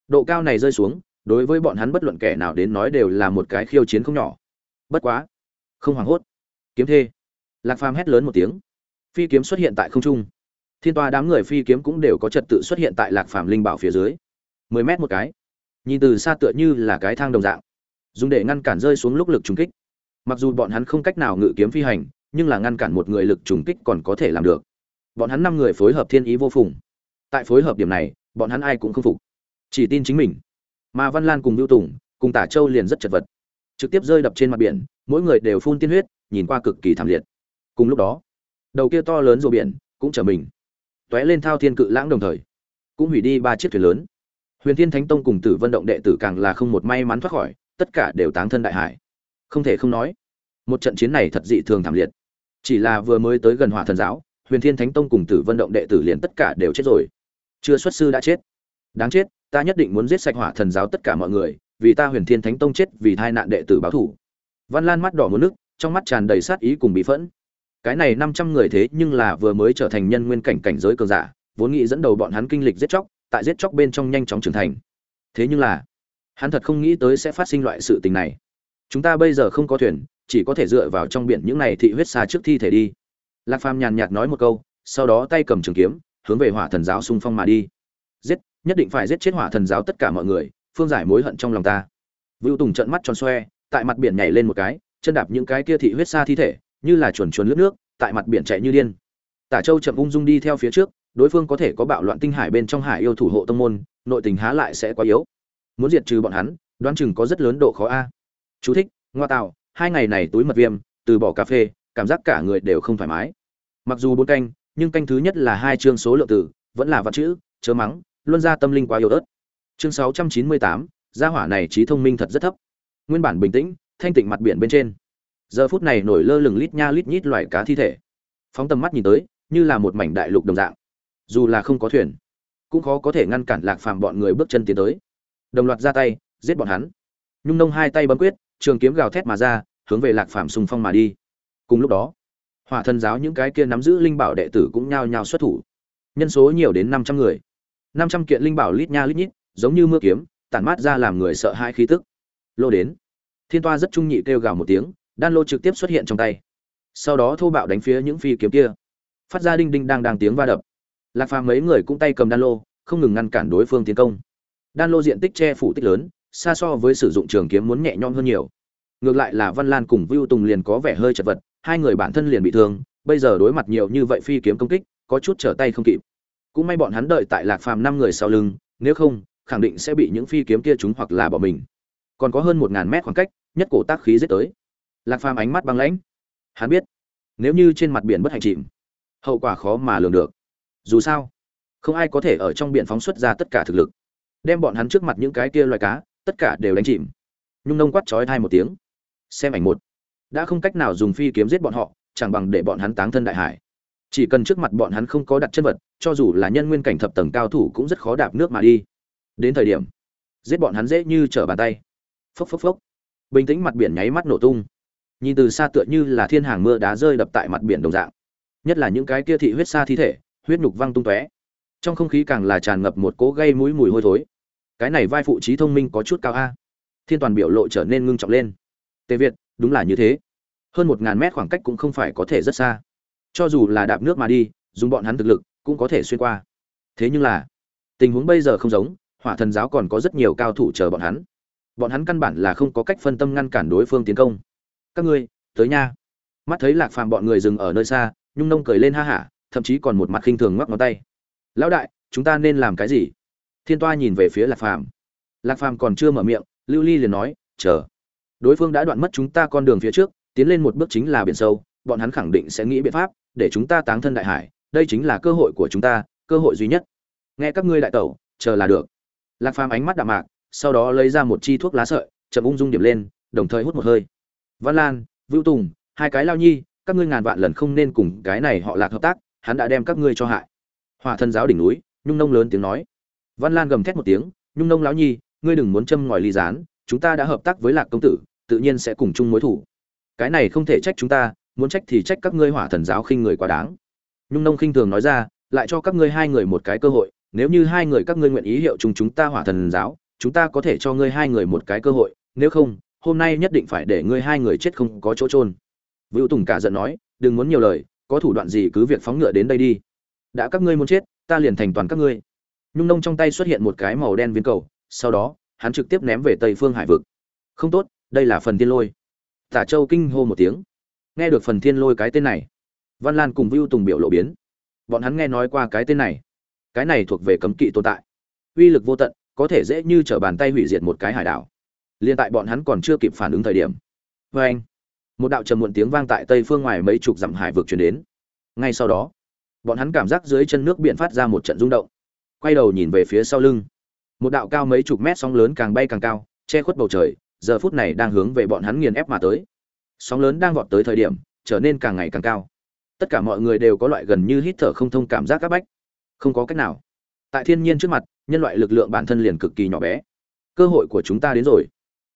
Độ cao này rơi xuống, đối với bọn hắn bất luận kẻ nào đến nói đều là một cái khiêu chiến không nhỏ. Bất quá, không hoảng hốt. Kiếm thê. Lạc phàm hét lớn một tiếng. Phi kiếm xuất hiện tại không trung. Thiên toa đám người phi kiếm cũng đều có trật tự xuất hiện tại lạc phàm linh bảo phía dưới. Mười mét một cái nhìn từ xa tựa như là cái thang đồng dạng. Dùng để ngăn cản rơi xuống lúc lực trùng kích. Mặc dù bọn hắn không cách nào ngự kiếm phi hành, nhưng là ngăn cản một người lực trùng kích còn có thể làm được. Bọn hắn năm người phối hợp thiên ý vô phùng. Tại phối hợp điểm này, bọn hắn ai cũng không phục. Chỉ tin chính mình. Mà văn lan cùng lưu tùng, cùng tả châu liền rất chật vật. Trực tiếp rơi đập trên mặt biển, mỗi người đều phun tiên huyết, nhìn qua cực kỳ thảm liệt. Cùng lúc đó, đầu kia to lớn rùa biển cũng trở mình. T ó é lên thao thiên cự lãng đồng thời, cũng hủy đi ba chiếc thuyền lớn huyền thiên thánh tông cùng tử vận động đệ tử càng là không một may mắn thoát khỏi, tất cả đều táng thân đại hải. Không thể không nói, một trận chiến này thật dị thường thảm liệt. Chỉ là vừa mới tới gần hỏa thần giáo, huyền thiên thánh tông cùng tử vận động đệ tử liền tất cả đều chết rồi. Chưa xuất sư đã chết. Đáng chết, ta nhất định muốn giết sạch hỏa thần giáo tất cả mọi người, vì ta huyền thiên thánh tông chết, vì tai nạn đệ tử báo thủ văn lan mắt đỏ muốn nước, trong mắt tràn đầy sát ý cùng bị phẫn. Cái này năm trăm người thế nhưng là vừa mới trở thành nhân nguyên cảnh cảnh giới cường giả, vốn nghĩ dẫn đầu bọn hắn kinh lịch giết chóc tại giết chóc bên trong nhanh chóng trưởng thành. Thế nhưng là, hắn thật không nghĩ tới sẽ phát sinh loại sự tình này. Chúng ta bây giờ không có thuyền, chỉ có thể dựa vào trong biển những này thị huyết xa trước thi thể đi. Lạc phàm nhàn nhạt nói một câu, sau đó tay cầm trường kiếm, hướng về hỏa thần giáo xung phong mà đi. Giết, nhất định phải giết chết hỏa thần giáo tất cả mọi người, phương giải mối hận trong lòng ta. Vưu tùng trận mắt tròn xoe, tại mặt biển nhảy lên một cái, chân đạp những cái kia thị huyết xa thi thể, như là chuồn chuồn lướt nước, tại mặt biển chạy như điên. Tả châu chậm ung dung đi theo phía trước đối phương có thể có bạo loạn tinh hải bên trong hải yêu thủ hộ tông môn, nội tình há lại sẽ quá yếu. Muốn diệt trừ bọn hắn, đoán chừng có rất lớn độ khó a. Chú thích, ngoa tạo, hai ngày này túi mật viêm, từ bỏ cà phê, cảm giác cả người đều không thoải mái. Mặc dù bốn canh, nhưng canh thứ nhất là hai chương số lượng tử, vẫn là vật chữ, chớ mắng, luân ra tâm linh quá yếu ớt. Chương sáu trăm chín mươi tám, gia hỏa này trí thông minh thật rất thấp. Nguyên bản bình tĩnh, thanh tịnh mặt biển bên trên. Giờ phút này nổi lơ lửng lít nha lít nhít loài cá thi thể. Phóng tầm mắt nhìn tới, như là một mảnh đại lục đồng dạng dù là không có thuyền, cũng khó có thể ngăn cản lạc phàm bọn người bước chân tiến tới. Đồng loạt ra tay, giết bọn hắn. Nhung nông hai tay bấm quyết, trường kiếm gào thét mà ra, hướng về lạc phàm xung phong mà đi. Cùng lúc đó, hỏa thần giáo những cái kia nắm giữ linh bảo đệ tử cũng nhao nhao xuất thủ. Nhân số nhiều đến năm trăm người. năm trăm kiện linh bảo lít nha lít nhít, giống như mưa kiếm, tản mát ra làm người sợ hai khí tức. Lô đến. Thiên toa rất trung nhị kêu gào một tiếng, đan lô trực tiếp xuất hiện trong tay. Sau đó thô bạo đánh phía những phi kiếm kia. Phát ra đinh đinh đang đang tiếng va đập lạc phàm mấy người cũng tay cầm đan lô, không ngừng ngăn cản đối phương tiến công. Đan lô diện tích che phủ tích lớn, xa so với sử dụng trường kiếm muốn nhẹ nhõm hơn nhiều. Ngược lại là văn lan cùng vưu tùng liền có vẻ hơi chật vật, hai người bản thân liền bị thương, bây giờ đối mặt nhiều như vậy phi kiếm công kích, có chút trở tay không kịp. Cũng may bọn hắn đợi tại lạc phàm năm người sau lưng, nếu không, khẳng định sẽ bị những phi kiếm kia trúng hoặc là bỏ mình. Còn có hơn một ngàn mét khoảng cách, nhất cổ tác khí giết tới. Lạc phàm ánh mắt băng lãnh. Hắn biết, nếu như trên mặt biển bất hạnh chìm, hậu quả khó mà lường được dù sao, không ai có thể ở trong biển phóng xuất ra tất cả thực lực. Đem bọn hắn trước mặt những cái kia loài cá, tất cả đều đánh chìm. Nhung nông quát trói thai một tiếng. Xem ảnh một. Đã không cách nào dùng phi kiếm giết bọn họ, chẳng bằng để bọn hắn táng thân đại hải. Chỉ cần trước mặt bọn hắn không có đặt chân vật, cho dù là nhân nguyên cảnh thập tầng cao thủ cũng rất khó đạp nước mà đi. Đến thời điểm, giết bọn hắn dễ như trở bàn tay. Phốc phốc phốc. Bình tĩnh mặt biển nháy mắt nổ tung. Nhìn từ xa tựa như là thiên hàng mưa đá rơi đập tại mặt biển đồng dạng. Nhất là những cái kia thị huyết xa thi thể huyết nhục văng tung tóe. Trong không khí càng là tràn ngập một cỗ gây mũi mùi hôi thối. Cái này vai phụ trí thông minh có chút cao a. Thiên toàn biểu lộ trở nên ngưng trọng lên. Tề việt, đúng là như thế. Hơn một ngàn mét khoảng cách cũng không phải có thể rất xa. Cho dù là đạp nước mà đi, dùng bọn hắn thực lực cũng có thể xuyên qua. Thế nhưng là, tình huống bây giờ không giống, hỏa thần giáo còn có rất nhiều cao thủ chờ bọn hắn. Bọn hắn căn bản là không có cách phân tâm ngăn cản đối phương tiến công. Các ngươi, tới nha. Mắt thấy lạc phàm bọn người dừng ở nơi xa, nhung nông cười lên ha hả thậm chí còn một mặt khinh thường ngoắc ngón tay. Lão đại, chúng ta nên làm cái gì? Thiên toa nhìn về phía lạc phàm. Lạc phàm còn chưa mở miệng, lưu ly liền nói, chờ. Đối phương đã đoạn mất chúng ta con đường phía trước, tiến lên một bước chính là biển sâu, bọn hắn khẳng định sẽ nghĩ biện pháp để chúng ta táng thân đại hải, đây chính là cơ hội của chúng ta, cơ hội duy nhất. Nghe các ngươi đại tẩu, chờ là được. Lạc phàm ánh mắt đạm mạc, sau đó lấy ra một chi thuốc lá sợi, chậm ung dung điểm lên, đồng thời hút một hơi. Văn lan, vưu tùng, hai cái lao nhi, các ngươi ngàn vạn lần không nên cùng cái này họ lạc hợp tác hắn đã đem các ngươi cho hại. Hòa thân giáo đỉnh núi nhung nông lớn tiếng nói. Văn lan gầm thét một tiếng nhung nông lão nhi ngươi đừng muốn châm ngòi ly gián chúng ta đã hợp tác với lạc công tử tự nhiên sẽ cùng chung mối thủ. Cái này không thể trách chúng ta muốn trách thì trách các ngươi hỏa thần giáo khinh người quá đáng. Nhung nông khinh thường nói ra lại cho các ngươi hai người một cái cơ hội nếu như hai người các ngươi nguyện ý hiệu chung chúng ta hỏa thần giáo chúng ta có thể cho ngươi hai người một cái cơ hội nếu không hôm nay nhất định phải để ngươi hai người chết không có chỗ trôn Vũ Tùng cả giận nói, đừng muốn nhiều lời, có thủ đoạn gì cứ việc phóng ngựa đến đây đi. đã các ngươi muốn chết, ta liền thành toàn các ngươi. Nhung nông trong tay xuất hiện một cái màu đen viên cầu, sau đó, hắn trực tiếp ném về tây phương hải vực. Không tốt, đây là phần thiên lôi. Tả châu kinh hô một tiếng. Nghe được phần thiên lôi cái tên này, văn lan cùng vưu tùng biểu lộ biến. Bọn hắn nghe nói qua cái tên này. Cái này thuộc về cấm kỵ tồn tại. Uy lực vô tận, có thể dễ như t r ở bàn tay hủy diệt một cái hải đảo. Liên tại bọn hắn còn chưa kịp phản ứng thời điểm. Vê anh một đạo trầm muộn tiếng vang tại tây phương ngoài mấy chục dặm hải vực chuyển đến. Ngay sau đó, bọn hắn cảm giác dưới chân nước biển phát ra một trận rung động. Quay đầu nhìn về phía sau lưng, một đạo cao mấy chục mét sóng lớn càng bay càng cao, che khuất bầu trời, giờ phút này đang hướng về bọn hắn nghiền ép mà tới. Sóng lớn đang vọt tới thời điểm, trở nên càng ngày càng cao. Tất cả mọi người đều có loại gần như hít thở không thông cảm giác áp bách. Không có cách nào. Tại thiên nhiên trước mặt, nhân loại lực lượng bản thân liền cực kỳ nhỏ bé. Cơ hội của chúng ta đến rồi.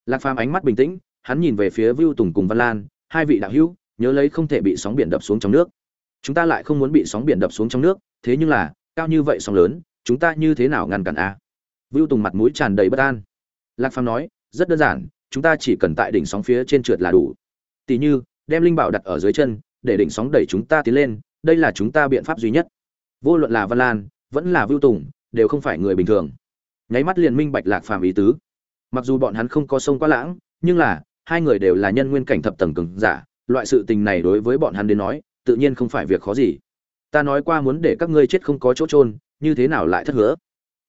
Lạc phàm ánh mắt bình tĩnh hắn nhìn về phía vưu tùng cùng văn lan, hai vị đạo hữu, nhớ lấy không thể bị sóng biển đập xuống trong nước. Chúng ta lại không muốn bị sóng biển đập xuống trong nước, thế nhưng là, cao như vậy sóng lớn, chúng ta như thế nào ngăn cản a? Vưu tùng mặt mũi tràn đầy bất an. Lạc phàm nói, rất đơn giản, chúng ta chỉ cần tại đỉnh sóng phía trên trượt là đủ. Tỉ như, đem linh bảo đặt ở dưới chân, để đỉnh sóng đẩy chúng ta tiến lên, đây là chúng ta biện pháp duy nhất. Vô luận là văn lan, vẫn là vưu tùng, đều không phải người bình thường. Nháy mắt liền minh bạch lạc phàm ý tứ. Mặc dù bọn hắn không có sông quá lãng, nhưng là hai người đều là nhân nguyên cảnh thập tầng cường giả, loại sự tình này đối với bọn hắn đến nói, tự nhiên không phải việc khó gì. Ta nói qua muốn để các ngươi chết không có chỗ trôn như thế nào lại thất hứa?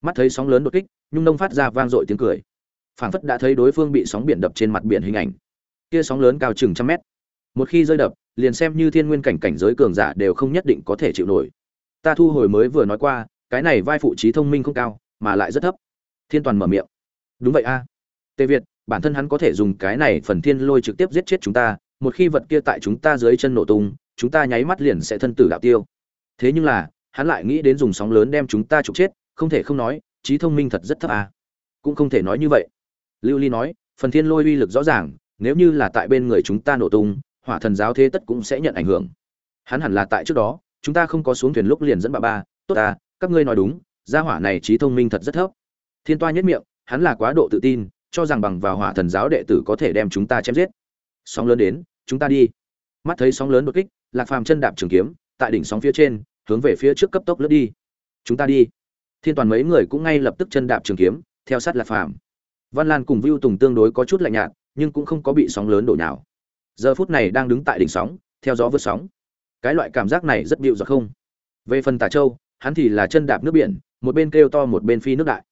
Mắt thấy sóng lớn đột kích, nhung nông phát ra vang dội tiếng cười. Phảng phất đã thấy đối phương bị sóng biển đập trên mặt biển hình ảnh. Kia sóng lớn cao chừng trăm mét. Một khi rơi đập, liền xem như thiên nguyên cảnh cảnh giới cường giả đều không nhất định có thể chịu nổi. Ta thu hồi mới vừa nói qua, cái này vai phụ trí thông minh không cao, mà lại rất thấp. Thiên toàn mở miệng. Đúng vậy a. Tề việt bản thân hắn có thể dùng cái này phần thiên lôi trực tiếp giết chết chúng ta, một khi vật kia tại chúng ta dưới chân nổ tung, chúng ta nháy mắt liền sẽ thân tử đạo tiêu. Thế nhưng là, hắn lại nghĩ đến dùng sóng lớn đem chúng ta trục chết, không thể không nói, trí thông minh thật rất thấp à cũng không thể nói như vậy. Lưu ly nói, phần thiên lôi uy lực rõ ràng, nếu như là tại bên người chúng ta nổ tung, hỏa thần giáo thế tất cũng sẽ nhận ảnh hưởng. Hắn hẳn là tại trước đó, chúng ta không có xuống thuyền lúc liền dẫn bà ba, tốt ta, các ngươi nói đúng, gia hỏa này trí thông minh thật rất thấp. Thiên toa nhất miệng, hắn là quá độ tự tin cho rằng bằng vào hỏa thần giáo đệ tử có thể đem chúng ta chém giết. Sóng lớn đến, chúng ta đi. Mắt thấy sóng lớn đột kích, lạc phàm chân đạp trường kiếm, tại đỉnh sóng phía trên, hướng về phía trước cấp tốc lướt đi. Chúng ta đi. Thiên toàn mấy người cũng ngay lập tức chân đạp trường kiếm, theo sát lạc phàm. Văn lan cùng vưu tùng tương đối có chút lạnh nhạt, nhưng cũng không có bị sóng lớn đổ nào giờ phút này đang đứng tại đỉnh sóng, theo gió vượt sóng. Cái loại cảm giác này rất bịu giặc không? Về phần tà châu, hắn thì là chân đạp nước biển, một bên kêu to một bên phi nước đại.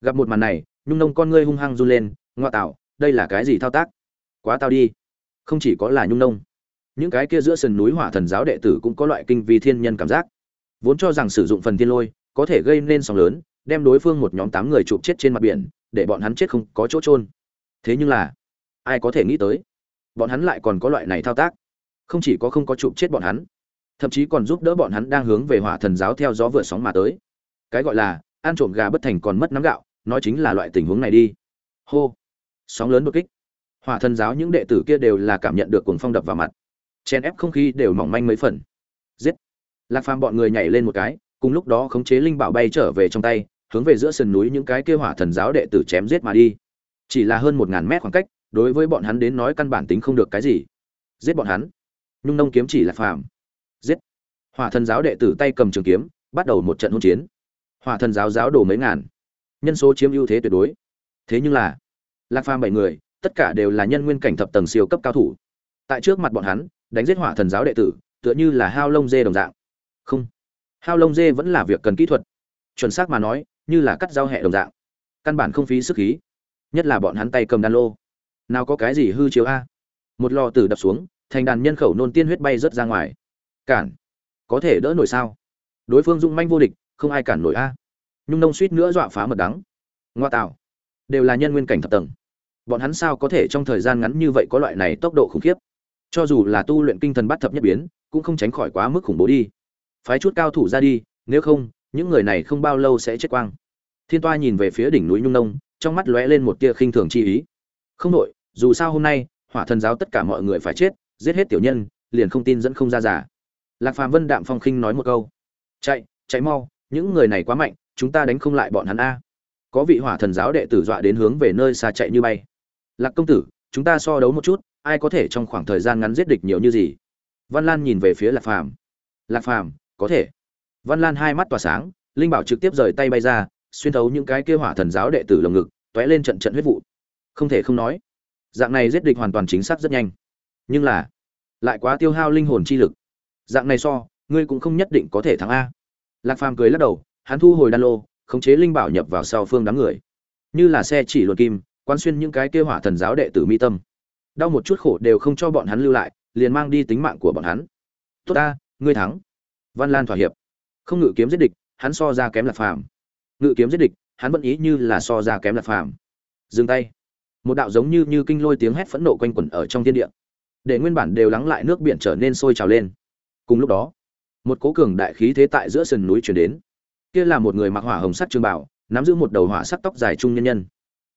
Gặp một màn này nhung nông con ngươi hung hăng run lên, ngoa tạo, đây là cái gì thao tác? Quá tao đi. Không chỉ có là nhung nông, những cái kia giữa sườn núi hỏa thần giáo đệ tử cũng có loại kinh vi thiên nhân cảm giác. Vốn cho rằng sử dụng phần thiên lôi có thể gây nên sóng lớn, đem đối phương một nhóm tám người chụp chết trên mặt biển, để bọn hắn chết không có chỗ trôn thế nhưng là, ai có thể nghĩ tới, bọn hắn lại còn có loại này thao tác. Không chỉ có không có chụp chết bọn hắn, thậm chí còn giúp đỡ bọn hắn đang hướng về hỏa thần giáo theo gió vượt sóng mà tới. Cái gọi là ăn trộm gà bất thành còn mất nắm gạo nói chính là loại tình huống này đi. Hô. Sóng lớn đột kích. Hỏa thần giáo những đệ tử kia đều là cảm nhận được cuồng phong đập vào mặt. Chen ép không khí đều mỏng manh mấy phần. Giết. Lạc phàm bọn người nhảy lên một cái, cùng lúc đó khống chế linh bảo bay trở về trong tay, hướng về giữa sườn núi những cái kia hỏa thần giáo đệ tử chém giết mà đi. Chỉ là hơn một ngàn mét khoảng cách, đối với bọn hắn đến nói căn bản tính không được cái gì. Giết bọn hắn. Nhung nông kiếm chỉ là phàm. Giết. Hỏa thần giáo đệ tử tay cầm trường kiếm, bắt đầu một trận hỗn chiến. Hỏa thần giáo giáo đổ mấy ngàn nhân số chiếm ưu thế tuyệt đối. Thế nhưng là, lạc phàm bảy người, tất cả đều là nhân nguyên cảnh thập tầng siêu cấp cao thủ. Tại trước mặt bọn hắn, đánh giết hỏa thần giáo đệ tử, tựa như là hao lông dê đồng dạng. Không, hao lông dê vẫn là việc cần kỹ thuật. Chuẩn xác mà nói, như là cắt dao hẹ đồng dạng. Căn bản không phí sức khí. Nhất là bọn hắn tay cầm đan lô. Nào có cái gì hư chiếu a? Một lò tử đập xuống, thành đàn nhân khẩu nôn tiên huyết bay rớt ra ngoài. Cản. Có thể đỡ nổi sao? Đối phương dung manh vô địch, không ai cản nổi a nhung nông suýt nữa dọa phá mật đắng. Ngoa tạo. Đều là nhân nguyên cảnh thập tầng. Bọn hắn sao có thể trong thời gian ngắn như vậy có loại này tốc độ khủng khiếp? Cho dù là tu luyện kinh thần bắt thập nhất biến, cũng không tránh khỏi quá mức khủng bố đi. Phái chút cao thủ ra đi, nếu không, những người này không bao lâu sẽ chết quang. Thiên toa nhìn về phía đỉnh núi nhung nông, trong mắt lóe lên một tia khinh thường chi ý. Không nội dù sao hôm nay, hỏa thần giáo tất cả mọi người phải chết, giết hết tiểu nhân, liền không tin dẫn không ra giả lạc phàm vân đạm phong khinh nói một câu. Chạy chạy mau, những người này quá mạnh chúng ta đánh không lại bọn hắn a. Có vị hỏa thần giáo đệ tử dọa đến hướng về nơi xa chạy như bay. Lạc công tử, chúng ta so đấu một chút, ai có thể trong khoảng thời gian ngắn giết địch nhiều như gì? Văn lan nhìn về phía lạc phàm. Lạc phàm, có thể. Văn lan hai mắt tỏa sáng, linh bảo trực tiếp rời tay bay ra, xuyên thấu những cái kia hỏa thần giáo đệ tử lồng ngực t lên trận trận huyết vụ. Không thể không nói, dạng này giết địch hoàn toàn chính xác rất nhanh. Nhưng là, lại quá tiêu hao linh hồn chi lực. Dạng này so, ngươi cũng không nhất định có thể thắng a. Lạc phàm cười lắc đầu hắn thu hồi đan lô, khống chế linh bảo nhập vào sau phương đám người. Như là xe chỉ luật kim quan xuyên những cái kêu hỏa thần giáo đệ tử mi tâm. Đau một chút khổ đều không cho bọn hắn lưu lại, liền mang đi tính mạng của bọn hắn. Tốt ta, ngươi thắng. Văn lan thỏa hiệp. Không ngự kiếm giết địch, hắn so ra kém lạc phàm. Ngự kiếm giết địch, hắn vẫn ý như là so ra kém lạc phàm. Dừng tay. Một đạo giống như như kinh lôi tiếng hét phẫn nộ quanh quẩn ở trong thiên địa. Để nguyên bản đều lắng lại nước biển trở nên sôi trào lên. Cùng lúc đó, một cố cường đại khí thế tại giữa sườn núi chuyển đến kia là một người mặc hỏa hồng sắt trường bảo, nắm giữ một đầu hỏa sắc tóc dài trung nhân nhân.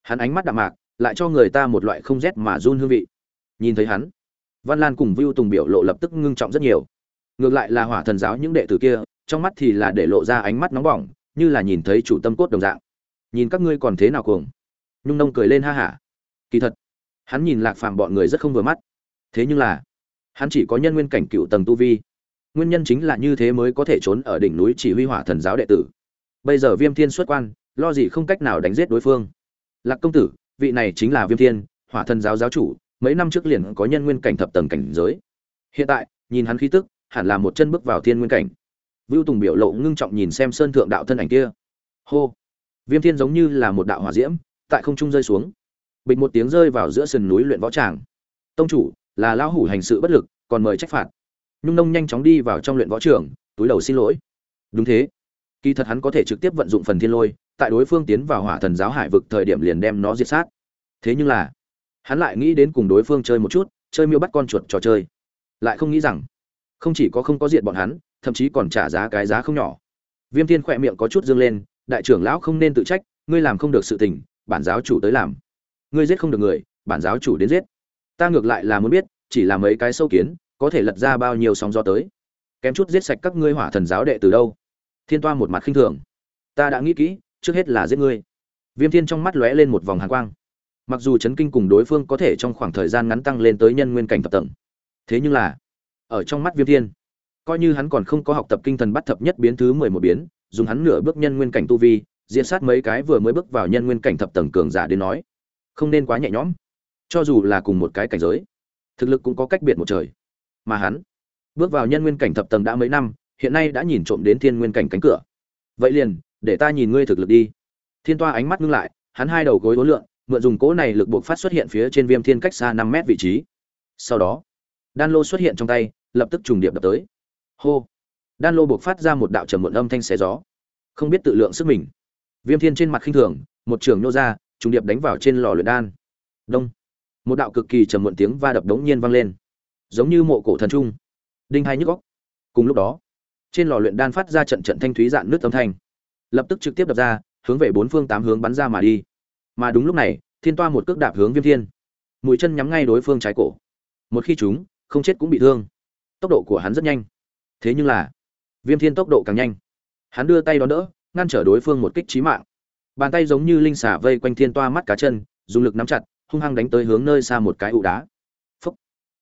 Hắn ánh mắt đạm mạc, lại cho người ta một loại không rét mà run hương vị. Nhìn thấy hắn, văn lan cùng vưu tùng biểu lộ lập tức ngưng trọng rất nhiều. Ngược lại là hỏa thần giáo những đệ tử kia, trong mắt thì là để lộ ra ánh mắt nóng bỏng, như là nhìn thấy chủ tâm cốt đồng dạng. Nhìn các ngươi còn thế nào cuồng? Nhung nông cười lên ha hả. Kỳ thật, hắn nhìn lạc phàm bọn người rất không vừa mắt. Thế nhưng là, hắn chỉ có nhân nguyên cảnh cựu tầng tu vi nguyên nhân chính là như thế mới có thể trốn ở đỉnh núi chỉ huy hỏa thần giáo đệ tử. Bây giờ viêm thiên xuất quan, lo gì không cách nào đánh giết đối phương. Lạc công tử, vị này chính là viêm thiên, hỏa thần giáo giáo chủ, mấy năm trước liền có nhân nguyên cảnh thập tầng cảnh giới. Hiện tại, nhìn hắn khí tức, hẳn là một chân bước vào thiên nguyên cảnh. Vưu tùng biểu lộ ngưng trọng nhìn xem sơn thượng đạo thân ảnh kia. Hô! Viêm thiên giống như là một đạo hỏa diễm, tại không trung rơi xuống. Bịch một tiếng rơi vào giữa sườn núi luyện võ tràng. Tông chủ, là lão hủ hành sự bất lực, còn mời trách phạt nhung nông nhanh chóng đi vào trong luyện võ trường, túi đầu xin lỗi. Đúng thế. Kỳ thật hắn có thể trực tiếp vận dụng phần thiên lôi, tại đối phương tiến vào hỏa thần giáo hải vực thời điểm liền đem nó diệt sát. Thế nhưng là, hắn lại nghĩ đến cùng đối phương chơi một chút, chơi miêu bắt con chuột trò chơi. Lại không nghĩ rằng, không chỉ có không có diệt bọn hắn, thậm chí còn trả giá cái giá không nhỏ. Viêm thiên khỏe miệng có chút dương lên, đại trưởng lão không nên tự trách, ngươi làm không được sự tình, bản giáo chủ tới làm. Ngươi giết không được người, bản giáo chủ đến giết. Ta ngược lại là muốn biết, chỉ là mấy cái sâu kiến có thể lật ra bao nhiêu sóng gió tới. Kém chút giết sạch các ngươi hỏa thần giáo đệ từ đâu. Thiên toa một mặt khinh thường. Ta đã nghĩ kỹ, trước hết là giết ngươi. Viêm thiên trong mắt lóe lên một vòng hàn quang. Mặc dù chấn kinh cùng đối phương có thể trong khoảng thời gian ngắn tăng lên tới nhân nguyên cảnh thập tầng, thế nhưng là, ở trong mắt viêm thiên, coi như hắn còn không có học tập kinh thần bắt thập nhất biến thứ mười một biến, dùng hắn nửa bước nhân nguyên cảnh tu vi diễn sát mấy cái vừa mới bước vào nhân nguyên cảnh thập tầng cường giả đến nói, không nên quá nhẹ nhõm. Cho dù là cùng một cái cảnh giới, thực lực cũng có cách biệt một trời mà hắn bước vào nhân nguyên cảnh thập tầng đã mấy năm, hiện nay đã nhìn trộm đến thiên nguyên cảnh cánh cửa. Vậy liền, để ta nhìn ngươi thực lực đi. Thiên toa ánh mắt ngưng lại, hắn hai đầu gối đối lượng mượn dùng cỗ này lực buộc phát xuất hiện phía trên viêm thiên cách xa năm mét vị trí. Sau đó, đan lô xuất hiện trong tay, lập tức trùng điệp đập tới. Hô! Đan lô buộc phát ra một đạo trầm muộn âm thanh xé gió. Không biết tự lượng sức mình. Viêm thiên trên mặt khinh thường, một trường nô ra, trùng điệp đánh vào trên lò luyện đan. Đông! Một đạo cực kỳ trầm muộn tiếng va đập đống nhiên vang lên giống như mộ cổ thần trung. Đinh hai nhức góc cùng lúc đó, trên lò luyện đan phát ra trận trận thanh thúy dạn nước âm thanh. Lập tức trực tiếp đập ra, hướng về bốn phương tám hướng bắn ra mà đi. Mà đúng lúc này, thiên toa một cước đạp hướng viêm thiên. Mũi chân nhắm ngay đối phương trái cổ. Một khi chúng, không chết cũng bị thương. Tốc độ của hắn rất nhanh. Thế nhưng là, viêm thiên tốc độ càng nhanh. Hắn đưa tay đón đỡ, ngăn trở đối phương một kích trí mạng. Bàn tay giống như linh xả vây quanh thiên toa mắt cá chân, dùng lực nắm chặt, hung hăng đánh tới hướng nơi xa một cái ụ đá.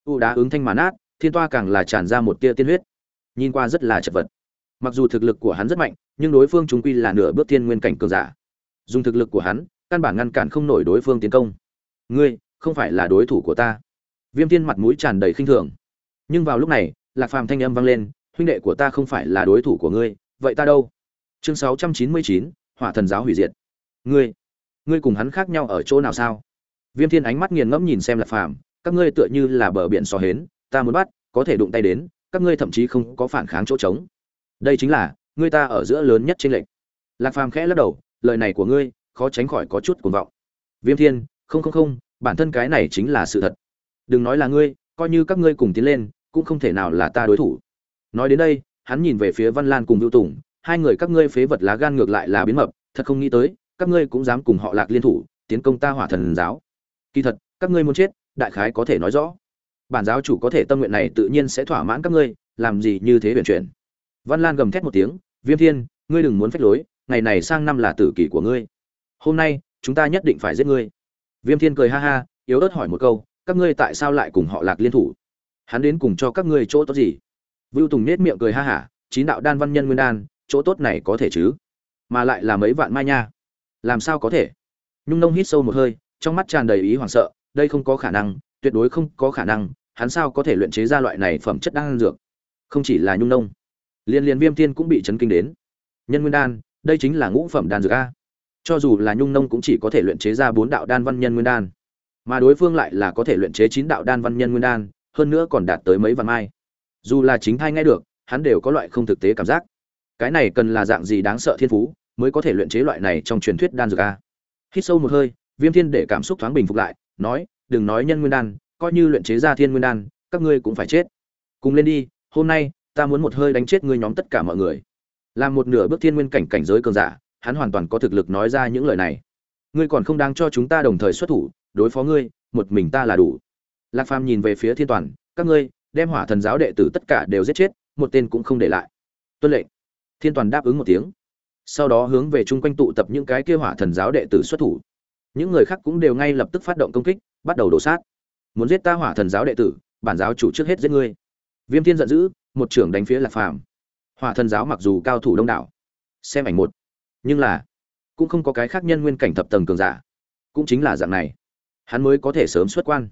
U đá ứng thanh mà nát, thiên toa càng là tràn ra một tia tiên huyết. Nhìn qua rất là chật vật. Mặc dù thực lực của hắn rất mạnh, nhưng đối phương chúng quy là nửa bước thiên nguyên cảnh cường giả. Dùng thực lực của hắn, căn bản ngăn cản không nổi đối phương tiến công. Ngươi, không phải là đối thủ của ta. Viêm thiên mặt mũi tràn đầy khinh thường. Nhưng vào lúc này, lạc phàm thanh âm vang lên, huynh đệ của ta không phải là đối thủ của ngươi, vậy ta đâu? Chương sáu trăm chín mươi chín, hỏa thần giáo hủy diệt. Ngươi ngươi cùng hắn khác nhau ở chỗ nào sao? Viêm thiên ánh mắt nghiền ngẫm nhìn xem lạc phàm các ngươi tựa như là bờ biển sò hến, ta muốn bắt, có thể đụng tay đến, các ngươi thậm chí không có phản kháng chỗ trống. Đây chính là, ngươi ta ở giữa lớn nhất trên lệnh lạc phàm khẽ lắc đầu, lời này của ngươi, khó tránh khỏi có chút cuồng vọng. Viêm thiên, không không không, bản thân cái này chính là sự thật. Đừng nói là ngươi, coi như các ngươi cùng tiến lên, cũng không thể nào là ta đối thủ. Nói đến đây, hắn nhìn về phía văn lan cùng vưu tùng, hai người các ngươi phế vật lá gan ngược lại là biến mập, thật không nghĩ tới, các ngươi cũng dám cùng họ lạc liên thủ, tiến công ta hỏa thần giáo. Kỳ thật, các ngươi muốn chết đại khái có thể nói rõ. Bản giáo chủ có thể tâm nguyện này tự nhiên sẽ thỏa mãn các ngươi, làm gì như thế huyền chuyển. Văn lan gầm thét một tiếng, viêm thiên, ngươi đừng muốn phách lối, ngày này sang năm là tử kỷ của ngươi. Hôm nay, chúng ta nhất định phải giết ngươi. Viêm thiên cười ha ha, yếu ớt hỏi một câu, các ngươi tại sao lại cùng họ lạc liên thủ? Hắn đến cùng cho các ngươi chỗ tốt gì? Vưu tùng nết miệng cười ha hả chín đạo đan văn nhân nguyên đan, chỗ tốt này có thể chứ? Mà lại là mấy vạn mai nha. Làm sao có thể? Nhung nông hít sâu một hơi, trong mắt tràn đầy ý hoảng sợ đây không có khả năng, tuyệt đối không có khả năng, hắn sao có thể luyện chế ra loại này phẩm chất đan dược? Không chỉ là nhung nông, liên liên viêm thiên cũng bị chấn kinh đến. Nhân nguyên đan, đây chính là ngũ phẩm đan dược a. Cho dù là nhung nông cũng chỉ có thể luyện chế ra bốn đạo đan văn nhân nguyên đan, mà đối phương lại là có thể luyện chế chín đạo đan văn nhân nguyên đan, hơn nữa còn đạt tới mấy vạn mai. Dù là chính thai nghe được, hắn đều có loại không thực tế cảm giác. Cái này cần là dạng gì đáng sợ thiên phú mới có thể luyện chế loại này trong truyền thuyết đan dược a? Hít sâu một hơi, viêm thiên để cảm xúc thoáng bình phục lại nói, đừng nói nhân nguyên đan, coi như luyện chế ra thiên nguyên đan, các ngươi cũng phải chết. Cùng lên đi, hôm nay, ta muốn một hơi đánh chết ngươi nhóm tất cả mọi người. Làm một nửa bước thiên nguyên cảnh cảnh giới cường giả, hắn hoàn toàn có thực lực nói ra những lời này. Ngươi còn không đáng cho chúng ta đồng thời xuất thủ, đối phó ngươi, một mình ta là đủ. Lạc phàm nhìn về phía thiên toàn, các ngươi, đem hỏa thần giáo đệ tử tất cả đều giết chết, một tên cũng không để lại. Tuân lệnh. Thiên toàn đáp ứng một tiếng. Sau đó hướng về chung quanh tụ tập những cái kia hỏa thần giáo đệ tử xuất thủ những người khác cũng đều ngay lập tức phát động công kích, bắt đầu đổ sát. Muốn giết ta hỏa thần giáo đệ tử, bản giáo chủ trước hết giết ngươi. Viêm thiên giận dữ, một trưởng đánh phía lạc phàm. Hỏa thần giáo mặc dù cao thủ đông đảo, xem ảnh một, nhưng là cũng không có cái khác nhân nguyên cảnh thập tầng cường giả. Cũng chính là dạng này. Hắn mới có thể sớm xuất quan.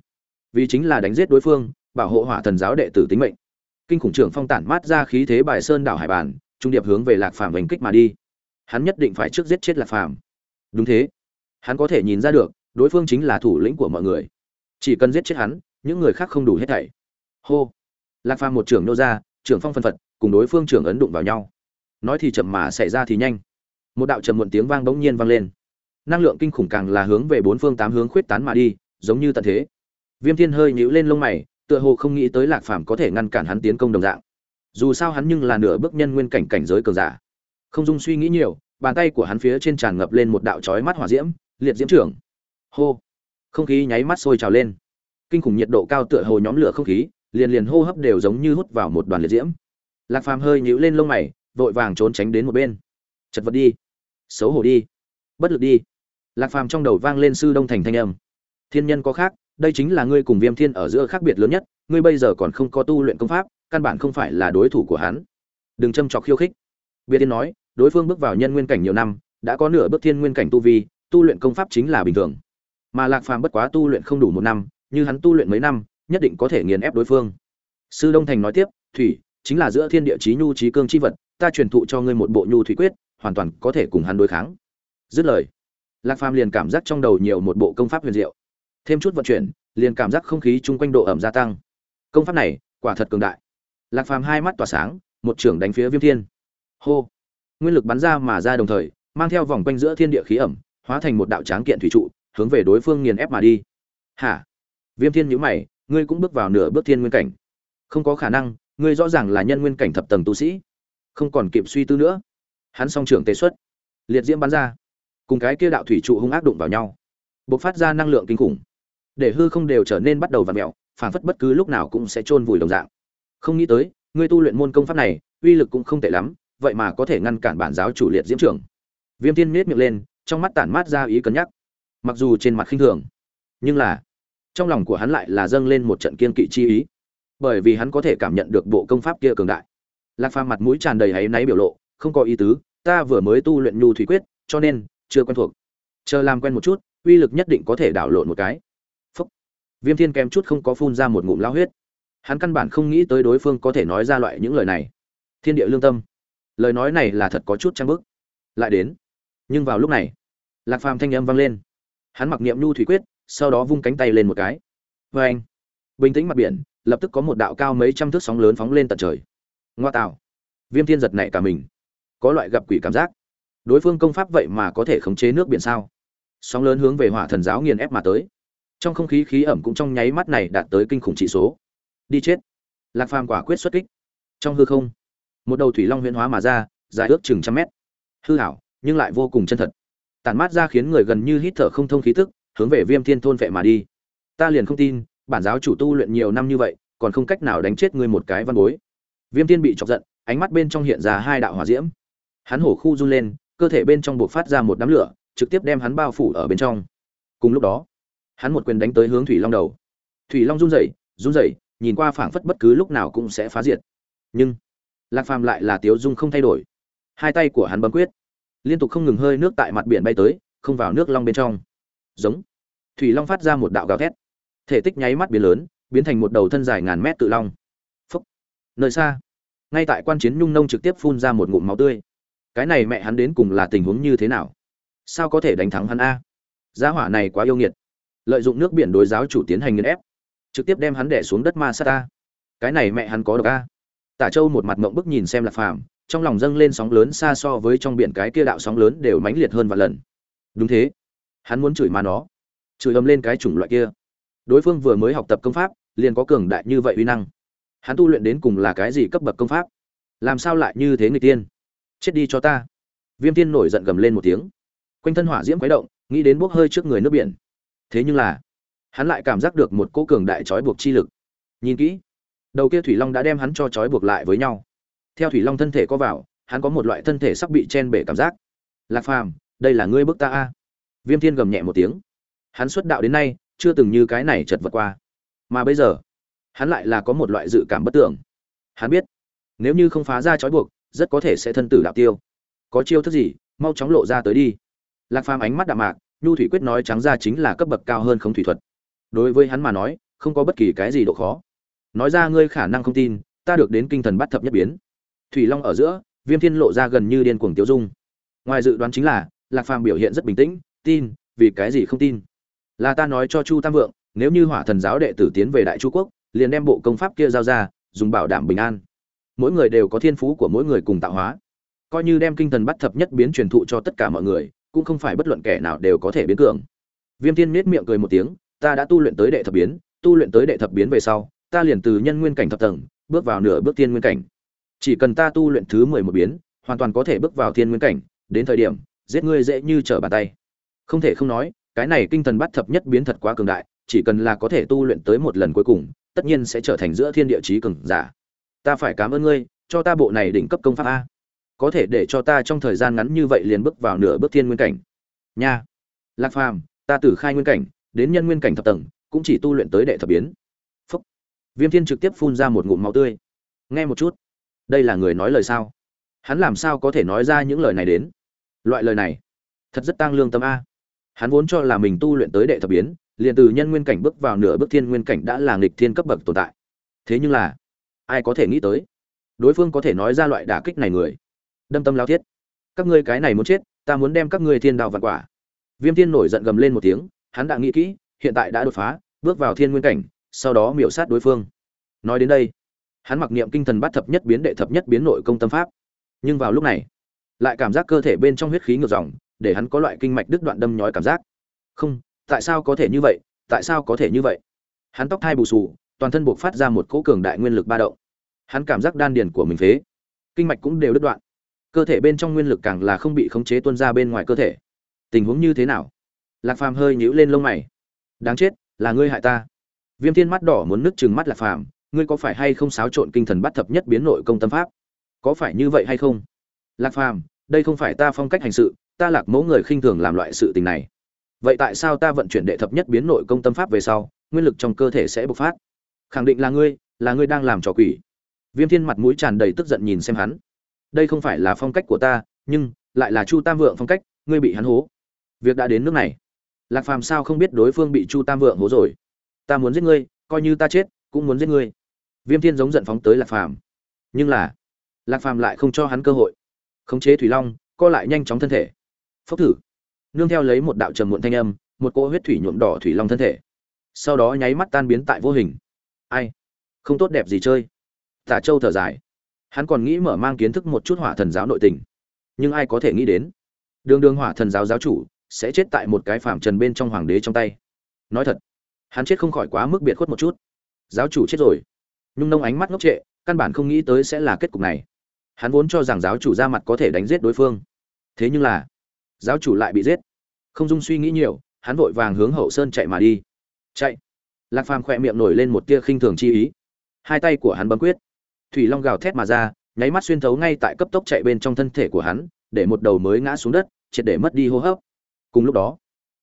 Vì chính là đánh giết đối phương, bảo hộ hỏa thần giáo đệ tử tính mệnh. Kinh khủng trưởng phong tản mát ra khí thế bài sơn đảo hải bản, trung điệp hướng về lạc phàm đánh kích mà đi. Hắn nhất định phải trước giết chết lạc phàm. Đúng thế hắn có thể nhìn ra được, đối phương chính là thủ lĩnh của mọi người. Chỉ cần giết chết hắn, những người khác không đủ hết thảy. Hô. Lạc phàm một trưởng nô ra, trưởng phong phân phật, cùng đối phương trưởng ấn đụng vào nhau. Nói thì chậm mà xảy ra thì nhanh. Một đạo trầm muộn tiếng vang bỗng nhiên vang lên. Năng lượng kinh khủng càng là hướng về bốn phương tám hướng khuyết tán mà đi, giống như tận thế. Viêm thiên hơi nhíu lên lông mày, tựa hồ không nghĩ tới lạc phàm có thể ngăn cản hắn tiến công đồng dạng. Dù sao hắn nhưng là nửa bước nhân nguyên cảnh cảnh giới cường giả. Không dung suy nghĩ nhiều, bàn tay của hắn phía trên tràn ngập lên một đạo chói mắt hỏa diễm liệt diễm trưởng. Hô. Không khí nháy mắt sôi trào lên. Kinh khủng nhiệt độ cao tựa hồ nhóm lửa không khí, liền liền hô hấp đều giống như hút vào một đoàn liệt diễm. Lạc phàm hơi nhíu lên lông mày, vội vàng trốn tránh đến một bên. Chật vật đi. Xấu hổ đi. Bất lực đi. Lạc phàm trong đầu vang lên sư đông thành thanh âm. Thiên nhân có khác, đây chính là ngươi cùng viêm thiên ở giữa khác biệt lớn nhất, ngươi bây giờ còn không có tu luyện công pháp, căn bản không phải là đối thủ của hắn. Đừng châm trọc khiêu khích. Biệt tiên nói, đối phương bước vào nhân nguyên cảnh nhiều năm, đã có nửa bước thiên nguyên cảnh tu vi tu luyện công pháp chính là bình thường. Mà lạc phàm bất quá tu luyện không đủ một năm, như hắn tu luyện mấy năm, nhất định có thể nghiền ép đối phương. Sư đông thành nói tiếp, thủy, chính là giữa thiên địa chí nhu chí cương chi vật, ta truyền thụ cho ngươi một bộ nhu thủy quyết, hoàn toàn có thể cùng hắn đối kháng. Dứt lời, lạc phàm liền cảm giác trong đầu nhiều một bộ công pháp huyền diệu. Thêm chút vận chuyển, liền cảm giác không khí chung quanh độ ẩm gia tăng. Công pháp này, quả thật cường đại. Lạc phàm hai mắt tỏa sáng, một trưởng đánh phía viêm thiên. Hô! Nguyên lực bắn ra mà ra đồng thời, mang theo vòng quanh giữa thiên địa khí ẩm hóa thành một đạo tráng kiện thủy trụ, hướng về đối phương nghiền ép mà đi. Hả? Viêm thiên nhữ mày, ngươi cũng bước vào nửa bước thiên nguyên cảnh. Không có khả năng, ngươi rõ ràng là nhân nguyên cảnh thập tầng tu sĩ. Không còn kịp suy tư nữa. Hắn song trưởng tề xuất. Liệt diễm bắn ra. Cùng cái kia đạo thủy trụ hung ác đụng vào nhau. Bộc phát ra năng lượng kinh khủng. Để hư không đều trở nên bắt đầu vặn mẹo phản phất bất cứ lúc nào cũng sẽ chôn vùi đồng dạng. Không nghĩ tới, ngươi tu luyện môn công pháp này, uy lực cũng không tệ lắm, vậy mà có thể ngăn cản bản giáo chủ liệt diễm trưởng. Viêm thiên miết miệng lên trong mắt tản mát ra ý cân nhắc. Mặc dù trên mặt khinh thường, nhưng là trong lòng của hắn lại là dâng lên một trận kiên kỵ chi ý. Bởi vì hắn có thể cảm nhận được bộ công pháp kia cường đại. Lạc phàm mặt mũi tràn đầy háy náy biểu lộ, không có ý tứ, ta vừa mới tu luyện nhu thủy quyết, cho nên chưa quen thuộc. Chờ làm quen một chút, uy lực nhất định có thể đảo lộn một cái. Phúc. viêm thiên kém chút không có phun ra một ngụm lao huyết. Hắn căn bản không nghĩ tới đối phương có thể nói ra loại những lời này. Thiên địa lương tâm. Lời nói này là thật có chút trang bức. Lại đến nhưng vào lúc này, lạc phàm thanh âm vang lên. Hắn mặc niệm nhu thủy quyết, sau đó vung cánh tay lên một cái. Vê anh, bình tĩnh mặt biển, lập tức có một đạo cao mấy trăm thước sóng lớn phóng lên tận trời. Ngoa tạo. Viêm thiên giật nảy cả mình. Có loại gặp quỷ cảm giác. Đối phương công pháp vậy mà có thể khống chế nước biển sao? Sóng lớn hướng về hỏa thần giáo nghiền ép mà tới. Trong không khí khí ẩm cũng trong nháy mắt này đạt tới kinh khủng trị số. Đi chết. Lạc phàm quả quyết xuất kích. Trong hư không, một đầu thủy long huyễn hóa mà ra, dài ước chừng trăm mét. Hư hảo nhưng lại vô cùng chân thật. Tản mát ra khiến người gần như hít thở không thông khí tức, hướng về viêm thiên thôn vệ mà đi. Ta liền không tin, bản giáo chủ tu luyện nhiều năm như vậy, còn không cách nào đánh chết ngươi một cái văn bối. Viêm thiên bị chọc giận, ánh mắt bên trong hiện ra hai đạo hỏa diễm. Hắn hổ khu run lên, cơ thể bên trong buộc phát ra một đám lửa, trực tiếp đem hắn bao phủ ở bên trong. Cùng lúc đó, hắn một quyền đánh tới hướng thủy long đầu. Thủy long run rẩy run rẩy, nhìn qua phảng phất bất cứ lúc nào cũng sẽ phá diệt. Nhưng, lạc phàm lại là tiếu dung không thay đổi. Hai tay của hắn bấm quyết liên tục không ngừng hơi nước tại mặt biển bay tới, không vào nước long bên trong. Giống. Thủy long phát ra một đạo gào thét. Thể tích nháy mắt biến lớn, biến thành một đầu thân dài ngàn mét tự long. Phúc. Nơi xa. Ngay tại quan chiến nhung nông trực tiếp phun ra một ngụm máu tươi. Cái này mẹ hắn đến cùng là tình huống như thế nào? Sao có thể đánh thắng hắn a? Giá hỏa này quá yêu nghiệt. Lợi dụng nước biển đối giáo chủ tiến hành nghiền ép. Trực tiếp đem hắn đẻ xuống đất ma sát ta cái này mẹ hắn có độc a. Tả châu một mặt mộng bức nhìn xem lạc phàm trong lòng dâng lên sóng lớn xa so với trong biển cái kia đạo sóng lớn đều mãnh liệt hơn vài lần. Đúng thế. Hắn muốn chửi ma nó. Chửi ầm lên cái chủng loại kia. Đối phương vừa mới học tập công pháp, liền có cường đại như vậy uy năng. Hắn tu luyện đến cùng là cái gì cấp bậc công pháp? Làm sao lại như thế người tiên? Chết đi cho ta. Viêm tiên nổi giận gầm lên một tiếng. Quanh thân hỏa diễm quấy động, nghĩ đến bốc hơi trước người nước biển. Thế nhưng là, hắn lại cảm giác được một cỗ cường đại trói buộc chi lực. Nhìn kỹ, đầu kia thủy long đã đem hắn cho trói buộc lại với nhau theo thủy long thân thể có vào, hắn có một loại thân thể sắp bị chen bể cảm giác. Lạc phàm, đây là ngươi bức ta a? Viêm thiên gầm nhẹ một tiếng. Hắn xuất đạo đến nay, chưa từng như cái này chật vật qua. Mà bây giờ, hắn lại là có một loại dự cảm bất tưởng. Hắn biết, nếu như không phá ra trói buộc, rất có thể sẽ thân tử đạo tiêu. Có chiêu thức gì, mau chóng lộ ra tới đi. Lạc phàm ánh mắt đạm mạc, nhu thủy quyết nói trắng ra chính là cấp bậc cao hơn không thủy thuật. Đối với hắn mà nói, không có bất kỳ cái gì độ khó. Nói ra ngươi khả năng không tin, ta được đến kinh thần bắt thập nhất biến thủy long ở giữa, viêm thiên lộ ra gần như điên cuồng tiêu dung. Ngoài dự đoán chính là, lạc phàm biểu hiện rất bình tĩnh, tin, vì cái gì không tin? Là ta nói cho chu tam vượng, nếu như hỏa thần giáo đệ tử tiến về đại chu quốc, liền đem bộ công pháp kia giao ra, dùng bảo đảm bình an. Mỗi người đều có thiên phú của mỗi người cùng tạo hóa. Coi như đem kinh thần bắt thập nhất biến truyền thụ cho tất cả mọi người, cũng không phải bất luận kẻ nào đều có thể biến cường. Viêm thiên miết miệng cười một tiếng, ta đã tu luyện tới đệ thập biến, tu luyện tới đệ thập biến về sau, ta liền từ nhân nguyên cảnh thập tầng, bước vào nửa bước tiên nguyên cảnh chỉ cần ta tu luyện thứ mười một biến, hoàn toàn có thể bước vào thiên nguyên cảnh, đến thời điểm, giết ngươi dễ như trở bàn tay. Không thể không nói, cái này kinh thần bắt thập nhất biến thật quá cường đại, chỉ cần là có thể tu luyện tới một lần cuối cùng, tất nhiên sẽ trở thành giữa thiên địa chí cường giả. Ta phải cảm ơn ngươi, cho ta bộ này đỉnh cấp công pháp a. Có thể để cho ta trong thời gian ngắn như vậy liền bước vào nửa bước thiên nguyên cảnh. Nha. Lạc phàm, ta từ khai nguyên cảnh, đến nhân nguyên cảnh thập tầng, cũng chỉ tu luyện tới đệ thập biến. Phúc. Viêm thiên trực tiếp phun ra một ngụm máu tươi. Nghe một chút đây là người nói lời sao? Hắn làm sao có thể nói ra những lời này đến? Loại lời này, thật rất tăng lương tâm a. Hắn vốn cho là mình tu luyện tới đệ thập biến, liền từ nhân nguyên cảnh bước vào nửa bước thiên nguyên cảnh đã là nghịch thiên cấp bậc tồn tại. Thế nhưng là, ai có thể nghĩ tới? Đối phương có thể nói ra loại đả kích này người. Đâm tâm lao thiết. Các ngươi cái này muốn chết, ta muốn đem các ngươi thiên đào vạn quả. Viêm thiên nổi giận gầm lên một tiếng, hắn đã nghĩ kỹ, hiện tại đã đột phá, bước vào thiên nguyên cảnh, sau đó miểu sát đối phương. Nói đến đây hắn mặc niệm kinh thần bát thập nhất biến đệ thập nhất biến nội công tâm pháp. Nhưng vào lúc này, lại cảm giác cơ thể bên trong huyết khí ngược dòng, để hắn có loại kinh mạch đứt đoạn đâm nhói cảm giác. Không, tại sao có thể như vậy? Tại sao có thể như vậy? Hắn tóc thai bù xù, toàn thân buộc phát ra một cỗ cường đại nguyên lực ba động. Hắn cảm giác đan điền của mình phế. Kinh mạch cũng đều đứt đoạn. Cơ thể bên trong nguyên lực càng là không bị khống chế tuôn ra bên ngoài cơ thể. Tình huống như thế nào? Lạc phàm hơi nhíu lên lông mày. Đáng chết, là ngươi hại ta. Viêm thiên mắt đỏ muốn nứt trừng mắt lạc phàm ngươi có phải hay không xáo trộn kinh thần bắt thập nhất biến nội công tâm pháp? Có phải như vậy hay không? Lạc phàm, đây không phải ta phong cách hành sự, ta lạc mẫu người khinh thường làm loại sự tình này. Vậy tại sao ta vận chuyển đệ thập nhất biến nội công tâm pháp về sau, nguyên lực trong cơ thể sẽ bộc phát? Khẳng định là ngươi là ngươi đang làm trò quỷ. Viêm thiên mặt mũi tràn đầy tức giận nhìn xem hắn. Đây không phải là phong cách của ta, nhưng lại là chu tam vượng phong cách, ngươi bị hắn hố. Việc đã đến nước này. Lạc phàm sao không biết đối phương bị chu tam vượng hố rồi? Ta muốn giết ngươi, coi như ta chết, cũng muốn giết ngươi viêm thiên giống giận phóng tới lạc phàm. Nhưng là, lạc phàm lại không cho hắn cơ hội. Khống chế thủy long, co lại nhanh chóng thân thể. Phốc thử. Nương theo lấy một đạo trầm muộn thanh âm, một cỗ huyết thủy nhuộm đỏ thủy long thân thể. Sau đó nháy mắt tan biến tại vô hình. Ai? Không tốt đẹp gì chơi. Tả châu thở dài. Hắn còn nghĩ mở mang kiến thức một chút hỏa thần giáo nội tình. Nhưng ai có thể nghĩ đến? Đường đường hỏa thần giáo giáo chủ sẽ chết tại một cái phạm trần bên trong hoàng đế trong tay. Nói thật, hắn chết không khỏi quá mức biệt khuất một chút. Giáo chủ chết rồi nhung nông ánh mắt ngốc trệ, căn bản không nghĩ tới sẽ là kết cục này. Hắn vốn cho rằng giáo chủ ra mặt có thể đánh giết đối phương. Thế nhưng là, giáo chủ lại bị giết. Không dung suy nghĩ nhiều, hắn vội vàng hướng hậu sơn chạy mà đi. Chạy. Lạc phàm khỏe miệng nổi lên một tia khinh thường chi ý. Hai tay của hắn bấm quyết. Thủy long gào thét mà ra, nháy mắt xuyên thấu ngay tại cấp tốc chạy bên trong thân thể của hắn, để một đầu mới ngã xuống đất, triệt để mất đi hô hấp. Cùng lúc đó,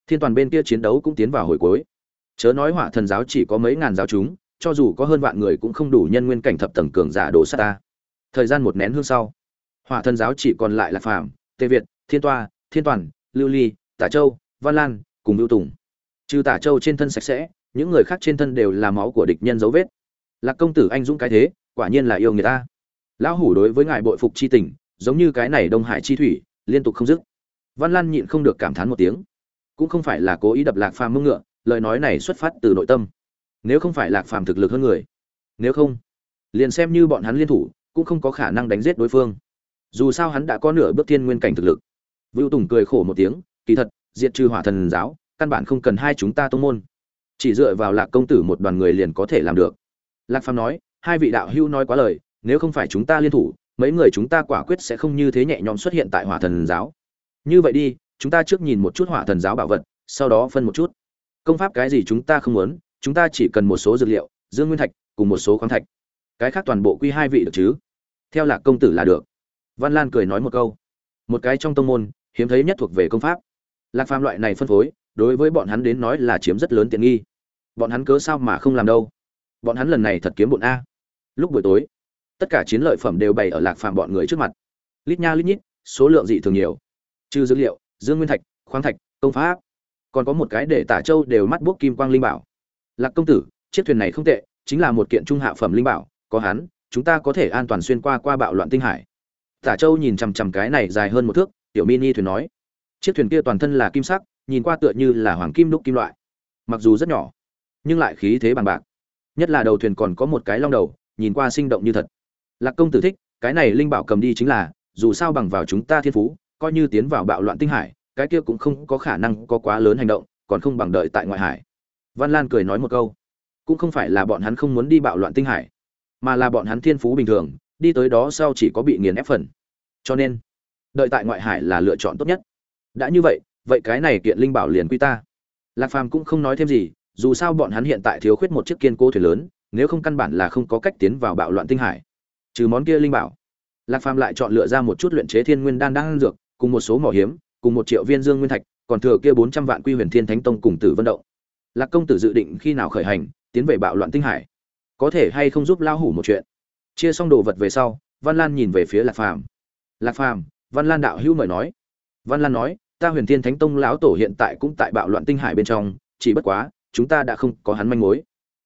thiên toàn bên kia chiến đấu cũng tiến vào hồi cuối. Chớ nói hỏa thần giáo chỉ có mấy ngàn giáo chúng cho dù có hơn vạn người cũng không đủ nhân nguyên cảnh thập tầng cường giả đổ sát ta. Thời gian một nén hương sau, hỏa thần giáo chỉ còn lại là phàm tề việt, thiên toa, thiên toàn, lưu ly, tả châu, văn lan, cùng lưu tùng. Trừ tả châu trên thân sạch sẽ, những người khác trên thân đều là máu của địch nhân dấu vết. Lạc công tử anh dũng cái thế, quả nhiên là yêu người ta. Lão hủ đối với ngài bội phục chi tình, giống như cái này đông hải chi thủy, liên tục không dứt. Văn lan nhịn không được cảm thán một tiếng. Cũng không phải là cố ý đập lạc phàm mưng ngựa, lời nói này xuất phát từ nội tâm nếu không phải lạc phàm thực lực hơn người, nếu không, liền xem như bọn hắn liên thủ, cũng không có khả năng đánh giết đối phương. Dù sao hắn đã có nửa bước thiên nguyên cảnh thực lực. Vưu tùng cười khổ một tiếng, kỳ thật, diệt trừ hỏa thần giáo, căn bản không cần hai chúng ta tông môn. Chỉ dựa vào lạc công tử một đoàn người liền có thể làm được. Lạc phàm nói, hai vị đạo hữu nói quá lời, nếu không phải chúng ta liên thủ, mấy người chúng ta quả quyết sẽ không như thế nhẹ nhõm xuất hiện tại hỏa thần giáo. Như vậy đi, chúng ta trước nhìn một chút hỏa thần giáo bảo vật, sau đó phân một chút. Công pháp cái gì chúng ta không muốn chúng ta chỉ cần một số dược liệu, dương nguyên thạch, cùng một số khoáng thạch. Cái khác toàn bộ quy hai vị được chứ? Theo lạc công tử là được. Văn lan cười nói một câu. Một cái trong tông môn, hiếm thấy nhất thuộc về công pháp. Lạc phàm loại này phân phối, đối với bọn hắn đến nói là chiếm rất lớn tiện nghi. Bọn hắn cớ sao mà không làm đâu? Bọn hắn lần này thật kiếm bộn a. Lúc buổi tối, tất cả chiến lợi phẩm đều bày ở lạc phàm bọn người trước mặt. Lít nha lít nhít, số lượng dị thường nhiều. Trừ dữ liệu, dương nguyên thạch, khoáng thạch, công pháp. Còn có một cái để tả châu đều mắt buốc kim quang linh bảo lạc công tử, chiếc thuyền này không tệ, chính là một kiện trung hạ phẩm linh bảo, có hắn, chúng ta có thể an toàn xuyên qua qua bạo loạn tinh hải. Tả châu nhìn chằm chằm cái này dài hơn một thước, tiểu mini thuyền nói, chiếc thuyền kia toàn thân là kim sắc, nhìn qua tựa như là hoàng kim đúc kim loại, mặc dù rất nhỏ, nhưng lại khí thế bằng bạc. Nhất là đầu thuyền còn có một cái long đầu, nhìn qua sinh động như thật. Lạc công tử thích, cái này linh bảo cầm đi chính là, dù sao bằng vào chúng ta thiên phú, coi như tiến vào bạo loạn tinh hải, cái kia cũng không có khả năng có quá lớn hành động, còn không bằng đợi tại ngoại hải văn lan cười nói một câu. Cũng không phải là bọn hắn không muốn đi bạo loạn tinh hải, mà là bọn hắn thiên phú bình thường, đi tới đó sau chỉ có bị nghiền ép phần. Cho nên, đợi tại ngoại hải là lựa chọn tốt nhất. Đã như vậy vậy cái này kiện linh bảo liền quy ta. Lạc phàm cũng không nói thêm gì, dù sao bọn hắn hiện tại thiếu khuyết một chiếc kiên cố thuyền lớn, nếu không căn bản là không có cách tiến vào bạo loạn tinh hải. Trừ món kia linh bảo, lạc phàm lại chọn lựa ra một chút luyện chế thiên nguyên đan đang dược, cùng một số mỏ hiếm, cùng một triệu viên dương nguyên thạch, còn thừa kia bốn trăm vạn quy huyền thiên thánh tông cùng tử vân động lạc công tử dự định khi nào khởi hành, tiến về bạo loạn tinh hải. Có thể hay không giúp lao hủ một chuyện? Chia xong đồ vật về sau, văn lan nhìn về phía lạc phàm. Lạc phàm, văn lan đạo hữu mời nói. Văn lan nói, ta huyền thiên thánh tông lão tổ hiện tại cũng tại bạo loạn tinh hải bên trong, chỉ bất quá, chúng ta đã không có hắn manh mối.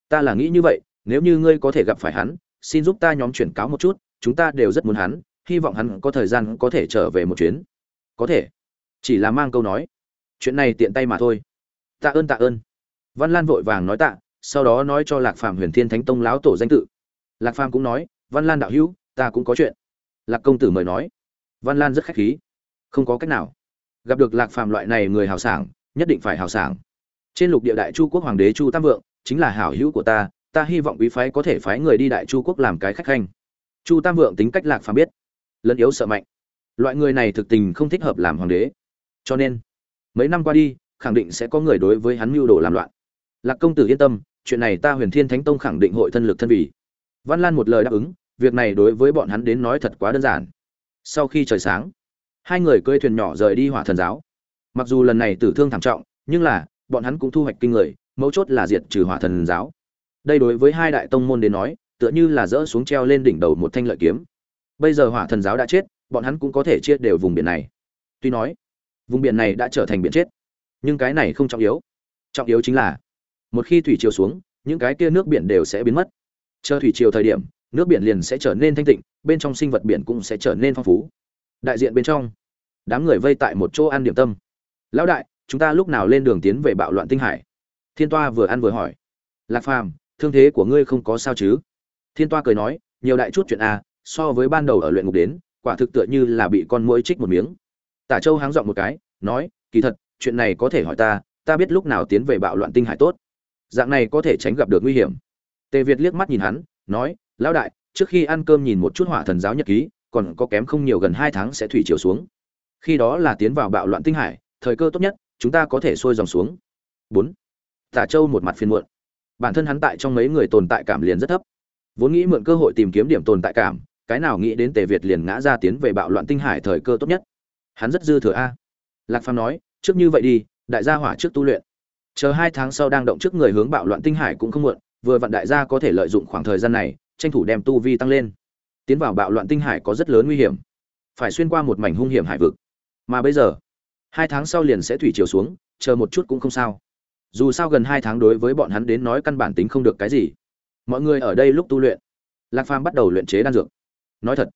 Ta là nghĩ như vậy, nếu như ngươi có thể gặp phải hắn, xin giúp ta nhóm chuyển cáo một chút, chúng ta đều rất muốn hắn, hy vọng hắn có thời gian có thể trở về một chuyến. Có thể. Chỉ là mang câu nói. Chuyện này tiện tay mà thôi. Tạ ơn tạ ơn văn lan vội vàng nói tạ, sau đó nói cho lạc phàm huyền thiên thánh tông lão tổ danh tự. Lạc phàm cũng nói, văn lan đạo hữu, ta cũng có chuyện. Lạc công tử mời nói. Văn lan rất khách khí. Không có cách nào. Gặp được lạc phàm loại này người hào sảng, nhất định phải hào sảng. Trên lục địa đại chu quốc hoàng đế chu tam vượng, chính là hảo hữu của ta ta hy vọng quý phái có thể phái người đi đại chu quốc làm cái khách khanh. Chu tam vượng tính cách lạc phàm biết, lẫn yếu sợ mạnh. Loại người này thực tình không thích hợp làm hoàng đế. Cho nên, mấy năm qua đi, khẳng định sẽ có người đối với hắn mưu đồ làm loạn lạc công tử yên tâm, chuyện này ta huyền thiên thánh tông khẳng định hội thân lực thân vì. Văn lan một lời đáp ứng, việc này đối với bọn hắn đến nói thật quá đơn giản. Sau khi trời sáng, hai người cơi thuyền nhỏ rời đi hỏa thần giáo. Mặc dù lần này tử thương thảm trọng, nhưng là, bọn hắn cũng thu hoạch kinh người, mấu chốt là diệt trừ hỏa thần giáo. Đây đối với hai đại tông môn đến nói, tựa như là dỡ xuống treo lên đỉnh đầu một thanh lợi kiếm. Bây giờ hỏa thần giáo đã chết, bọn hắn cũng có thể chia đều vùng biển này. Tuy nói, vùng biển này đã trở thành biển chết, nhưng cái này không trọng yếu. Trọng yếu chính là một khi thủy chiều xuống những cái kia nước biển đều sẽ biến mất. Chờ thủy chiều thời điểm nước biển liền sẽ trở nên thanh tịnh bên trong sinh vật biển cũng sẽ trở nên phong phú. Đại diện bên trong đám người vây tại một chỗ ăn điểm tâm. Lão đại chúng ta lúc nào lên đường tiến về bạo loạn tinh hải? Thiên toa vừa ăn vừa hỏi. Lạc phàm thương thế của ngươi không có sao chứ? Thiên toa cười nói nhiều đại chút chuyện a à, so với ban đầu ở luyện ngục đến quả thực tựa như là bị con mũi trích một miếng. Tả châu háng dọn một cái nói kỳ thật chuyện này có thể hỏi ta ta biết lúc nào tiến về bạo loạn tinh hải tốt dạng này có thể tránh gặp được nguy hiểm. Tề việt liếc mắt nhìn hắn, nói, lão đại, trước khi ăn cơm nhìn một chút hỏa thần giáo nhật ký, còn có kém không nhiều gần hai tháng sẽ thủy chiều xuống. Khi đó là tiến vào bạo loạn tinh hải, thời cơ tốt nhất, chúng ta có thể sôi dòng xuống. Bốn. Tả châu một mặt phiền muộn. Bản thân hắn tại trong mấy người tồn tại cảm liền rất thấp. Vốn nghĩ mượn cơ hội tìm kiếm điểm tồn tại cảm, cái nào nghĩ đến tề việt liền ngã ra tiến về bạo loạn tinh hải thời cơ tốt nhất. Hắn rất dư thừa a. Lạc phàm nói, trước như vậy đi, đại gia hỏa trước tu luyện chờ hai tháng sau đang động trước người hướng bạo loạn tinh hải cũng không muộn, vừa vặn đại gia có thể lợi dụng khoảng thời gian này, tranh thủ đem tu vi tăng lên. Tiến vào bạo loạn tinh hải có rất lớn nguy hiểm. Phải xuyên qua một mảnh hung hiểm hải vực. Mà bây giờ, hai tháng sau liền sẽ thủy chiều xuống, chờ một chút cũng không sao. Dù sao gần hai tháng đối với bọn hắn đến nói căn bản tính không được cái gì. Mọi người ở đây lúc tu luyện, lạc phàm bắt đầu luyện chế đan dược. Nói thật,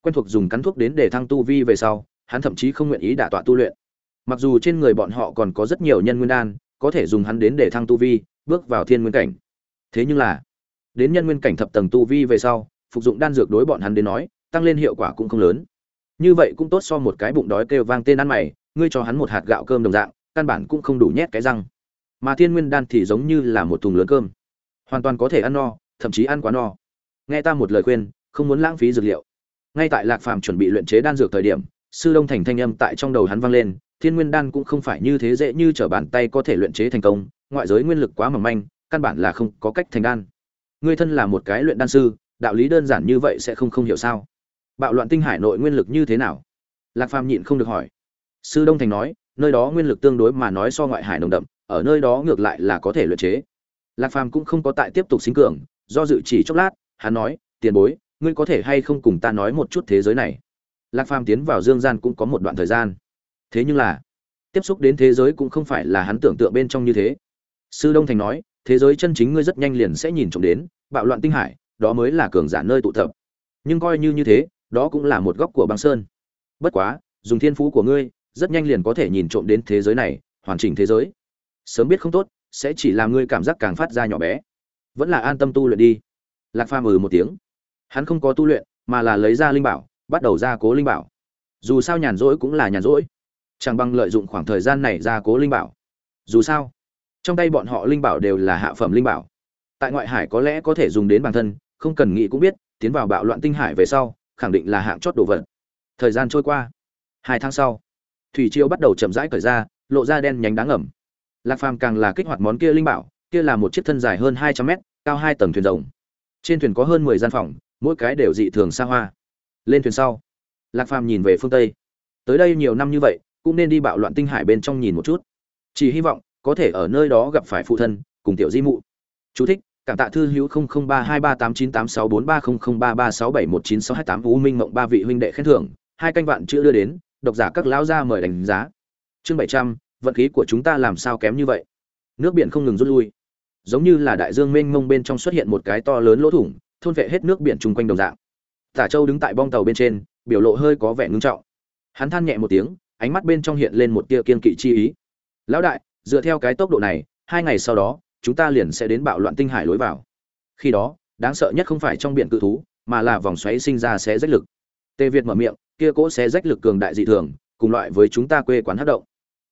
quen thuộc dùng cắn thuốc đến để thăng tu vi về sau, hắn thậm chí không nguyện ý đả tọa tu luyện. Mặc dù trên người bọn họ còn có rất nhiều nhân nguyên đan có thể dùng hắn đến để thăng tu vi, bước vào thiên nguyên cảnh. Thế nhưng là, đến nhân nguyên cảnh thập tầng tu vi về sau, phục dụng đan dược đối bọn hắn đến nói, tăng lên hiệu quả cũng không lớn. Như vậy cũng tốt so một cái bụng đói kêu vang tên ăn mày, ngươi cho hắn một hạt gạo cơm đồng dạng, căn bản cũng không đủ nhét cái răng. Mà thiên nguyên đan thì giống như là một thùng lớn cơm. Hoàn toàn có thể ăn no, thậm chí ăn quá no. Nghe ta một lời khuyên, không muốn lãng phí dược liệu. Ngay tại lạc phàm chuẩn bị luyện chế đan dược thời điểm, sư đông thành thanh âm tại trong đầu hắn vang lên thiên nguyên đan cũng không phải như thế dễ như trở bàn tay có thể luyện chế thành công, ngoại giới nguyên lực quá mỏng manh, căn bản là không có cách thành đan. Ngươi thân là một cái luyện đan sư, đạo lý đơn giản như vậy sẽ không không hiểu sao? Bạo loạn tinh hải nội nguyên lực như thế nào? Lạc phàm nhịn không được hỏi. Sư đông thành nói, nơi đó nguyên lực tương đối mà nói so ngoại hải nồng đậm, ở nơi đó ngược lại là có thể luyện chế. Lạc phàm cũng không có tại tiếp tục sinh cường, do dự chỉ chốc lát, hắn nói, tiền bối, ngươi có thể hay không cùng ta nói một chút thế giới này? Lạc phàm tiến vào dương gian cũng có một đoạn thời gian thế nhưng là, tiếp xúc đến thế giới cũng không phải là hắn tưởng tượng bên trong như thế. Sư đông thành nói, thế giới chân chính ngươi rất nhanh liền sẽ nhìn trộm đến, bạo loạn tinh hải, đó mới là cường giả nơi tụ tập. Nhưng coi như như thế, đó cũng là một góc của băng sơn. Bất quá, dùng thiên phú của ngươi, rất nhanh liền có thể nhìn trộm đến thế giới này, hoàn chỉnh thế giới. Sớm biết không tốt, sẽ chỉ làm ngươi cảm giác càng phát ra nhỏ bé. Vẫn là an tâm tu luyện đi. Lạc phàm ừ một tiếng. Hắn không có tu luyện, mà là lấy ra linh bảo, bắt đầu ra cố linh bảo. Dù sao nhàn rỗi cũng là nhàn rỗi chẳng bằng lợi dụng khoảng thời gian này ra cố linh bảo. Dù sao, trong tay bọn họ linh bảo đều là hạ phẩm linh bảo. Tại ngoại hải có lẽ có thể dùng đến bản thân, không cần nghĩ cũng biết, tiến vào bạo loạn tinh hải về sau, khẳng định là hạng chót đồ vật. Thời gian trôi qua. Hai tháng sau, thủy chiêu bắt đầu chậm rãi cởi ra, lộ ra đen nhánh đáng ẩm lạc phàm càng là kích hoạt món kia linh bảo, kia là một chiếc thân dài hơn hai trăm mét, cao hai tầng thuyền rồng. Trên thuyền có hơn mười gian phòng, mỗi cái đều dị thường xa hoa. Lên thuyền sau, lạc phàm nhìn về phương tây. Tới đây nhiều năm như vậy cũng nên đi bạo loạn tinh hải bên trong nhìn một chút. Chỉ hy vọng, có thể ở nơi đó gặp phải phụ thân, cùng tiểu di mụ. Chú thích, cảm tạ thư hữu không không ba hai ba tám chín tám sáu bốn ba không không ba ba sáu bảy một chín sáu hai tám, u minh mộng ba vị huynh đệ khen thưởng, hai canh vạn chữ đưa đến, độc giả các lão gia mời đánh giá. Chương bảy trăm, vận khí của chúng ta làm sao kém như vậy? Nước biển không ngừng rút lui. Giống như là đại dương mênh mông bên trong xuất hiện một cái to lớn lỗ thủng, thôn vệ hết nước biển chung quanh đồng dạng. Tả châu đứng tại bong tàu bên trên, biểu lộ hơi có vẻ ngưng trọng. Hắn than nhẹ một tiếng ánh mắt bên trong hiện lên một tia kiên kỵ chi ý. Lão đại, dựa theo cái tốc độ này, hai ngày sau đó, chúng ta liền sẽ đến bạo loạn tinh hải lối vào. Khi đó, đáng sợ nhất không phải trong biển cự thú, mà là vòng xoáy sinh ra sẽ rách lực. Tề việt mở miệng, kia cỗ sẽ rách lực cường đại dị thường, cùng loại với chúng ta quê quán hát động.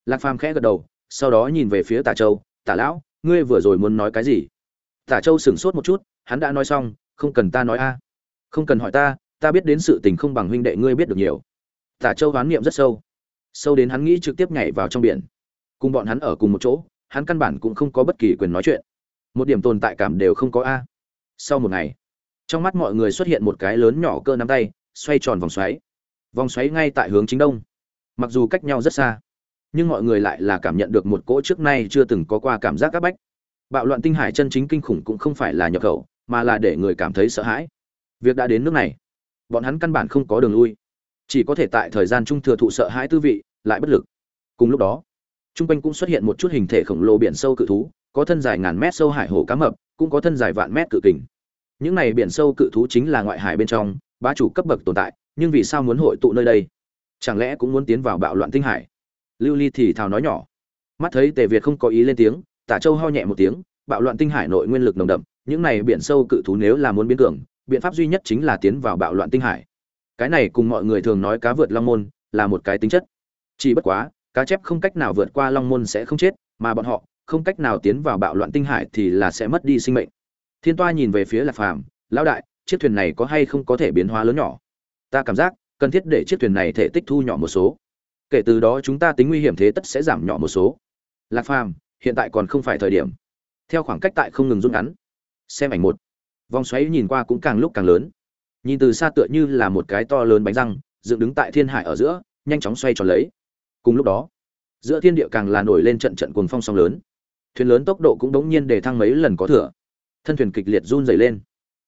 Lạc phàm khẽ gật đầu, sau đó nhìn về phía tả châu, tả lão, ngươi vừa rồi muốn nói cái gì? Tả châu sửng sốt một chút, hắn đã nói xong, không cần ta nói a. Không cần hỏi ta ta biết đến sự tình không bằng huynh đệ ngươi biết được nhiều. Tả châu hoán niệm rất sâu sâu đến hắn nghĩ trực tiếp nhảy vào trong biển. Cùng bọn hắn ở cùng một chỗ, hắn căn bản cũng không có bất kỳ quyền nói chuyện. Một điểm tồn tại cảm đều không có a. Sau một ngày, trong mắt mọi người xuất hiện một cái lớn nhỏ cơ nắm tay, xoay tròn vòng xoáy. Vòng xoáy ngay tại hướng chính đông. Mặc dù cách nhau rất xa, nhưng mọi người lại là cảm nhận được một cỗ trước nay chưa từng có qua cảm giác áp bách. Bạo loạn tinh hải chân chính kinh khủng cũng không phải là nhập khẩu, mà là để người cảm thấy sợ hãi. Việc đã đến nước này, bọn hắn căn bản không có đường lui chỉ có thể tại thời gian trung thừa thụ sợ hãi tư vị, lại bất lực. Cùng lúc đó, trung quanh cũng xuất hiện một chút hình thể khổng lồ biển sâu cự thú, có thân dài ngàn mét sâu hải hồ cá mập, cũng có thân dài vạn mét cự kình. Những này biển sâu cự thú chính là ngoại hải bên trong, bá chủ cấp bậc tồn tại, nhưng vì sao muốn hội tụ nơi đây? Chẳng lẽ cũng muốn tiến vào bạo loạn tinh hải? Lưu ly thì thào nói nhỏ. Mắt thấy tề việt không có ý lên tiếng, tả châu ho nhẹ một tiếng, bạo loạn tinh hải nội nguyên lực nồng đậm, những này biển sâu cự thú nếu là muốn biến cường, biện pháp duy nhất chính là tiến vào bạo loạn tinh hải cái này cùng mọi người thường nói cá vượt long môn là một cái tính chất. Chỉ bất quá, cá chép không cách nào vượt qua long môn sẽ không chết, mà bọn họ không cách nào tiến vào bạo loạn tinh hải thì là sẽ mất đi sinh mệnh. Thiên toa nhìn về phía lạc phàm, lão đại, chiếc thuyền này có hay không có thể biến hóa lớn nhỏ? Ta cảm giác cần thiết để chiếc thuyền này thể tích thu nhỏ một số. Kể từ đó chúng ta tính nguy hiểm thế tất sẽ giảm nhỏ một số. Lạc phàm, hiện tại còn không phải thời điểm. Theo khoảng cách tại không ngừng rút ngắn. Xem ảnh một. Vòng xoáy nhìn qua cũng càng lúc càng lớn nhìn từ xa tựa như là một cái to lớn bánh răng, dựng đứng tại thiên hải ở giữa, nhanh chóng xoay tròn lấy. Cùng lúc đó, giữa thiên địa càng là nổi lên trận trận cuồng phong sóng lớn. Thuyền lớn tốc độ cũng đống nhiên để thăng mấy lần có thừa. Thân thuyền kịch liệt run dày lên.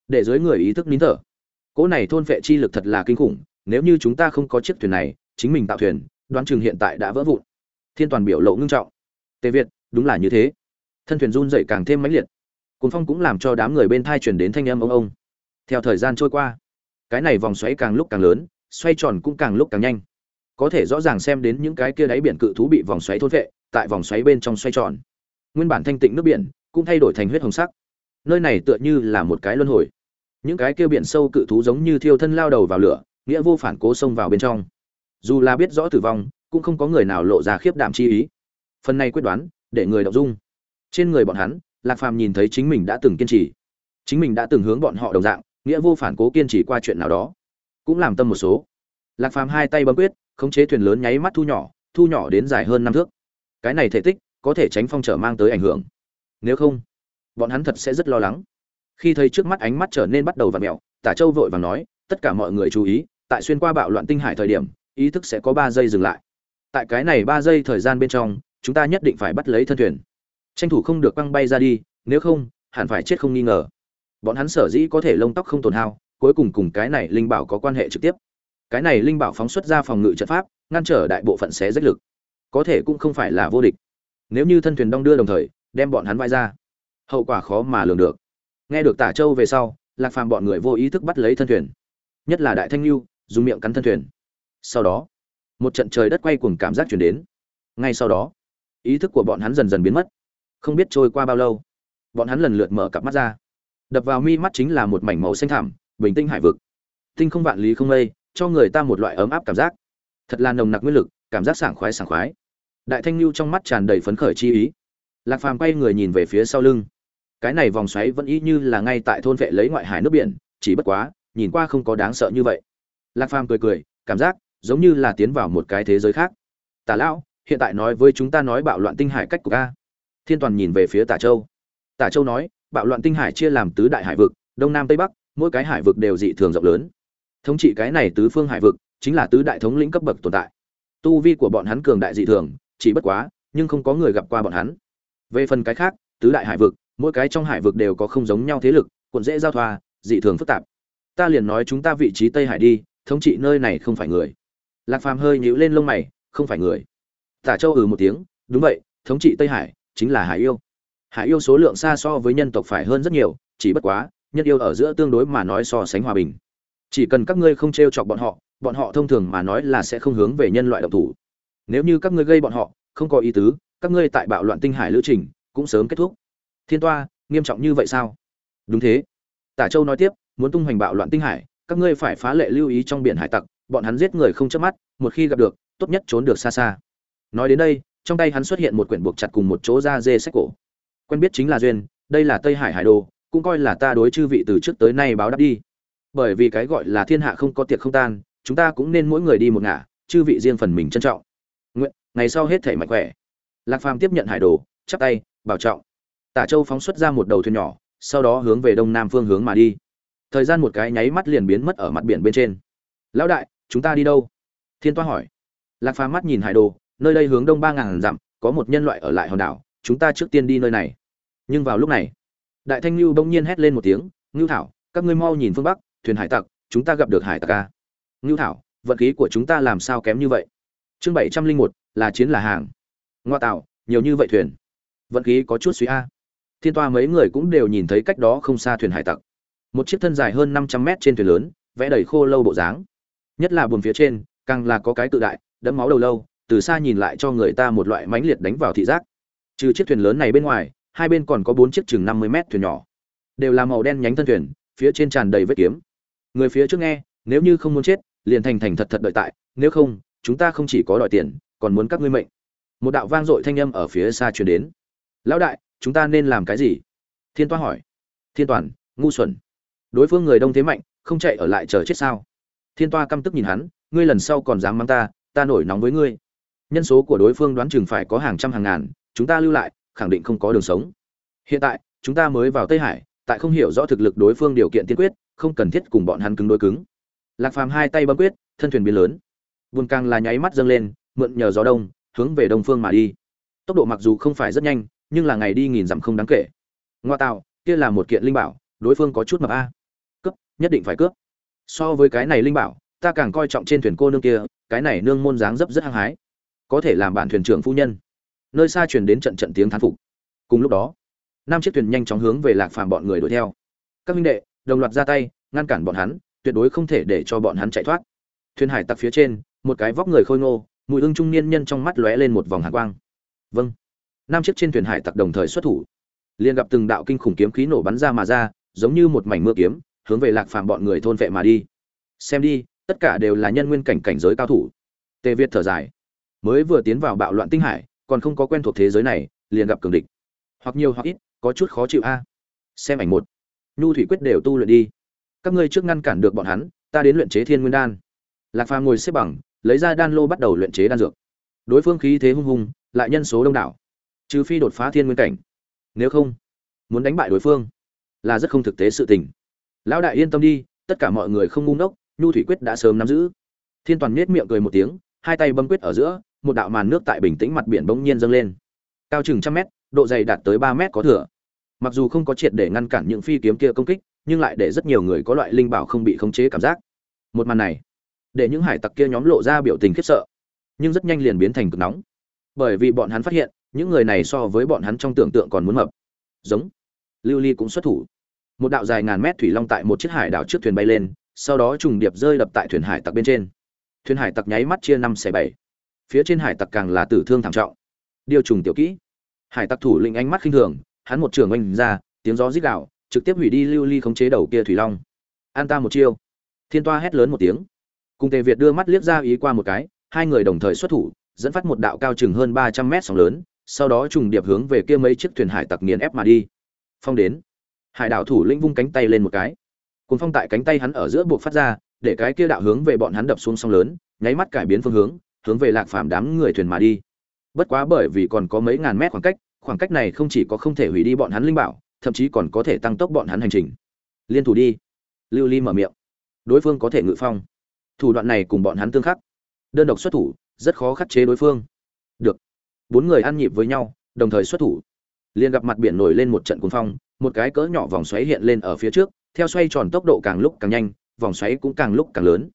Để dưới người ý thức nín thở. Cỗ này thôn vệ chi lực thật là kinh khủng, nếu như chúng ta không có chiếc thuyền này, chính mình tạo thuyền, đoán chừng hiện tại đã vỡ vụn. Thiên toàn biểu lộ ngưng trọng. Tề việt, đúng là như thế. Thân thuyền run dày càng thêm mãnh liệt. Cuồng phong cũng làm cho đám người bên thai truyền đến thanh âm ông ông. Theo thời gian trôi qua cái này vòng xoáy càng lúc càng lớn, xoay tròn cũng càng lúc càng nhanh. Có thể rõ ràng xem đến những cái kia đáy biển cự thú bị vòng xoáy thôn vệ, tại vòng xoáy bên trong xoay tròn. Nguyên bản thanh tịnh nước biển cũng thay đổi thành huyết hồng sắc. Nơi này tựa như là một cái luân hồi. Những cái kia biển sâu cự thú giống như thiêu thân lao đầu vào lửa, nghĩa vô phản cố xông vào bên trong. Dù là biết rõ tử vong, cũng không có người nào lộ ra khiếp đảm chi ý. Phần này quyết đoán, để người đọc dung. Trên người bọn hắn, lạc phàm nhìn thấy chính mình đã từng kiên trì. Chính mình đã từng hướng bọn họ đồng dạng nghĩa vô phản cố kiên trì qua chuyện nào đó. Cũng làm tâm một số. Lạc phàm hai tay bấm quyết, khống chế thuyền lớn nháy mắt thu nhỏ thu nhỏ đến dài hơn năm thước. Cái này thể tích, có thể tránh phong trở mang tới ảnh hưởng. Nếu không, bọn hắn thật sẽ rất lo lắng. Khi thấy trước mắt ánh mắt trở nên bắt đầu v ặ mẹo, tả châu vội và nói, tất cả mọi người chú ý, tại xuyên qua bạo loạn tinh hải thời điểm, ý thức sẽ có ba giây dừng lại. Tại cái này ba giây thời gian bên trong, chúng ta nhất định phải bắt lấy thân thuyền. Tranh thủ không được băng bay ra đi, nếu không, hẳn phải chết không nghi ngờ bọn hắn sở dĩ có thể lông tóc không tổn hao, cuối cùng cùng cái này linh bảo có quan hệ trực tiếp. Cái này linh bảo phóng xuất ra phòng ngự trận pháp, ngăn trở đại bộ phận xé rách lực. Có thể cũng không phải là vô địch. Nếu như thân thuyền đong đưa đồng thời, đem bọn hắn vai ra, hậu quả khó mà lường được. Nghe được tả châu về sau, lạc phàm bọn người vô ý thức bắt lấy thân thuyền. Nhất là đại thanh lưu, dùng miệng cắn thân thuyền. Sau đó, một trận trời đất quay cuồng cảm giác chuyển đến. Ngay sau đó, ý thức của bọn hắn dần dần biến mất. Không biết trôi qua bao lâu, bọn hắn lần lượt mở cặp mắt ra đập vào mi mắt chính là một mảnh màu xanh thẳm, bình tinh hải vực. Tinh không vạn lý không mây, cho người ta một loại ấm áp cảm giác. Thật là nồng nặc nguyên lực, cảm giác sảng khoái sảng khoái. Đại thanh lưu trong mắt tràn đầy phấn khởi chi ý. Lạc phàm quay người nhìn về phía sau lưng. Cái này vòng xoáy vẫn y như là ngay tại thôn vệ lấy ngoại hải nước biển, chỉ bất quá, nhìn qua không có đáng sợ như vậy. Lạc phàm cười cười, cảm giác giống như là tiến vào một cái thế giới khác. Tả lão, hiện tại nói với chúng ta nói bạo loạn tinh hải cách của ca thiên toàn nhìn về phía tả châu. Tả châu nói bạo loạn tinh hải chia làm tứ đại hải vực, đông nam tây bắc, mỗi cái hải vực đều dị thường rộng lớn. Thống trị cái này tứ phương hải vực chính là tứ đại thống lĩnh cấp bậc tồn tại. Tu vi của bọn hắn cường đại dị thường, chỉ bất quá, nhưng không có người gặp qua bọn hắn. Về phần cái khác, tứ đại hải vực, mỗi cái trong hải vực đều có không giống nhau thế lực, cuộn dễ giao thoa, dị thường phức tạp. Ta liền nói chúng ta vị trí tây hải đi, thống trị nơi này không phải người. Lạc phàm hơi nhíu lên lông mày, không phải người. Tả châu ừ một tiếng, đúng vậy, thống trị tây hải chính là hải yêu hải yêu số lượng xa so với nhân tộc phải hơn rất nhiều, chỉ bất quá, nhân yêu ở giữa tương đối mà nói so sánh hòa bình. Chỉ cần các ngươi không t r e o chọc bọn họ bọn họ thông thường mà nói là sẽ không hướng về nhân loại độc thủ. Nếu như các ngươi gây bọn họ, không có ý tứ, các ngươi tại bạo loạn tinh hải lữ trình cũng sớm kết thúc. Thiên toa, nghiêm trọng như vậy sao? Đúng thế. Tả châu nói tiếp, muốn tung hoành bạo loạn tinh hải, các ngươi phải phá lệ lưu ý trong biển hải tặc, bọn hắn giết người không chớp mắt, một khi gặp được, tốt nhất trốn được xa xa. Nói đến đây, trong tay hắn xuất hiện một quyển buộc chặt cùng một chỗ da dê sách cổ quen biết chính là duyên, đây là tây hải hải đồ, cũng coi là ta đối chư vị từ trước tới nay báo đáp đi. Bởi vì cái gọi là thiên hạ không có tiệc không tan, chúng ta cũng nên mỗi người đi một ngả, chư vị riêng phần mình trân trọng. Nguyện, ngày sau hết thể mạnh khỏe. Lạc phàm tiếp nhận hải đồ, chắp tay, bảo trọng. Tả châu phóng xuất ra một đầu thuyền nhỏ, sau đó hướng về đông nam phương hướng mà đi. Thời gian một cái nháy mắt liền biến mất ở mặt biển bên trên. Lão đại, chúng ta đi đâu? Thiên toa hỏi. Lạc phàm mắt nhìn hải đồ, nơi đây hướng đông ba ngàn dặm, có một nhân loại ở lại hòn đảo chúng ta trước tiên đi nơi này. Nhưng vào lúc này, đại thanh lưu bỗng nhiên hét lên một tiếng, ngưu thảo, các ngươi mau nhìn phương bắc, thuyền hải tặc, chúng ta gặp được hải tặc ca ngưu thảo, vận khí của chúng ta làm sao kém như vậy? Chương bảy trăm linh một, là chiến là hàng. Ngoa tạo, nhiều như vậy thuyền. Vận khí có chút suy a. Thiên toa mấy người cũng đều nhìn thấy cách đó không xa thuyền hải tặc. Một chiếc thân dài hơn năm trăm mét trên thuyền lớn, vẽ đầy khô lâu bộ dáng. Nhất là buồng phía trên, càng là có cái tự đại, đẫm máu đầu lâu, từ xa nhìn lại cho người ta một loại mãnh liệt đánh vào thị giác trừ chiếc thuyền lớn này bên ngoài, hai bên còn có bốn chiếc chừng năm mươi mét thuyền nhỏ. Đều là màu đen nhánh thân thuyền, phía trên tràn đầy vết kiếm. Người phía trước nghe, nếu như không muốn chết, liền thành thành thật thật đợi tại, nếu không, chúng ta không chỉ có đòi tiền, còn muốn các ngươi mệnh. Một đạo vang dội thanh âm ở phía xa truyền đến. Lão đại, chúng ta nên làm cái gì? Thiên toa hỏi. Thiên toàn, ngu xuẩn. Đối phương người đông thế mạnh, không chạy ở lại chờ chết sao? Thiên toa căm tức nhìn hắn. Ngươi lần sau còn dám mắng ta ta nổi nóng với ngươi. Nhân số của đối phương đoán chừng phải có hàng trăm hàng ngàn chúng ta lưu lại, khẳng định không có đường sống. Hiện tại, chúng ta mới vào tây hải, tại không hiểu rõ thực lực đối phương điều kiện tiên quyết, không cần thiết cùng bọn hắn cứng đối cứng. Lạc phàm hai tay bấm quyết, thân thuyền biến lớn. Buồn càng là nháy mắt dâng lên, mượn nhờ gió đông, hướng về đông phương mà đi. Tốc độ mặc dù không phải rất nhanh, nhưng là ngày đi nghìn dặm không đáng kể. Ngoa tạo, kia là một kiện linh bảo, đối phương có chút mập a. Cướp, nhất định phải cướp. So với cái này linh bảo, ta càng coi trọng trên thuyền cô nương kia, cái này nương môn dáng dấp rất hăng hái. Có thể làm bản thuyền trưởng phu nhân nơi xa truyền đến trận trận tiếng thán phục. Cùng lúc đó, năm chiếc thuyền nhanh chóng hướng về lạc phàm bọn người đuổi theo. Các minh đệ, đồng loạt ra tay, ngăn cản bọn hắn, tuyệt đối không thể để cho bọn hắn chạy thoát. Thuyền hải tặc phía trên, một cái vóc người khôi ngô, mùi ưng trung niên nhân trong mắt lóe lên một vòng hạ quang. Vâng. Năm chiếc trên thuyền hải tặc đồng thời xuất thủ. Liền gặp từng đạo kinh khủng kiếm khí nổ bắn ra mà ra, giống như một mảnh mưa kiếm, hướng về lạc phàm bọn người thôn vệ mà đi. Xem đi, tất cả đều là nhân nguyên cảnh cảnh giới cao thủ. Tề việt thở dài. Mới vừa tiến vào bạo loạn tinh hải còn không có quen thuộc thế giới này, liền gặp cường địch. Hoặc nhiều hoặc ít, có chút khó chịu a. Xem ảnh một. Nhu thủy quyết đều tu luyện đi. Các ngươi trước ngăn cản được bọn hắn, ta đến luyện chế thiên nguyên đan. Lạc phàm ngồi xếp bằng, lấy ra đan lô bắt đầu luyện chế đan dược. Đối phương khí thế hung hùng, lại nhân số đông đảo. Trừ phi đột phá thiên nguyên cảnh. Nếu không, muốn đánh bại đối phương, là rất không thực tế sự tình. Lão đại yên tâm đi, tất cả mọi người không ngu ngốc, nhu thủy quyết đã sớm nắm giữ. Thiên toàn nhếch miệng cười một tiếng, hai tay bấm quyết ở giữa một đạo màn nước tại bình tĩnh mặt biển bỗng nhiên dâng lên. Cao chừng trăm mét, độ dày đạt tới ba mét có thừa. Mặc dù không có triệt để ngăn cản những phi kiếm kia công kích, nhưng lại để rất nhiều người có loại linh bảo không bị khống chế cảm giác. Một màn này, để những hải tặc kia nhóm lộ ra biểu tình khiếp sợ, nhưng rất nhanh liền biến thành cực nóng. Bởi vì bọn hắn phát hiện, những người này so với bọn hắn trong tưởng tượng còn muốn mập. Giống, lưu ly cũng xuất thủ. Một đạo dài ngàn mét thủy long tại một chiếc hải đảo trước thuyền bay lên, sau đó trùng điệp rơi đập tại thuyền hải tặc bên trên. Thuyền hải tặc nháy mắt chia năm xẻ bảy phía trên hải tặc càng là tử thương thảm trọng. Điều trùng tiểu kỹ. Hải tặc thủ lĩnh ánh mắt khinh thường, hắn một trường oanh ra, tiếng gió rít gạo trực tiếp hủy đi lưu ly khống chế đầu kia thủy long. An ta một chiêu. Thiên toa hét lớn một tiếng. Cùng tề việt đưa mắt liếc ra ý qua một cái, hai người đồng thời xuất thủ, dẫn phát một đạo cao chừng hơn ba trăm mét sóng lớn, sau đó trùng điệp hướng về kia mấy chiếc thuyền hải tặc nghiền ép mà đi. Phong đến. Hải đảo thủ lĩnh vung cánh tay lên một cái. Cùng phong tại cánh tay hắn ở giữa buộc phát ra, để cái kia đạo hướng về bọn hắn đập xuống sóng lớn, nháy mắt cải biến phương hướng hướng về lạc phàm đám người thuyền mà đi. Bất quá bởi vì còn có mấy ngàn mét khoảng cách khoảng cách này không chỉ có không thể hủy đi bọn hắn linh bảo, thậm chí còn có thể tăng tốc bọn hắn hành trình. Liên thủ đi. Lưu ly mở miệng. Đối phương có thể ngự phong. Thủ đoạn này cùng bọn hắn tương khắc. Đơn độc xuất thủ, rất khó khắc chế đối phương. Được. Bốn người ăn nhịp với nhau, đồng thời xuất thủ. Liền gặp mặt biển nổi lên một trận cuồng phong, một cái cỡ nhỏ vòng xoáy hiện lên ở phía trước, theo xoay tròn tốc độ càng lúc càng nhanh, vòng xoáy cũng càng lúc càng lớn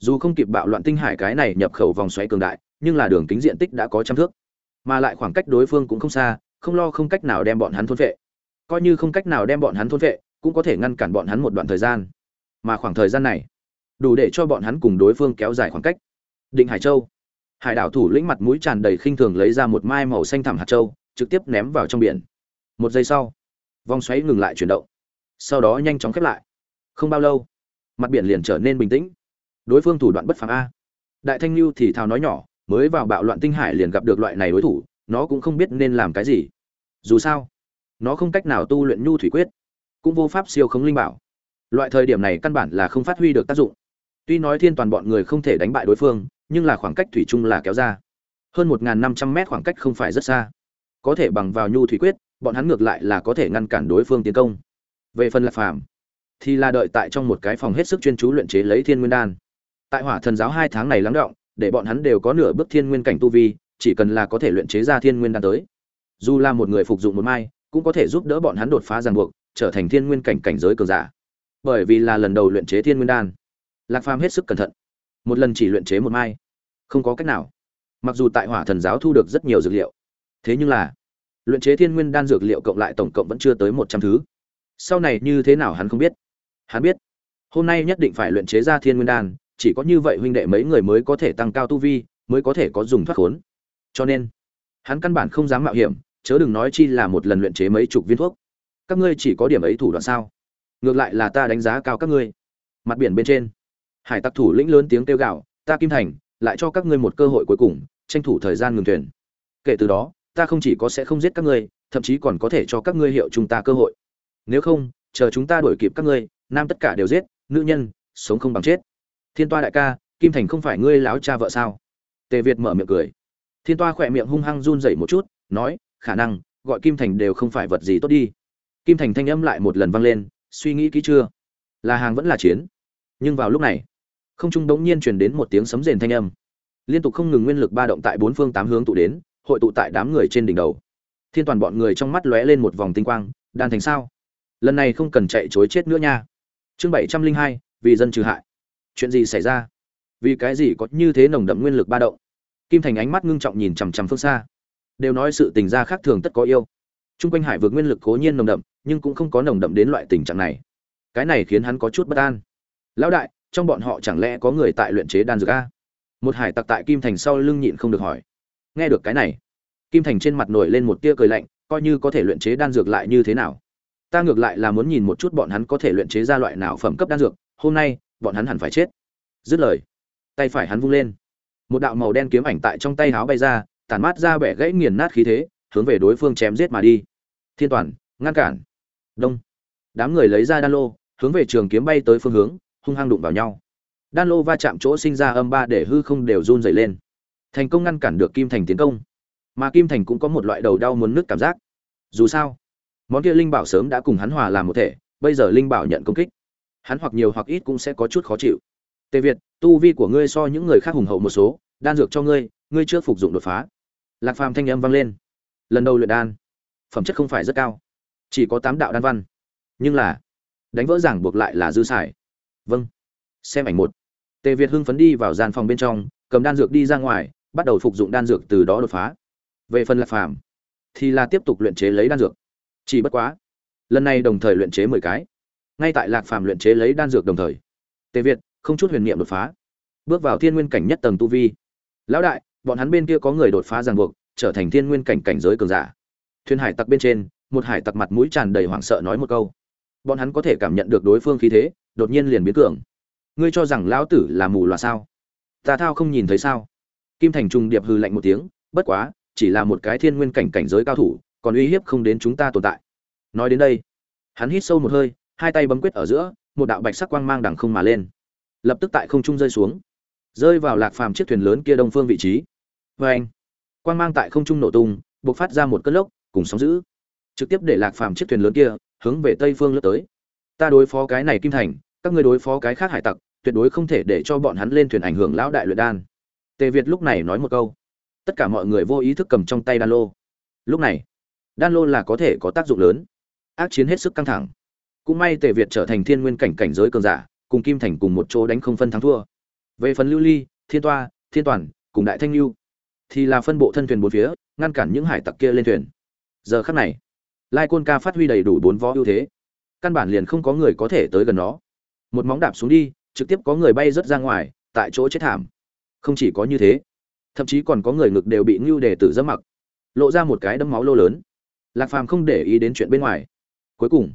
dù không kịp bạo loạn tinh hải cái này nhập khẩu vòng xoáy cường đại, nhưng là đường kính diện tích đã có trăm thước. Mà lại khoảng cách đối phương cũng không xa, không lo không cách nào đem bọn hắn thôn vệ. Coi như không cách nào đem bọn hắn thôn vệ, cũng có thể ngăn cản bọn hắn một đoạn thời gian. Mà khoảng thời gian này, đủ để cho bọn hắn cùng đối phương kéo dài khoảng cách. Định hải châu. Hải đảo thủ lĩnh mặt mũi tràn đầy khinh thường lấy ra một mai màu xanh thẳm hạt châu, trực tiếp ném vào trong biển. Một giây sau, vòng xoáy ngừng lại chuyển động. Sau đó nhanh chóng khép lại. Không bao lâu, mặt biển liền trở nên bình tĩnh đối phương thủ đoạn bất phàm a. Đại thanh lưu thì thào nói nhỏ, mới vào bạo loạn tinh hải liền gặp được loại này đối thủ, nó cũng không biết nên làm cái gì. Dù sao, nó không cách nào tu luyện nhu thủy quyết, cũng vô pháp siêu khống linh bảo. Loại thời điểm này căn bản là không phát huy được tác dụng. Tuy nói thiên toàn bọn người không thể đánh bại đối phương, nhưng là khoảng cách thủy chung là kéo ra. Hơn một năm trăm mét khoảng cách không phải rất xa. Có thể bằng vào nhu thủy quyết, bọn hắn ngược lại là có thể ngăn cản đối phương tiến công. Về phần lạc phàm, thì là đợi tại trong một cái phòng hết sức chuyên chú luyện chế lấy thiên nguyên đan tại hỏa thần giáo hai tháng này lắng động, để bọn hắn đều có nửa bước thiên nguyên cảnh tu vi, chỉ cần là có thể luyện chế ra thiên nguyên đan tới. Dù là một người phục dụng một mai, cũng có thể giúp đỡ bọn hắn đột phá ràng buộc, trở thành thiên nguyên cảnh cảnh giới cường giả. Bởi vì là lần đầu luyện chế thiên nguyên đan, lạc phàm hết sức cẩn thận. Một lần chỉ luyện chế một mai, không có cách nào. Mặc dù tại hỏa thần giáo thu được rất nhiều dược liệu, thế nhưng là, luyện chế thiên nguyên đan dược liệu cộng lại tổng cộng vẫn chưa tới một trăm thứ. Sau này như thế nào hắn không biết. Hắn biết, hôm nay nhất định phải luyện chế ra thiên nguyên đan chỉ có như vậy huynh đệ mấy người mới có thể tăng cao tu vi, mới có thể có dùng thoát khốn. Cho nên, hắn căn bản không dám mạo hiểm, chớ đừng nói chi là một lần luyện chế mấy chục viên thuốc. Các ngươi chỉ có điểm ấy thủ đoạn sao? Ngược lại là ta đánh giá cao các ngươi. Mặt biển bên trên, hải tặc thủ lĩnh lớn tiếng kêu gạo ta kim thành, lại cho các ngươi một cơ hội cuối cùng, tranh thủ thời gian ngừng thuyền. Kể từ đó, ta không chỉ có sẽ không giết các ngươi, thậm chí còn có thể cho các ngươi hiệu chúng ta cơ hội. Nếu không, chờ chúng ta đuổi kịp các ngươi, nam tất cả đều giết, nữ nhân, sống không bằng chết thiên toa đại ca, kim thành không phải ngươi láo cha vợ sao? Tề việt mở miệng cười. Thiên toa khỏe miệng hung hăng run rẩy một chút, nói, khả năng, gọi kim thành đều không phải vật gì tốt đi. Kim thành thanh âm lại một lần vang lên, suy nghĩ kỹ chưa? Là hàng vẫn là chiến? Nhưng vào lúc này, không trung đống nhiên truyền đến một tiếng sấm rền thanh âm. Liên tục không ngừng nguyên lực ba động tại bốn phương tám hướng tụ đến, hội tụ tại đám người trên đỉnh đầu. Thiên toàn bọn người trong mắt lóe lên một vòng tinh quang, đan thành sao? Lần này không cần chạy chối chết nữa nha. Chương bảy trăm linh hai, vì dân trừ hại chuyện gì xảy ra vì cái gì có như thế nồng đậm nguyên lực ba động kim thành ánh mắt ngưng trọng nhìn chằm chằm phương xa đều nói sự tình gia khác thường tất có yêu Trung quanh hải vượt nguyên lực cố nhiên nồng đậm, nhưng cũng không có nồng đậm đến loại tình trạng này. Cái này khiến hắn có chút bất an. Lão đại, trong bọn họ chẳng lẽ có người tại luyện chế đan dược a? Một hải tặc tại Kim Thành sau lưng nhịn không được hỏi. Nghe được cái này, Kim Thành trên mặt nổi lên một tia cười lạnh, coi như có thể luyện chế đan dược lại như thế nào? Ta ngược lại là muốn nhìn một chút bọn hắn có thể luyện chế ra loại nào phẩm cấp đan dược, hôm nay, bọn hắn hẳn phải chết. Dứt lời, tay phải hắn vung lên. Một đạo màu đen kiếm ảnh tại trong tay háo bay ra, tản mát ra bẻ gãy nghiền nát khí thế, hướng về đối phương chém giết mà đi. Thiên toàn ngăn cản. Đông. Đám người lấy ra đan lô hướng về trường kiếm bay tới phương hướng hung hăng đụng vào nhau. Đan lô va chạm chỗ sinh ra âm ba để hư không đều run dày lên. Thành công ngăn cản được kim thành tiến công. Mà kim thành cũng có một loại đầu đau muốn nứt cảm giác. Dù sao món kia linh bảo sớm đã cùng hắn hòa làm một thể bây giờ linh bảo nhận công kích hắn hoặc nhiều hoặc ít cũng sẽ có chút khó chịu. Tề việt, tu vi của ngươi so những người khác hùng hậu một số, đan dược cho ngươi ngươi chưa phục dụng đột phá. Lạc phàm thanh âm vang lên. Lần đầu luyện đan, phẩm chất không phải rất cao, chỉ có tám đạo đan văn. Nhưng là, đánh vỡ giảng buộc lại là dư xài. Vâng. Xem ảnh một. Tề việt hưng phấn đi vào gian phòng bên trong, cầm đan dược đi ra ngoài, bắt đầu phục dụng đan dược từ đó đột phá. Về phần lạc phàm, thì là tiếp tục luyện chế lấy đan dược. Chỉ bất quá, lần này đồng thời luyện chế mười cái ngay tại lạc phàm luyện chế lấy đan dược đồng thời, tề việt không chút huyền niệm đột phá, bước vào thiên nguyên cảnh nhất tầng tu vi. Lão đại, bọn hắn bên kia có người đột phá ràng buộc, trở thành thiên nguyên cảnh cảnh giới cường giả. Thuyền hải tặc bên trên, một hải tặc mặt mũi tràn đầy hoảng sợ nói một câu. Bọn hắn có thể cảm nhận được đối phương khí thế, đột nhiên liền biến cường. Ngươi cho rằng lão tử là mù loà sao? Tà thao không nhìn thấy sao? Kim thành trung điệp hư lạnh một tiếng, bất quá, chỉ là một cái thiên nguyên cảnh cảnh giới cao thủ, còn uy hiếp không đến chúng ta tồn tại. Nói đến đây, hắn hít sâu một hơi hai tay bấm quyết ở giữa, một đạo bạch sắc quang mang đằng không mà lên. Lập tức tại không trung rơi xuống. Rơi vào lạc phàm chiếc thuyền lớn kia đông phương vị trí. Vê anh quang mang tại không trung nổ tung, bộc phát ra một cơn lốc, cùng sóng giữ trực tiếp để lạc phàm chiếc thuyền lớn kia hướng về tây phương lướt tới. Ta đối phó cái này kim thành, các ngươi đối phó cái khác hải tặc, tuyệt đối không thể để cho bọn hắn lên thuyền ảnh hưởng lão đại luyện đan. Tề việt lúc này nói một câu. Tất cả mọi người vô ý thức cầm trong tay đan lô. Lúc này, đan lô là có thể có tác dụng lớn. Ác chiến hết sức căng thẳng cũng may tề việt trở thành thiên nguyên cảnh cảnh giới cường giả, cùng kim thành cùng một chỗ đánh không phân thắng thua. Về phần lưu ly, thiên toa, thiên toàn, cùng đại thanh lưu, thì là phân bộ thân thuyền bốn phía, ngăn cản những hải tặc kia lên thuyền. Giờ khắc này, lai côn ca phát huy đầy đủ bốn vó ưu thế. Căn bản liền không có người có thể tới gần nó. Một móng đạp xuống đi, trực tiếp có người bay rớt ra ngoài, tại chỗ chết thảm. Không chỉ có như thế, thậm chí còn có người ngực đều bị ngưu đề tử dẫm mặc, lộ ra một cái đấm máu lô lớn. Lạc phàm không để ý đến chuyện bên ngoài. Cuối cùng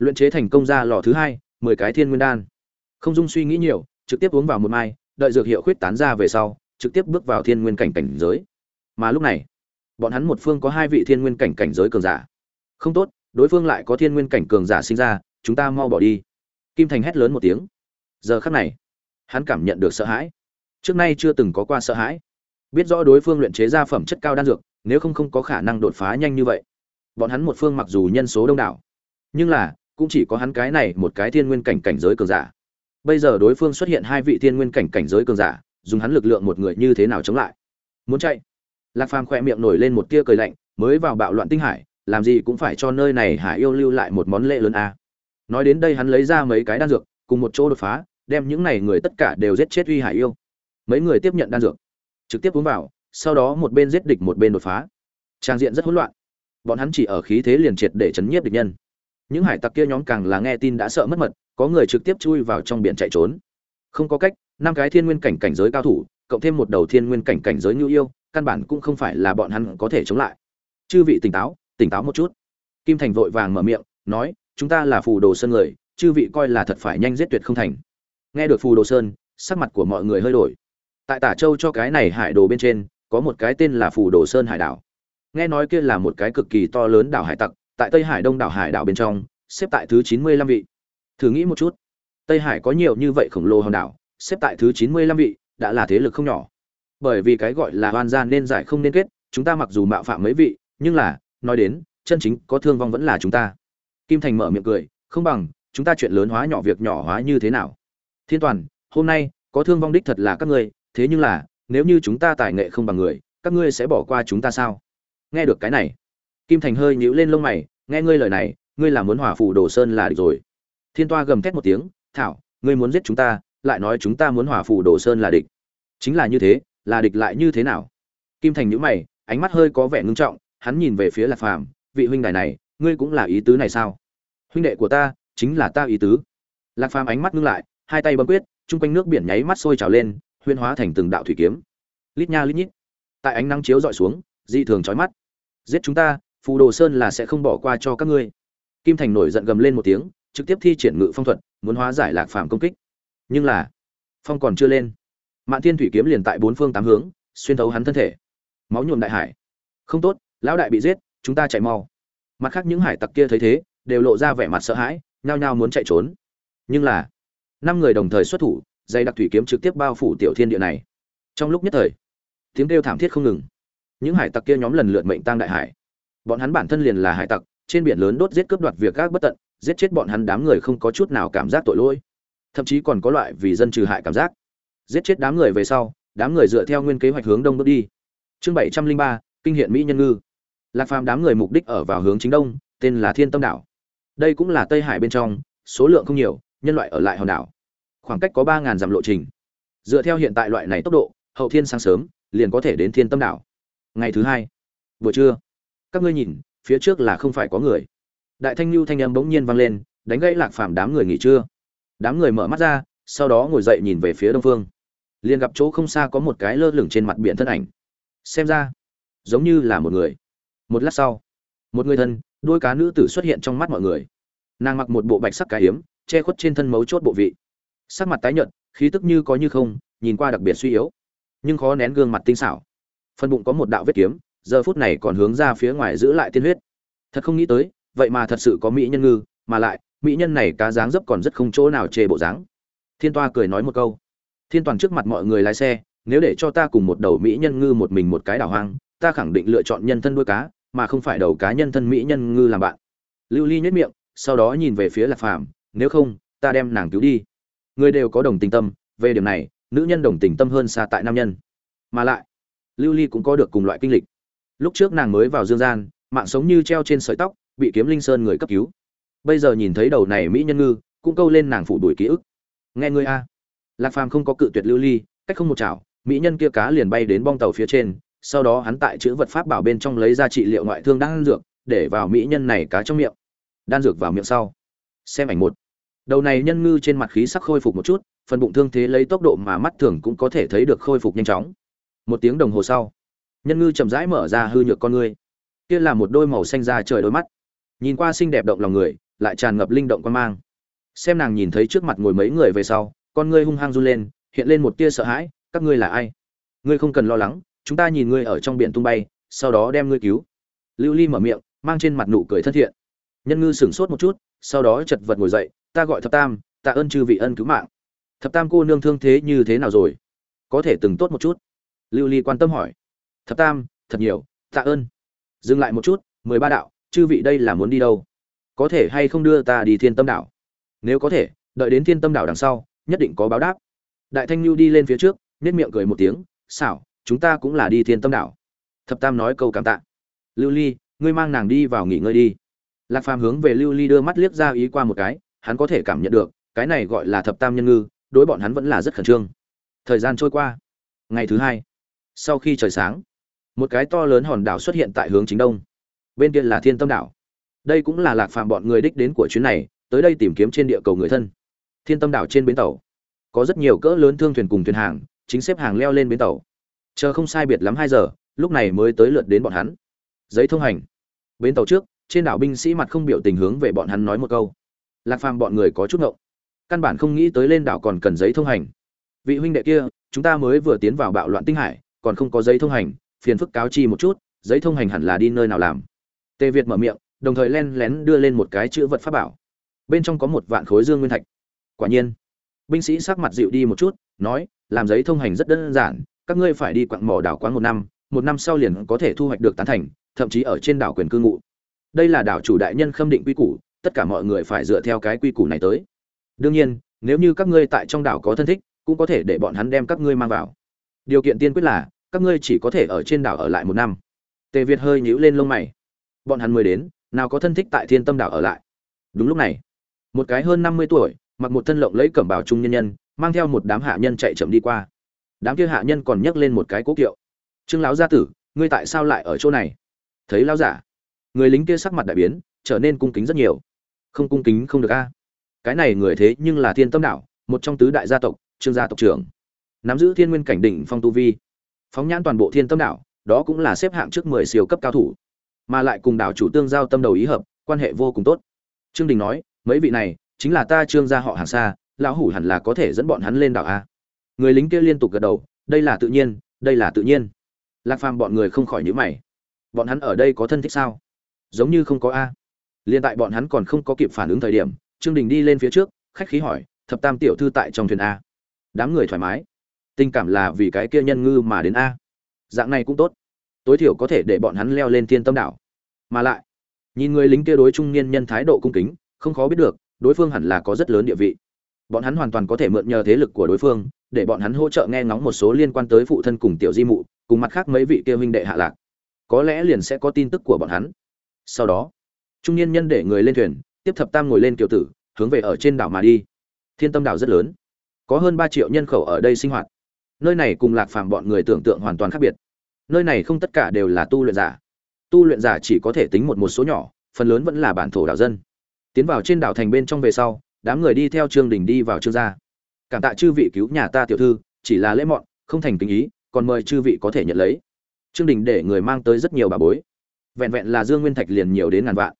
luyện chế thành công ra lò thứ hai, mười cái thiên nguyên đan. Không dung suy nghĩ nhiều, trực tiếp uống vào một mai, đợi dược hiệu khuyết tán ra về sau, trực tiếp bước vào thiên nguyên cảnh cảnh giới. Mà lúc này, bọn hắn một phương có hai vị thiên nguyên cảnh cảnh giới cường giả. Không tốt, đối phương lại có thiên nguyên cảnh cường giả sinh ra, chúng ta mau bỏ đi. Kim thành hét lớn một tiếng. Giờ khắc này, hắn cảm nhận được sợ hãi. Trước nay chưa từng có qua sợ hãi. Biết rõ đối phương luyện chế ra phẩm chất cao đan dược, nếu không không có khả năng đột phá nhanh như vậy. Bọn hắn một phương mặc dù nhân số đông đảo, nhưng là cũng chỉ có hắn cái này một cái thiên nguyên cảnh cảnh giới cường giả. Bây giờ đối phương xuất hiện hai vị thiên nguyên cảnh cảnh giới cường giả, dùng hắn lực lượng một người như thế nào chống lại? Muốn chạy? Lạc phàm khỏe miệng nổi lên một tia cười lạnh, mới vào bạo loạn tinh hải, làm gì cũng phải cho nơi này hải yêu lưu lại một món lễ lớn a. À. nói đến đây hắn lấy ra mấy cái đan dược, cùng một chỗ đột phá, đem những này người tất cả đều giết chết uy hải yêu. Mấy người tiếp nhận đan dược, trực tiếp uống vào, sau đó một bên giết địch một bên đột phá. Trang diện rất hỗn loạn. Bọn hắn chỉ ở khí thế liền triệt để chấn nhiếp địch nhân những hải tặc kia nhóm càng là nghe tin đã sợ mất mật, có người trực tiếp chui vào trong biển chạy trốn. Không có cách, năm cái thiên nguyên cảnh cảnh giới cao thủ, cộng thêm một đầu thiên nguyên cảnh cảnh giới nhu yêu, căn bản cũng không phải là bọn hắn có thể chống lại. Chư vị tỉnh táo tỉnh táo một chút. Kim thành vội vàng mở miệng, nói, chúng ta là phù đồ sơn người, chư vị coi là thật phải nhanh giết tuyệt không thành. Nghe được phù đồ sơn, sắc mặt của mọi người hơi đổi. Tại tả châu cho cái này hải đồ bên trên, có một cái tên là phù đồ sơn hải đảo. Nghe nói kia là một cái cực kỳ to lớn đảo hải tặc tại tây hải đông đảo hải đảo bên trong, xếp tại thứ chín mươi lăm vị. Thử nghĩ một chút. Tây hải có nhiều như vậy khổng lồ hòn đảo, xếp tại thứ chín mươi lăm vị, đã là thế lực không nhỏ. Bởi vì cái gọi là oan gian nên giải không nên kết, chúng ta mặc dù mạo phạm mấy vị, nhưng là, nói đến, chân chính có thương vong vẫn là chúng ta. Kim thành mở miệng cười, không bằng, chúng ta chuyện lớn hóa nhỏ việc nhỏ hóa như thế nào? Thiên toàn, hôm nay, có thương vong đích thật là các ngươi, thế nhưng là, nếu như chúng ta tài nghệ không bằng người, các ngươi sẽ bỏ qua chúng ta sao? Nghe được cái này, kim thành hơi nhíu lên lông mày nghe ngươi lời này, ngươi là muốn hỏa phù đồ sơn là được rồi. Thiên toa gầm thét một tiếng, thảo, ngươi muốn giết chúng ta, lại nói chúng ta muốn hòa phù đồ sơn là địch. Chính là như thế, là địch lại như thế nào? Kim thành nhữ mày, ánh mắt hơi có vẻ ngưng trọng, hắn nhìn về phía lạc phàm, vị huynh đài này, ngươi cũng là ý tứ này sao? Huynh đệ của ta, chính là ta ý tứ. Lạc phàm ánh mắt ngưng lại, hai tay bấm quyết, chung quanh nước biển nháy mắt sôi trào lên huyên hóa thành từng đạo thủy kiếm. Lít nha lít nhít. Tại ánh nắng chiếu dọi xuống, dị thường trói mắt. Giết chúng ta phù đồ sơn là sẽ không bỏ qua cho các ngươi. Kim thành nổi giận gầm lên một tiếng, trực tiếp thi triển ngự phong thuật, muốn hóa giải lạc phàm công kích. Nhưng là, phong còn chưa lên. Mạn thiên thủy kiếm liền tại bốn phương tám hướng, xuyên thấu hắn thân thể. Máu nhuộm đại hải. Không tốt, lão đại bị giết, chúng ta chạy mau. Mặt khác những hải tặc kia thấy thế, đều lộ ra vẻ mặt sợ hãi, nhao nhao muốn chạy trốn. Nhưng là, năm người đồng thời xuất thủ, dây đặc thủy kiếm trực tiếp bao phủ tiểu thiên địa này. Trong lúc nhất thời, tiếng kêu thảm thiết không ngừng. Những hải tặc kia nhóm lần lượt mệnh tăng đại hải bọn hắn bản thân liền là hải tặc, trên biển lớn đốt giết cướp đoạt việc các bất tận, giết chết bọn hắn đám người không có chút nào cảm giác tội lỗi. Thậm chí còn có loại vì dân trừ hại cảm giác. Giết chết đám người về sau, đám người dựa theo nguyên kế hoạch hướng đông bước đi. Chương bảy trăm linh ba, kinh hiện mỹ nhân ngư. Lạc phàm đám người mục đích ở vào hướng chính đông, tên là thiên tâm đảo. Đây cũng là tây hải bên trong, số lượng không nhiều, nhân loại ở lại hòn đảo. Khoảng cách có ba ngàn dặm lộ trình. Dựa theo hiện tại loại này tốc độ, hậu thiên sáng sớm, liền có thể đến thiên tâm đảo. Ngày thứ hai, buổi trưa các ngươi nhìn, phía trước là không phải có người. Đại thanh lưu thanh âm bỗng nhiên vang lên, đánh gãy lạc phàm đám người nghỉ trưa. Đám người mở mắt ra, sau đó ngồi dậy nhìn về phía đông phương. Liền gặp chỗ không xa có một cái lơ lửng trên mặt biển thân ảnh. Xem ra, giống như là một người. Một lát sau, một người thân, đôi cá nữ tử xuất hiện trong mắt mọi người. Nàng mặc một bộ bạch sắc cá hiếm che khuất trên thân mấu chốt bộ vị. Sắc mặt tái nhợt, khí tức như có như không, nhìn qua đặc biệt suy yếu, nhưng khó nén gương mặt tinh xảo. Phần bụng có một đạo vết kiếm giờ phút này còn hướng ra phía ngoài giữ lại tiên huyết. Thật không nghĩ tới, vậy mà thật sự có mỹ nhân ngư, mà lại, mỹ nhân này cá dáng dấp còn rất không chỗ nào chê bộ dáng. Thiên toa cười nói một câu. Thiên toàn trước mặt mọi người lái xe, nếu để cho ta cùng một đầu mỹ nhân ngư một mình một cái đảo hoang, ta khẳng định lựa chọn nhân thân đuôi cá, mà không phải đầu cá nhân thân mỹ nhân ngư làm bạn. Lưu ly nhất miệng, sau đó nhìn về phía lạc phàm, nếu không, ta đem nàng cứu đi. Người đều có đồng tình tâm, về điểm này, nữ nhân đồng tình tâm hơn xa tại nam nhân. Mà lại, lưu ly cũng có được cùng loại kinh lịch lúc trước nàng mới vào dương gian, mạng sống như treo trên sợi tóc, bị kiếm linh sơn người cấp cứu. Bây giờ nhìn thấy đầu này mỹ nhân ngư, cũng câu lên nàng phủ đuổi ký ức. Nghe ngươi a. Lạc phàm không có cự tuyệt lưu ly, cách không một chảo, mỹ nhân kia cá liền bay đến bong tàu phía trên, sau đó hắn tại chữ vật pháp bảo bên trong lấy ra trị liệu ngoại thương đan dược, để vào mỹ nhân này cá trong miệng. Đan dược vào miệng sau. Xem ảnh một. Đầu này nhân ngư trên mặt khí sắc khôi phục một chút, phần bụng thương thế lấy tốc độ mà mắt thường cũng có thể thấy được khôi phục nhanh chóng. Một tiếng đồng hồ sau nhân ngư chậm rãi mở ra hư nhược con ngươi. Kia là một đôi màu xanh da trời đôi mắt. Nhìn qua xinh đẹp động lòng người, lại tràn ngập linh động quan mang. Xem nàng nhìn thấy trước mặt ngồi mấy người về sau, con ngươi hung hăng run lên, hiện lên một tia sợ hãi, các ngươi là ai? Ngươi không cần lo lắng, chúng ta nhìn ngươi ở trong biển tung bay, sau đó đem ngươi cứu. Lưu ly mở miệng, mang trên mặt nụ cười thân thiện. Nhân ngư sửng sốt một chút, sau đó chật vật ngồi dậy, ta gọi thập tam, tạ ơn chư vị ân cứu mạng. Thập tam cô nương thương thế như thế nào rồi? Có thể từng tốt một chút. Lưu ly quan tâm hỏi thập tam, thật nhiều, tạ ơn. Dừng lại một chút, mười ba đạo, chư vị đây là muốn đi đâu? Có thể hay không đưa ta đi thiên tâm đảo? Nếu có thể, đợi đến thiên tâm đảo đằng sau, nhất định có báo đáp. Đại thanh lưu đi lên phía trước nết miệng cười một tiếng, xảo, chúng ta cũng là đi thiên tâm đảo. Thập tam nói câu cảm tạ. Lưu ly, ngươi mang nàng đi vào nghỉ ngơi đi. Lạc phàm hướng về lưu ly đưa mắt liếc ra ý qua một cái, hắn có thể cảm nhận được, cái này gọi là thập tam nhân ngư, đối bọn hắn vẫn là rất khẩn trương. Thời gian trôi qua. Ngày thứ hai, sau khi trời sáng một cái to lớn hòn đảo xuất hiện tại hướng chính đông. Bên kia là thiên tâm đảo. Đây cũng là lạc phàm bọn người đích đến của chuyến này, tới đây tìm kiếm trên địa cầu người thân. Thiên tâm đảo trên bến tàu. Có rất nhiều cỡ lớn thương thuyền cùng thuyền hàng, chính xếp hàng leo lên bến tàu. Chờ không sai biệt lắm hai giờ, lúc này mới tới lượt đến bọn hắn. Giấy thông hành. Bến tàu trước, trên đảo binh sĩ mặt không biểu tình hướng về bọn hắn nói một câu. Lạc phàm bọn người có chút ngậu căn bản không nghĩ tới lên đảo còn cần giấy thông hành. Vị huynh đệ kia, chúng ta mới vừa tiến vào bạo loạn tinh hải, còn không có giấy thông hành phiền phức cáo chi một chút, giấy thông hành hẳn là đi nơi nào làm. Tề việt mở miệng, đồng thời len lén đưa lên một cái chữ vật pháp bảo. Bên trong có một vạn khối dương nguyên thạch. Quả nhiên, binh sĩ sắc mặt dịu đi một chút, nói, làm giấy thông hành rất đơn giản, các ngươi phải đi quặng mỏ đảo quán một năm một năm sau liền có thể thu hoạch được tán thành, thậm chí ở trên đảo quyền cư ngụ. Đây là đảo chủ đại nhân khâm định quy củ, tất cả mọi người phải dựa theo cái quy củ này tới. Đương nhiên, nếu như các ngươi tại trong đảo có thân thích, cũng có thể để bọn hắn đem các ngươi mang vào. Điều kiện tiên quyết là các ngươi chỉ có thể ở trên đảo ở lại một năm. Tề việt hơi nhíu lên lông mày. Bọn hắn mới đến nào có thân thích tại thiên tâm đảo ở lại. Đúng lúc này một cái hơn năm mươi tuổi mặc một thân lộng lấy cẩm bào trung nhân nhân mang theo một đám hạ nhân chạy chậm đi qua. Đám kia hạ nhân còn nhấc lên một cái cố kiệu. Trương lão gia tử ngươi tại sao lại ở chỗ này? Thấy lão giả. Người lính kia sắc mặt đại biến trở nên cung kính rất nhiều. Không cung kính không được a. Cái này người thế nhưng là thiên tâm Đảo, một trong tứ đại gia tộc trương gia tộc trưởng. Nắm giữ thiên nguyên cảnh đỉnh phong tu vi phóng nhãn toàn bộ thiên tâm đảo, đó cũng là xếp hạng trước mười siêu cấp cao thủ. Mà lại cùng đảo chủ tương giao tâm đầu ý hợp quan hệ vô cùng tốt. Trương đình nói mấy vị này chính là ta trương gia họ hàng xa lão hủ hẳn là có thể dẫn bọn hắn lên đảo a. Người lính kia liên tục gật đầu đây là tự nhiên đây là tự nhiên. Lạc phàm bọn người không khỏi nhữ mày. Bọn hắn ở đây có thân thích sao? Giống như không có a. Liên tại bọn hắn còn không có kịp phản ứng thời điểm trương đình đi lên phía trước khách khí hỏi thập tam tiểu thư tại trong thuyền a? Đám người thoải mái tình cảm là vì cái kia nhân ngư mà đến a. Dạng này cũng tốt. Tối thiểu có thể để bọn hắn leo lên thiên tâm đảo. Mà lại, nhìn người lính kia đối trung niên nhân thái độ cung kính, không khó biết được, đối phương hẳn là có rất lớn địa vị. Bọn hắn hoàn toàn có thể mượn nhờ thế lực của đối phương, để bọn hắn hỗ trợ nghe ngóng một số liên quan tới phụ thân cùng tiểu di mụ, cùng mặt khác mấy vị kia huynh đệ hạ lạc. Có lẽ liền sẽ có tin tức của bọn hắn. Sau đó, trung niên nhân để người lên thuyền, tiếp thập tam ngồi lên kiều tử, hướng về ở trên đảo mà đi. Thiên tâm đảo rất lớn. Có hơn ba triệu nhân khẩu ở đây sinh hoạt nơi này cùng lạc phàm bọn người tưởng tượng hoàn toàn khác biệt. Nơi này không tất cả đều là tu luyện giả. Tu luyện giả chỉ có thể tính một một số nhỏ, phần lớn vẫn là bản thổ đảo dân. Tiến vào trên đảo thành bên trong về sau, đám người đi theo trương đình đi vào trương gia. Cảm tạ chư vị cứu nhà ta tiểu thư, chỉ là lễ mọn, không thành tình ý, còn mời chư vị có thể nhận lấy. Trương đình để người mang tới rất nhiều bà bối. Vẹn vẹn là dương nguyên thạch liền nhiều đến ngàn vạn.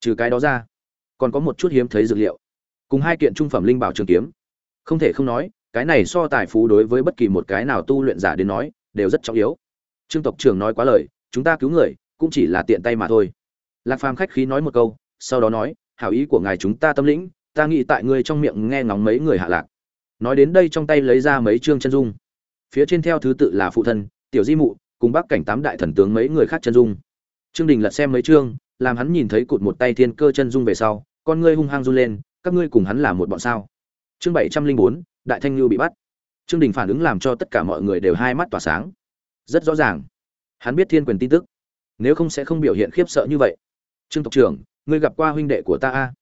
Trừ cái đó ra, còn có một chút hiếm thấy dược liệu. Cùng hai kiện trung phẩm linh bảo trường kiếm. Không thể không nói cái này so tài phú đối với bất kỳ một cái nào tu luyện giả đến nói, đều rất trọng yếu. Trương tộc trưởng nói quá lời, chúng ta cứu người, cũng chỉ là tiện tay mà thôi. Lạc phàm khách khí nói một câu, sau đó nói, hảo ý của ngài chúng ta tâm lĩnh, ta nghĩ tại ngươi trong miệng nghe ngóng mấy người hạ lạc. Nói đến đây trong tay lấy ra mấy chương chân dung. Phía trên theo thứ tự là phụ thân, tiểu di mụ, cùng bác cảnh tám đại thần tướng mấy người khác chân dung. Trương đình lật xem mấy chương làm hắn nhìn thấy cụt một tay thiên cơ chân dung về sau, con ngươi hung hăng run lên, các ngươi cùng hắn là một bọn sao? Chương bảy trăm linh bốn đại thanh lưu bị bắt. Trương đình phản ứng làm cho tất cả mọi người đều hai mắt tỏa sáng. Rất rõ ràng, hắn biết thiên quyền tin tức, nếu không sẽ không biểu hiện khiếp sợ như vậy. Trương tộc trưởng, ngươi gặp qua huynh đệ của ta a?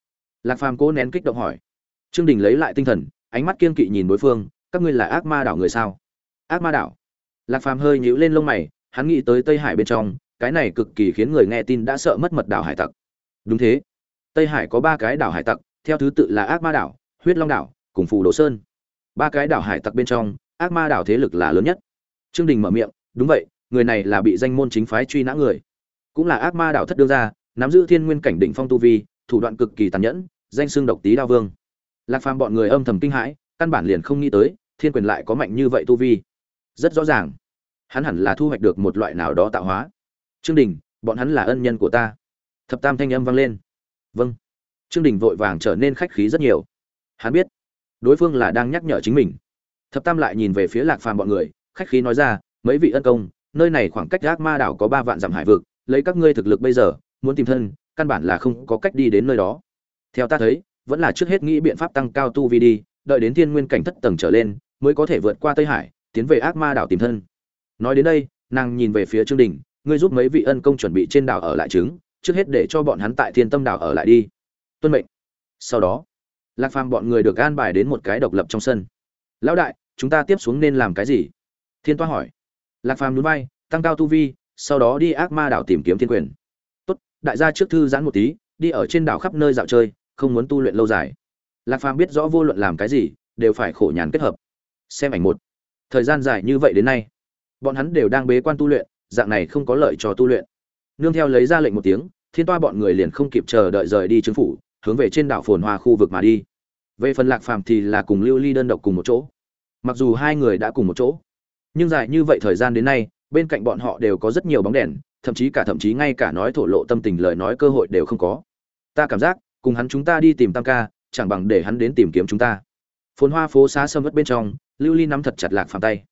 Lạc phàm cố nén kích động hỏi. Trương đình lấy lại tinh thần, ánh mắt kiên kỵ nhìn đối phương, các ngươi là ác ma đảo người sao? Ác ma đảo? Lạc phàm hơi nhíu lên lông mày, hắn nghĩ tới tây hải bên trong, cái này cực kỳ khiến người nghe tin đã sợ mất mật đảo hải tặc. Đúng thế, tây hải có ba cái đảo hải tặc, theo thứ tự là ác ma đảo, huyết long đảo, cùng phù đồ sơn ba cái đảo hải tặc bên trong, ác ma đảo thế lực là lớn nhất. Trương đình mở miệng, đúng vậy, người này là bị danh môn chính phái truy nã người. Cũng là ác ma đảo thất đương gia, nắm giữ thiên nguyên cảnh đỉnh phong tu vi, thủ đoạn cực kỳ tàn nhẫn, danh xưng độc tý đao vương. Lạc phàm bọn người âm thầm kinh hãi, căn bản liền không nghĩ tới, thiên quyền lại có mạnh như vậy tu vi. Rất rõ ràng, hắn hẳn là thu hoạch được một loại nào đó tạo hóa. Trương đình, bọn hắn là ân nhân của ta. Thập tam thanh âm vang lên. Vâng. Trương đình vội vàng trở nên khách khí rất nhiều. Hắn biết đối phương là đang nhắc nhở chính mình. Thập tam lại nhìn về phía lạc phàm bọn người, khách khí nói ra, mấy vị ân công, nơi này khoảng cách ác ma đảo có ba vạn dặm hải vực, lấy các ngươi thực lực bây giờ, muốn tìm thân, căn bản là không có cách đi đến nơi đó. Theo ta thấy, vẫn là trước hết nghĩ biện pháp tăng cao tu vi đi, đợi đến thiên nguyên cảnh thất tầng trở lên, mới có thể vượt qua tây hải, tiến về ác ma đảo tìm thân. Nói đến đây, nàng nhìn về phía trương đình, ngươi giúp mấy vị ân công chuẩn bị trên đảo ở lại trứng, trước hết để cho bọn hắn tại thiên tâm đảo ở lại đi. Tuân mệnh. Sau đó lạc phàm bọn người được an bài đến một cái độc lập trong sân. Lão đại, chúng ta tiếp xuống nên làm cái gì? Thiên toa hỏi. Lạc phàm núi bay tăng cao tu vi, sau đó đi ác ma đảo tìm kiếm thiên quyền. Tốt, đại gia trước thư giãn một tí, đi ở trên đảo khắp nơi dạo chơi, không muốn tu luyện lâu dài. Lạc phàm biết rõ vô luận làm cái gì, đều phải khổ nhàn kết hợp. Xem ảnh một. Thời gian dài như vậy đến nay, bọn hắn đều đang bế quan tu luyện, dạng này không có lợi cho tu luyện. Nương theo lấy ra lệnh một tiếng, thiên toa bọn người liền không kịp chờ đợi rời đi chứng phủ hướng về trên đảo phồn hoa khu vực mà đi. Về phần lạc phàm thì là cùng lưu ly đơn độc cùng một chỗ. Mặc dù hai người đã cùng một chỗ, nhưng dài như vậy thời gian đến nay, bên cạnh bọn họ đều có rất nhiều bóng đèn, thậm chí cả thậm chí ngay cả nói thổ lộ tâm tình lời nói cơ hội đều không có. Ta cảm giác, cùng hắn chúng ta đi tìm tam ca, chẳng bằng để hắn đến tìm kiếm chúng ta. Phồn hoa phố xá sâm vất bên trong, lưu ly nắm thật chặt lạc phàm tay.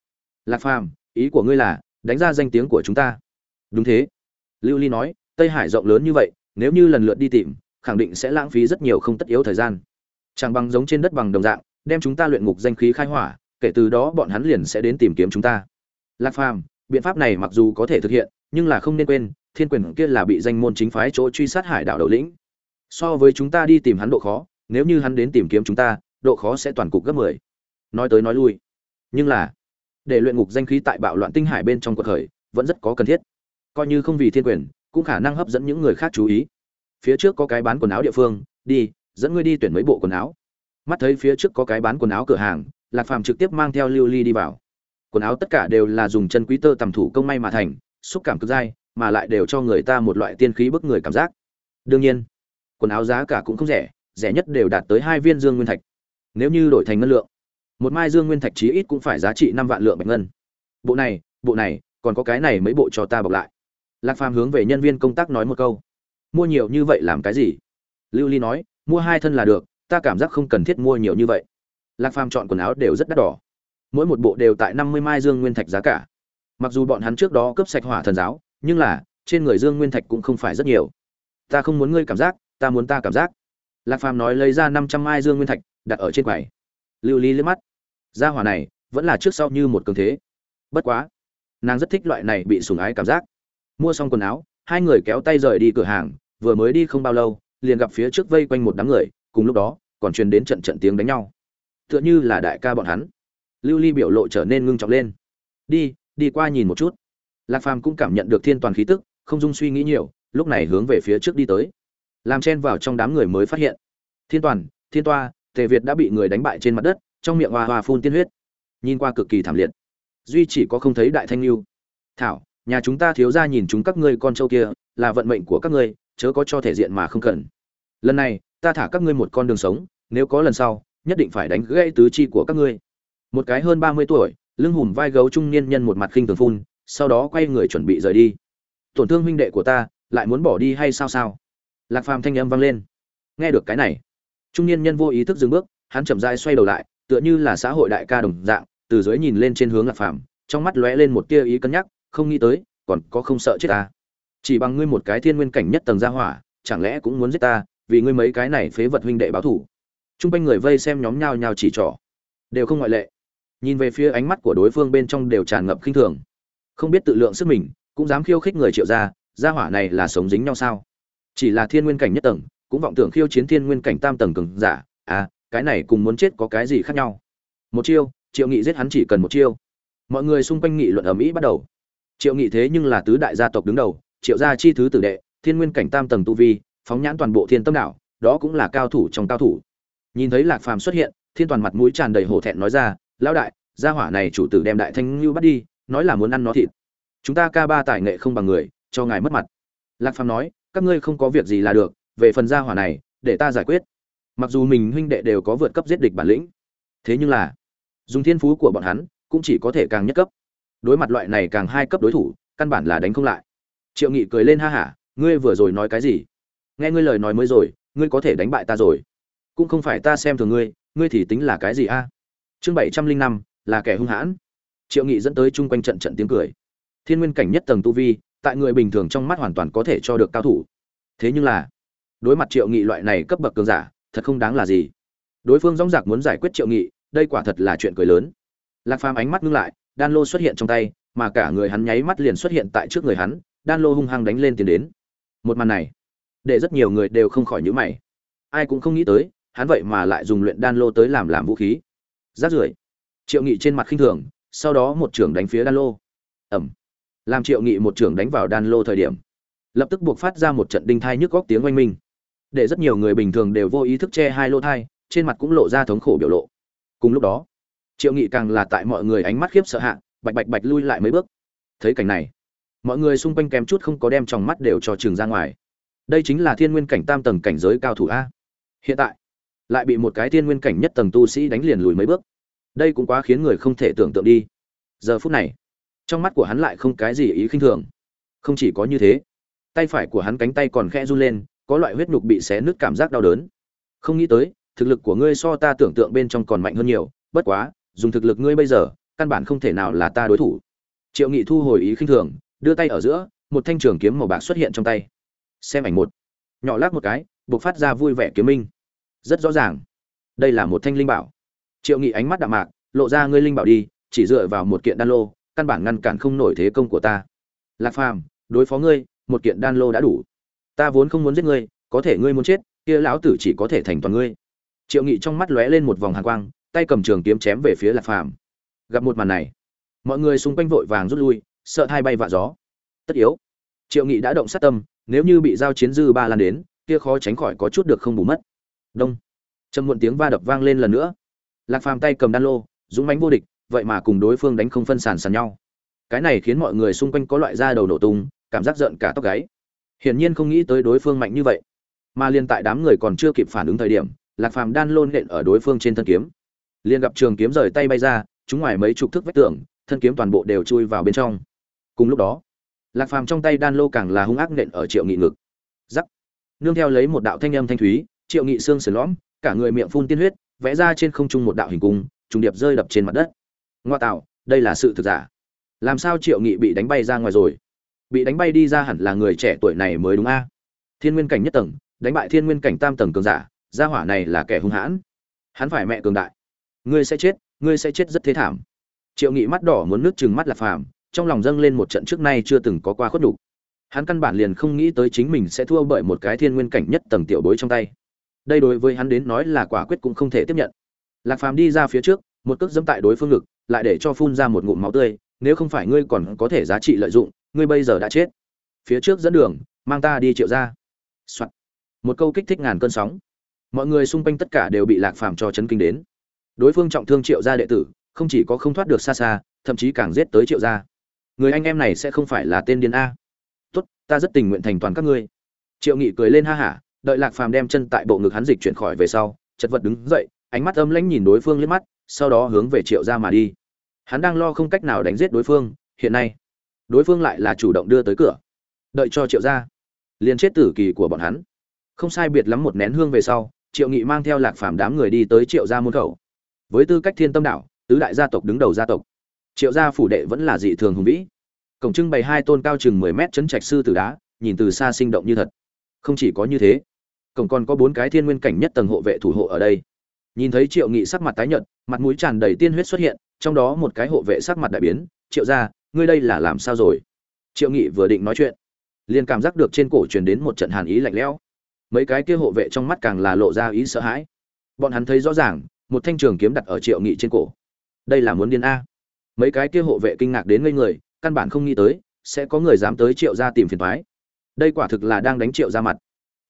Lạc phàm, ý của ngươi là, đánh ra danh tiếng của chúng ta. Đúng thế. Lưu ly nói, tây hải rộng lớn như vậy, nếu như lần lượt đi tìm khẳng định sẽ lãng phí rất nhiều không tất yếu thời gian. Chẳng bằng giống trên đất bằng đồng dạng, đem chúng ta luyện ngục danh khí khai hỏa, kể từ đó bọn hắn liền sẽ đến tìm kiếm chúng ta. Lạc phàm, biện pháp này mặc dù có thể thực hiện, nhưng là không nên quên, thiên quyền kia là bị danh môn chính phái chỗ truy sát hải đảo đầu lĩnh. So với chúng ta đi tìm hắn độ khó, nếu như hắn đến tìm kiếm chúng ta, độ khó sẽ toàn cục gấp mười. Nói tới nói lui. Nhưng là, để luyện ngục danh khí tại bạo loạn tinh hải bên trong cuộc khởi, vẫn rất có cần thiết. Coi như không vì thiên quyền, cũng khả năng hấp dẫn những người khác chú ý phía trước có cái bán quần áo địa phương, đi, dẫn ngươi đi tuyển mấy bộ quần áo. Mắt thấy phía trước có cái bán quần áo cửa hàng, lạc phàm trực tiếp mang theo lưu ly đi vào. Quần áo tất cả đều là dùng chân quý tơ tầm thủ công may mà thành, xúc cảm cực dai, mà lại đều cho người ta một loại tiên khí bức người cảm giác. Đương nhiên, quần áo giá cả cũng không rẻ rẻ nhất đều đạt tới hai viên dương nguyên thạch. Nếu như đổi thành ngân lượng, một mai dương nguyên thạch chí ít cũng phải giá trị năm vạn lượng bạch ngân. Bộ này bộ này, còn có cái này mấy bộ cho ta bọc lại. Lạc phàm hướng về nhân viên công tác nói một câu mua nhiều như vậy làm cái gì? Lưu ly nói, mua hai thân là được, ta cảm giác không cần thiết mua nhiều như vậy. Lạc phàm chọn quần áo đều rất đắt đỏ. Mỗi một bộ đều tại năm mươi mai dương nguyên thạch giá cả. Mặc dù bọn hắn trước đó cướp sạch hỏa thần giáo, nhưng là, trên người dương nguyên thạch cũng không phải rất nhiều. Ta không muốn ngươi cảm giác, ta muốn ta cảm giác. Lạc phàm nói lấy ra năm trăm mai dương nguyên thạch, đặt ở trên quầy. Lưu ly liếc mắt. Gia hỏa này, vẫn là trước sau như một cường thế. Bất quá, nàng rất thích loại này bị sủng ái cảm giác. Mua xong quần áo, hai người kéo tay rời đi cửa hàng vừa mới đi không bao lâu, liền gặp phía trước vây quanh một đám người, cùng lúc đó, còn truyền đến trận trận tiếng đánh nhau. Tựa như là đại ca bọn hắn. Lưu ly biểu lộ trở nên ngưng trọng lên. Đi đi qua nhìn một chút. Lạc phàm cũng cảm nhận được thiên toàn khí tức, không dung suy nghĩ nhiều, lúc này hướng về phía trước đi tới. Làm chen vào trong đám người mới phát hiện. Thiên toàn, thiên toa, tề việt đã bị người đánh bại trên mặt đất, trong miệng hoa hoa phun tiên huyết. Nhìn qua cực kỳ thảm liệt. Duy chỉ có không thấy đại thanh Nưu. thảo nhà chúng ta thiếu ra nhìn chúng các ngươi con trâu kia, là vận mệnh của các ngươi, chớ có cho thể diện mà không cần. Lần này, ta thả các ngươi một con đường sống, nếu có lần sau, nhất định phải đánh gãy tứ chi của các ngươi. Một cái hơn ba mươi tuổi, lưng hùm vai gấu trung niên nhân một mặt khinh thường phun, sau đó quay người chuẩn bị rời đi. Tổn thương huynh đệ của ta, lại muốn bỏ đi hay sao sao? Lạc phàm thanh âm vang lên. Nghe được cái này, trung niên nhân vô ý thức dừng bước, hắn chậm rãi xoay đầu lại, tựa như là xã hội đại ca đồng dạng, từ dưới nhìn lên trên hướng lạc phàm, trong mắt lóe lên một tia ý cân nhắc không nghĩ tới, còn có không sợ chết ta. Chỉ bằng ngươi một cái thiên nguyên cảnh nhất tầng gia hỏa, chẳng lẽ cũng muốn giết ta, vì ngươi mấy cái này phế vật huynh đệ báo thủ? Trung quanh người vây xem nhóm nhao nhao chỉ trỏ. Đều không ngoại lệ. Nhìn về phía ánh mắt của đối phương bên trong đều tràn ngập khinh thường. Không biết tự lượng sức mình, cũng dám khiêu khích người triệu gia gia hỏa này là sống dính nhau sao? Chỉ là thiên nguyên cảnh nhất tầng, cũng vọng tưởng khiêu chiến thiên nguyên cảnh tam tầng cường giả. À cái này cùng muốn chết có cái gì khác nhau? Một chiêu, triệu nghị giết hắn chỉ cần một chiêu. Mọi người xung quanh nghị luận ở mỹ bắt đầu triệu nghị thế nhưng là tứ đại gia tộc đứng đầu, triệu gia chi thứ tử đệ, thiên nguyên cảnh tam tầng tu vi, phóng nhãn toàn bộ thiên tâm đảo, đó cũng là cao thủ trong cao thủ. Nhìn thấy lạc phàm xuất hiện, thiên toàn mặt mũi tràn đầy hổ thẹn nói ra, lão đại, gia hỏa này chủ tử đem đại thanh lưu bắt đi, nói là muốn ăn nó thịt. Chúng ta ca ba tài nghệ không bằng người, cho ngài mất mặt. Lạc phàm nói, các ngươi không có việc gì là được, về phần gia hỏa này, để ta giải quyết. Mặc dù mình huynh đệ đều có vượt cấp giết địch bản lĩnh, thế nhưng là, dùng thiên phú của bọn hắn, cũng chỉ có thể càng nhất cấp đối mặt loại này càng hai cấp đối thủ, căn bản là đánh không lại. Triệu nghị cười lên ha hả, ngươi vừa rồi nói cái gì? Nghe ngươi lời nói mới rồi, ngươi có thể đánh bại ta rồi. Cũng không phải ta xem thường ngươi ngươi thì tính là cái gì a? Chương bảy trăm linh năm, là kẻ hung hãn. Triệu nghị dẫn tới chung quanh trận trận tiếng cười. Thiên nguyên cảnh nhất tầng tu vi, tại người bình thường trong mắt hoàn toàn có thể cho được cao thủ. Thế nhưng là, đối mặt triệu nghị loại này cấp bậc cường giả, thật không đáng là gì. Đối phương dóng dạc muốn giải quyết triệu nghị, đây quả thật là chuyện cười lớn. Lạc phàm ánh mắt ngưng lại đan lô xuất hiện trong tay, mà cả người hắn nháy mắt liền xuất hiện tại trước người hắn, đan lô hung hăng đánh lên tiến đến. Một màn này, để rất nhiều người đều không khỏi nhữ mày. Ai cũng không nghĩ tới, hắn vậy mà lại dùng luyện đan lô tới làm làm vũ khí. Rát rưởi, triệu nghị trên mặt khinh thường, sau đó một trưởng đánh phía đan lô. Ẩm làm triệu nghị một trưởng đánh vào đan lô thời điểm, lập tức buộc phát ra một trận đinh thai nhức góc tiếng oanh minh. Để rất nhiều người bình thường đều vô ý thức che hai lô thai, trên mặt cũng lộ ra thống khổ biểu lộ. Cùng lúc đó triệu nghị càng là tại mọi người ánh mắt khiếp sợ hạ, bạch bạch bạch lui lại mấy bước. Thấy cảnh này, mọi người xung quanh kém chút không có đem tròng mắt đều cho trường ra ngoài. Đây chính là thiên nguyên cảnh tam tầng cảnh giới cao thủ a. Hiện tại, lại bị một cái thiên nguyên cảnh nhất tầng tu sĩ đánh liền lùi mấy bước. Đây cũng quá khiến người không thể tưởng tượng đi. Giờ phút này, trong mắt của hắn lại không cái gì ý khinh thường. Không chỉ có như thế, tay phải của hắn cánh tay còn khẽ run lên, có loại huyết nhục bị xé nứt cảm giác đau đớn. Không nghĩ tới, thực lực của ngươi so ta tưởng tượng bên trong còn mạnh hơn nhiều, bất quá dùng thực lực ngươi bây giờ, căn bản không thể nào là ta đối thủ. Triệu nghị thu hồi ý khinh thường, đưa tay ở giữa, một thanh trường kiếm màu bạc xuất hiện trong tay. Xem ảnh một. Nhỏ lắc một cái, buộc phát ra vui vẻ kiếm minh. Rất rõ ràng. Đây là một thanh linh bảo. Triệu nghị ánh mắt đạm mạc, lộ ra ngươi linh bảo đi, chỉ dựa vào một kiện đan lô, căn bản ngăn cản không nổi thế công của ta. Lạc phàm, đối phó ngươi, một kiện đan lô đã đủ. Ta vốn không muốn giết ngươi, có thể ngươi muốn chết, kia lão tử chỉ có thể thành toàn ngươi. Triệu nghị trong mắt lóe lên một vòng hàng quang tay cầm trường kiếm chém về phía lạc phàm. Gặp một màn này, mọi người xung quanh vội vàng rút lui, sợ hai bay vạ gió. Tất yếu, triệu nghị đã động sát tâm, nếu như bị giao chiến dư ba lan đến, kia khó tránh khỏi có chút được không bù mất. Đông. Trầm muộn tiếng va đập vang lên lần nữa. Lạc phàm tay cầm đan lô, dũng mánh vô địch, vậy mà cùng đối phương đánh không phân sàn sàn nhau. Cái này khiến mọi người xung quanh có loại da đầu nổ tung, cảm giác giận cả tóc gáy. Hiển nhiên không nghĩ tới đối phương mạnh như vậy. Mà liên tại đám người còn chưa kịp phản ứng thời điểm, lạc phàm đan lôn nện ở đối phương trên thân kiếm liền gặp trường kiếm rời tay bay ra, chúng ngoài mấy chục thước vách tường, thân kiếm toàn bộ đều chui vào bên trong. Cùng lúc đó, lạc phàm trong tay đan lô càng là hung ác nện ở triệu nghị ngực. Giắc nương theo lấy một đạo thanh âm thanh thúy, triệu nghị xương sườn lõm, cả người miệng phun tiên huyết, vẽ ra trên không trung một đạo hình cung, trùng điệp rơi đập trên mặt đất. Ngoa tạo, đây là sự thực giả. Làm sao triệu nghị bị đánh bay ra ngoài rồi? Bị đánh bay đi ra hẳn là người trẻ tuổi này mới đúng a. Thiên nguyên cảnh nhất tầng, đánh bại thiên nguyên cảnh tam tầng cường giả, gia hỏa này là kẻ hung hãn. Hắn phải mẹ cường đại ngươi sẽ chết, ngươi sẽ chết rất thế thảm. Triệu nghị mắt đỏ muốn nước chừng mắt là phàm, trong lòng dâng lên một trận trước nay chưa từng có qua khuất đủ. hắn căn bản liền không nghĩ tới chính mình sẽ thua bởi một cái thiên nguyên cảnh nhất tầng tiểu bối trong tay. Đây đối với hắn đến nói là quả quyết cũng không thể tiếp nhận. Lạc phàm đi ra phía trước, một cước dẫm tại đối phương ngực, lại để cho phun ra một ngụm máu tươi, nếu không phải ngươi còn có thể giá trị lợi dụng, ngươi bây giờ đã chết. Phía trước dẫn đường, mang ta đi triệu ra Soạn. một câu kích thích ngàn cơn sóng. Mọi người xung quanh tất cả đều bị lạc phàm cho chấn kinh đến đối phương trọng thương triệu gia đệ tử, không chỉ có không thoát được xa xa, thậm chí càng giết tới triệu gia. Người anh em này sẽ không phải là tên điên a. Tốt, ta rất tình nguyện thành toàn các ngươi. Triệu nghị cười lên ha hả, đợi lạc phàm đem chân tại bộ ngực hắn dịch chuyển khỏi về sau, chật vật đứng dậy, ánh mắt âm lãnh nhìn đối phương liếc mắt, sau đó hướng về triệu gia mà đi. Hắn đang lo không cách nào đánh giết đối phương, hiện nay, đối phương lại là chủ động đưa tới cửa. Đợi cho triệu gia, liền chết tử kỳ của bọn hắn. Không sai biệt lắm một nén hương về sau, triệu nghị mang theo lạc phàm đám người đi tới triệu gia môn khẩu với tư cách thiên tâm đạo tứ đại gia tộc đứng đầu gia tộc. Triệu gia phủ đệ vẫn là dị thường hùng vĩ. Cổng trưng bày hai tôn cao chừng mười mét chấn trạch sư từ đá, nhìn từ xa sinh động như thật. Không chỉ có như thế, cổng còn có bốn cái thiên nguyên cảnh nhất tầng hộ vệ thủ hộ ở đây. Nhìn thấy triệu nghị sắc mặt tái nhợt, mặt mũi tràn đầy tiên huyết xuất hiện, trong đó một cái hộ vệ sắc mặt đại biến, triệu gia, ngươi đây là làm sao rồi? Triệu nghị vừa định nói chuyện, liền cảm giác được trên cổ truyền đến một trận hàn ý lạnh lẽo. Mấy cái kia hộ vệ trong mắt càng là lộ ra ý sợ hãi. Bọn hắn thấy rõ ràng một thanh trường kiếm đặt ở triệu nghị trên cổ. Đây là muốn điên a. Mấy cái kia hộ vệ kinh ngạc đến ngây người, căn bản không nghĩ tới, sẽ có người dám tới triệu gia tìm phiền thoái đây quả thực là đang đánh triệu ra mặt.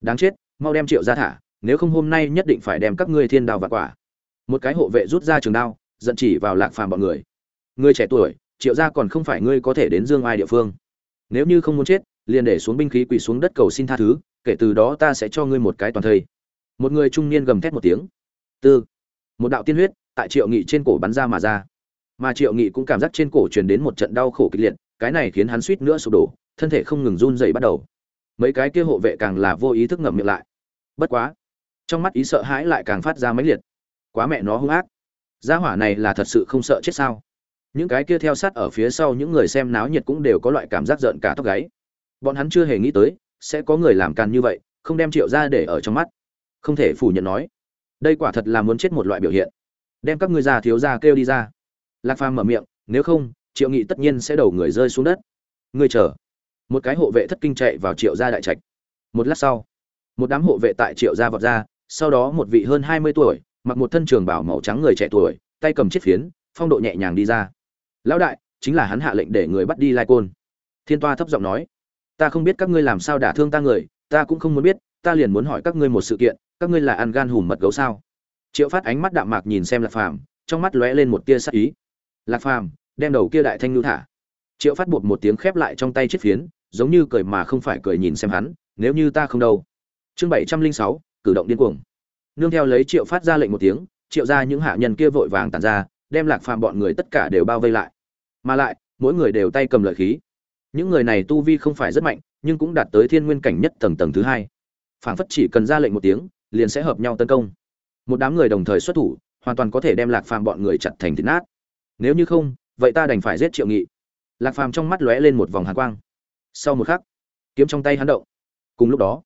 Đáng chết, mau đem triệu ra thả, nếu không hôm nay nhất định phải đem các ngươi thiên đào và quả. Một cái hộ vệ rút ra trường đao, giận chỉ vào lạc phàm bọn người. Ngươi trẻ tuổi, triệu gia còn không phải ngươi có thể đến dương ai địa phương. Nếu như không muốn chết, liền để xuống binh khí quỳ xuống đất cầu xin tha thứ, kể từ đó ta sẽ cho ngươi một cái toàn thây. Một người trung niên gầm thét một tiếng. Tư một đạo tiên huyết tại triệu nghị trên cổ bắn ra mà ra. Mà triệu nghị cũng cảm giác trên cổ truyền đến một trận đau khổ kịch liệt, cái này khiến hắn suýt nữa sụp đổ, thân thể không ngừng run dày bắt đầu. Mấy cái kia hộ vệ càng là vô ý thức ngậm miệng lại. Bất quá, trong mắt ý sợ hãi lại càng phát ra mãnh liệt. Quá mẹ nó hung ác. Gia hỏa này là thật sự không sợ chết sao? Những cái kia theo sát ở phía sau những người xem náo nhiệt cũng đều có loại cảm giác giận cả tóc gáy. Bọn hắn chưa hề nghĩ tới, sẽ có người làm càn như vậy, không đem triệu ra để ở trong mắt. Không thể phủ nhận nói đây quả thật là muốn chết một loại biểu hiện. Đem các ngươi già thiếu gia kêu đi ra. Lạc phàm mở miệng, nếu không, triệu nghị tất nhiên sẽ đầu người rơi xuống đất. Ngươi chờ. Một cái hộ vệ thất kinh chạy vào triệu gia đại trạch. Một lát sau, một đám hộ vệ tại triệu gia vọt ra, sau đó một vị hơn hai mươi tuổi, mặc một thân trường bảo màu trắng người trẻ tuổi, tay cầm chiếc phiến, phong độ nhẹ nhàng đi ra. Lão đại, chính là hắn hạ lệnh để người bắt đi lai côn. Thiên toa thấp giọng nói, ta không biết các ngươi làm sao đả thương ta người, ta cũng không muốn biết ta liền muốn hỏi các ngươi một sự kiện, các ngươi là ăn gan hùm mật gấu sao? Triệu phát ánh mắt đạm mạc nhìn xem lạc phàm, trong mắt lóe lên một tia sắc ý. Lạc phàm, đem đầu kia đại thanh lưu thả. Triệu phát buộc một tiếng khép lại trong tay chiếc phiến, giống như cười mà không phải cười nhìn xem hắn, nếu như ta không đâu. Chương bảy trăm linh sáu, cử động điên cuồng. Nương theo lấy triệu phát ra lệnh một tiếng, triệu ra những hạ nhân kia vội vàng tàn ra, đem lạc phàm bọn người tất cả đều bao vây lại. Mà lại, mỗi người đều tay cầm lợi khí. Những người này tu vi không phải rất mạnh, nhưng cũng đạt tới thiên nguyên cảnh nhất tầng tầng thứ hai phảng phất chỉ cần ra lệnh một tiếng, liền sẽ hợp nhau tấn công. Một đám người đồng thời xuất thủ, hoàn toàn có thể đem lạc phàm bọn người chặt thành thịt nát. Nếu như không, vậy ta đành phải giết triệu nghị. Lạc phàm trong mắt lóe lên một vòng hàn quang. Sau một khắc, kiếm trong tay hắn động. Cùng lúc đó,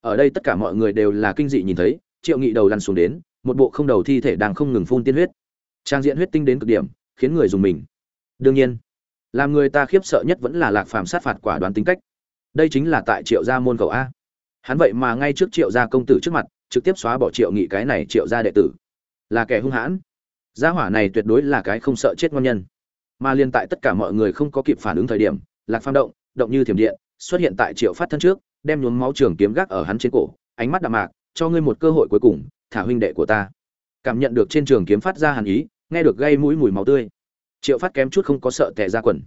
ở đây tất cả mọi người đều là kinh dị nhìn thấy, triệu nghị đầu lăn xuống đến, một bộ không đầu thi thể đang không ngừng phun tiên huyết. Trang diện huyết tinh đến cực điểm, khiến người dùng mình. Đương nhiên, làm người ta khiếp sợ nhất vẫn là lạc phàm sát phạt quả đoán tính cách. Đây chính là tại triệu gia môn cầu a hắn vậy mà ngay trước triệu gia công tử trước mặt, trực tiếp xóa bỏ triệu nghị cái này triệu gia đệ tử. Là kẻ hung hãn. Gia hỏa này tuyệt đối là cái không sợ chết ngon nhân. Mà liên tại tất cả mọi người không có kịp phản ứng thời điểm, lạc phang động động như thiểm điện, xuất hiện tại triệu phát thân trước, đem nhuốm máu trường kiếm gác ở hắn trên cổ, ánh mắt đạm mạc, cho ngươi một cơ hội cuối cùng, thả huynh đệ của ta. Cảm nhận được trên trường kiếm phát ra hàn ý, nghe được gây mũi mùi máu tươi. Triệu phát kém chút không có sợ tệ ra quần.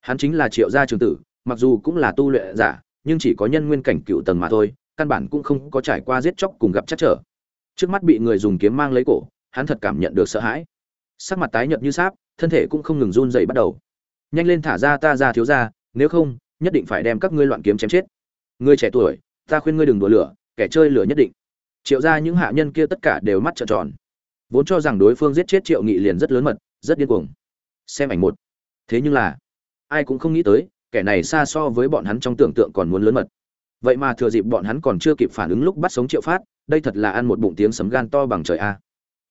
Hắn chính là triệu gia trường tử, mặc dù cũng là tu luyện giả, nhưng chỉ có nhân nguyên cảnh cựu tầng mà thôi căn bản cũng không có trải qua giết chóc cùng gặp chắc trở. Trước mắt bị người dùng kiếm mang lấy cổ, hắn thật cảm nhận được sợ hãi. Sắc mặt tái nhợt như sáp, thân thể cũng không ngừng run dậy bắt đầu. Nhanh lên thả ra ta ra thiếu ra, nếu không, nhất định phải đem các ngươi loạn kiếm chém chết. Ngươi trẻ tuổi, ta khuyên ngươi đừng đùa lửa, kẻ chơi lửa nhất định. Triệu ra những hạ nhân kia tất cả đều mắt trợn tròn. Vốn cho rằng đối phương giết chết triệu nghị liền rất lớn mật, rất điên cuồng. Xem ảnh một. Thế nhưng là, ai cũng không nghĩ tới, kẻ này xa so với bọn hắn trong tưởng tượng còn muốn lớn mật vậy mà thừa dịp bọn hắn còn chưa kịp phản ứng lúc bắt sống triệu phát, đây thật là ăn một bụng tiếng sấm gan to bằng trời a.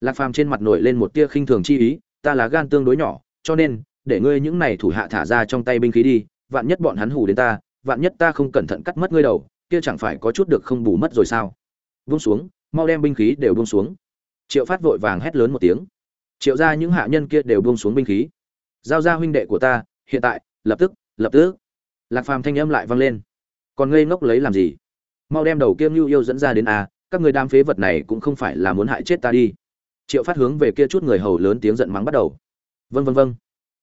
Lạc phàm trên mặt nổi lên một tia khinh thường chi ý, ta là gan tương đối nhỏ, cho nên, để ngươi những này thủ hạ thả ra trong tay binh khí đi, vạn nhất bọn hắn hù đến ta, vạn nhất ta không cẩn thận cắt mất ngươi đầu, kia chẳng phải có chút được không bù mất rồi sao? Buông xuống, mau đem binh khí đều buông xuống. Triệu phát vội vàng hét lớn một tiếng. Triệu ra những hạ nhân kia đều buông xuống binh khí. Giao ra huynh đệ của ta, hiện tại, lập tức lập tức. Lạc phàm thanh âm lại vang lên còn ngây ngốc lấy làm gì? Mau đem đầu kiêm lưu yêu dẫn ra đến a, các người đam phế vật này cũng không phải là muốn hại chết ta đi. Triệu phát hướng về kia chút người hầu lớn tiếng giận mắng bắt đầu. Vân vân vân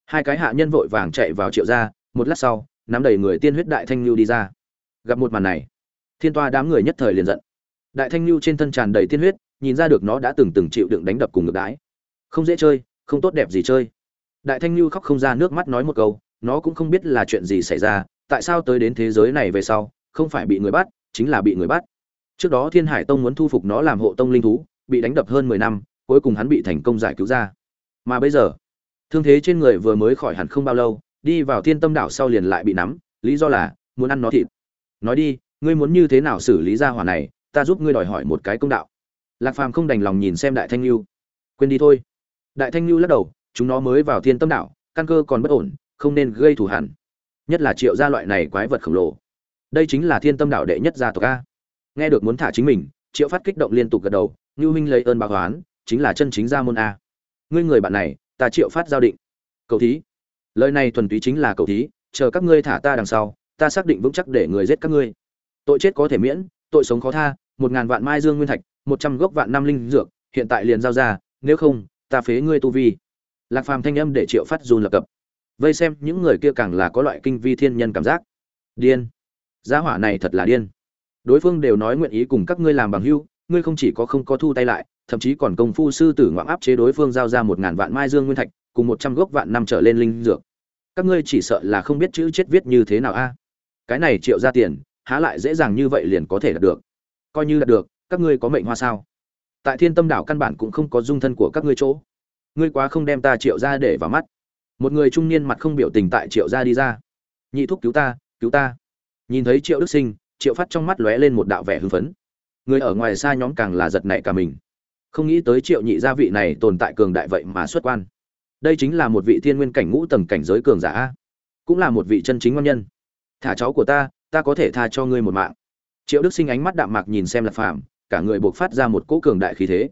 hai cái hạ nhân vội vàng chạy vào triệu ra một lát sau, nắm đầy người tiên huyết đại thanh lưu đi ra. Gặp một màn này, thiên toa đám người nhất thời liền giận. Đại thanh lưu trên thân tràn đầy tiên huyết, nhìn ra được nó đã từng từng chịu đựng đánh đập cùng ngược đái không dễ chơi, không tốt đẹp gì chơi. Đại thanh lưu khóc không ra nước mắt nói một câu, nó cũng không biết là chuyện gì xảy ra tại sao tới đến thế giới này về sau, không phải bị người bắt, chính là bị người bắt. Trước đó thiên hải tông muốn thu phục nó làm hộ tông linh thú, bị đánh đập hơn mười năm, cuối cùng hắn bị thành công giải cứu ra. Mà bây giờ, thương thế trên người vừa mới khỏi hẳn không bao lâu, đi vào thiên tâm đảo sau liền lại bị nắm, lý do là, muốn ăn nó thịt. Nói đi, ngươi muốn như thế nào xử lý ra hỏa này, ta giúp ngươi đòi hỏi một cái công đạo. Lạc phàm không đành lòng nhìn xem đại thanh lưu. Quên đi thôi. Đại thanh lưu lắc đầu, chúng nó mới vào thiên tâm đảo, căn cơ còn bất ổn, không nên gây thù hẳn nhất là triệu gia loại này quái vật khổng lồ. Đây chính là thiên tâm đạo đệ nhất gia tộc a. Nghe được muốn thả chính mình, triệu phát kích động liên tục gật đầu, ngưu huynh lấy ơn báo hoán chính là chân chính gia môn a. Ngươi người bạn này, ta triệu phát giao định. Cầu thí. Lời này thuần túy chính là cầu thí, chờ các ngươi thả ta đằng sau, ta xác định vững chắc để người giết các ngươi. Tội chết có thể miễn, tội sống khó tha, một ngàn vạn mai dương nguyên thạch, một trăm gốc vạn năm linh dược, hiện tại liền giao ra, nếu không, ta phế ngươi tu vi. Lạc phàm thanh âm để triệu phát dùn lập cập vây xem những người kia càng là có loại kinh vi thiên nhân cảm giác. Điên. Gia hỏa này thật là điên. Đối phương đều nói nguyện ý cùng các ngươi làm bằng hưu ngươi không chỉ có không có thu tay lại, thậm chí còn công phu sư tử ngoạm áp chế đối phương giao ra một ngàn vạn mai dương nguyên thạch, cùng một trăm gốc vạn năm trở lên linh dược. Các ngươi chỉ sợ là không biết chữ chết viết như thế nào a. Cái này triệu ra tiền, há lại dễ dàng như vậy liền có thể đạt được. Coi như đạt được, các ngươi có mệnh hoa sao? Tại thiên tâm đảo căn bản cũng không có dung thân của các ngươi chỗ. Ngươi quá không đem ta triệu ra để vào mắt một người trung niên mặt không biểu tình tại triệu gia đi ra. Nhị thúc cứu ta cứu ta. Nhìn thấy triệu đức sinh, triệu phát trong mắt lóe lên một đạo vẻ hưng phấn. Người ở ngoài xa nhóm càng là giật nảy cả mình. Không nghĩ tới triệu nhị gia vị này tồn tại cường đại vậy mà xuất quan. Đây chính là một vị thiên nguyên cảnh ngũ tầng cảnh giới cường giả cũng là một vị chân chính ngon nhân. Thả cháu của ta ta có thể tha cho ngươi một mạng. Triệu đức sinh ánh mắt đạm mạc nhìn xem lạc phàm, cả người buộc phát ra một cỗ cường đại khí thế.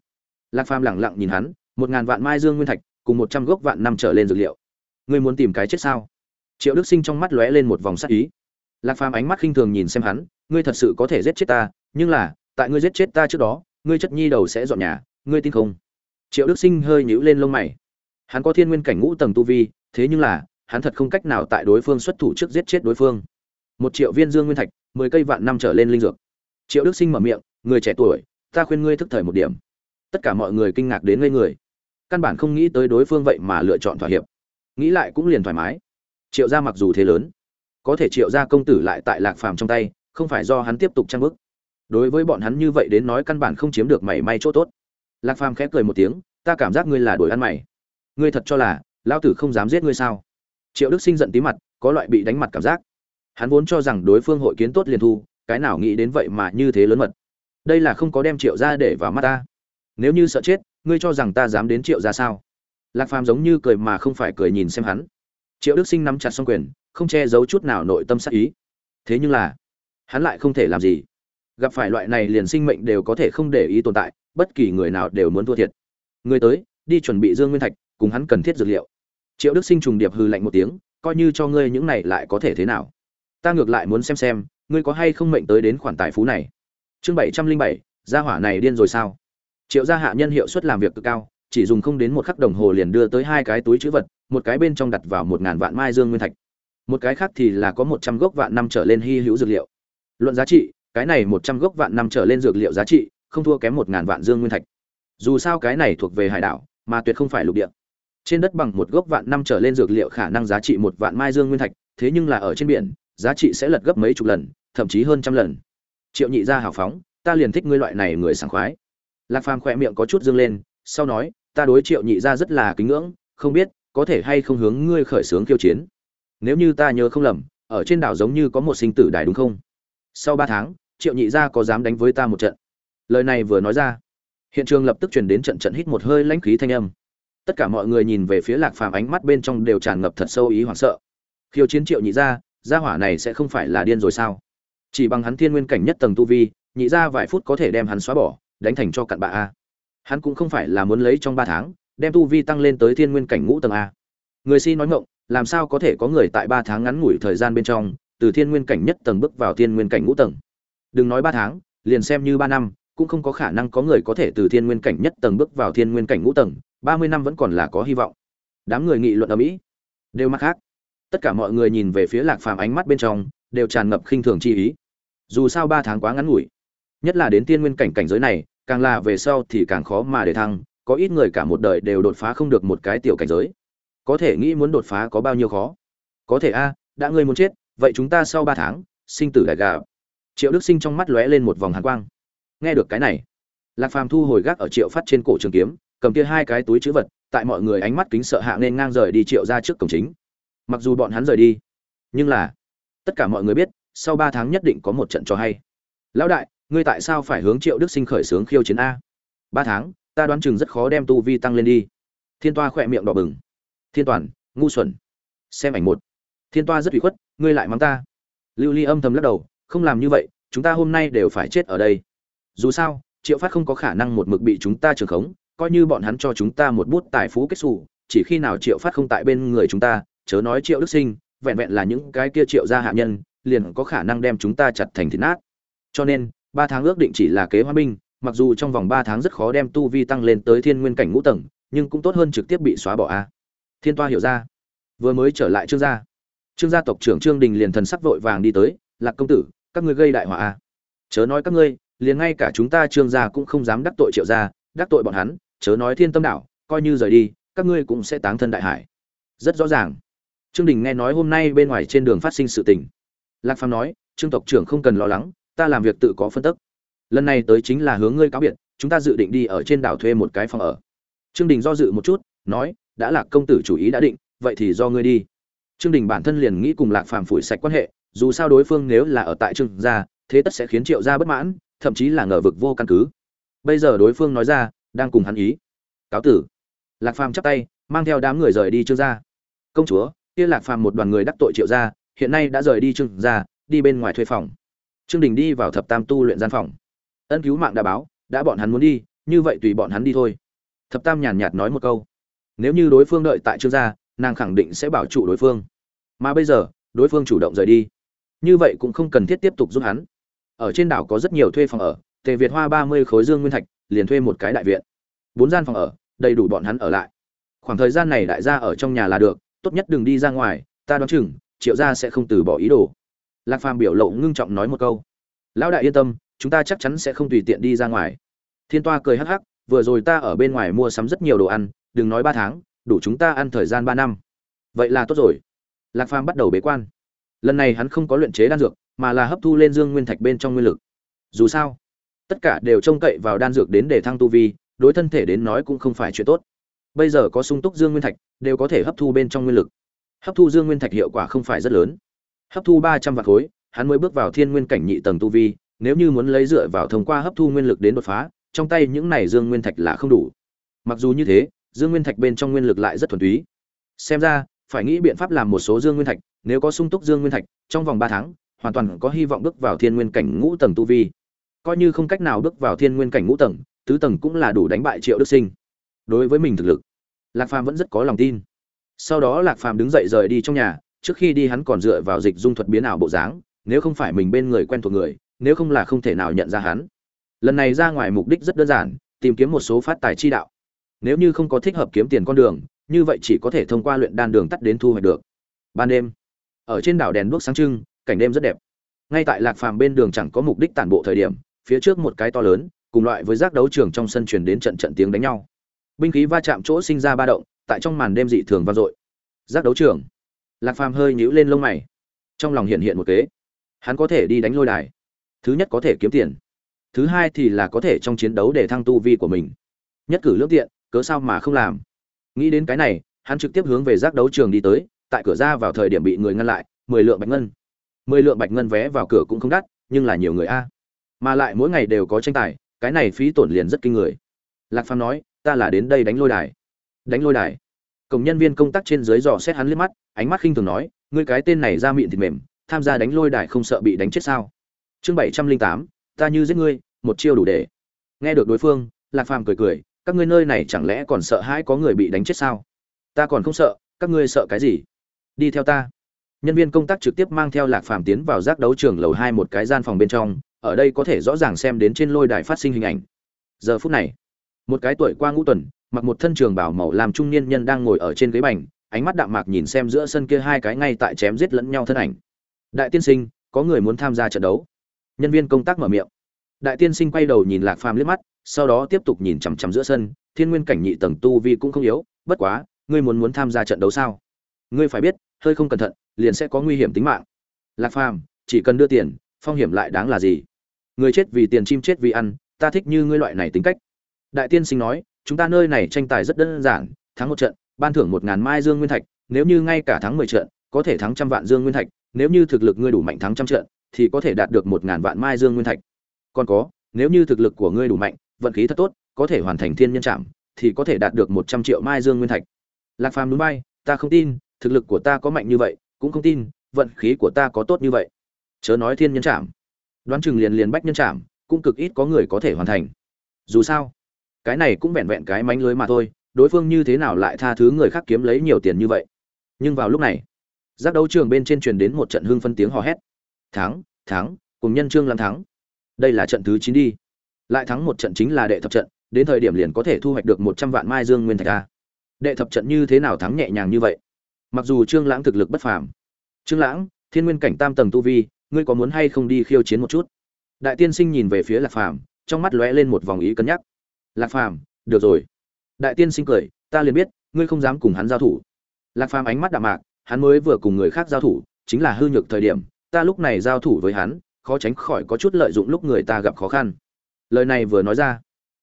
Lạc phàm lẳng lặng nhìn hắn, một ngàn vạn mai dương nguyên thạch, cùng một trăm gốc vạn năm trở lên dược liệu ngươi muốn tìm cái chết sao? Triệu đức sinh trong mắt lóe lên một vòng sắc ý. Lạc phàm ánh mắt khinh thường nhìn xem hắn, ngươi thật sự có thể giết chết ta, nhưng là, tại ngươi giết chết ta trước đó, ngươi chất nhi đầu sẽ dọn nhà, ngươi tin không? Triệu đức sinh hơi nhíu lên lông mày. Hắn có thiên nguyên cảnh ngũ tầng tu vi, thế nhưng là, hắn thật không cách nào tại đối phương xuất thủ trước giết chết đối phương. Một triệu viên dương nguyên thạch, mười cây vạn năm trở lên linh dược. Triệu đức sinh mở miệng, người trẻ tuổi, ta khuyên ngươi thức thời một điểm. Tất cả mọi người kinh ngạc đến ngây người. Căn bản không nghĩ tới đối phương vậy mà lựa chọn thỏa hiệp nghĩ lại cũng liền thoải mái. Triệu gia mặc dù thế lớn, có thể triệu gia công tử lại tại lạc phàm trong tay, không phải do hắn tiếp tục trang bức. Đối với bọn hắn như vậy đến nói căn bản không chiếm được mảy may chỗ tốt. Lạc phàm khẽ cười một tiếng, ta cảm giác ngươi là đổi ăn mày. Ngươi thật cho là lao tử không dám giết ngươi sao? Triệu đức sinh giận tí mặt, có loại bị đánh mặt cảm giác. Hắn vốn cho rằng đối phương hội kiến tốt liền thu, cái nào nghĩ đến vậy mà như thế lớn mật. Đây là không có đem triệu ra để vào mắt ta. Nếu như sợ chết, ngươi cho rằng ta dám đến triệu ra sao? Lạc phàm giống như cười mà không phải cười nhìn xem hắn. Triệu đức sinh nắm chặt xong quyền, không che giấu chút nào nội tâm sắc ý. Thế nhưng là, hắn lại không thể làm gì. Gặp phải loại này liền sinh mệnh đều có thể không để ý tồn tại, bất kỳ người nào đều muốn thua thiệt. Người tới, đi chuẩn bị dương nguyên thạch, cùng hắn cần thiết dược liệu. Triệu đức sinh trùng điệp hư lạnh một tiếng, coi như cho ngươi những này lại có thể thế nào? Ta ngược lại muốn xem xem, ngươi có hay không mệnh tới đến khoản tài phú này. Chương bảy trăm linh bảy, gia hỏa này điên rồi sao? Triệu gia hạ nhân hiệu suất làm việc cực cao chỉ dùng không đến một khắc đồng hồ liền đưa tới hai cái túi chữ vật, một cái bên trong đặt vào một ngàn vạn mai dương nguyên thạch. Một cái khác thì là có một trăm gốc vạn năm trở lên hy hữu dược liệu. Luận giá trị, cái này một trăm gốc vạn năm trở lên dược liệu giá trị, không thua kém một ngàn vạn dương nguyên thạch. Dù sao cái này thuộc về hải đảo, mà tuyệt không phải lục địa. Trên đất bằng một gốc vạn năm trở lên dược liệu khả năng giá trị một vạn mai dương nguyên thạch, thế nhưng là ở trên biển, giá trị sẽ lật gấp mấy chục lần, thậm chí hơn trăm lần. Triệu nhị gia hào phóng, ta liền thích ngươi loại này người sảng khoái. Lạc phàm khỏe miệng có chút dương lên sau nói, ta đối triệu nhị gia rất là kính ngưỡng, không biết có thể hay không hướng ngươi khởi xướng khiêu chiến. Nếu như ta nhớ không lầm, ở trên đảo giống như có một sinh tử đài đúng không? Sau ba tháng, triệu nhị gia có dám đánh với ta một trận? Lời này vừa nói ra, hiện trường lập tức truyền đến trận trận hít một hơi lãnh khí thanh âm. Tất cả mọi người nhìn về phía lạc phàm ánh mắt bên trong đều tràn ngập thật sâu ý hoảng sợ. Khiêu chiến triệu nhị gia gia hỏa này sẽ không phải là điên rồi sao? Chỉ bằng hắn thiên nguyên cảnh nhất tầng tu vi, nhị gia vài phút có thể đem hắn xóa bỏ, đánh thành cho cặn bạ a hắn cũng không phải là muốn lấy trong ba tháng, đem tu vi tăng lên tới thiên nguyên cảnh ngũ tầng a. Người si nói ngộng làm sao có thể có người tại ba tháng ngắn ngủi thời gian bên trong, từ thiên nguyên cảnh nhất tầng bước vào thiên nguyên cảnh ngũ tầng? Đừng nói ba tháng, liền xem như ba năm, cũng không có khả năng có người có thể từ thiên nguyên cảnh nhất tầng bước vào thiên nguyên cảnh ngũ tầng, ba mươi năm vẫn còn là có hy vọng. Đám người nghị luận ở mỹ. Đều mắt khác. Tất cả mọi người nhìn về phía lạc phàm ánh mắt bên trong, đều tràn ngập khinh thường chi ý. Dù sao ba tháng quá ngắn ngủi, nhất là đến tiên nguyên cảnh cảnh giới này càng là về sau thì càng khó mà để thăng, có ít người cả một đời đều đột phá không được một cái tiểu cảnh giới. Có thể nghĩ muốn đột phá có bao nhiêu khó? Có thể a, đã ngươi muốn chết, vậy chúng ta sau ba tháng, sinh tử đại gà triệu đức sinh trong mắt lóe lên một vòng hàn quang. Nghe được cái này, lạc phàm thu hồi gác ở triệu phát trên cổ trường kiếm, cầm kia hai cái túi chữ vật, tại mọi người ánh mắt kính sợ hạ nên ngang rời đi triệu ra trước cổng chính. Mặc dù bọn hắn rời đi, nhưng là, tất cả mọi người biết, sau ba tháng nhất định có một trận cho hay. Lão đại ngươi tại sao phải hướng triệu đức sinh khởi sướng khiêu chiến a? Ba tháng, ta đoán chừng rất khó đem tu vi tăng lên đi. Thiên toa khỏe miệng đỏ bừng. Thiên toàn, ngu xuẩn. Xem ảnh một. Thiên toa rất ủy khuất, ngươi lại mắng ta. Lưu ly âm thầm lắc đầu, không làm như vậy, chúng ta hôm nay đều phải chết ở đây. Dù sao, triệu phát không có khả năng một mực bị chúng ta trường khống, coi như bọn hắn cho chúng ta một bút tài phú kết xù, chỉ khi nào triệu phát không tại bên người chúng ta, chớ nói triệu đức sinh, vẹn vẹn là những cái kia triệu gia hạ nhân, liền có khả năng đem chúng ta chặt thành thịt nát. Cho nên ba tháng ước định chỉ là kế hoa binh, mặc dù trong vòng ba tháng rất khó đem tu vi tăng lên tới thiên nguyên cảnh ngũ tầng, nhưng cũng tốt hơn trực tiếp bị xóa bỏ a. Thiên toa hiểu ra. Vừa mới trở lại trương gia. Trương gia tộc trưởng trương đình liền thần sắc vội vàng đi tới, lạc công tử, các ngươi gây đại họa a. Chớ nói các ngươi, liền ngay cả chúng ta trương gia cũng không dám đắc tội triệu gia, đắc tội bọn hắn, chớ nói thiên tâm đảo coi như rời đi, các ngươi cũng sẽ táng thân đại hải. Rất rõ ràng. Trương đình nghe nói hôm nay bên ngoài trên đường phát sinh sự tình. Lạc phàm nói, trương tộc trưởng không cần lo lắng ta làm việc tự có phân tức. Lần này tới chính là hướng ngươi cáo biệt, chúng ta dự định đi ở trên đảo thuê một cái phòng ở. Trương đình do dự một chút, nói, đã lạc công tử chủ ý đã định, vậy thì do ngươi đi. Trương đình bản thân liền nghĩ cùng lạc phàm phủi sạch quan hệ, dù sao đối phương nếu là ở tại trương gia, thế tất sẽ khiến triệu gia bất mãn, thậm chí là ngờ vực vô căn cứ. Bây giờ đối phương nói ra, đang cùng hắn ý. Cáo tử. Lạc phàm chắp tay, mang theo đám người rời đi trương gia. Công chúa, kia lạc phàm một đoàn người đắc tội triệu gia, hiện nay đã rời đi trương gia, đi bên ngoài thuê phòng trương đình đi vào thập tam tu luyện gian phòng. Ân cứu mạng đã báo, đã bọn hắn muốn đi, như vậy tùy bọn hắn đi thôi. Thập tam nhàn nhạt nói một câu. Nếu như đối phương đợi tại trương gia, nàng khẳng định sẽ bảo trụ đối phương. Mà bây giờ, đối phương chủ động rời đi. Như vậy cũng không cần thiết tiếp tục giúp hắn. Ở trên đảo có rất nhiều thuê phòng ở, tề việt hoa ba mươi khối dương nguyên thạch, liền thuê một cái đại viện. Bốn gian phòng ở, đầy đủ bọn hắn ở lại. Khoảng thời gian này đại gia ở trong nhà là được, tốt nhất đừng đi ra ngoài, ta đoán chừng, triệu gia sẽ không từ bỏ ý đồ lạc phàm biểu lộ ngưng trọng nói một câu. Lão đại yên tâm, chúng ta chắc chắn sẽ không tùy tiện đi ra ngoài. Thiên toa cười hắc hắc, vừa rồi ta ở bên ngoài mua sắm rất nhiều đồ ăn, đừng nói ba tháng, đủ chúng ta ăn thời gian ba năm. Vậy là tốt rồi. Lạc phàm bắt đầu bế quan. Lần này hắn không có luyện chế đan dược, mà là hấp thu lên dương nguyên thạch bên trong nguyên lực. Dù sao, tất cả đều trông cậy vào đan dược đến để thăng tu vi, đối thân thể đến nói cũng không phải chuyện tốt. Bây giờ có sung túc dương nguyên thạch, đều có thể hấp thu bên trong nguyên lực. Hấp thu dương nguyên thạch hiệu quả không phải rất lớn hấp thu ba trăm vạn khối, hắn mới bước vào thiên nguyên cảnh nhị tầng tu vi, nếu như muốn lấy dựa vào thông qua hấp thu nguyên lực đến đột phá, trong tay những này dương nguyên thạch là không đủ. Mặc dù như thế, dương nguyên thạch bên trong nguyên lực lại rất thuần túy. Xem ra, phải nghĩ biện pháp làm một số dương nguyên thạch, nếu có sung túc dương nguyên thạch, trong vòng ba tháng, hoàn toàn có hy vọng bước vào thiên nguyên cảnh ngũ tầng tu vi. Coi như không cách nào bước vào thiên nguyên cảnh ngũ tầng, tứ tầng cũng là đủ đánh bại triệu đức sinh. Đối với mình thực lực, lạc phàm vẫn rất có lòng tin. Sau đó lạc phàm đứng dậy rời đi trong nhà trước khi đi hắn còn dựa vào dịch dung thuật biến ảo bộ dáng, nếu không phải mình bên người quen thuộc người, nếu không là không thể nào nhận ra hắn. Lần này ra ngoài mục đích rất đơn giản, tìm kiếm một số phát tài chi đạo. Nếu như không có thích hợp kiếm tiền con đường, như vậy chỉ có thể thông qua luyện đan đường tắt đến thu hoạch được. Ban đêm, ở trên đảo đèn đuốc sáng trưng, cảnh đêm rất đẹp. Ngay tại lạc phàm bên đường chẳng có mục đích tản bộ thời điểm, phía trước một cái to lớn, cùng loại với giác đấu trường trong sân truyền đến trận trận tiếng đánh nhau. Binh khí va chạm chỗ sinh ra ba động, tại trong màn đêm dị thường vang dội. Giác đấu trường lạc phàm hơi nhíu lên lông mày. Trong lòng hiện hiện một kế. Hắn có thể đi đánh lôi đài. Thứ nhất có thể kiếm tiền. Thứ hai thì là có thể trong chiến đấu để thăng tu vi của mình. Nhất cử lương tiện, cớ sao mà không làm? Nghĩ đến cái này, hắn trực tiếp hướng về giác đấu trường đi tới, tại cửa ra vào thời điểm bị người ngăn lại, mười lượng bạch ngân. Mười lượng bạch ngân vé vào cửa cũng không đắt, nhưng là nhiều người a. Mà lại mỗi ngày đều có tranh tài, cái này phí tổn liền rất kinh người. Lạc phàm nói, ta là đến đây đánh lôi đài. Đánh lôi đài cổng nhân viên công tác trên dưới dò xét hắn liếc mắt, ánh mắt khinh thường nói, ngươi cái tên này ra miệng thịt mềm, tham gia đánh lôi đài không sợ bị đánh chết sao? Chương bảy trăm linh tám, ta như giết ngươi, một chiêu đủ để. Nghe được đối phương, lạc phàm cười cười, các ngươi nơi này chẳng lẽ còn sợ hãi có người bị đánh chết sao? Ta còn không sợ, các ngươi sợ cái gì? Đi theo ta. Nhân viên công tác trực tiếp mang theo lạc phàm tiến vào giác đấu trường lầu hai một cái gian phòng bên trong, ở đây có thể rõ ràng xem đến trên lôi đài phát sinh hình ảnh. Giờ phút này, một cái tuổi qua ngũ tuần mặc một thân trường bảo màu làm trung niên nhân đang ngồi ở trên ghế bành, ánh mắt đạm mạc nhìn xem giữa sân kia hai cái ngay tại chém giết lẫn nhau thân ảnh. Đại tiên sinh, có người muốn tham gia trận đấu? Nhân viên công tác mở miệng. Đại tiên sinh quay đầu nhìn lạc phàm liếc mắt, sau đó tiếp tục nhìn chằm chằm giữa sân, thiên nguyên cảnh nhị tầng tu vi cũng không yếu, bất quá, ngươi muốn muốn tham gia trận đấu sao? Ngươi phải biết, hơi không cẩn thận, liền sẽ có nguy hiểm tính mạng. Lạc phàm, chỉ cần đưa tiền, phong hiểm lại đáng là gì? Người chết vì tiền, chim chết vì ăn, ta thích như ngươi loại này tính cách. Đại tiên sinh nói chúng ta nơi này tranh tài rất đơn giản, thắng một trận, ban thưởng một ngàn mai dương nguyên thạch, nếu như ngay cả thắng mười trận, có thể thắng trăm vạn dương nguyên thạch, nếu như thực lực ngươi đủ mạnh thắng trăm trận, thì có thể đạt được một ngàn vạn mai dương nguyên thạch. Còn có, nếu như thực lực của ngươi đủ mạnh, vận khí thật tốt, có thể hoàn thành thiên nhân trạm thì có thể đạt được một trăm triệu mai dương nguyên thạch. Lạc phàm núi bay, ta không tin, thực lực của ta có mạnh như vậy, cũng không tin, vận khí của ta có tốt như vậy. Chớ nói thiên nhân trạm đoán chừng liền liền bách nhân trạm cũng cực ít có người có thể hoàn thành. Dù sao cái này cũng vẹn vẹn cái mánh lưới mà thôi, đối phương như thế nào lại tha thứ người khác kiếm lấy nhiều tiền như vậy? Nhưng vào lúc này, giác đấu trường bên trên truyền đến một trận hưng phân tiếng hò hét. Thắng thắng, cùng nhân trương làm thắng. Đây là trận thứ chín đi. Lại thắng một trận chính là đệ thập trận, đến thời điểm liền có thể thu hoạch được một trăm vạn mai dương nguyên thạch a. Đệ thập trận như thế nào thắng nhẹ nhàng như vậy? Mặc dù trương lãng thực lực bất phàm. Trương lãng, thiên nguyên cảnh tam tầng tu vi, ngươi có muốn hay không đi khiêu chiến một chút? Đại tiên sinh nhìn về phía lạc phàm, trong mắt lóe lên một vòng ý cân nhắc lạc phàm, được rồi. Đại tiên sinh cười, ta liền biết, ngươi không dám cùng hắn giao thủ. Lạc phàm ánh mắt đạm mạc, hắn mới vừa cùng người khác giao thủ, chính là hư nhược thời điểm, ta lúc này giao thủ với hắn, khó tránh khỏi có chút lợi dụng lúc người ta gặp khó khăn. Lời này vừa nói ra,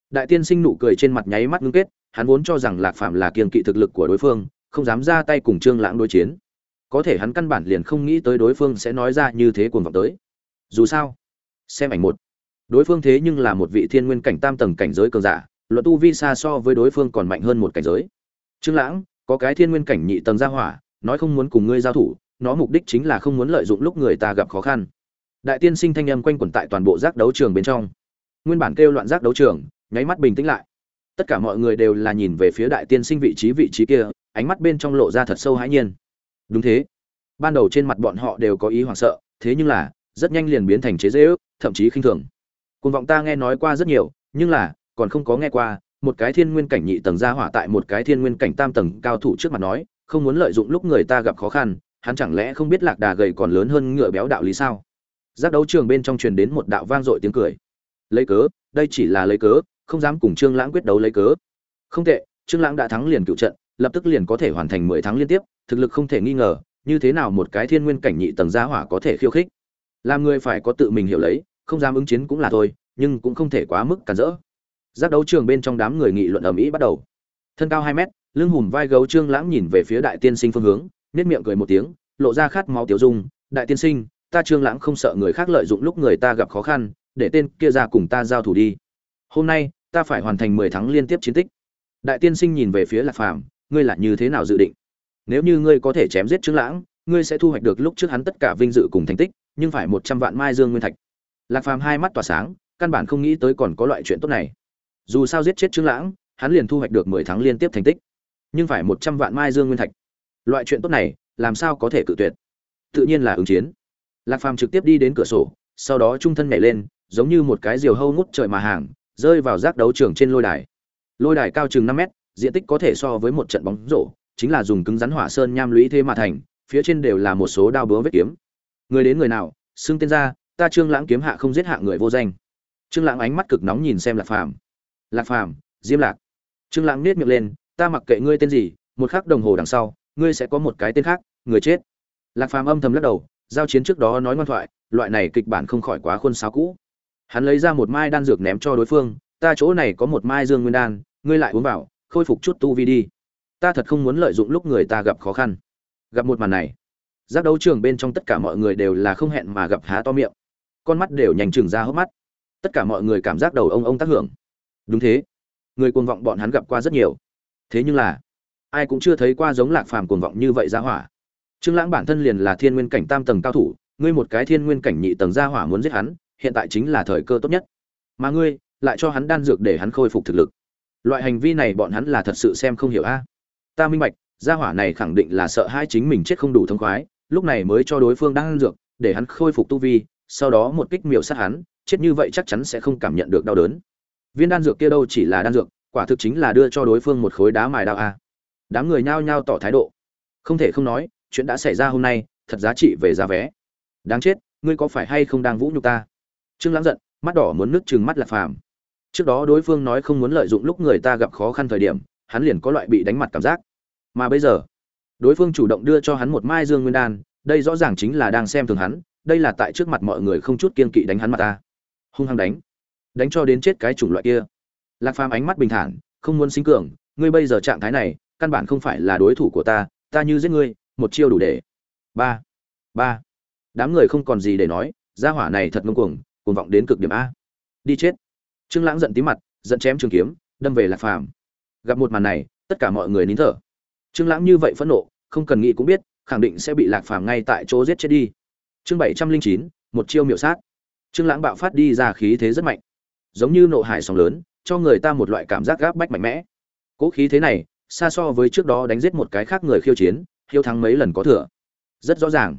đại tiên sinh nụ cười trên mặt nháy mắt ngưng kết, hắn vốn cho rằng lạc phàm là kiên kỵ thực lực của đối phương, không dám ra tay cùng trương lãng đối chiến. Có thể hắn căn bản liền không nghĩ tới đối phương sẽ nói ra như thế cuồng vọng tới. Dù sao, xem ảnh một đối phương thế nhưng là một vị thiên nguyên cảnh tam tầng cảnh giới cường giả, luận tu vi xa so với đối phương còn mạnh hơn một cảnh giới. Trương lãng, có cái thiên nguyên cảnh nhị tầng gia hỏa, nói không muốn cùng ngươi giao thủ, nó mục đích chính là không muốn lợi dụng lúc người ta gặp khó khăn. Đại tiên sinh thanh âm quanh quẩn tại toàn bộ giác đấu trường bên trong. Nguyên bản kêu loạn giác đấu trường, nháy mắt bình tĩnh lại. Tất cả mọi người đều là nhìn về phía đại tiên sinh vị trí vị trí kia, ánh mắt bên trong lộ ra thật sâu hãi nhiên. Đúng thế. Ban đầu trên mặt bọn họ đều có ý hoảng sợ, thế nhưng là, rất nhanh liền biến thành chế dễ ước thậm chí khinh thường côn vọng ta nghe nói qua rất nhiều, nhưng là, còn không có nghe qua, một cái thiên nguyên cảnh nhị tầng gia hỏa tại một cái thiên nguyên cảnh tam tầng cao thủ trước mặt nói, không muốn lợi dụng lúc người ta gặp khó khăn, hắn chẳng lẽ không biết lạc đà gầy còn lớn hơn ngựa béo đạo lý sao? Giác đấu trường bên trong truyền đến một đạo vang dội tiếng cười. Lấy cớ, đây chỉ là lấy cớ, không dám cùng trương lãng quyết đấu lấy cớ. Không tệ, trương lãng đã thắng liền cựu trận, lập tức liền có thể hoàn thành mười tháng liên tiếp, thực lực không thể nghi ngờ, như thế nào một cái thiên nguyên cảnh nhị tầng gia hỏa có thể khiêu khích? Làm người phải có tự mình hiểu lấy không dám ứng chiến cũng là thôi, nhưng cũng không thể quá mức cản rỡ. Giác đấu trường bên trong đám người nghị luận ầm ĩ bắt đầu. Thân cao hai mét, lưng hùm vai gấu trương lãng nhìn về phía đại tiên sinh phương hướng, nét miệng cười một tiếng, lộ ra khát máu tiểu dung, đại tiên sinh, ta trương lãng không sợ người khác lợi dụng lúc người ta gặp khó khăn, để tên kia ra cùng ta giao thủ đi. Hôm nay, ta phải hoàn thành mười tháng liên tiếp chiến tích. Đại tiên sinh nhìn về phía lạc phàm, ngươi là như thế nào dự định? Nếu như ngươi có thể chém giết trương lãng, ngươi sẽ thu hoạch được lúc trước hắn tất cả vinh dự cùng thành tích, nhưng phải một trăm vạn mai dương nguyên thạch lạc phàm hai mắt tỏa sáng, căn bản không nghĩ tới còn có loại chuyện tốt này. Dù sao giết chết trương lãng, hắn liền thu hoạch được mười tháng liên tiếp thành tích. Nhưng phải một trăm vạn mai dương nguyên thạch. Loại chuyện tốt này, làm sao có thể cự tuyệt? Tự nhiên là ứng chiến. Lạc phàm trực tiếp đi đến cửa sổ, sau đó trung thân nhảy lên, giống như một cái diều hâu ngút trời mà hàng, rơi vào giác đấu trường trên lôi đài. Lôi đài cao chừng năm mét, diện tích có thể so với một trận bóng rổ, chính là dùng cứng rắn hỏa sơn nham lũy thế mà thành, phía trên đều là một số đao búa vết kiếm. Người đến người nào, xưng tên ra ta trương lãng kiếm hạ không giết hạ người vô danh. Trương lãng ánh mắt cực nóng nhìn xem lạc phàm. Lạc phàm, diêm lạc. Trương lãng nết miệng lên, ta mặc kệ ngươi tên gì, một khắc đồng hồ đằng sau, ngươi sẽ có một cái tên khác, người chết. Lạc phàm âm thầm lắc đầu, giao chiến trước đó nói ngoan thoại, loại này kịch bản không khỏi quá khuôn sáo cũ. Hắn lấy ra một mai đan dược ném cho đối phương, ta chỗ này có một mai dương nguyên đan, ngươi lại uống vào, khôi phục chút tu vi đi. Ta thật không muốn lợi dụng lúc người ta gặp khó khăn. Gặp một màn này, giác đấu trường bên trong tất cả mọi người đều là không hẹn mà gặp há to miệng con mắt đều nhanh chừng ra hốc mắt. Tất cả mọi người cảm giác đầu ông ông tác hưởng. Đúng thế. Người cuồng vọng bọn hắn gặp qua rất nhiều. Thế nhưng là, ai cũng chưa thấy qua giống lạc phàm cuồng vọng như vậy ra hỏa. Trương lãng bản thân liền là thiên nguyên cảnh tam tầng cao thủ, ngươi một cái thiên nguyên cảnh nhị tầng ra hỏa muốn giết hắn, hiện tại chính là thời cơ tốt nhất. Mà ngươi, lại cho hắn đan dược để hắn khôi phục thực lực. Loại hành vi này bọn hắn là thật sự xem không hiểu a. Ta minh bạch gia hỏa này khẳng định là sợ hai chính mình chết không đủ thông khoái, lúc này mới cho đối phương đan dược, để hắn khôi phục tu vi sau đó một kích miểu sát hắn, chết như vậy chắc chắn sẽ không cảm nhận được đau đớn. Viên đan dược kia đâu chỉ là đan dược, quả thực chính là đưa cho đối phương một khối đá mài đao a. Đám người nhao nhao tỏ thái độ. Không thể không nói, chuyện đã xảy ra hôm nay, thật giá trị về giá vé. Đáng chết, ngươi có phải hay không đang vũ nhục ta? Trương lãng giận, mắt đỏ muốn nước trừng mắt là phàm. Trước đó đối phương nói không muốn lợi dụng lúc người ta gặp khó khăn thời điểm, hắn liền có loại bị đánh mặt cảm giác. Mà bây giờ, đối phương chủ động đưa cho hắn một mai dương nguyên đan, đây rõ ràng chính là đang xem thường hắn đây là tại trước mặt mọi người không chút kiên kỵ đánh hắn mặt ta. Hung hăng đánh. Đánh cho đến chết cái chủng loại kia. Lạc phàm ánh mắt bình thản, không muốn sinh cường, ngươi bây giờ trạng thái này, căn bản không phải là đối thủ của ta ta như giết ngươi, một chiêu đủ để. Ba. Ba. Đám người không còn gì để nói, gia hỏa này thật ngông cuồng cuồng vọng đến cực điểm a. Đi chết. Trương lãng giận tí mặt, giận chém trường kiếm, đâm về lạc phàm. Gặp một màn này, tất cả mọi người nín thở. Trương lãng như vậy phẫn nộ, không cần nghĩ cũng biết, khẳng định sẽ bị lạc phàm ngay tại chỗ giết chết đi chương bảy trăm linh chín, một chiêu miểu sát. Trương lãng bạo phát đi ra khí thế rất mạnh. Giống như nộ hải sóng lớn, cho người ta một loại cảm giác gáp bách mạnh mẽ. Cỗ khí thế này, xa so với trước đó đánh giết một cái khác người khiêu chiến hiếu thắng mấy lần có thừa. Rất rõ ràng.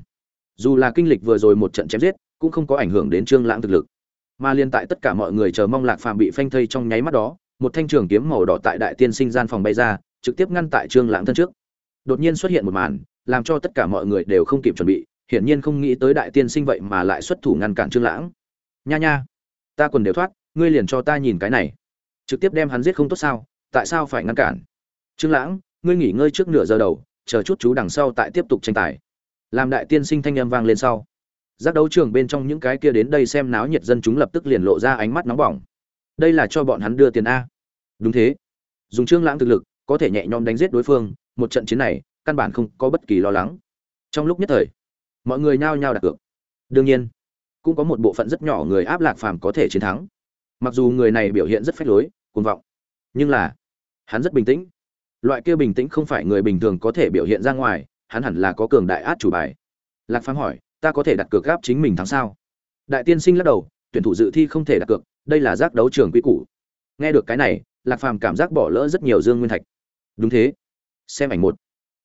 Dù là kinh lịch vừa rồi một trận chém giết, cũng không có ảnh hưởng đến trương lãng thực lực. Mà liên tại tất cả mọi người chờ mong lạc phàm bị phanh thây trong nháy mắt đó, một thanh trường kiếm màu đỏ tại đại tiên sinh gian phòng bay ra, trực tiếp ngăn tại trương lãng thân trước. Đột nhiên xuất hiện một màn, làm cho tất cả mọi người đều không kịp chuẩn bị hiển nhiên không nghĩ tới đại tiên sinh vậy mà lại xuất thủ ngăn cản trương lãng. Nha nha, ta quần đều thoát, ngươi liền cho ta nhìn cái này. Trực tiếp đem hắn giết không tốt sao, tại sao phải ngăn cản? Trương lãng, ngươi nghỉ ngơi trước nửa giờ đầu, chờ chút chú đằng sau tại tiếp tục tranh tài. Làm đại tiên sinh thanh âm vang lên sau. Giác đấu trường bên trong những cái kia đến đây xem náo nhiệt dân chúng lập tức liền lộ ra ánh mắt nóng bỏng. Đây là cho bọn hắn đưa tiền a. Đúng thế. Dùng trương lãng thực lực, có thể nhẹ nhõm đánh giết đối phương, một trận chiến này, căn bản không có bất kỳ lo lắng. Trong lúc nhất thời mọi người nhao nhao đặt cược. Đương nhiên, cũng có một bộ phận rất nhỏ người áp lạc phàm có thể chiến thắng. Mặc dù người này biểu hiện rất phách lối, cuồng vọng, nhưng là, hắn rất bình tĩnh. Loại kia bình tĩnh không phải người bình thường có thể biểu hiện ra ngoài, hắn hẳn là có cường đại át chủ bài. Lạc phàm hỏi, ta có thể đặt cược gáp chính mình thắng sao? Đại tiên sinh lắc đầu, tuyển thủ dự thi không thể đặt cược, đây là giác đấu trường quy củ. Nghe được cái này, lạc phàm cảm giác bỏ lỡ rất nhiều dương nguyên thạch. Đúng thế. Xem ảnh một.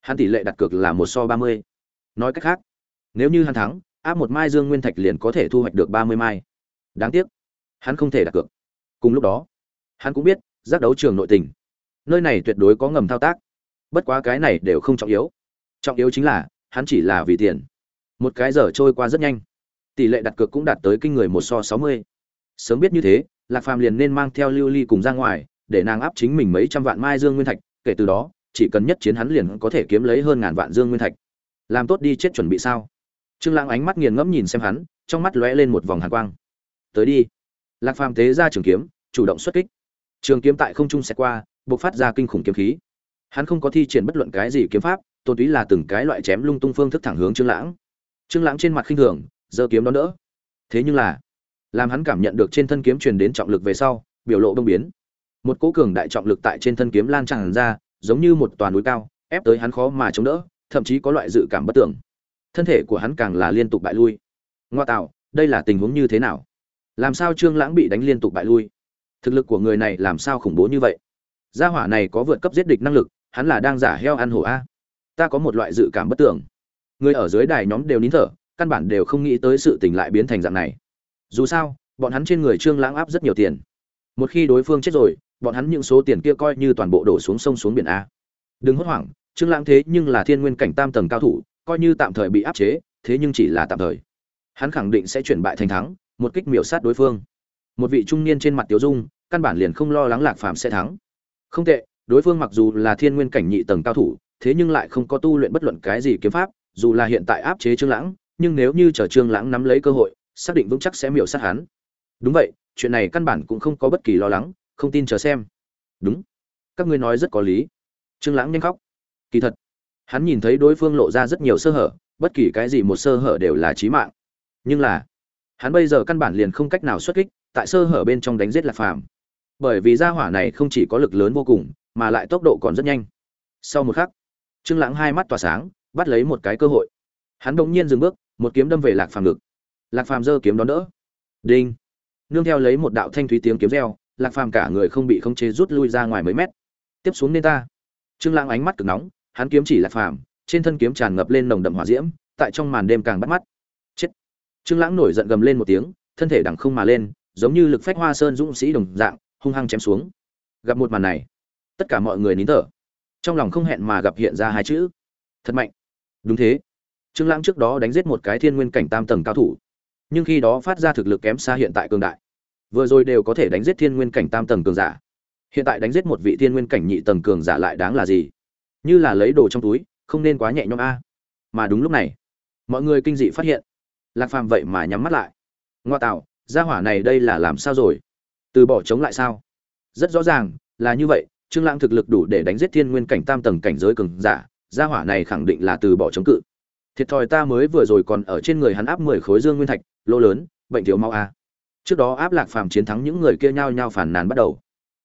Hắn tỷ lệ đặt cược là một so ba mươi. Nói cách khác nếu như hắn thắng, áp một mai dương nguyên thạch liền có thể thu hoạch được ba mươi mai. Đáng tiếc, hắn không thể đặt cược. Cùng lúc đó, hắn cũng biết, giác đấu trường nội tình. Nơi này tuyệt đối có ngầm thao tác. Bất quá cái này đều không trọng yếu. Trọng yếu chính là, hắn chỉ là vì tiền. Một cái giờ trôi qua rất nhanh. Tỷ lệ đặt cược cũng đạt tới kinh người một so sáu mươi. Sớm biết như thế, lạc phàm liền nên mang theo lưu ly cùng ra ngoài, để nàng áp chính mình mấy trăm vạn mai dương nguyên thạch, kể từ đó, chỉ cần nhất chiến hắn liền có thể kiếm lấy hơn ngàn vạn dương nguyên thạch. Làm tốt đi chết chuẩn bị sao? Trương lãng ánh mắt nghiền ngẫm nhìn xem hắn, trong mắt lóe lên một vòng hàn quang. Tới đi. Lạc phàm tế ra trường kiếm, chủ động xuất kích. Trường kiếm tại không trung xẹt qua, bộc phát ra kinh khủng kiếm khí. Hắn không có thi triển bất luận cái gì kiếm pháp, tôn túy là từng cái loại chém lung tung phương thức thẳng hướng trương lãng. Trương lãng trên mặt khinh thường, giơ kiếm đón đỡ. Thế nhưng là, làm hắn cảm nhận được trên thân kiếm truyền đến trọng lực về sau, biểu lộ đông biến. Một cỗ cường đại trọng lực tại trên thân kiếm lan tràn ra, giống như một tòa núi cao, ép tới hắn khó mà chống đỡ, thậm chí có loại dự cảm bất tưởng thân thể của hắn càng là liên tục bại lui. Ngoa tạo, đây là tình huống như thế nào? Làm sao trương lãng bị đánh liên tục bại lui? Thực lực của người này làm sao khủng bố như vậy? Gia hỏa này có vượt cấp giết địch năng lực, hắn là đang giả heo ăn hổ a. Ta có một loại dự cảm bất tưởng. Người ở dưới đài nhóm đều nín thở, căn bản đều không nghĩ tới sự tình lại biến thành dạng này. Dù sao, bọn hắn trên người trương lãng áp rất nhiều tiền. Một khi đối phương chết rồi, bọn hắn những số tiền kia coi như toàn bộ đổ xuống sông xuống biển a. Đừng hốt hoảng, trương lãng thế nhưng là thiên nguyên cảnh tam tầng cao thủ coi như tạm thời bị áp chế, thế nhưng chỉ là tạm thời. Hắn khẳng định sẽ chuyển bại thành thắng, một kích miểu sát đối phương. Một vị trung niên trên mặt tiểu dung, căn bản liền không lo lắng lạc phàm sẽ thắng. Không tệ, đối phương mặc dù là thiên nguyên cảnh nhị tầng cao thủ, thế nhưng lại không có tu luyện bất luận cái gì kiếm pháp, dù là hiện tại áp chế trương lãng, nhưng nếu như chờ trương lãng nắm lấy cơ hội, xác định vững chắc sẽ miểu sát hắn. Đúng vậy, chuyện này căn bản cũng không có bất kỳ lo lắng, không tin chờ xem. Đúng. Các ngươi nói rất có lý. Trương lãng nhanh khóc. Kỳ thật hắn nhìn thấy đối phương lộ ra rất nhiều sơ hở, bất kỳ cái gì một sơ hở đều là chí mạng. Nhưng là, hắn bây giờ căn bản liền không cách nào xuất kích, tại sơ hở bên trong đánh giết lạc phàm. Bởi vì gia hỏa này không chỉ có lực lớn vô cùng, mà lại tốc độ còn rất nhanh. Sau một khắc, trương lãng hai mắt tỏa sáng, bắt lấy một cái cơ hội. Hắn đ ỗ n g nhiên dừng bước, một kiếm đâm về lạc phàm ngực. Lạc phàm giơ kiếm đón đỡ. Đinh. Nương theo lấy một đạo thanh thúy tiếng kiếm reo, lạc phàm cả người không bị khống chế rút lui ra ngoài mấy mét. Tiếp xuống nên ta. Trương lãng ánh mắt cực nóng hắn kiếm chỉ lạc phàm, trên thân kiếm tràn ngập lên nồng đậm hỏa diễm, tại trong màn đêm càng bắt mắt. Chết. Trương lãng nổi giận gầm lên một tiếng, thân thể đằng không mà lên, giống như lực phách hoa sơn dũng sĩ đồng dạng, hung hăng chém xuống. Gặp một màn này, tất cả mọi người nín thở. Trong lòng không hẹn mà gặp hiện ra hai chữ. Thật mạnh. Đúng thế. Trương lãng trước đó đánh giết một cái thiên nguyên cảnh tam tầng cao thủ. Nhưng khi đó phát ra thực lực kém xa hiện tại cường đại. Vừa rồi đều có thể đánh giết thiên nguyên cảnh tam tầng cường giả. Hiện tại đánh giết một vị thiên nguyên cảnh nhị tầng cường giả lại đáng là gì? Như là lấy đồ trong túi, không nên quá nhẹ nhõm a. Mà đúng lúc này, mọi người kinh dị phát hiện, lạc phàm vậy mà nhắm mắt lại. Ngoa tạo, gia hỏa này đây là làm sao rồi? Từ bỏ chống lại sao? Rất rõ ràng, là như vậy, trương lãng thực lực đủ để đánh giết thiên nguyên cảnh tam tầng cảnh giới cường giả, gia hỏa này khẳng định là từ bỏ chống cự. Thiệt thòi ta mới vừa rồi còn ở trên người hắn áp mười khối dương nguyên thạch, lô lớn, bệnh thiếu mau a. Trước đó áp lạc phàm chiến thắng những người kia nhao nhao phản nàn bắt đầu.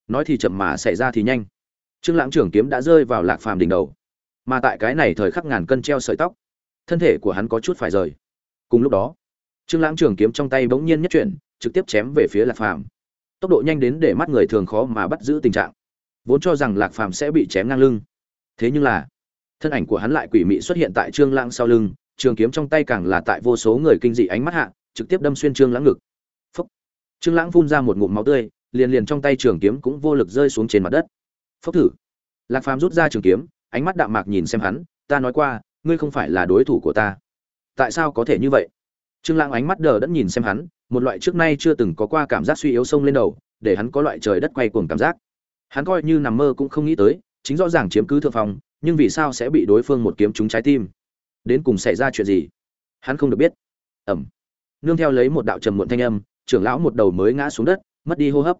Nói thì chậm mà xảy ra thì nhanh trương lãng trưởng kiếm đã rơi vào lạc phàm đỉnh đầu. Mà tại cái này thời khắc ngàn cân treo sợi tóc, thân thể của hắn có chút phải rời. Cùng lúc đó, trương lãng trường kiếm trong tay bỗng nhiên nhất chuyển, trực tiếp chém về phía lạc phàm. Tốc độ nhanh đến để mắt người thường khó mà bắt giữ tình trạng. Vốn cho rằng lạc phàm sẽ bị chém ngang lưng. Thế nhưng là, thân ảnh của hắn lại quỷ mị xuất hiện tại trương lãng sau lưng, trường kiếm trong tay càng là tại vô số người kinh dị ánh mắt hạ, trực tiếp đâm xuyên trương lãng ngực. Phúc! Trương lãng phun ra một ngụm máu tươi, liền liền trong tay trường kiếm cũng vô lực rơi xuống trên mặt đất phốc thử. Lạc phàm rút ra trường kiếm, ánh mắt đạm mạc nhìn xem hắn, ta nói qua, ngươi không phải là đối thủ của ta. Tại sao có thể như vậy? Trương lãng ánh mắt đờ đẫn nhìn xem hắn, một loại trước nay chưa từng có qua cảm giác suy yếu sông lên đầu, để hắn có loại trời đất quay cuồng cảm giác. Hắn coi như nằm mơ cũng không nghĩ tới, chính rõ ràng chiếm cứ thượng phòng nhưng vì sao sẽ bị đối phương một kiếm trúng trái tim? Đến cùng xảy ra chuyện gì? Hắn không được biết. Ẩm nương theo lấy một đạo trầm muộn thanh âm, trưởng lão một đầu mới ngã xuống đất, mất đi hô hấp.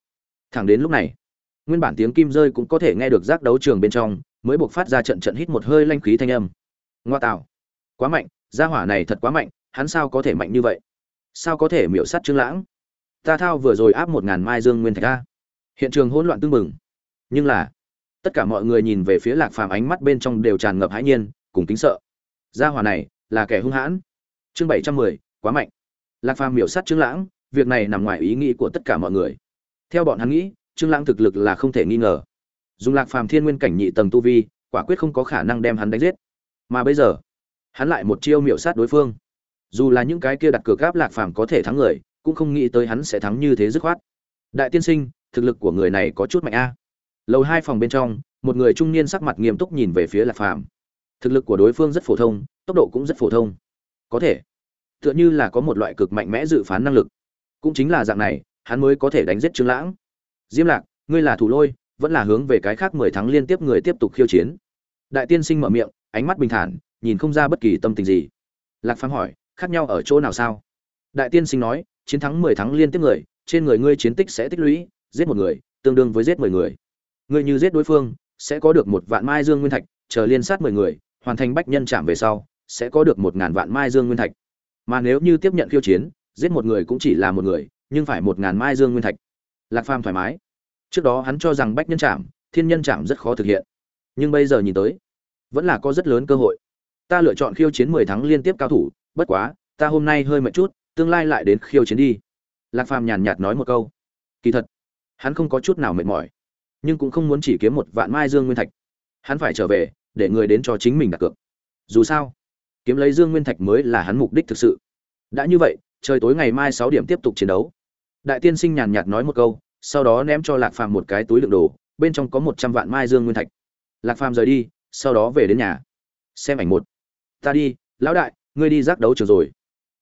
Thẳng đến lúc này nguyên bản tiếng kim rơi cũng có thể nghe được giác đấu trường bên trong, mới buộc phát ra trận trận hít một hơi lanh khí thanh âm. Ngoa tạo. Quá mạnh, gia hỏa này thật quá mạnh, hắn sao có thể mạnh như vậy? Sao có thể miểu sát trương lãng? Ta thao vừa rồi áp một ngàn mai dương nguyên thạch ra hiện trường hỗn loạn tưng bừng. Nhưng là, tất cả mọi người nhìn về phía lạc phàm ánh mắt bên trong đều tràn ngập hãi nhiên, cùng kính sợ. Gia hỏa này là kẻ hung hãn. Chương bảy trăm mười, quá mạnh. Lạc phàm miểu sát trương lãng, việc này nằm ngoài ý nghĩ của tất cả mọi người. Theo bọn hắn nghĩ trương lãng thực lực là không thể nghi ngờ. Dung lạc phàm thiên nguyên cảnh nhị tầng tu vi, quả quyết không có khả năng đem hắn đánh giết. Mà bây giờ, hắn lại một chiêu miểu sát đối phương. Dù là những cái kia đặt cược gáp lạc phàm có thể thắng người, cũng không nghĩ tới hắn sẽ thắng như thế dứt khoát. Đại tiên sinh, thực lực của người này có chút mạnh a. Lầu hai phòng bên trong, một người trung niên sắc mặt nghiêm túc nhìn về phía lạc phàm. Thực lực của đối phương rất phổ thông, tốc độ cũng rất phổ thông. Có thể, tựa như là có một loại cực mạnh mẽ dự phán năng lực. Cũng chính là dạng này, hắn mới có thể đánh giết trương lãng diêm lạc, ngươi là thủ lôi, vẫn là hướng về cái khác mười tháng liên tiếp người tiếp tục khiêu chiến. Đại tiên sinh mở miệng, ánh mắt bình thản, nhìn không ra bất kỳ tâm tình gì. Lạc phàm hỏi, khác nhau ở chỗ nào sao? Đại tiên sinh nói, chiến thắng mười tháng liên tiếp người, trên người ngươi chiến tích sẽ tích lũy, giết một người, tương đương với giết mười người. Ngươi như giết đối phương, sẽ có được một vạn mai dương nguyên thạch, chờ liên sát mười người, hoàn thành bách nhân chạm về sau, sẽ có được một ngàn vạn mai dương nguyên thạch. Mà nếu như tiếp nhận khiêu chiến, giết một người cũng chỉ là một người, nhưng phải một ngàn mai dương nguyên thạch lạc phàm thoải mái. Trước đó hắn cho rằng bách nhân chạm thiên nhân chạm rất khó thực hiện. Nhưng bây giờ nhìn tới, vẫn là có rất lớn cơ hội. Ta lựa chọn khiêu chiến mười tháng liên tiếp cao thủ, bất quá, ta hôm nay hơi mệt chút, tương lai lại đến khiêu chiến đi. Lạc phàm nhàn nhạt nói một câu. Kỳ thật, hắn không có chút nào mệt mỏi, nhưng cũng không muốn chỉ kiếm một vạn mai dương nguyên thạch. Hắn phải trở về, để người đến cho chính mình đặt cược. Dù sao, kiếm lấy dương nguyên thạch mới là hắn mục đích thực sự. Đã như vậy, trời tối ngày mai sáu điểm tiếp tục chiến đấu. Đại tiên sinh nhàn nhạt nói một câu sau đó ném cho lạc phàm một cái túi đựng đồ, bên trong có một trăm vạn mai dương nguyên thạch. Lạc phàm rời đi, sau đó về đến nhà. Xem ảnh một. Ta đi, lão đại, ngươi đi giác đấu trường rồi.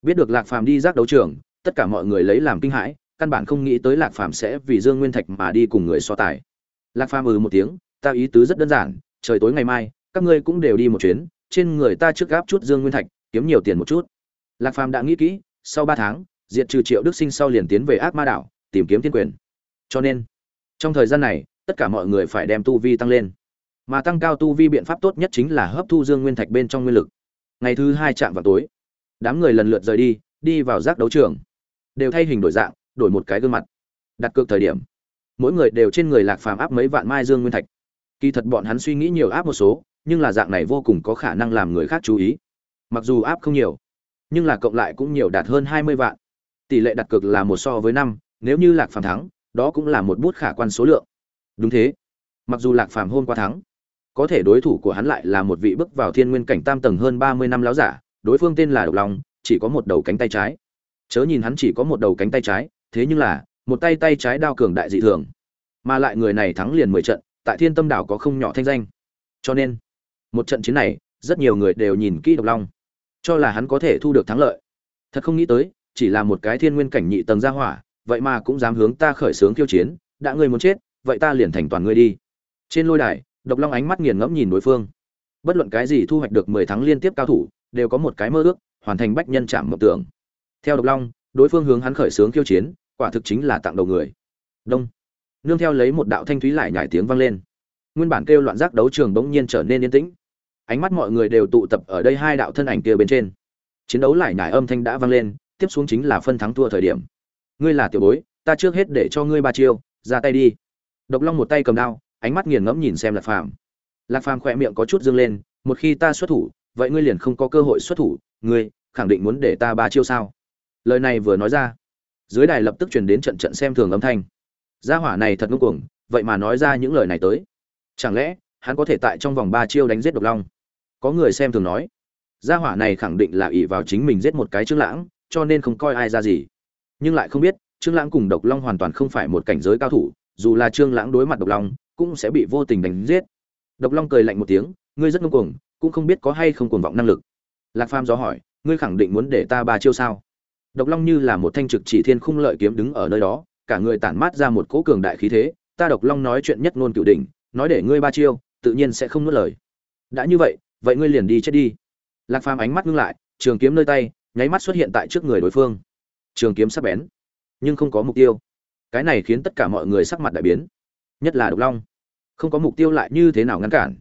Biết được lạc phàm đi giác đấu trường, tất cả mọi người lấy làm kinh hãi, căn bản không nghĩ tới lạc phàm sẽ vì dương nguyên thạch mà đi cùng người so tài. Lạc phàm ừ một tiếng, ta ý tứ rất đơn giản, trời tối ngày mai, các ngươi cũng đều đi một chuyến, trên người ta trước gáp chút dương nguyên thạch, kiếm nhiều tiền một chút. Lạc phàm đã nghĩ kỹ, sau ba tháng, diệt trừ triệu đức sinh sau liền tiến về ác ma đảo, tìm kiếm thiên quyền cho nên, trong thời gian này, tất cả mọi người phải đem tu vi tăng lên. Mà tăng cao tu vi biện pháp tốt nhất chính là hấp thu dương nguyên thạch bên trong nguyên lực. Ngày thứ hai chạm vào tối, đám người lần lượt rời đi đi vào giác đấu trường. Đều thay hình đổi dạng, đổi một cái gương mặt. Đặt cược thời điểm, mỗi người đều trên người lạc phàm áp mấy vạn mai dương nguyên thạch. Kỳ thật bọn hắn suy nghĩ nhiều áp một số, nhưng là dạng này vô cùng có khả năng làm người khác chú ý. Mặc dù áp không nhiều, nhưng là cộng lại cũng nhiều đạt hơn hai mươi vạn. Tỷ lệ đặt cược là một so với năm, nếu như lạc phàm thắng đó cũng là một bút khả quan số lượng. Đúng thế. Mặc dù lạc phàm hôm qua thắng, có thể đối thủ của hắn lại là một vị bước vào thiên nguyên cảnh tam tầng hơn ba mươi năm láo giả, đối phương tên là độc long, chỉ có một đầu cánh tay trái. Chớ nhìn hắn chỉ có một đầu cánh tay trái, thế nhưng là, một tay tay trái đao cường đại dị thường. Mà lại người này thắng liền mười trận, tại thiên tâm đảo có không nhỏ thanh danh. Cho nên, một trận chiến này, rất nhiều người đều nhìn kỹ độc long, cho là hắn có thể thu được thắng lợi. Thật không nghĩ tới, chỉ là một cái thiên nguyên cảnh nhị tầng gia hỏa vậy mà cũng dám hướng ta khởi sướng khiêu chiến, đã ngươi muốn chết, vậy ta liền thành toàn ngươi đi. Trên lôi đài, độc long ánh mắt nghiền ngẫm nhìn đối phương. Bất luận cái gì thu hoạch được mười tháng liên tiếp cao thủ, đều có một cái mơ ước, hoàn thành bách nhân chạm mộng tưởng. Theo độc long, đối phương hướng hắn khởi sướng khiêu chiến, quả thực chính là tặng đầu người. Đông. Nương theo lấy một đạo thanh thúy lại nhảy tiếng vang lên. Nguyên bản kêu loạn giác đấu trường bỗng nhiên trở nên yên tĩnh. Ánh mắt mọi người đều tụ tập ở đây hai đạo thân ảnh kia bên trên. Chiến đấu lại nhảy âm thanh đã vang lên, tiếp xuống chính là phân thắng thua thời điểm ngươi là tiểu bối, ta trước hết để cho ngươi ba chiêu, ra tay đi. Độc long một tay cầm đao, ánh mắt nghiền ngẫm nhìn xem lạc phàm. Lạc phàm khỏe miệng có chút dương lên, một khi ta xuất thủ, vậy ngươi liền không có cơ hội xuất thủ, ngươi khẳng định muốn để ta ba chiêu sao? Lời này vừa nói ra, dưới đài lập tức truyền đến trận trận xem thường âm thanh. Gia hỏa này thật ngưng cuồng, vậy mà nói ra những lời này tới. Chẳng lẽ, hắn có thể tại trong vòng ba chiêu đánh giết độc long? Có người xem thường nói, gia hỏa này khẳng định là ỷ vào chính mình giết một cái trương lãng, cho nên không coi ai ra gì nhưng lại không biết, trương lãng cùng độc long hoàn toàn không phải một cảnh giới cao thủ, dù là trương lãng đối mặt độc long, cũng sẽ bị vô tình đánh giết. Độc long cười lạnh một tiếng, ngươi rất ngông cuồng, cũng không biết có hay không cuồng vọng năng lực. Lạc phàm gió hỏi, ngươi khẳng định muốn để ta ba chiêu sao? Độc long như là một thanh trực chỉ thiên khung lợi kiếm đứng ở nơi đó, cả người tản mát ra một cỗ cường đại khí thế, ta độc long nói chuyện nhất ngôn cửu đỉnh, nói để ngươi ba chiêu, tự nhiên sẽ không nuốt lời. Đã như vậy vậy ngươi liền đi chết đi. Lạc phàm ánh mắt ngưng lại, trường kiếm nơi tay, nháy mắt xuất hiện tại trước người đối phương trường kiếm sắc bén, nhưng không có mục tiêu. Cái này khiến tất cả mọi người sắc mặt đại biến, nhất là độc long. Không có mục tiêu lại như thế nào ngăn cản.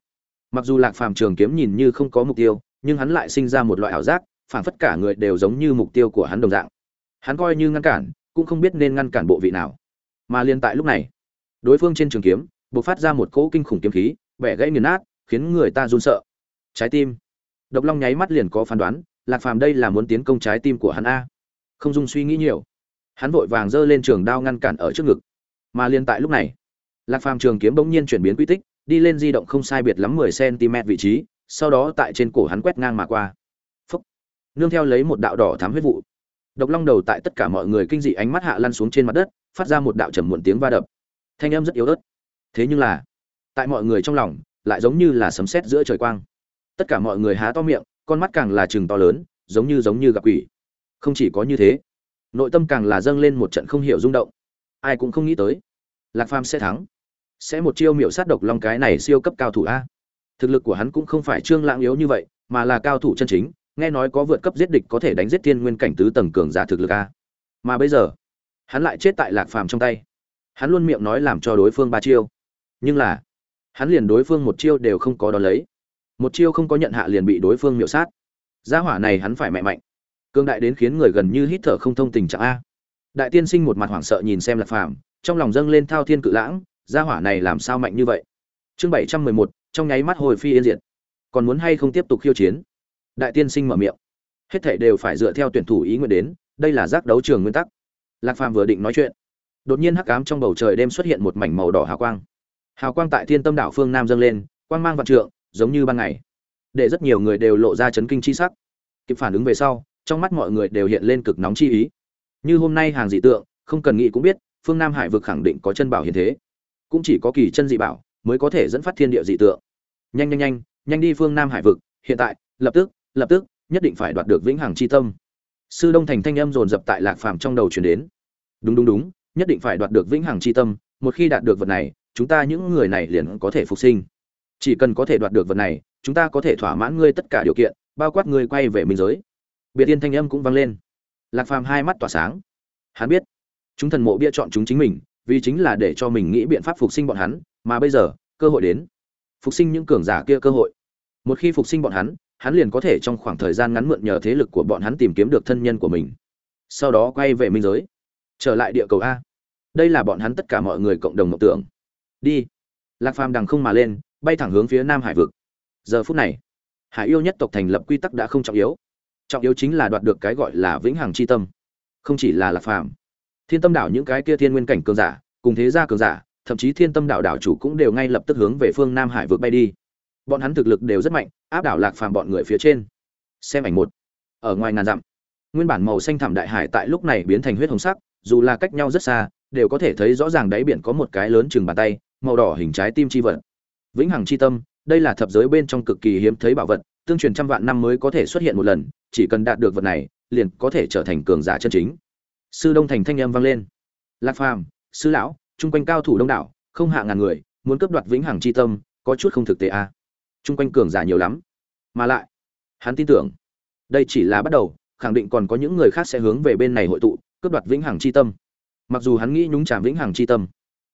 Mặc dù lạc phàm trường kiếm nhìn như không có mục tiêu, nhưng hắn lại sinh ra một loại ảo giác, phản phất cả người đều giống như mục tiêu của hắn đồng dạng. Hắn coi như ngăn cản, cũng không biết nên ngăn cản bộ vị nào. Mà liên tại lúc này, đối phương trên trường kiếm, bộc phát ra một cỗ kinh khủng kiếm khí, bẻ gãy nghiền nát, khiến người ta run sợ. Trái tim. Độc long nháy mắt liền có phán đoán, lạc phàm đây là muốn tiến công trái tim của hắn a không dung suy nghĩ nhiều. Hắn vội vàng giơ lên trường đao ngăn cản ở trước ngực. Mà liên tại lúc này, lạc phàm trường kiếm bỗng nhiên chuyển biến quy tích, đi lên di động không sai biệt lắm mười cm vị trí, sau đó tại trên cổ hắn quét ngang mà qua. Phúc! Nương theo lấy một đạo đỏ thám huyết vụ. Độc long đầu tại tất cả mọi người kinh dị ánh mắt hạ lăn xuống trên mặt đất, phát ra một đạo trầm muộn tiếng va đập. Thanh âm rất yếu ớt. Thế nhưng là, tại mọi người trong lòng, lại giống như là sấm sét giữa trời quang. Tất cả mọi người há to miệng, con mắt càng là chừng to lớn, giống như giống như gặp quỷ không chỉ có như thế, nội tâm càng là dâng lên một trận không hiểu rung động. Ai cũng không nghĩ tới, lạc phàm sẽ thắng. Sẽ một chiêu miểu sát độc long cái này siêu cấp cao thủ a. Thực lực của hắn cũng không phải trương lãng yếu như vậy, mà là cao thủ chân chính, nghe nói có vượt cấp giết địch có thể đánh giết thiên nguyên cảnh tứ tầng cường giả thực lực a. Mà bây giờ, hắn lại chết tại lạc phàm trong tay. Hắn luôn miệng nói làm cho đối phương ba chiêu. Nhưng là, hắn liền đối phương một chiêu đều không có đón lấy. Một chiêu không có nhận hạ liền bị đối phương miểu sát. Gia hỏa này hắn phải mẹ mạnh cương đại đến khiến người gần như hít thở không thông tình trạng a. Đại tiên sinh một mặt hoảng sợ nhìn xem lạc phàm, trong lòng dâng lên thao thiên cự lãng, gia hỏa này làm sao mạnh như vậy? Chương bảy trăm mười một, trong nháy mắt hồi phi yên diệt. Còn muốn hay không tiếp tục khiêu chiến? Đại tiên sinh mở miệng. Hết thảy đều phải dựa theo tuyển thủ ý nguyện đến, đây là giác đấu trường nguyên tắc. Lạc phàm vừa định nói chuyện, đột nhiên hắc ám trong bầu trời đêm xuất hiện một mảnh màu đỏ hào quang. Hào quang tại thiên tâm đảo phương nam dâng lên, quang mang vạn trượng, giống như ban ngày. Để rất nhiều người đều lộ ra chấn kinh chi sắc. Kịp phản ứng về sau trong mắt mọi người đều hiện lên cực nóng chi ý. Như hôm nay hàng dị tượng, không cần nghĩ cũng biết, phương nam hải vực khẳng định có chân bảo hiện thế. Cũng chỉ có kỳ chân dị bảo mới có thể dẫn phát thiên địa dị tượng. Nhanh nhanh nhanh nhanh đi phương nam hải vực, hiện tại, lập tức lập tức, nhất định phải đoạt được vĩnh hằng chi tâm. Sư đông thành thanh âm dồn dập tại lạc phàm trong đầu chuyển đến. Đúng đúng đúng, nhất định phải đoạt được vĩnh hằng chi tâm, một khi đạt được vật này, chúng ta những người này liền có thể phục sinh. Chỉ cần có thể đoạt được vật này, chúng ta có thể thỏa mãn ngươi tất cả điều kiện, bao quát ngươi quay về minh giới biệt tiên thanh âm cũng vang lên. Lạc phàm hai mắt tỏa sáng. Hắn biết, chúng thần mộ bia chọn chúng chính mình, vì chính là để cho mình nghĩ biện pháp phục sinh bọn hắn, mà bây giờ, cơ hội đến. Phục sinh những cường giả kia cơ hội. Một khi phục sinh bọn hắn hắn liền có thể trong khoảng thời gian ngắn mượn nhờ thế lực của bọn hắn tìm kiếm được thân nhân của mình. Sau đó quay về minh giới. Trở lại địa cầu a. Đây là bọn hắn tất cả mọi người cộng đồng mộng tưởng. Đi. Lạc phàm đằng không mà lên, bay thẳng hướng phía nam hải vực. Giờ phút này, hải yêu nhất tộc thành lập quy tắc đã không trọng yếu trọng yếu chính là đoạt được cái gọi là vĩnh hằng chi tâm. Không chỉ là lạc phàm, thiên tâm đảo những cái kia thiên nguyên cảnh cường giả, cùng thế gia cường giả, thậm chí thiên tâm đảo đảo chủ cũng đều ngay lập tức hướng về phương nam hải vực bay đi. Bọn hắn thực lực đều rất mạnh, áp đảo lạc phàm bọn người phía trên. Xem ảnh một. Ở ngoài ngàn dặm, nguyên bản màu xanh thảm đại hải tại lúc này biến thành huyết hồng sắc, dù là cách nhau rất xa, đều có thể thấy rõ ràng đáy biển có một cái lớn chừng bàn tay, màu đỏ hình trái tim chi vật. Vĩnh hằng chi tâm, đây là thập giới bên trong cực kỳ hiếm thấy bảo vật, tương truyền trăm vạn năm mới có thể xuất hiện một lần chỉ cần đạt được vật này, liền có thể trở thành cường giả chân chính. Sư đông thành thanh âm vang lên. Lạc phàm, sư lão, chung quanh cao thủ đông đảo, không hạ ngàn người, muốn cướp đoạt vĩnh hằng chi tâm, có chút không thực tế a. À. chung quanh cường giả nhiều lắm. Mà lại, hắn tin tưởng, đây chỉ là bắt đầu, khẳng định còn có những người khác sẽ hướng về bên này hội tụ, cướp đoạt vĩnh hằng chi tâm. Mặc dù hắn nghĩ nhúng chàm vĩnh hằng chi tâm,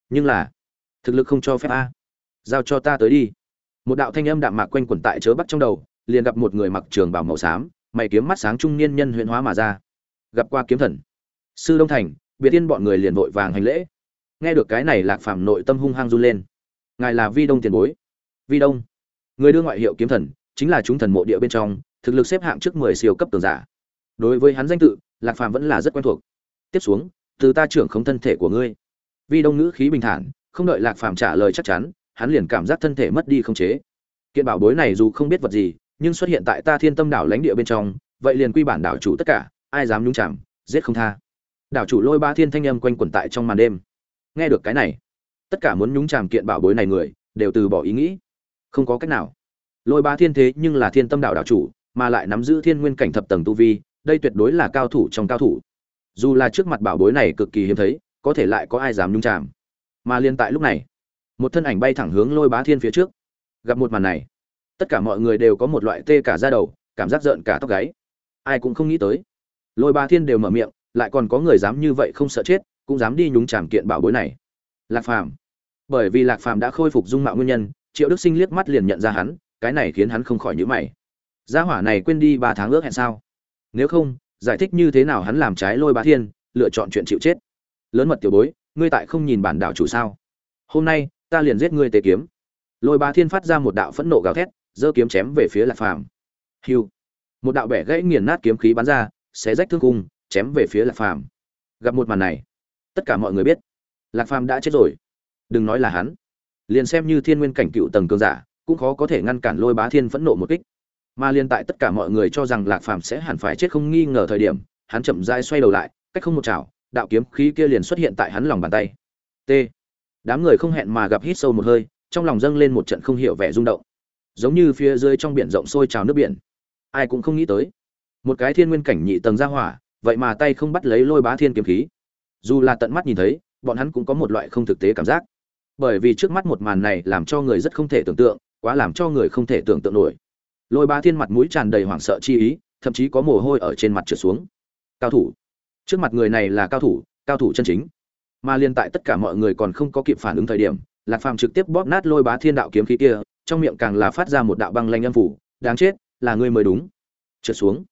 nhưng là, thực lực không cho phép a. Giao cho ta tới đi. Một đạo thanh âm đạm mạc quanh quẩn tại chớ bắc trong đầu, liền gặp một người mặc trường bào màu xám mày kiếm mắt sáng trung niên nhân huyện hóa mà ra. Gặp qua kiếm thần. Sư đông thành, biệt tiên bọn người liền vội vàng hành lễ. Nghe được cái này lạc phàm nội tâm hung hăng run lên. Ngài là vi đông tiền bối. Vi đông. Người đưa ngoại hiệu kiếm thần, chính là chúng thần mộ địa bên trong, thực lực xếp hạng trước mười siêu cấp tường giả. Đối với hắn danh tự, lạc phàm vẫn là rất quen thuộc. Tiếp xuống, từ ta trưởng không thân thể của ngươi. Vi đông ngữ khí bình thản, không đợi lạc phàm trả lời chắc chắn, hắn liền cảm giác thân thể mất đi không chế. Kiện bảo bối này dù không biết vật gì nhưng xuất hiện tại ta thiên tâm đảo lãnh địa bên trong, vậy liền quy bản đảo chủ tất cả, ai dám nhúng chạm giết không tha. Đảo chủ lôi ba thiên thanh âm quanh quẩn tại trong màn đêm. Nghe được cái này, tất cả muốn nhúng chàm kiện bảo bối này người, đều từ bỏ ý nghĩ. Không có cách nào. Lôi ba thiên thế nhưng là thiên tâm đảo đảo chủ, mà lại nắm giữ thiên nguyên cảnh thập tầng tu vi, đây tuyệt đối là cao thủ trong cao thủ. Dù là trước mặt bảo bối này cực kỳ hiếm thấy, có thể lại có ai dám nhúng chàm. Mà liên tại lúc này, một thân ảnh bay thẳng hướng lôi bá thiên phía trước. Gặp một màn này tất cả mọi người đều có một loại tê cả da đầu, cảm giác rợn cả tóc gáy. Ai cũng không nghĩ tới. Lôi ba thiên đều mở miệng, lại còn có người dám như vậy không sợ chết, cũng dám đi nhúng chàm kiện bảo bối này. Lạc phàm. Bởi vì lạc phàm đã khôi phục dung mạo nguyên nhân, triệu đức sinh liếc mắt liền nhận ra hắn, cái này khiến hắn không khỏi nhữ mày. Gia hỏa này quên đi ba tháng ước hẹn sao? Nếu không, giải thích như thế nào hắn làm trái lôi bá thiên, lựa chọn chuyện chịu chết. Lớn mật tiểu bối, ngươi tại không nhìn bản đảo chủ sao? Hôm nay, ta liền giết ngươi tế kiếm. Lôi bá thiên phát ra một đạo phẫn nộ gào thét giơ kiếm chém về phía lạc phàm. Hiu. Một đạo bẻ gãy nghiền nát kiếm khí bắn ra, xé rách thương cung chém về phía lạc phàm. Gặp một màn này, tất cả mọi người biết, lạc phàm đã chết rồi. Đừng nói là hắn. Liền xem như thiên nguyên cảnh cựu tầng cường giả, cũng khó có thể ngăn cản lôi bá thiên phẫn nộ một kích. Mà liên tại tất cả mọi người cho rằng lạc phàm sẽ hẳn phải chết không nghi ngờ thời điểm, hắn chậm rãi xoay đầu lại, cách không một chảo, đạo kiếm khí kia liền xuất hiện tại hắn lòng bàn tay. T. Đám người không hẹn mà gặp hít sâu một hơi, trong lòng dâng lên một trận không hiểu vẻ rung động giống như phía dưới trong biển rộng sôi trào nước biển. Ai cũng không nghĩ tới. Một cái thiên nguyên cảnh nhị tầng ra hỏa, vậy mà tay không bắt lấy lôi bá thiên kiếm khí. Dù là tận mắt nhìn thấy, bọn hắn cũng có một loại không thực tế cảm giác. Bởi vì trước mắt một màn này làm cho người rất không thể tưởng tượng, quá làm cho người không thể tưởng tượng nổi. Lôi bá thiên mặt mũi tràn đầy hoảng sợ chi ý, thậm chí có mồ hôi ở trên mặt trượt xuống. Cao thủ. Trước mặt người này là cao thủ cao thủ chân chính. Mà liên tại tất cả mọi người còn không có kịp phản ứng thời điểm, lạc phàm trực tiếp bóp nát lôi bá thiên đạo kiếm khí kia trong miệng càng là phát ra một đạo băng lanh âm phủ, đáng chết, là ngươi mới đúng. Trượt xuống.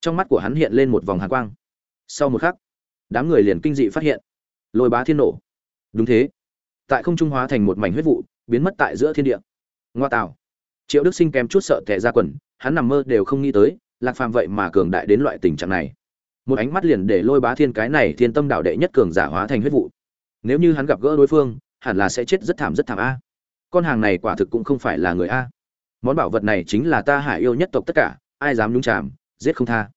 Trong mắt của hắn hiện lên một vòng hàn quang. Sau một khắc, đám người liền kinh dị phát hiện. Lôi bá thiên nổ. Đúng thế. Tại không trung hóa thành một mảnh huyết vụ, biến mất tại giữa thiên địa. Ngoa tạo. Triệu đức sinh kèm chút sợ tệ ra quần, hắn nằm mơ đều không nghĩ tới, lạc phàm vậy mà cường đại đến loại tình trạng này. Một ánh mắt liền để lôi bá thiên cái này thiên tâm đạo đệ nhất cường giả hóa thành huyết vụ. Nếu như hắn gặp gỡ đối phương, hẳn là sẽ chết rất thảm rất thảm a con hàng này quả thực cũng không phải là người a. Món bảo vật này chính là ta hải yêu nhất tộc tất cả, ai dám nhúng chàm, giết không tha.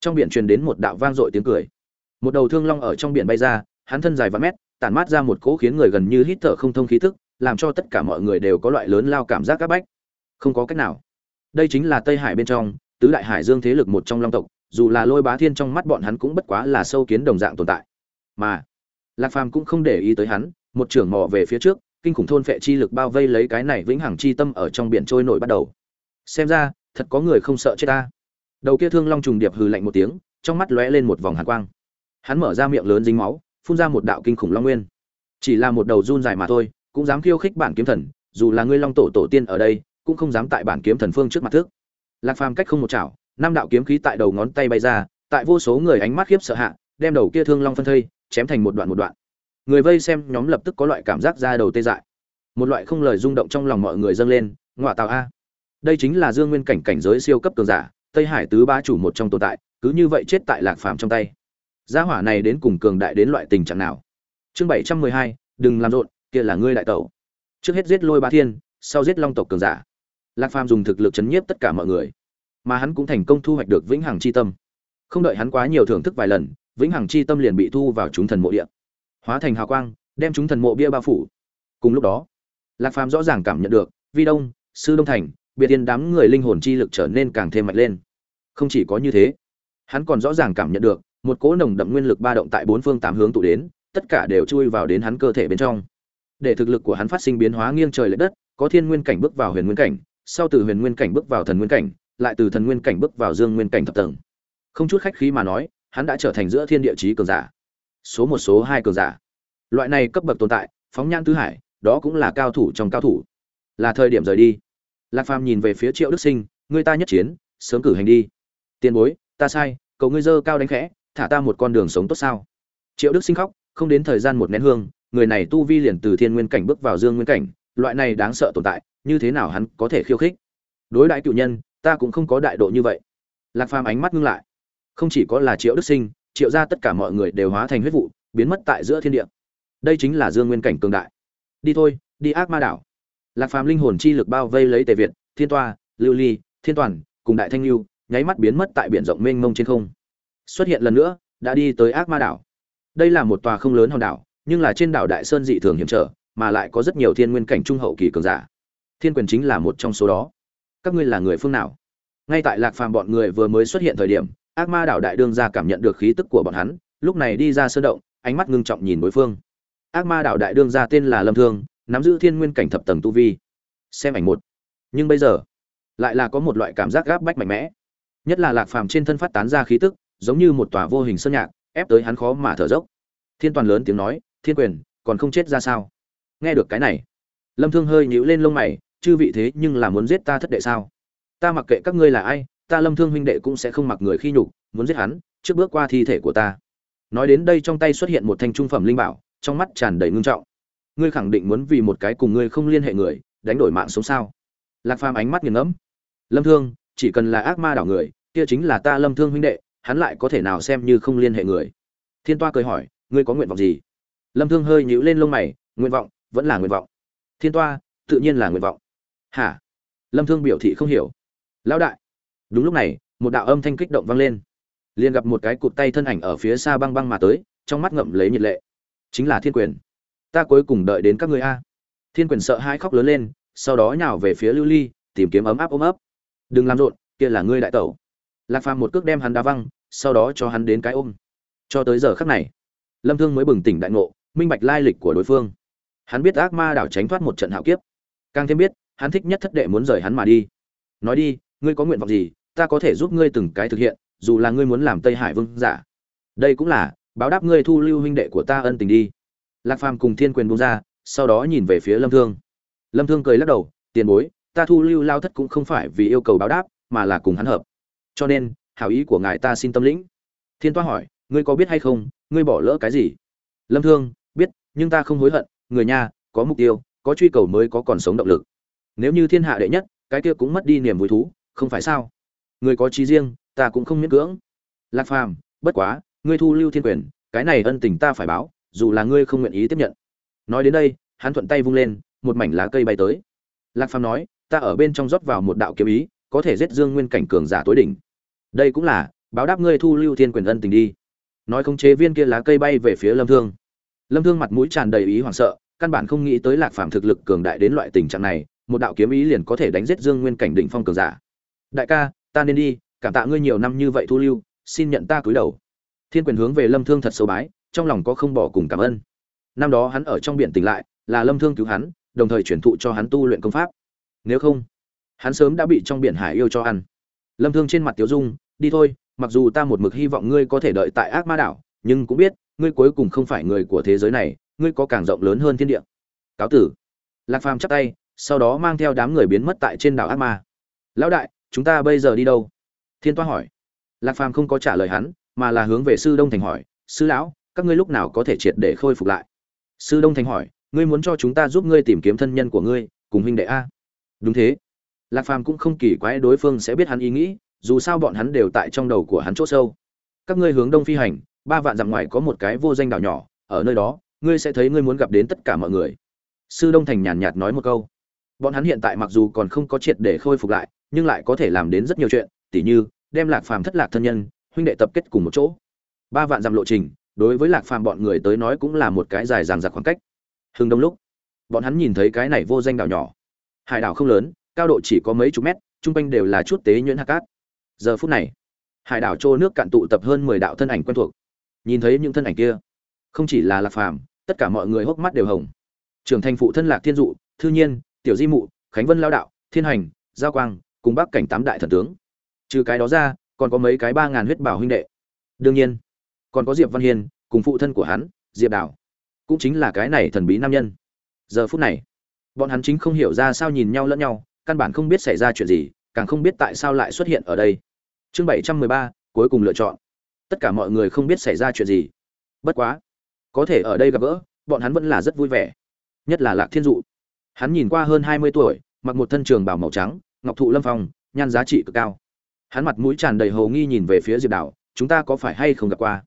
Trong biển truyền đến một đạo vang dội tiếng cười. Một đầu thương long ở trong biển bay ra, hắn thân dài vài mét, tản mát ra một cỗ khiến người gần như hít thở không thông khí thức, làm cho tất cả mọi người đều có loại lớn lao cảm giác các bách. Không có cách nào. Đây chính là tây hải bên trong, tứ đại hải dương thế lực một trong long tộc, dù là lôi bá thiên trong mắt bọn hắn cũng bất quá là sâu kiến đồng dạng tồn tại. Mà, lạc phàm cũng không để ý tới hắn, một trưởng mò về phía trước kinh khủng thôn phệ chi lực bao vây lấy cái này vĩnh hằng chi tâm ở trong biển trôi nổi bắt đầu. Xem ra, thật có người không sợ chết ta. Đầu kia thương long trùng điệp hừ lạnh một tiếng, trong mắt lóe lên một vòng hàn quang. Hắn mở ra miệng lớn dính máu, phun ra một đạo kinh khủng long nguyên. Chỉ là một đầu run dài mà thôi, cũng dám khiêu khích bản kiếm thần, dù là ngươi long tổ tổ tiên ở đây, cũng không dám tại bản kiếm thần phương trước mặt thước lạc phàm cách không một chảo, năm đạo kiếm khí tại đầu ngón tay bay ra, tại vô số người ánh mắt khiếp sợ hạ, đem đầu kia thương long phân thây, chém thành một đoạn một đoạn người vây xem nhóm lập tức có loại cảm giác ra đầu tê dại. Một loại không lời rung động trong lòng mọi người dâng lên ngoại tào a. Đây chính là dương nguyên cảnh cảnh giới siêu cấp cường giả, tây hải tứ ba chủ một trong tồn tại, cứ như vậy chết tại lạc phàm trong tay. Gia hỏa này đến cùng cường đại đến loại tình trạng nào? Chương bảy trăm mười hai, đừng làm rộn, kia là ngươi đại tẩu. Trước hết giết lôi ba thiên, sau giết long tộc cường giả. Lạc phàm dùng thực lực chấn nhiếp tất cả mọi người, mà hắn cũng thành công thu hoạch được vĩnh hằng chi tâm. Không đợi hắn quá nhiều thưởng thức vài lần, vĩnh hằng chi tâm liền bị thu vào chúng thần mộ địa hóa thành hào quang, đem chúng thần mộ bia bao phủ. Cùng lúc đó, lạc phàm rõ ràng cảm nhận được, vi đông, sư đông thành, biệt tiên đám người linh hồn chi lực trở nên càng thêm mạnh lên. Không chỉ có như thế, hắn còn rõ ràng cảm nhận được, một cỗ nồng đậm nguyên lực ba động tại bốn phương tám hướng tụ đến, tất cả đều chui vào đến hắn cơ thể bên trong. Để thực lực của hắn phát sinh biến hóa nghiêng trời lệch đất, có thiên nguyên cảnh bước vào huyền nguyên cảnh, sau từ huyền nguyên cảnh bước vào thần nguyên cảnh, lại từ thần nguyên cảnh bước vào dương nguyên cảnh thập tầng. Không chút khách khí mà nói, hắn đã trở thành giữa thiên địa chí cường giả số một số hai cường giả. Loại này cấp bậc tồn tại, phóng nhãn tứ hải, đó cũng là cao thủ trong cao thủ. Là thời điểm rời đi. Lạc phàm nhìn về phía triệu đức sinh người ta nhất chiến, sớm cử hành đi. Tiền bối, ta sai, cầu ngươi dơ cao đánh khẽ, thả ta một con đường sống tốt sao? Triệu đức sinh khóc, không đến thời gian một nén hương, người này tu vi liền từ thiên nguyên cảnh bước vào dương nguyên cảnh, loại này đáng sợ tồn tại, như thế nào hắn có thể khiêu khích? Đối đại cựu nhân, ta cũng không có đại độ như vậy. Lạc phàm ánh mắt ngưng lại. Không chỉ có là triệu đức sinh triệu ra tất cả mọi người đều hóa thành huyết vụ, biến mất tại giữa thiên địa. Đây chính là dương nguyên cảnh cường đại. Đi thôi, đi ác ma đảo. Lạc phàm linh hồn chi lực bao vây lấy tề việt, thiên toa, lưu ly, thiên toàn, cùng đại thanh lưu, nháy mắt biến mất tại biển rộng mênh mông trên không. Xuất hiện lần nữa, đã đi tới ác ma đảo. Đây là một tòa không lớn hòn đảo, nhưng là trên đảo đại sơn dị thường hiểm trở, mà lại có rất nhiều thiên nguyên cảnh trung hậu kỳ cường giả. Thiên quyền chính là một trong số đó. Các ngươi là người phương nào? Ngay tại lạc phàm bọn người vừa mới xuất hiện thời điểm ác ma đảo đại đương ra cảm nhận được khí tức của bọn hắn, lúc này đi ra sơn động, ánh mắt ngưng trọng nhìn đối phương. Ác ma đảo đại đương ra tên là lâm thương, nắm giữ thiên nguyên cảnh thập tầng tu vi. Xem ảnh một. Nhưng bây giờ, lại là có một loại cảm giác gáp bách mạnh mẽ. Nhất là lạc phàm trên thân phát tán ra khí tức, giống như một tòa vô hình sơn nhạc, ép tới hắn khó mà thở dốc. Thiên toàn lớn tiếng nói, thiên quyền, còn không chết ra sao? Nghe được cái này, lâm thương hơi nhíu lên lông mày, chư vị thế nhưng là muốn giết ta thất đệ sao? Ta mặc kệ các ngươi là ai ta lâm thương huynh đệ cũng sẽ không mặc người khi nhục, muốn giết hắn, trước bước qua thi thể của ta. Nói đến đây trong tay xuất hiện một thanh trung phẩm linh bảo, trong mắt tràn đầy ngưng trọng. Ngươi khẳng định muốn vì một cái cùng ngươi không liên hệ người, đánh đổi mạng sống sao? Lạc phàm ánh mắt nghiền ngẫm. Lâm thương, chỉ cần là ác ma đảo người, kia chính là ta lâm thương huynh đệ, hắn lại có thể nào xem như không liên hệ người? Thiên toa cười hỏi, ngươi có nguyện vọng gì? Lâm thương hơi nhíu lên lông mày, nguyện vọng, vẫn là nguyện vọng. Thiên toa, tự nhiên là nguyện vọng. Hả? Lâm thương biểu thị không hiểu. Lão đại đúng lúc này, một đạo âm thanh kích động vang lên. Liền gặp một cái cụt tay thân ảnh ở phía xa băng băng mà tới, trong mắt ngậm lấy nhiệt lệ. Chính là thiên quyền. Ta cuối cùng đợi đến các ngươi a. Thiên quyền sợ hãi khóc lớn lên, sau đó nhào về phía lưu ly, tìm kiếm ấm áp ôm ấp. Đừng làm rộn, kia là ngươi đại tẩu. Lạc phàm một cước đem hắn đá văng, sau đó cho hắn đến cái ôm. Cho tới giờ khắc này, lâm thương mới bừng tỉnh đại ngộ, minh bạch lai lịch của đối phương. Hắn biết ác ma đảo tránh thoát một trận hạo kiếp. Càng thêm biết, hắn thích nhất thất đệ muốn rời hắn mà đi. Nói đi, ngươi có nguyện vọng gì ta có thể giúp ngươi từng cái thực hiện, dù là ngươi muốn làm tây hải vương giả. Đây cũng là, báo đáp ngươi thu lưu huynh đệ của ta ân tình đi. Lạc phàm cùng thiên quyền buông ra, sau đó nhìn về phía lâm thương. Lâm thương cười lắc đầu, tiền bối, ta thu lưu lao thất cũng không phải vì yêu cầu báo đáp, mà là cùng hắn hợp. Cho nên, hảo ý của ngài ta xin tâm lĩnh. Thiên toa hỏi, ngươi có biết hay không, ngươi bỏ lỡ cái gì? Lâm thương, biết, nhưng ta không hối hận, người nha có mục tiêu, có truy cầu mới có còn sống động lực. Nếu như thiên hạ đệ nhất, cái kia cũng mất đi niềm vui thú, không phải sao? Người có trí riêng, ta cũng không miễn cưỡng. Lạc phàm, bất quá, ngươi thu lưu thiên quyền, cái này ân tình ta phải báo, dù là ngươi không nguyện ý tiếp nhận. Nói đến đây, hắn thuận tay vung lên, một mảnh lá cây bay tới. Lạc phàm nói, ta ở bên trong rót vào một đạo kiếm ý, có thể giết dương nguyên cảnh cường giả tối đỉnh. Đây cũng là, báo đáp ngươi thu lưu thiên quyền ân tình đi. Nói khống chế viên kia lá cây bay về phía lâm thương. Lâm thương mặt mũi tràn đầy ý hoảng sợ, căn bản không nghĩ tới lạc phàm thực lực cường đại đến loại tình trạng này, một đạo kiếm ý liền có thể đánh giết dương nguyên cảnh đỉnh phong cường giả. Đại ca ta nên đi, cảm tạ ngươi nhiều năm như vậy thu lưu, xin nhận ta cúi đầu. Thiên quyền hướng về lâm thương thật sâu bái, trong lòng có không bỏ cùng cảm ơn. Năm đó hắn ở trong biển tỉnh lại, là lâm thương cứu hắn, đồng thời chuyển thụ cho hắn tu luyện công pháp. Nếu không, hắn sớm đã bị trong biển hải yêu cho ăn. Lâm thương trên mặt tiếu dung, đi thôi, mặc dù ta một mực hy vọng ngươi có thể đợi tại ác ma đảo, nhưng cũng biết, ngươi cuối cùng không phải người của thế giới này, ngươi có càng rộng lớn hơn thiên địa. Cáo tử. Lạc phàm chắp tay, sau đó mang theo đám người biến mất tại trên đảo ác ma. Lão đại chúng ta bây giờ đi đâu? Thiên toa hỏi. Lạc phàm không có trả lời hắn, mà là hướng về sư đông thành hỏi, sư lão, các ngươi lúc nào có thể triệt để khôi phục lại? Sư đông thành hỏi, ngươi muốn cho chúng ta giúp ngươi tìm kiếm thân nhân của ngươi, cùng huynh đệ a? Đúng thế. Lạc phàm cũng không kỳ quái đối phương sẽ biết hắn ý nghĩ, dù sao bọn hắn đều tại trong đầu của hắn c h ỗ sâu. Các ngươi hướng đông phi hành, ba vạn dặm ngoài có một cái vô danh đảo nhỏ, ở nơi đó, ngươi sẽ thấy ngươi muốn gặp đến tất cả mọi người. Sư đông thành nhàn nhạt nói một câu bọn hắn hiện tại mặc dù còn không có triệt để khôi phục lại, nhưng lại có thể làm đến rất nhiều chuyện, tỉ như, đem lạc phàm thất lạc thân nhân, huynh đệ tập kết cùng một chỗ. Ba vạn dặm lộ trình, đối với lạc phàm bọn người tới nói cũng là một cái dài dằng dặc khoảng cách. Hưng đông lúc, bọn hắn nhìn thấy cái này vô danh đảo nhỏ. Hải đảo không lớn, cao độ chỉ có mấy chục mét, chung quanh đều là chút tế nhuyễn hạt cát. Giờ phút này, hải đảo trô nước cạn tụ tập hơn mười đạo thân ảnh quen thuộc. Nhìn thấy những thân ảnh kia, không chỉ là lạc phàm, tất cả mọi người hốc mắt đều hồng. Trưởng thành phụ thân lạc thiên dụ thư nhiên tiểu di mụ, khánh vân lao đạo, thiên hành, giao quang, cùng bắc cảnh tám đại thần tướng. Trừ cái đó ra, còn có mấy cái ba ngàn huyết bảo huynh đệ. Đương nhiên, còn có diệp văn hiên, cùng phụ thân của hắn, diệp đảo cũng chính là cái này thần bí nam nhân. Giờ phút này, bọn hắn chính không hiểu ra sao nhìn nhau lẫn nhau, căn bản không biết xảy ra chuyện gì, càng không biết tại sao lại xuất hiện ở đây. Chương bảy trăm mười ba, cuối cùng lựa chọn. Tất cả mọi người không biết xảy ra chuyện gì. Bất quá, có thể ở đây gặp gỡ, bọn hắn vẫn là rất vui vẻ. Nhất là lạc thiên dụ hắn nhìn qua hơn hai mươi tuổi, mặc một thân trường bảo màu trắng, ngọc thụ lâm phong, nhan giá trị cực cao. Hắn mặt mũi tràn đầy hầu nghi nhìn về phía diệp đào, chúng ta có phải hay không gặp qua?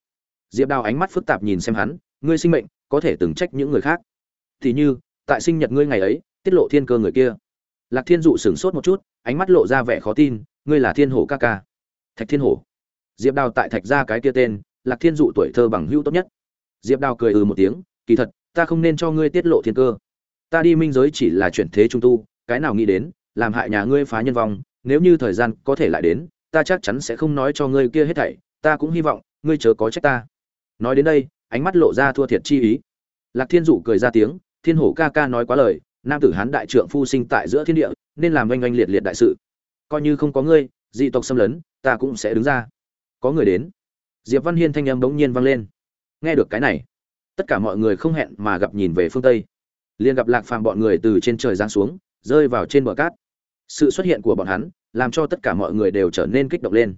Diệp đào ánh mắt phức tạp nhìn xem hắn, ngươi sinh mệnh, có thể từng trách những người khác. Thì như, tại sinh nhật ngươi ngày ấy, tiết lộ thiên cơ người kia. Lạc thiên dụ sửng sốt một chút, ánh mắt lộ ra vẻ khó tin, ngươi là thiên hổ ca ca. Thạch thiên hổ. Diệp đào tại thạch ra cái kia tên, lạc thiên dụ tuổi thơ bằng hữu tốt nhất. Diệp đào cười ừ một tiếng, kỳ thật, ta không nên cho ngươi tiết lộ thiên cơ ta đi minh giới chỉ là chuyển thế trung tu, cái nào nghĩ đến, làm hại nhà ngươi phá nhân vong, nếu như thời gian có thể lại đến, ta chắc chắn sẽ không nói cho ngươi kia hết thảy, ta cũng hy vọng, ngươi chớ có trách ta. Nói đến đây, ánh mắt lộ ra thua thiệt chi ý. Lạc thiên dụ cười ra tiếng, thiên hổ ca ca nói quá lời, nam tử hán đại trượng phu sinh tại giữa thiên địa, nên làm oanh oanh liệt liệt đại sự. Coi như không có ngươi, dị tộc xâm lấn, ta cũng sẽ đứng ra. Có người đến. Diệp văn hiên thanh âm bỗng nhiên vang lên. Nghe được cái này, tất cả mọi người không hẹn mà gặp nhìn về phương tây liền gặp lạc phàm bọn người từ trên trời giáng xuống, rơi vào trên bờ cát. Sự xuất hiện của bọn hắn làm cho tất cả mọi người đều trở nên kích động lên.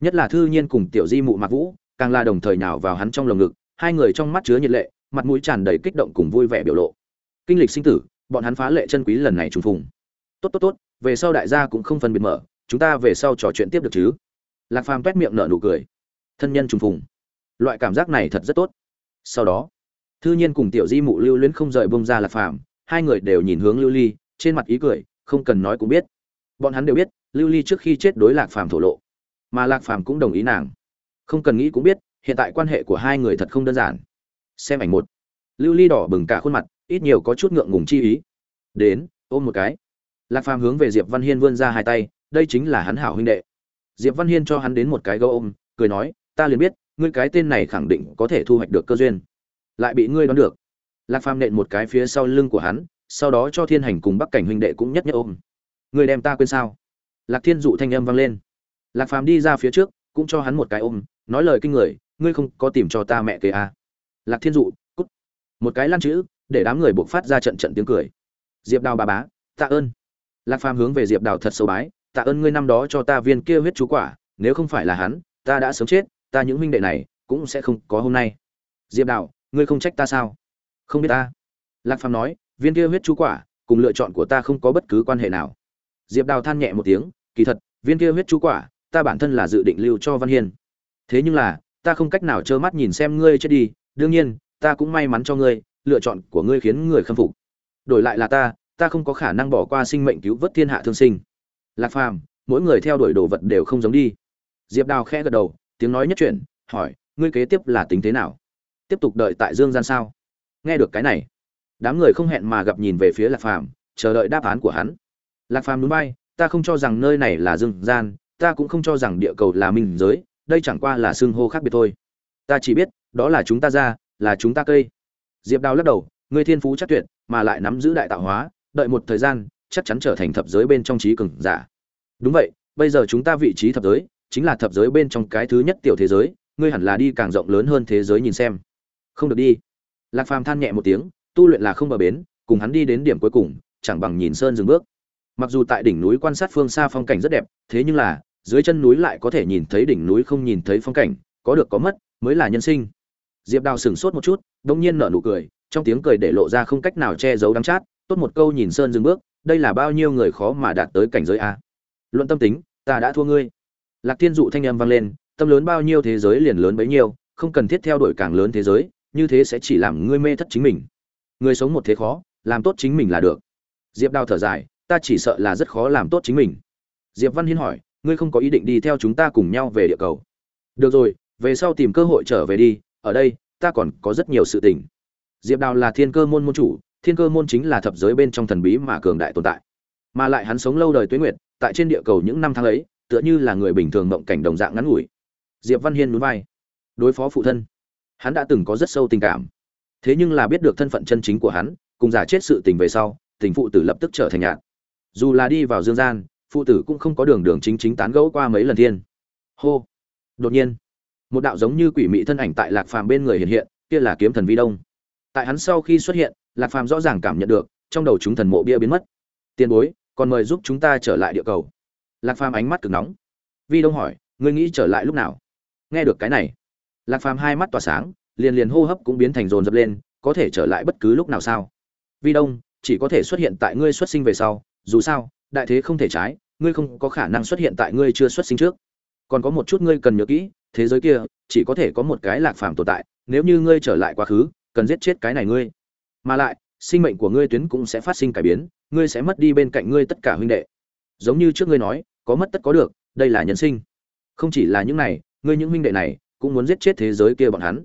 Nhất là thư nhiên cùng tiểu di mụ mạc vũ, càng là đồng thời nào vào hắn trong lồng ngực, hai người trong mắt chứa nhiệt lệ, mặt mũi tràn đầy kích động cùng vui vẻ biểu lộ. Kinh lịch sinh tử, bọn hắn phá lệ chân quý lần này trùng phùng. Tốt tốt tốt, về sau đại gia cũng không phân biệt mở, chúng ta về sau trò chuyện tiếp được chứ? Lạc phàm toét miệng nở nụ cười. Thân nhân trùng phùng. Loại cảm giác này thật rất tốt. Sau đó thư nhiên cùng tiểu di mụ lưu luyến không rời bông ra lạc phàm, hai người đều nhìn hướng lưu ly, trên mặt ý cười, không cần nói cũng biết. Bọn hắn đều biết, lưu ly trước khi chết đối lạc phàm thổ lộ, mà lạc phàm cũng đồng ý nàng. Không cần nghĩ cũng biết, hiện tại quan hệ của hai người thật không đơn giản. Xem ảnh một. Lưu ly đỏ bừng cả khuôn mặt, ít nhiều có chút ngượng ngùng chi ý. Đến, ôm một cái. Lạc phàm hướng về diệp văn hiên vươn ra hai tay, đây chính là hắn hảo huynh đệ. Diệp văn hiên cho hắn đến một cái gấu ôm, cười nói, ta liền biết, ngươi cái tên này khẳng định có thể thu hoạch được cơ duyên lại bị ngươi đoán được. Lạc phàm nện một cái phía sau lưng của hắn, sau đó cho thiên hành cùng bắc cảnh huynh đệ cũng nhất nhất ôm. Người đem ta quên sao? Lạc thiên dụ thanh âm vang lên. Lạc phàm đi ra phía trước, cũng cho hắn một cái ôm, nói lời kinh người, ngươi không có tìm cho ta mẹ kế à. lạc thiên dụ, cút. Một cái lăn chữ, để đám người buộc phát ra trận trận tiếng cười. Diệp đào bà bá, tạ ơn. Lạc phàm hướng về diệp đào thật sâu bái, tạ ơn ngươi năm đó cho ta viên kia huyết chú quả, nếu không phải là hắn, ta đã sớm chết, ta những huynh đệ này cũng sẽ không có hôm nay. Diệp đào ngươi không trách ta sao? Không biết ta. Lạc phàm nói, viên kia huyết chú quả, cùng lựa chọn của ta không có bất cứ quan hệ nào. Diệp đào than nhẹ một tiếng, kỳ thật, viên kia huyết chú quả, ta bản thân là dự định lưu cho văn hiên. Thế nhưng là, ta không cách nào trơ mắt nhìn xem ngươi chết đi, đương nhiên, ta cũng may mắn cho ngươi, lựa chọn của ngươi khiến người khâm phục. Đổi lại là ta ta không có khả năng bỏ qua sinh mệnh cứu vớt thiên hạ thương sinh. Lạc phàm, mỗi người theo đuổi đồ vật đều không giống đi. Diệp đào khẽ gật đầu, tiếng nói nhất chuyển, hỏi, ngươi kế tiếp là tính thế nào? Tiếp tục đợi tại dương gian sao? Nghe được cái này, đám người không hẹn mà gặp nhìn về phía lạc phàm, chờ đợi đáp án của hắn. Lạc phàm núi bay, ta không cho rằng nơi này là dương gian, ta cũng không cho rằng địa cầu là minh giới, đây chẳng qua là xương hô khác biệt thôi. Ta chỉ biết, đó là chúng ta ra, là chúng ta cây. Diệp đào lắc đầu, ngươi thiên phú chắc tuyệt, mà lại nắm giữ đại tạo hóa, đợi một thời gian, chắc chắn trở thành thập giới bên trong trí cường giả. Đúng vậy, bây giờ chúng ta vị trí thập giới, chính là thập giới bên trong cái thứ nhất tiểu thế giới, ngươi hẳn là đi càng rộng lớn hơn thế giới nhìn xem không được đi. Lạc phàm than nhẹ một tiếng, tu luyện là không bờ bến, cùng hắn đi đến điểm cuối cùng, chẳng bằng nhìn sơn dừng bước. Mặc dù tại đỉnh núi quan sát phương xa phong cảnh rất đẹp, thế nhưng là, dưới chân núi lại có thể nhìn thấy đỉnh núi không nhìn thấy phong cảnh, có được có mất, mới là nhân sinh. Diệp đào sửng sốt một chút đông nhiên nở nụ cười, trong tiếng cười để lộ ra không cách nào che giấu đắng chát, tốt một câu nhìn sơn dừng bước, đây là bao nhiêu người khó mà đạt tới cảnh giới a. Luận tâm tính, ta đã thua ngươi. Lạc thiên dụ thanh âm vang lên, tâm lớn bao nhiêu thế giới liền lớn bấy nhiêu, không cần thiết theo đuổi càng lớn thế giới như thế sẽ chỉ làm ngươi mê thất chính mình. Người sống một thế khó, làm tốt chính mình là được. Diệp đào thở dài, ta chỉ sợ là rất khó làm tốt chính mình. Diệp văn hiên hỏi, ngươi không có ý định đi theo chúng ta cùng nhau về địa cầu? Được rồi, về sau tìm cơ hội trở về đi, ở đây, ta còn có rất nhiều sự tình. Diệp đào là thiên cơ môn môn chủ, thiên cơ môn chính là thập giới bên trong thần bí mà cường đại tồn tại. Mà lại hắn sống lâu đời tuế nguyệt, tại trên địa cầu những năm tháng ấy, tựa như là người bình thường mộng cảnh đồng dạng ngắn ngủi. Diệp văn hiên núi vai. Đối phó phụ thân hắn đã từng có rất sâu tình cảm. Thế nhưng là biết được thân phận chân chính của hắn, cùng giả chết sự tình về sau, tình phụ tử lập tức trở thành nhạt. Dù là đi vào dương gian, phụ tử cũng không có đường đường chính chính tán gẫu qua mấy lần thiên. Hô. Đột nhiên, một đạo giống như quỷ mị thân ảnh tại lạc phàm bên người hiện hiện, kia là kiếm thần vi đông. Tại hắn sau khi xuất hiện, lạc phàm rõ ràng cảm nhận được, trong đầu chúng thần mộ bia biến mất. Tiền bối, còn mời giúp chúng ta trở lại địa cầu. Lạc phàm ánh mắt cực nóng. Vi đông hỏi, ngươi nghĩ trở lại lúc nào? Nghe được cái này lạc phàm hai mắt tỏa sáng, liền liền hô hấp cũng biến thành rồn dập lên, có thể trở lại bất cứ lúc nào sao? Vi đông, chỉ có thể xuất hiện tại ngươi xuất sinh về sau, dù sao, đại thế không thể trái, ngươi không có khả năng xuất hiện tại ngươi chưa xuất sinh trước. Còn có một chút ngươi cần nhớ kỹ, thế giới kia, chỉ có thể có một cái lạc phàm tồn tại, nếu như ngươi trở lại quá khứ, cần giết chết cái này ngươi. Mà lại, sinh mệnh của ngươi tuyến cũng sẽ phát sinh cải biến, ngươi sẽ mất đi bên cạnh ngươi tất cả huynh đệ. Giống như trước ngươi nói, có mất tất có được, đây là nhân sinh. Không chỉ là những này, ngươi những huynh đệ này cũng muốn giết chết thế giới kia bọn hắn.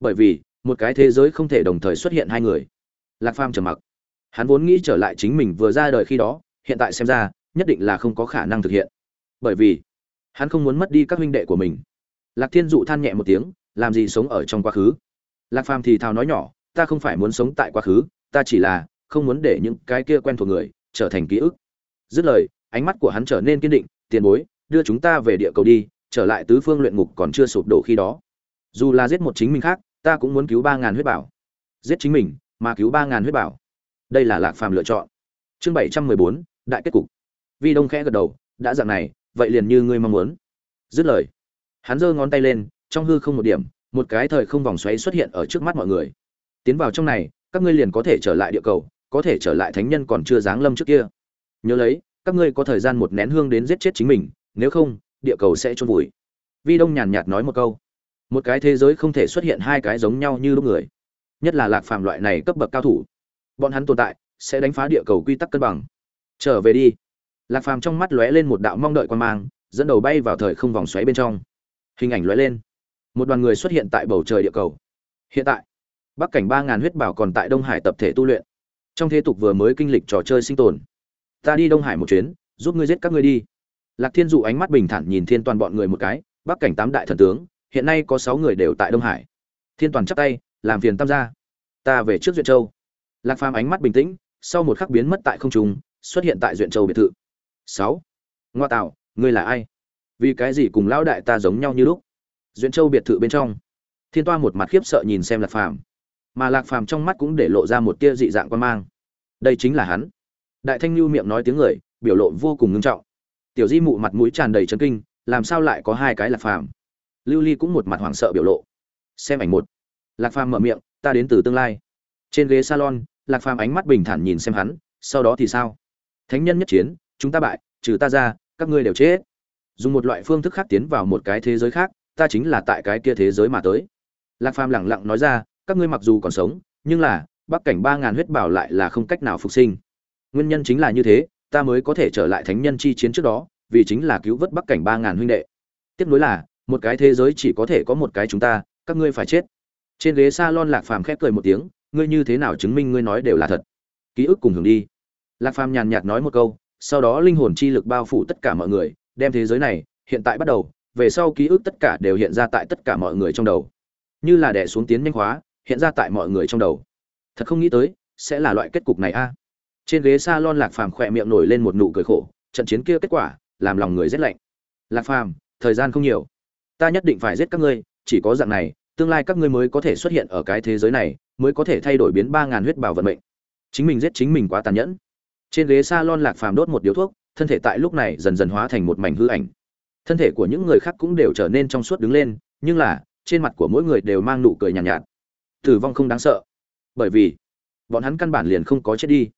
Bởi vì, một cái thế giới không thể đồng thời xuất hiện hai người. Lạc phàm trầm mặc. Hắn vốn nghĩ trở lại chính mình vừa ra đời khi đó, hiện tại xem ra, nhất định là không có khả năng thực hiện. Bởi vì, hắn không muốn mất đi các huynh đệ của mình. Lạc thiên dụ than nhẹ một tiếng, làm gì sống ở trong quá khứ? Lạc phàm thì thào nói nhỏ, ta không phải muốn sống tại quá khứ, ta chỉ là không muốn để những cái kia quen thuộc người trở thành ký ức. Dứt lời, ánh mắt của hắn trở nên kiên định, tiền bối, đưa chúng ta về địa cầu đi trở lại tứ phương luyện ngục còn chưa sụp đổ khi đó. Dù là giết một chính mình khác, ta cũng muốn cứu ba ngàn huyết bảo. Giết chính mình, mà cứu ba ngàn huyết bảo. Đây là lạc phàm lựa chọn. Chương bảy trăm mười bốn, đại kết cục. Vi đông khẽ gật đầu, đã dạng này, vậy liền như ngươi mong muốn. Dứt lời, hắn giơ ngón tay lên, trong hư không một điểm, một cái thời không vòng xoáy xuất hiện ở trước mắt mọi người. Tiến vào trong này, các ngươi liền có thể trở lại địa cầu, có thể trở lại thánh nhân còn chưa giáng lâm trước kia. Nhớ lấy, các ngươi có thời gian một nén hương đến giết chết chính mình, nếu không địa cầu sẽ chôn vùi. Vi đông nhàn nhạt nói một câu. Một cái thế giới không thể xuất hiện hai cái giống nhau như lúc người. Nhất là lạc phàm loại này cấp bậc cao thủ. Bọn hắn tồn tại, sẽ đánh phá địa cầu quy tắc cân bằng. Trở về đi. Lạc phàm trong mắt lóe lên một đạo mong đợi quan mang, dẫn đầu bay vào thời không vòng xoáy bên trong. Hình ảnh lóe lên. Một đoàn người xuất hiện tại bầu trời địa cầu. Hiện tại, bắc cảnh ba ngàn huyết bảo còn tại đông hải tập thể tu luyện. Trong thế tục vừa mới kinh lịch trò chơi sinh tồn. Ta đi đông hải một chuyến, giúp ngươi giết các ngươi đi lạc thiên dụ ánh mắt bình thản nhìn thiên toàn bọn người một cái, bắc cảnh tám đại thần tướng, hiện nay có sáu người đều tại đông hải. Thiên toàn chắp tay, làm phiền tam gia. Ta về trước duyện châu. Lạc phàm ánh mắt bình tĩnh, sau một khắc biến mất tại không trung, xuất hiện tại duyện châu biệt thự. Sáu. Ngoa tạo, ngươi là ai? Vì cái gì cùng lão đại ta giống nhau như lúc? Duyện châu biệt thự bên trong. Thiên toa một mặt khiếp sợ nhìn xem lạc phàm. Mà lạc phàm trong mắt cũng để lộ ra một tia dị dạng quan mang. Đây chính là hắn. Đại thanh lưu miệng nói tiếng người, biểu lộ vô cùng ngưng trọng tiểu di mụ mặt mũi tràn đầy chấn kinh, làm sao lại có hai cái lạc phàm? Lưu ly cũng một mặt hoảng sợ biểu lộ. Xem ảnh một. Lạc phàm mở miệng, ta đến từ tương lai. Trên ghế salon, lạc phàm ánh mắt bình thản nhìn xem hắn, sau đó thì sao? Thánh nhân nhất chiến, chúng ta bại, trừ ta ra, các ngươi đều chết. Dùng một loại phương thức khác tiến vào một cái thế giới khác, ta chính là tại cái kia thế giới mà tới. Lạc phàm lẳng lặng nói ra, các ngươi mặc dù còn sống, nhưng là, bắc cảnh ba ngàn huyết bảo lại là không cách nào phục sinh. Nguyên nhân chính là như thế ta mới có thể trở lại thánh nhân chi chiến trước đó, vì chính là cứu vớt bắc cảnh ba ngàn huynh đệ. Tiếp nối là, một cái thế giới chỉ có thể có một cái chúng ta, các ngươi phải chết. Trên ghế s a lon lạc phàm khép cười một tiếng, ngươi như thế nào chứng minh ngươi nói đều là thật? Ký ức cùng hưởng đi. Lạc phàm nhàn nhạt nói một câu, sau đó linh hồn chi lực bao phủ tất cả mọi người, đem thế giới này, hiện tại bắt đầu, về sau ký ức tất cả đều hiện ra tại tất cả mọi người trong đầu. Như là đẻ xuống tiến nhanh hóa, hiện ra tại mọi người trong đầu. Thật không nghĩ tới, sẽ là loại kết cục này a trên ghế s a lon lạc phàm khỏe miệng nổi lên một nụ cười khổ trận chiến kia kết quả làm lòng người rét lạnh. Lạc phàm thời gian không nhiều. Ta nhất định phải giết các ngươi chỉ có dạng này tương lai các ngươi mới có thể xuất hiện ở cái thế giới này mới có thể thay đổi biến ba ngàn huyết bảo vận mệnh. Chính mình giết chính mình quá tàn nhẫn. Trên ghế s a lon lạc phàm đốt một điếu thuốc thân thể tại lúc này dần dần hóa thành một mảnh hư ảnh. Thân thể của những người khác cũng đều trở nên trong suốt đứng lên nhưng là trên mặt của mỗi người đều mang nụ cười nhàn nhạt, nhạt. Tử vong không đáng sợ. Bởi vì bọn hắn căn bản liền không có chết đi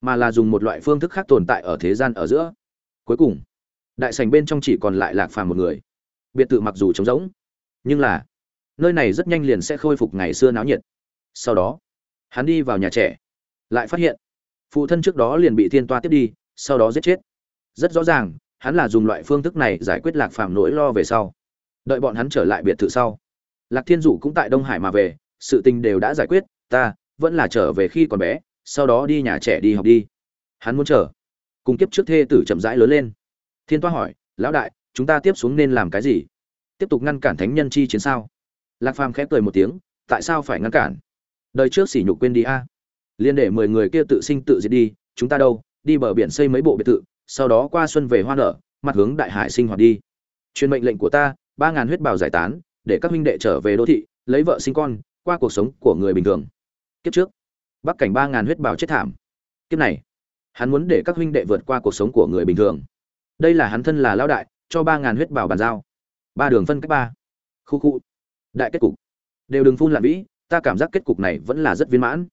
mà là dùng một loại phương thức khác tồn tại ở thế gian ở giữa. Cuối cùng, đại sảnh bên trong chỉ còn lại lạc phàm một người. Biệt thự mặc dù trống rỗng, nhưng là nơi này rất nhanh liền sẽ khôi phục ngày xưa náo nhiệt. Sau đó, hắn đi vào nhà trẻ, lại phát hiện phụ thân trước đó liền bị thiên toa tiếp đi, sau đó giết chết. Rất rõ ràng, hắn là dùng loại phương thức này giải quyết lạc phàm nỗi lo về sau. Đợi bọn hắn trở lại biệt thự sau, lạc thiên dụ cũng tại đông hải mà về, sự tình đều đã giải quyết, ta vẫn là trở về khi còn bé sau đó đi nhà trẻ đi học đi. Hắn muốn chờ. Cùng kiếp trước thê tử chậm rãi lớn lên. Thiên toa hỏi, lão đại, chúng ta tiếp xuống nên làm cái gì? Tiếp tục ngăn cản thánh nhân chi chiến sao? Lạc phàm khép cười một tiếng, tại sao phải ngăn cản? Đời trước sỉ nhục quên đi a. Liên để mười người kia tự sinh tự diệt đi, chúng ta đâu? Đi bờ biển xây mấy bộ biệt thự, sau đó qua xuân về hoa nở, mặt hướng đại hải sinh hoạt đi. Truyền mệnh lệnh của ta, ba ngàn huyết bào giải tán, để các huynh đệ trở về đô thị, lấy vợ sinh con, qua cuộc sống của người bình thường. Kiếp trước bắc cảnh ba ngàn huyết bào chết thảm. Kiếp này, hắn muốn để các huynh đệ vượt qua cuộc sống của người bình thường. Đây là hắn thân là lao đại, cho ba ngàn huyết bào bàn giao. Ba đường phân cách ba. Khu khu. Đại kết cục. Đều đừng phun lạ vĩ, ta cảm giác kết cục này vẫn là rất viên mãn.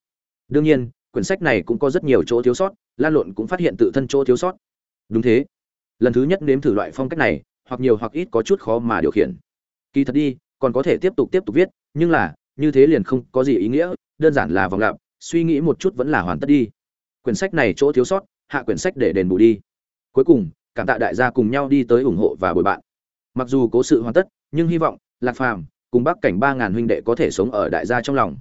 Đương nhiên, quyển sách này cũng có rất nhiều chỗ thiếu sót, lan lộn cũng phát hiện tự thân chỗ thiếu sót. Đúng thế. Lần thứ nhất nếm thử loại phong cách này, hoặc nhiều hoặc ít có chút khó mà điều khiển. Kỳ thật đi, còn có thể tiếp tục tiếp tục viết, nhưng là, như thế liền không có gì ý nghĩa, đơn giản là vòng lặp suy nghĩ một chút vẫn là hoàn tất đi. Quyển sách này chỗ thiếu sót, hạ quyển sách để đền bù đi. Cuối cùng, cảm tạ đại gia cùng nhau đi tới ủng hộ và bồi bạn. Mặc dù cố sự hoàn tất, nhưng hy vọng, lạc phàm cùng bắc cảnh ba ngàn huynh đệ có thể sống ở đại gia trong lòng.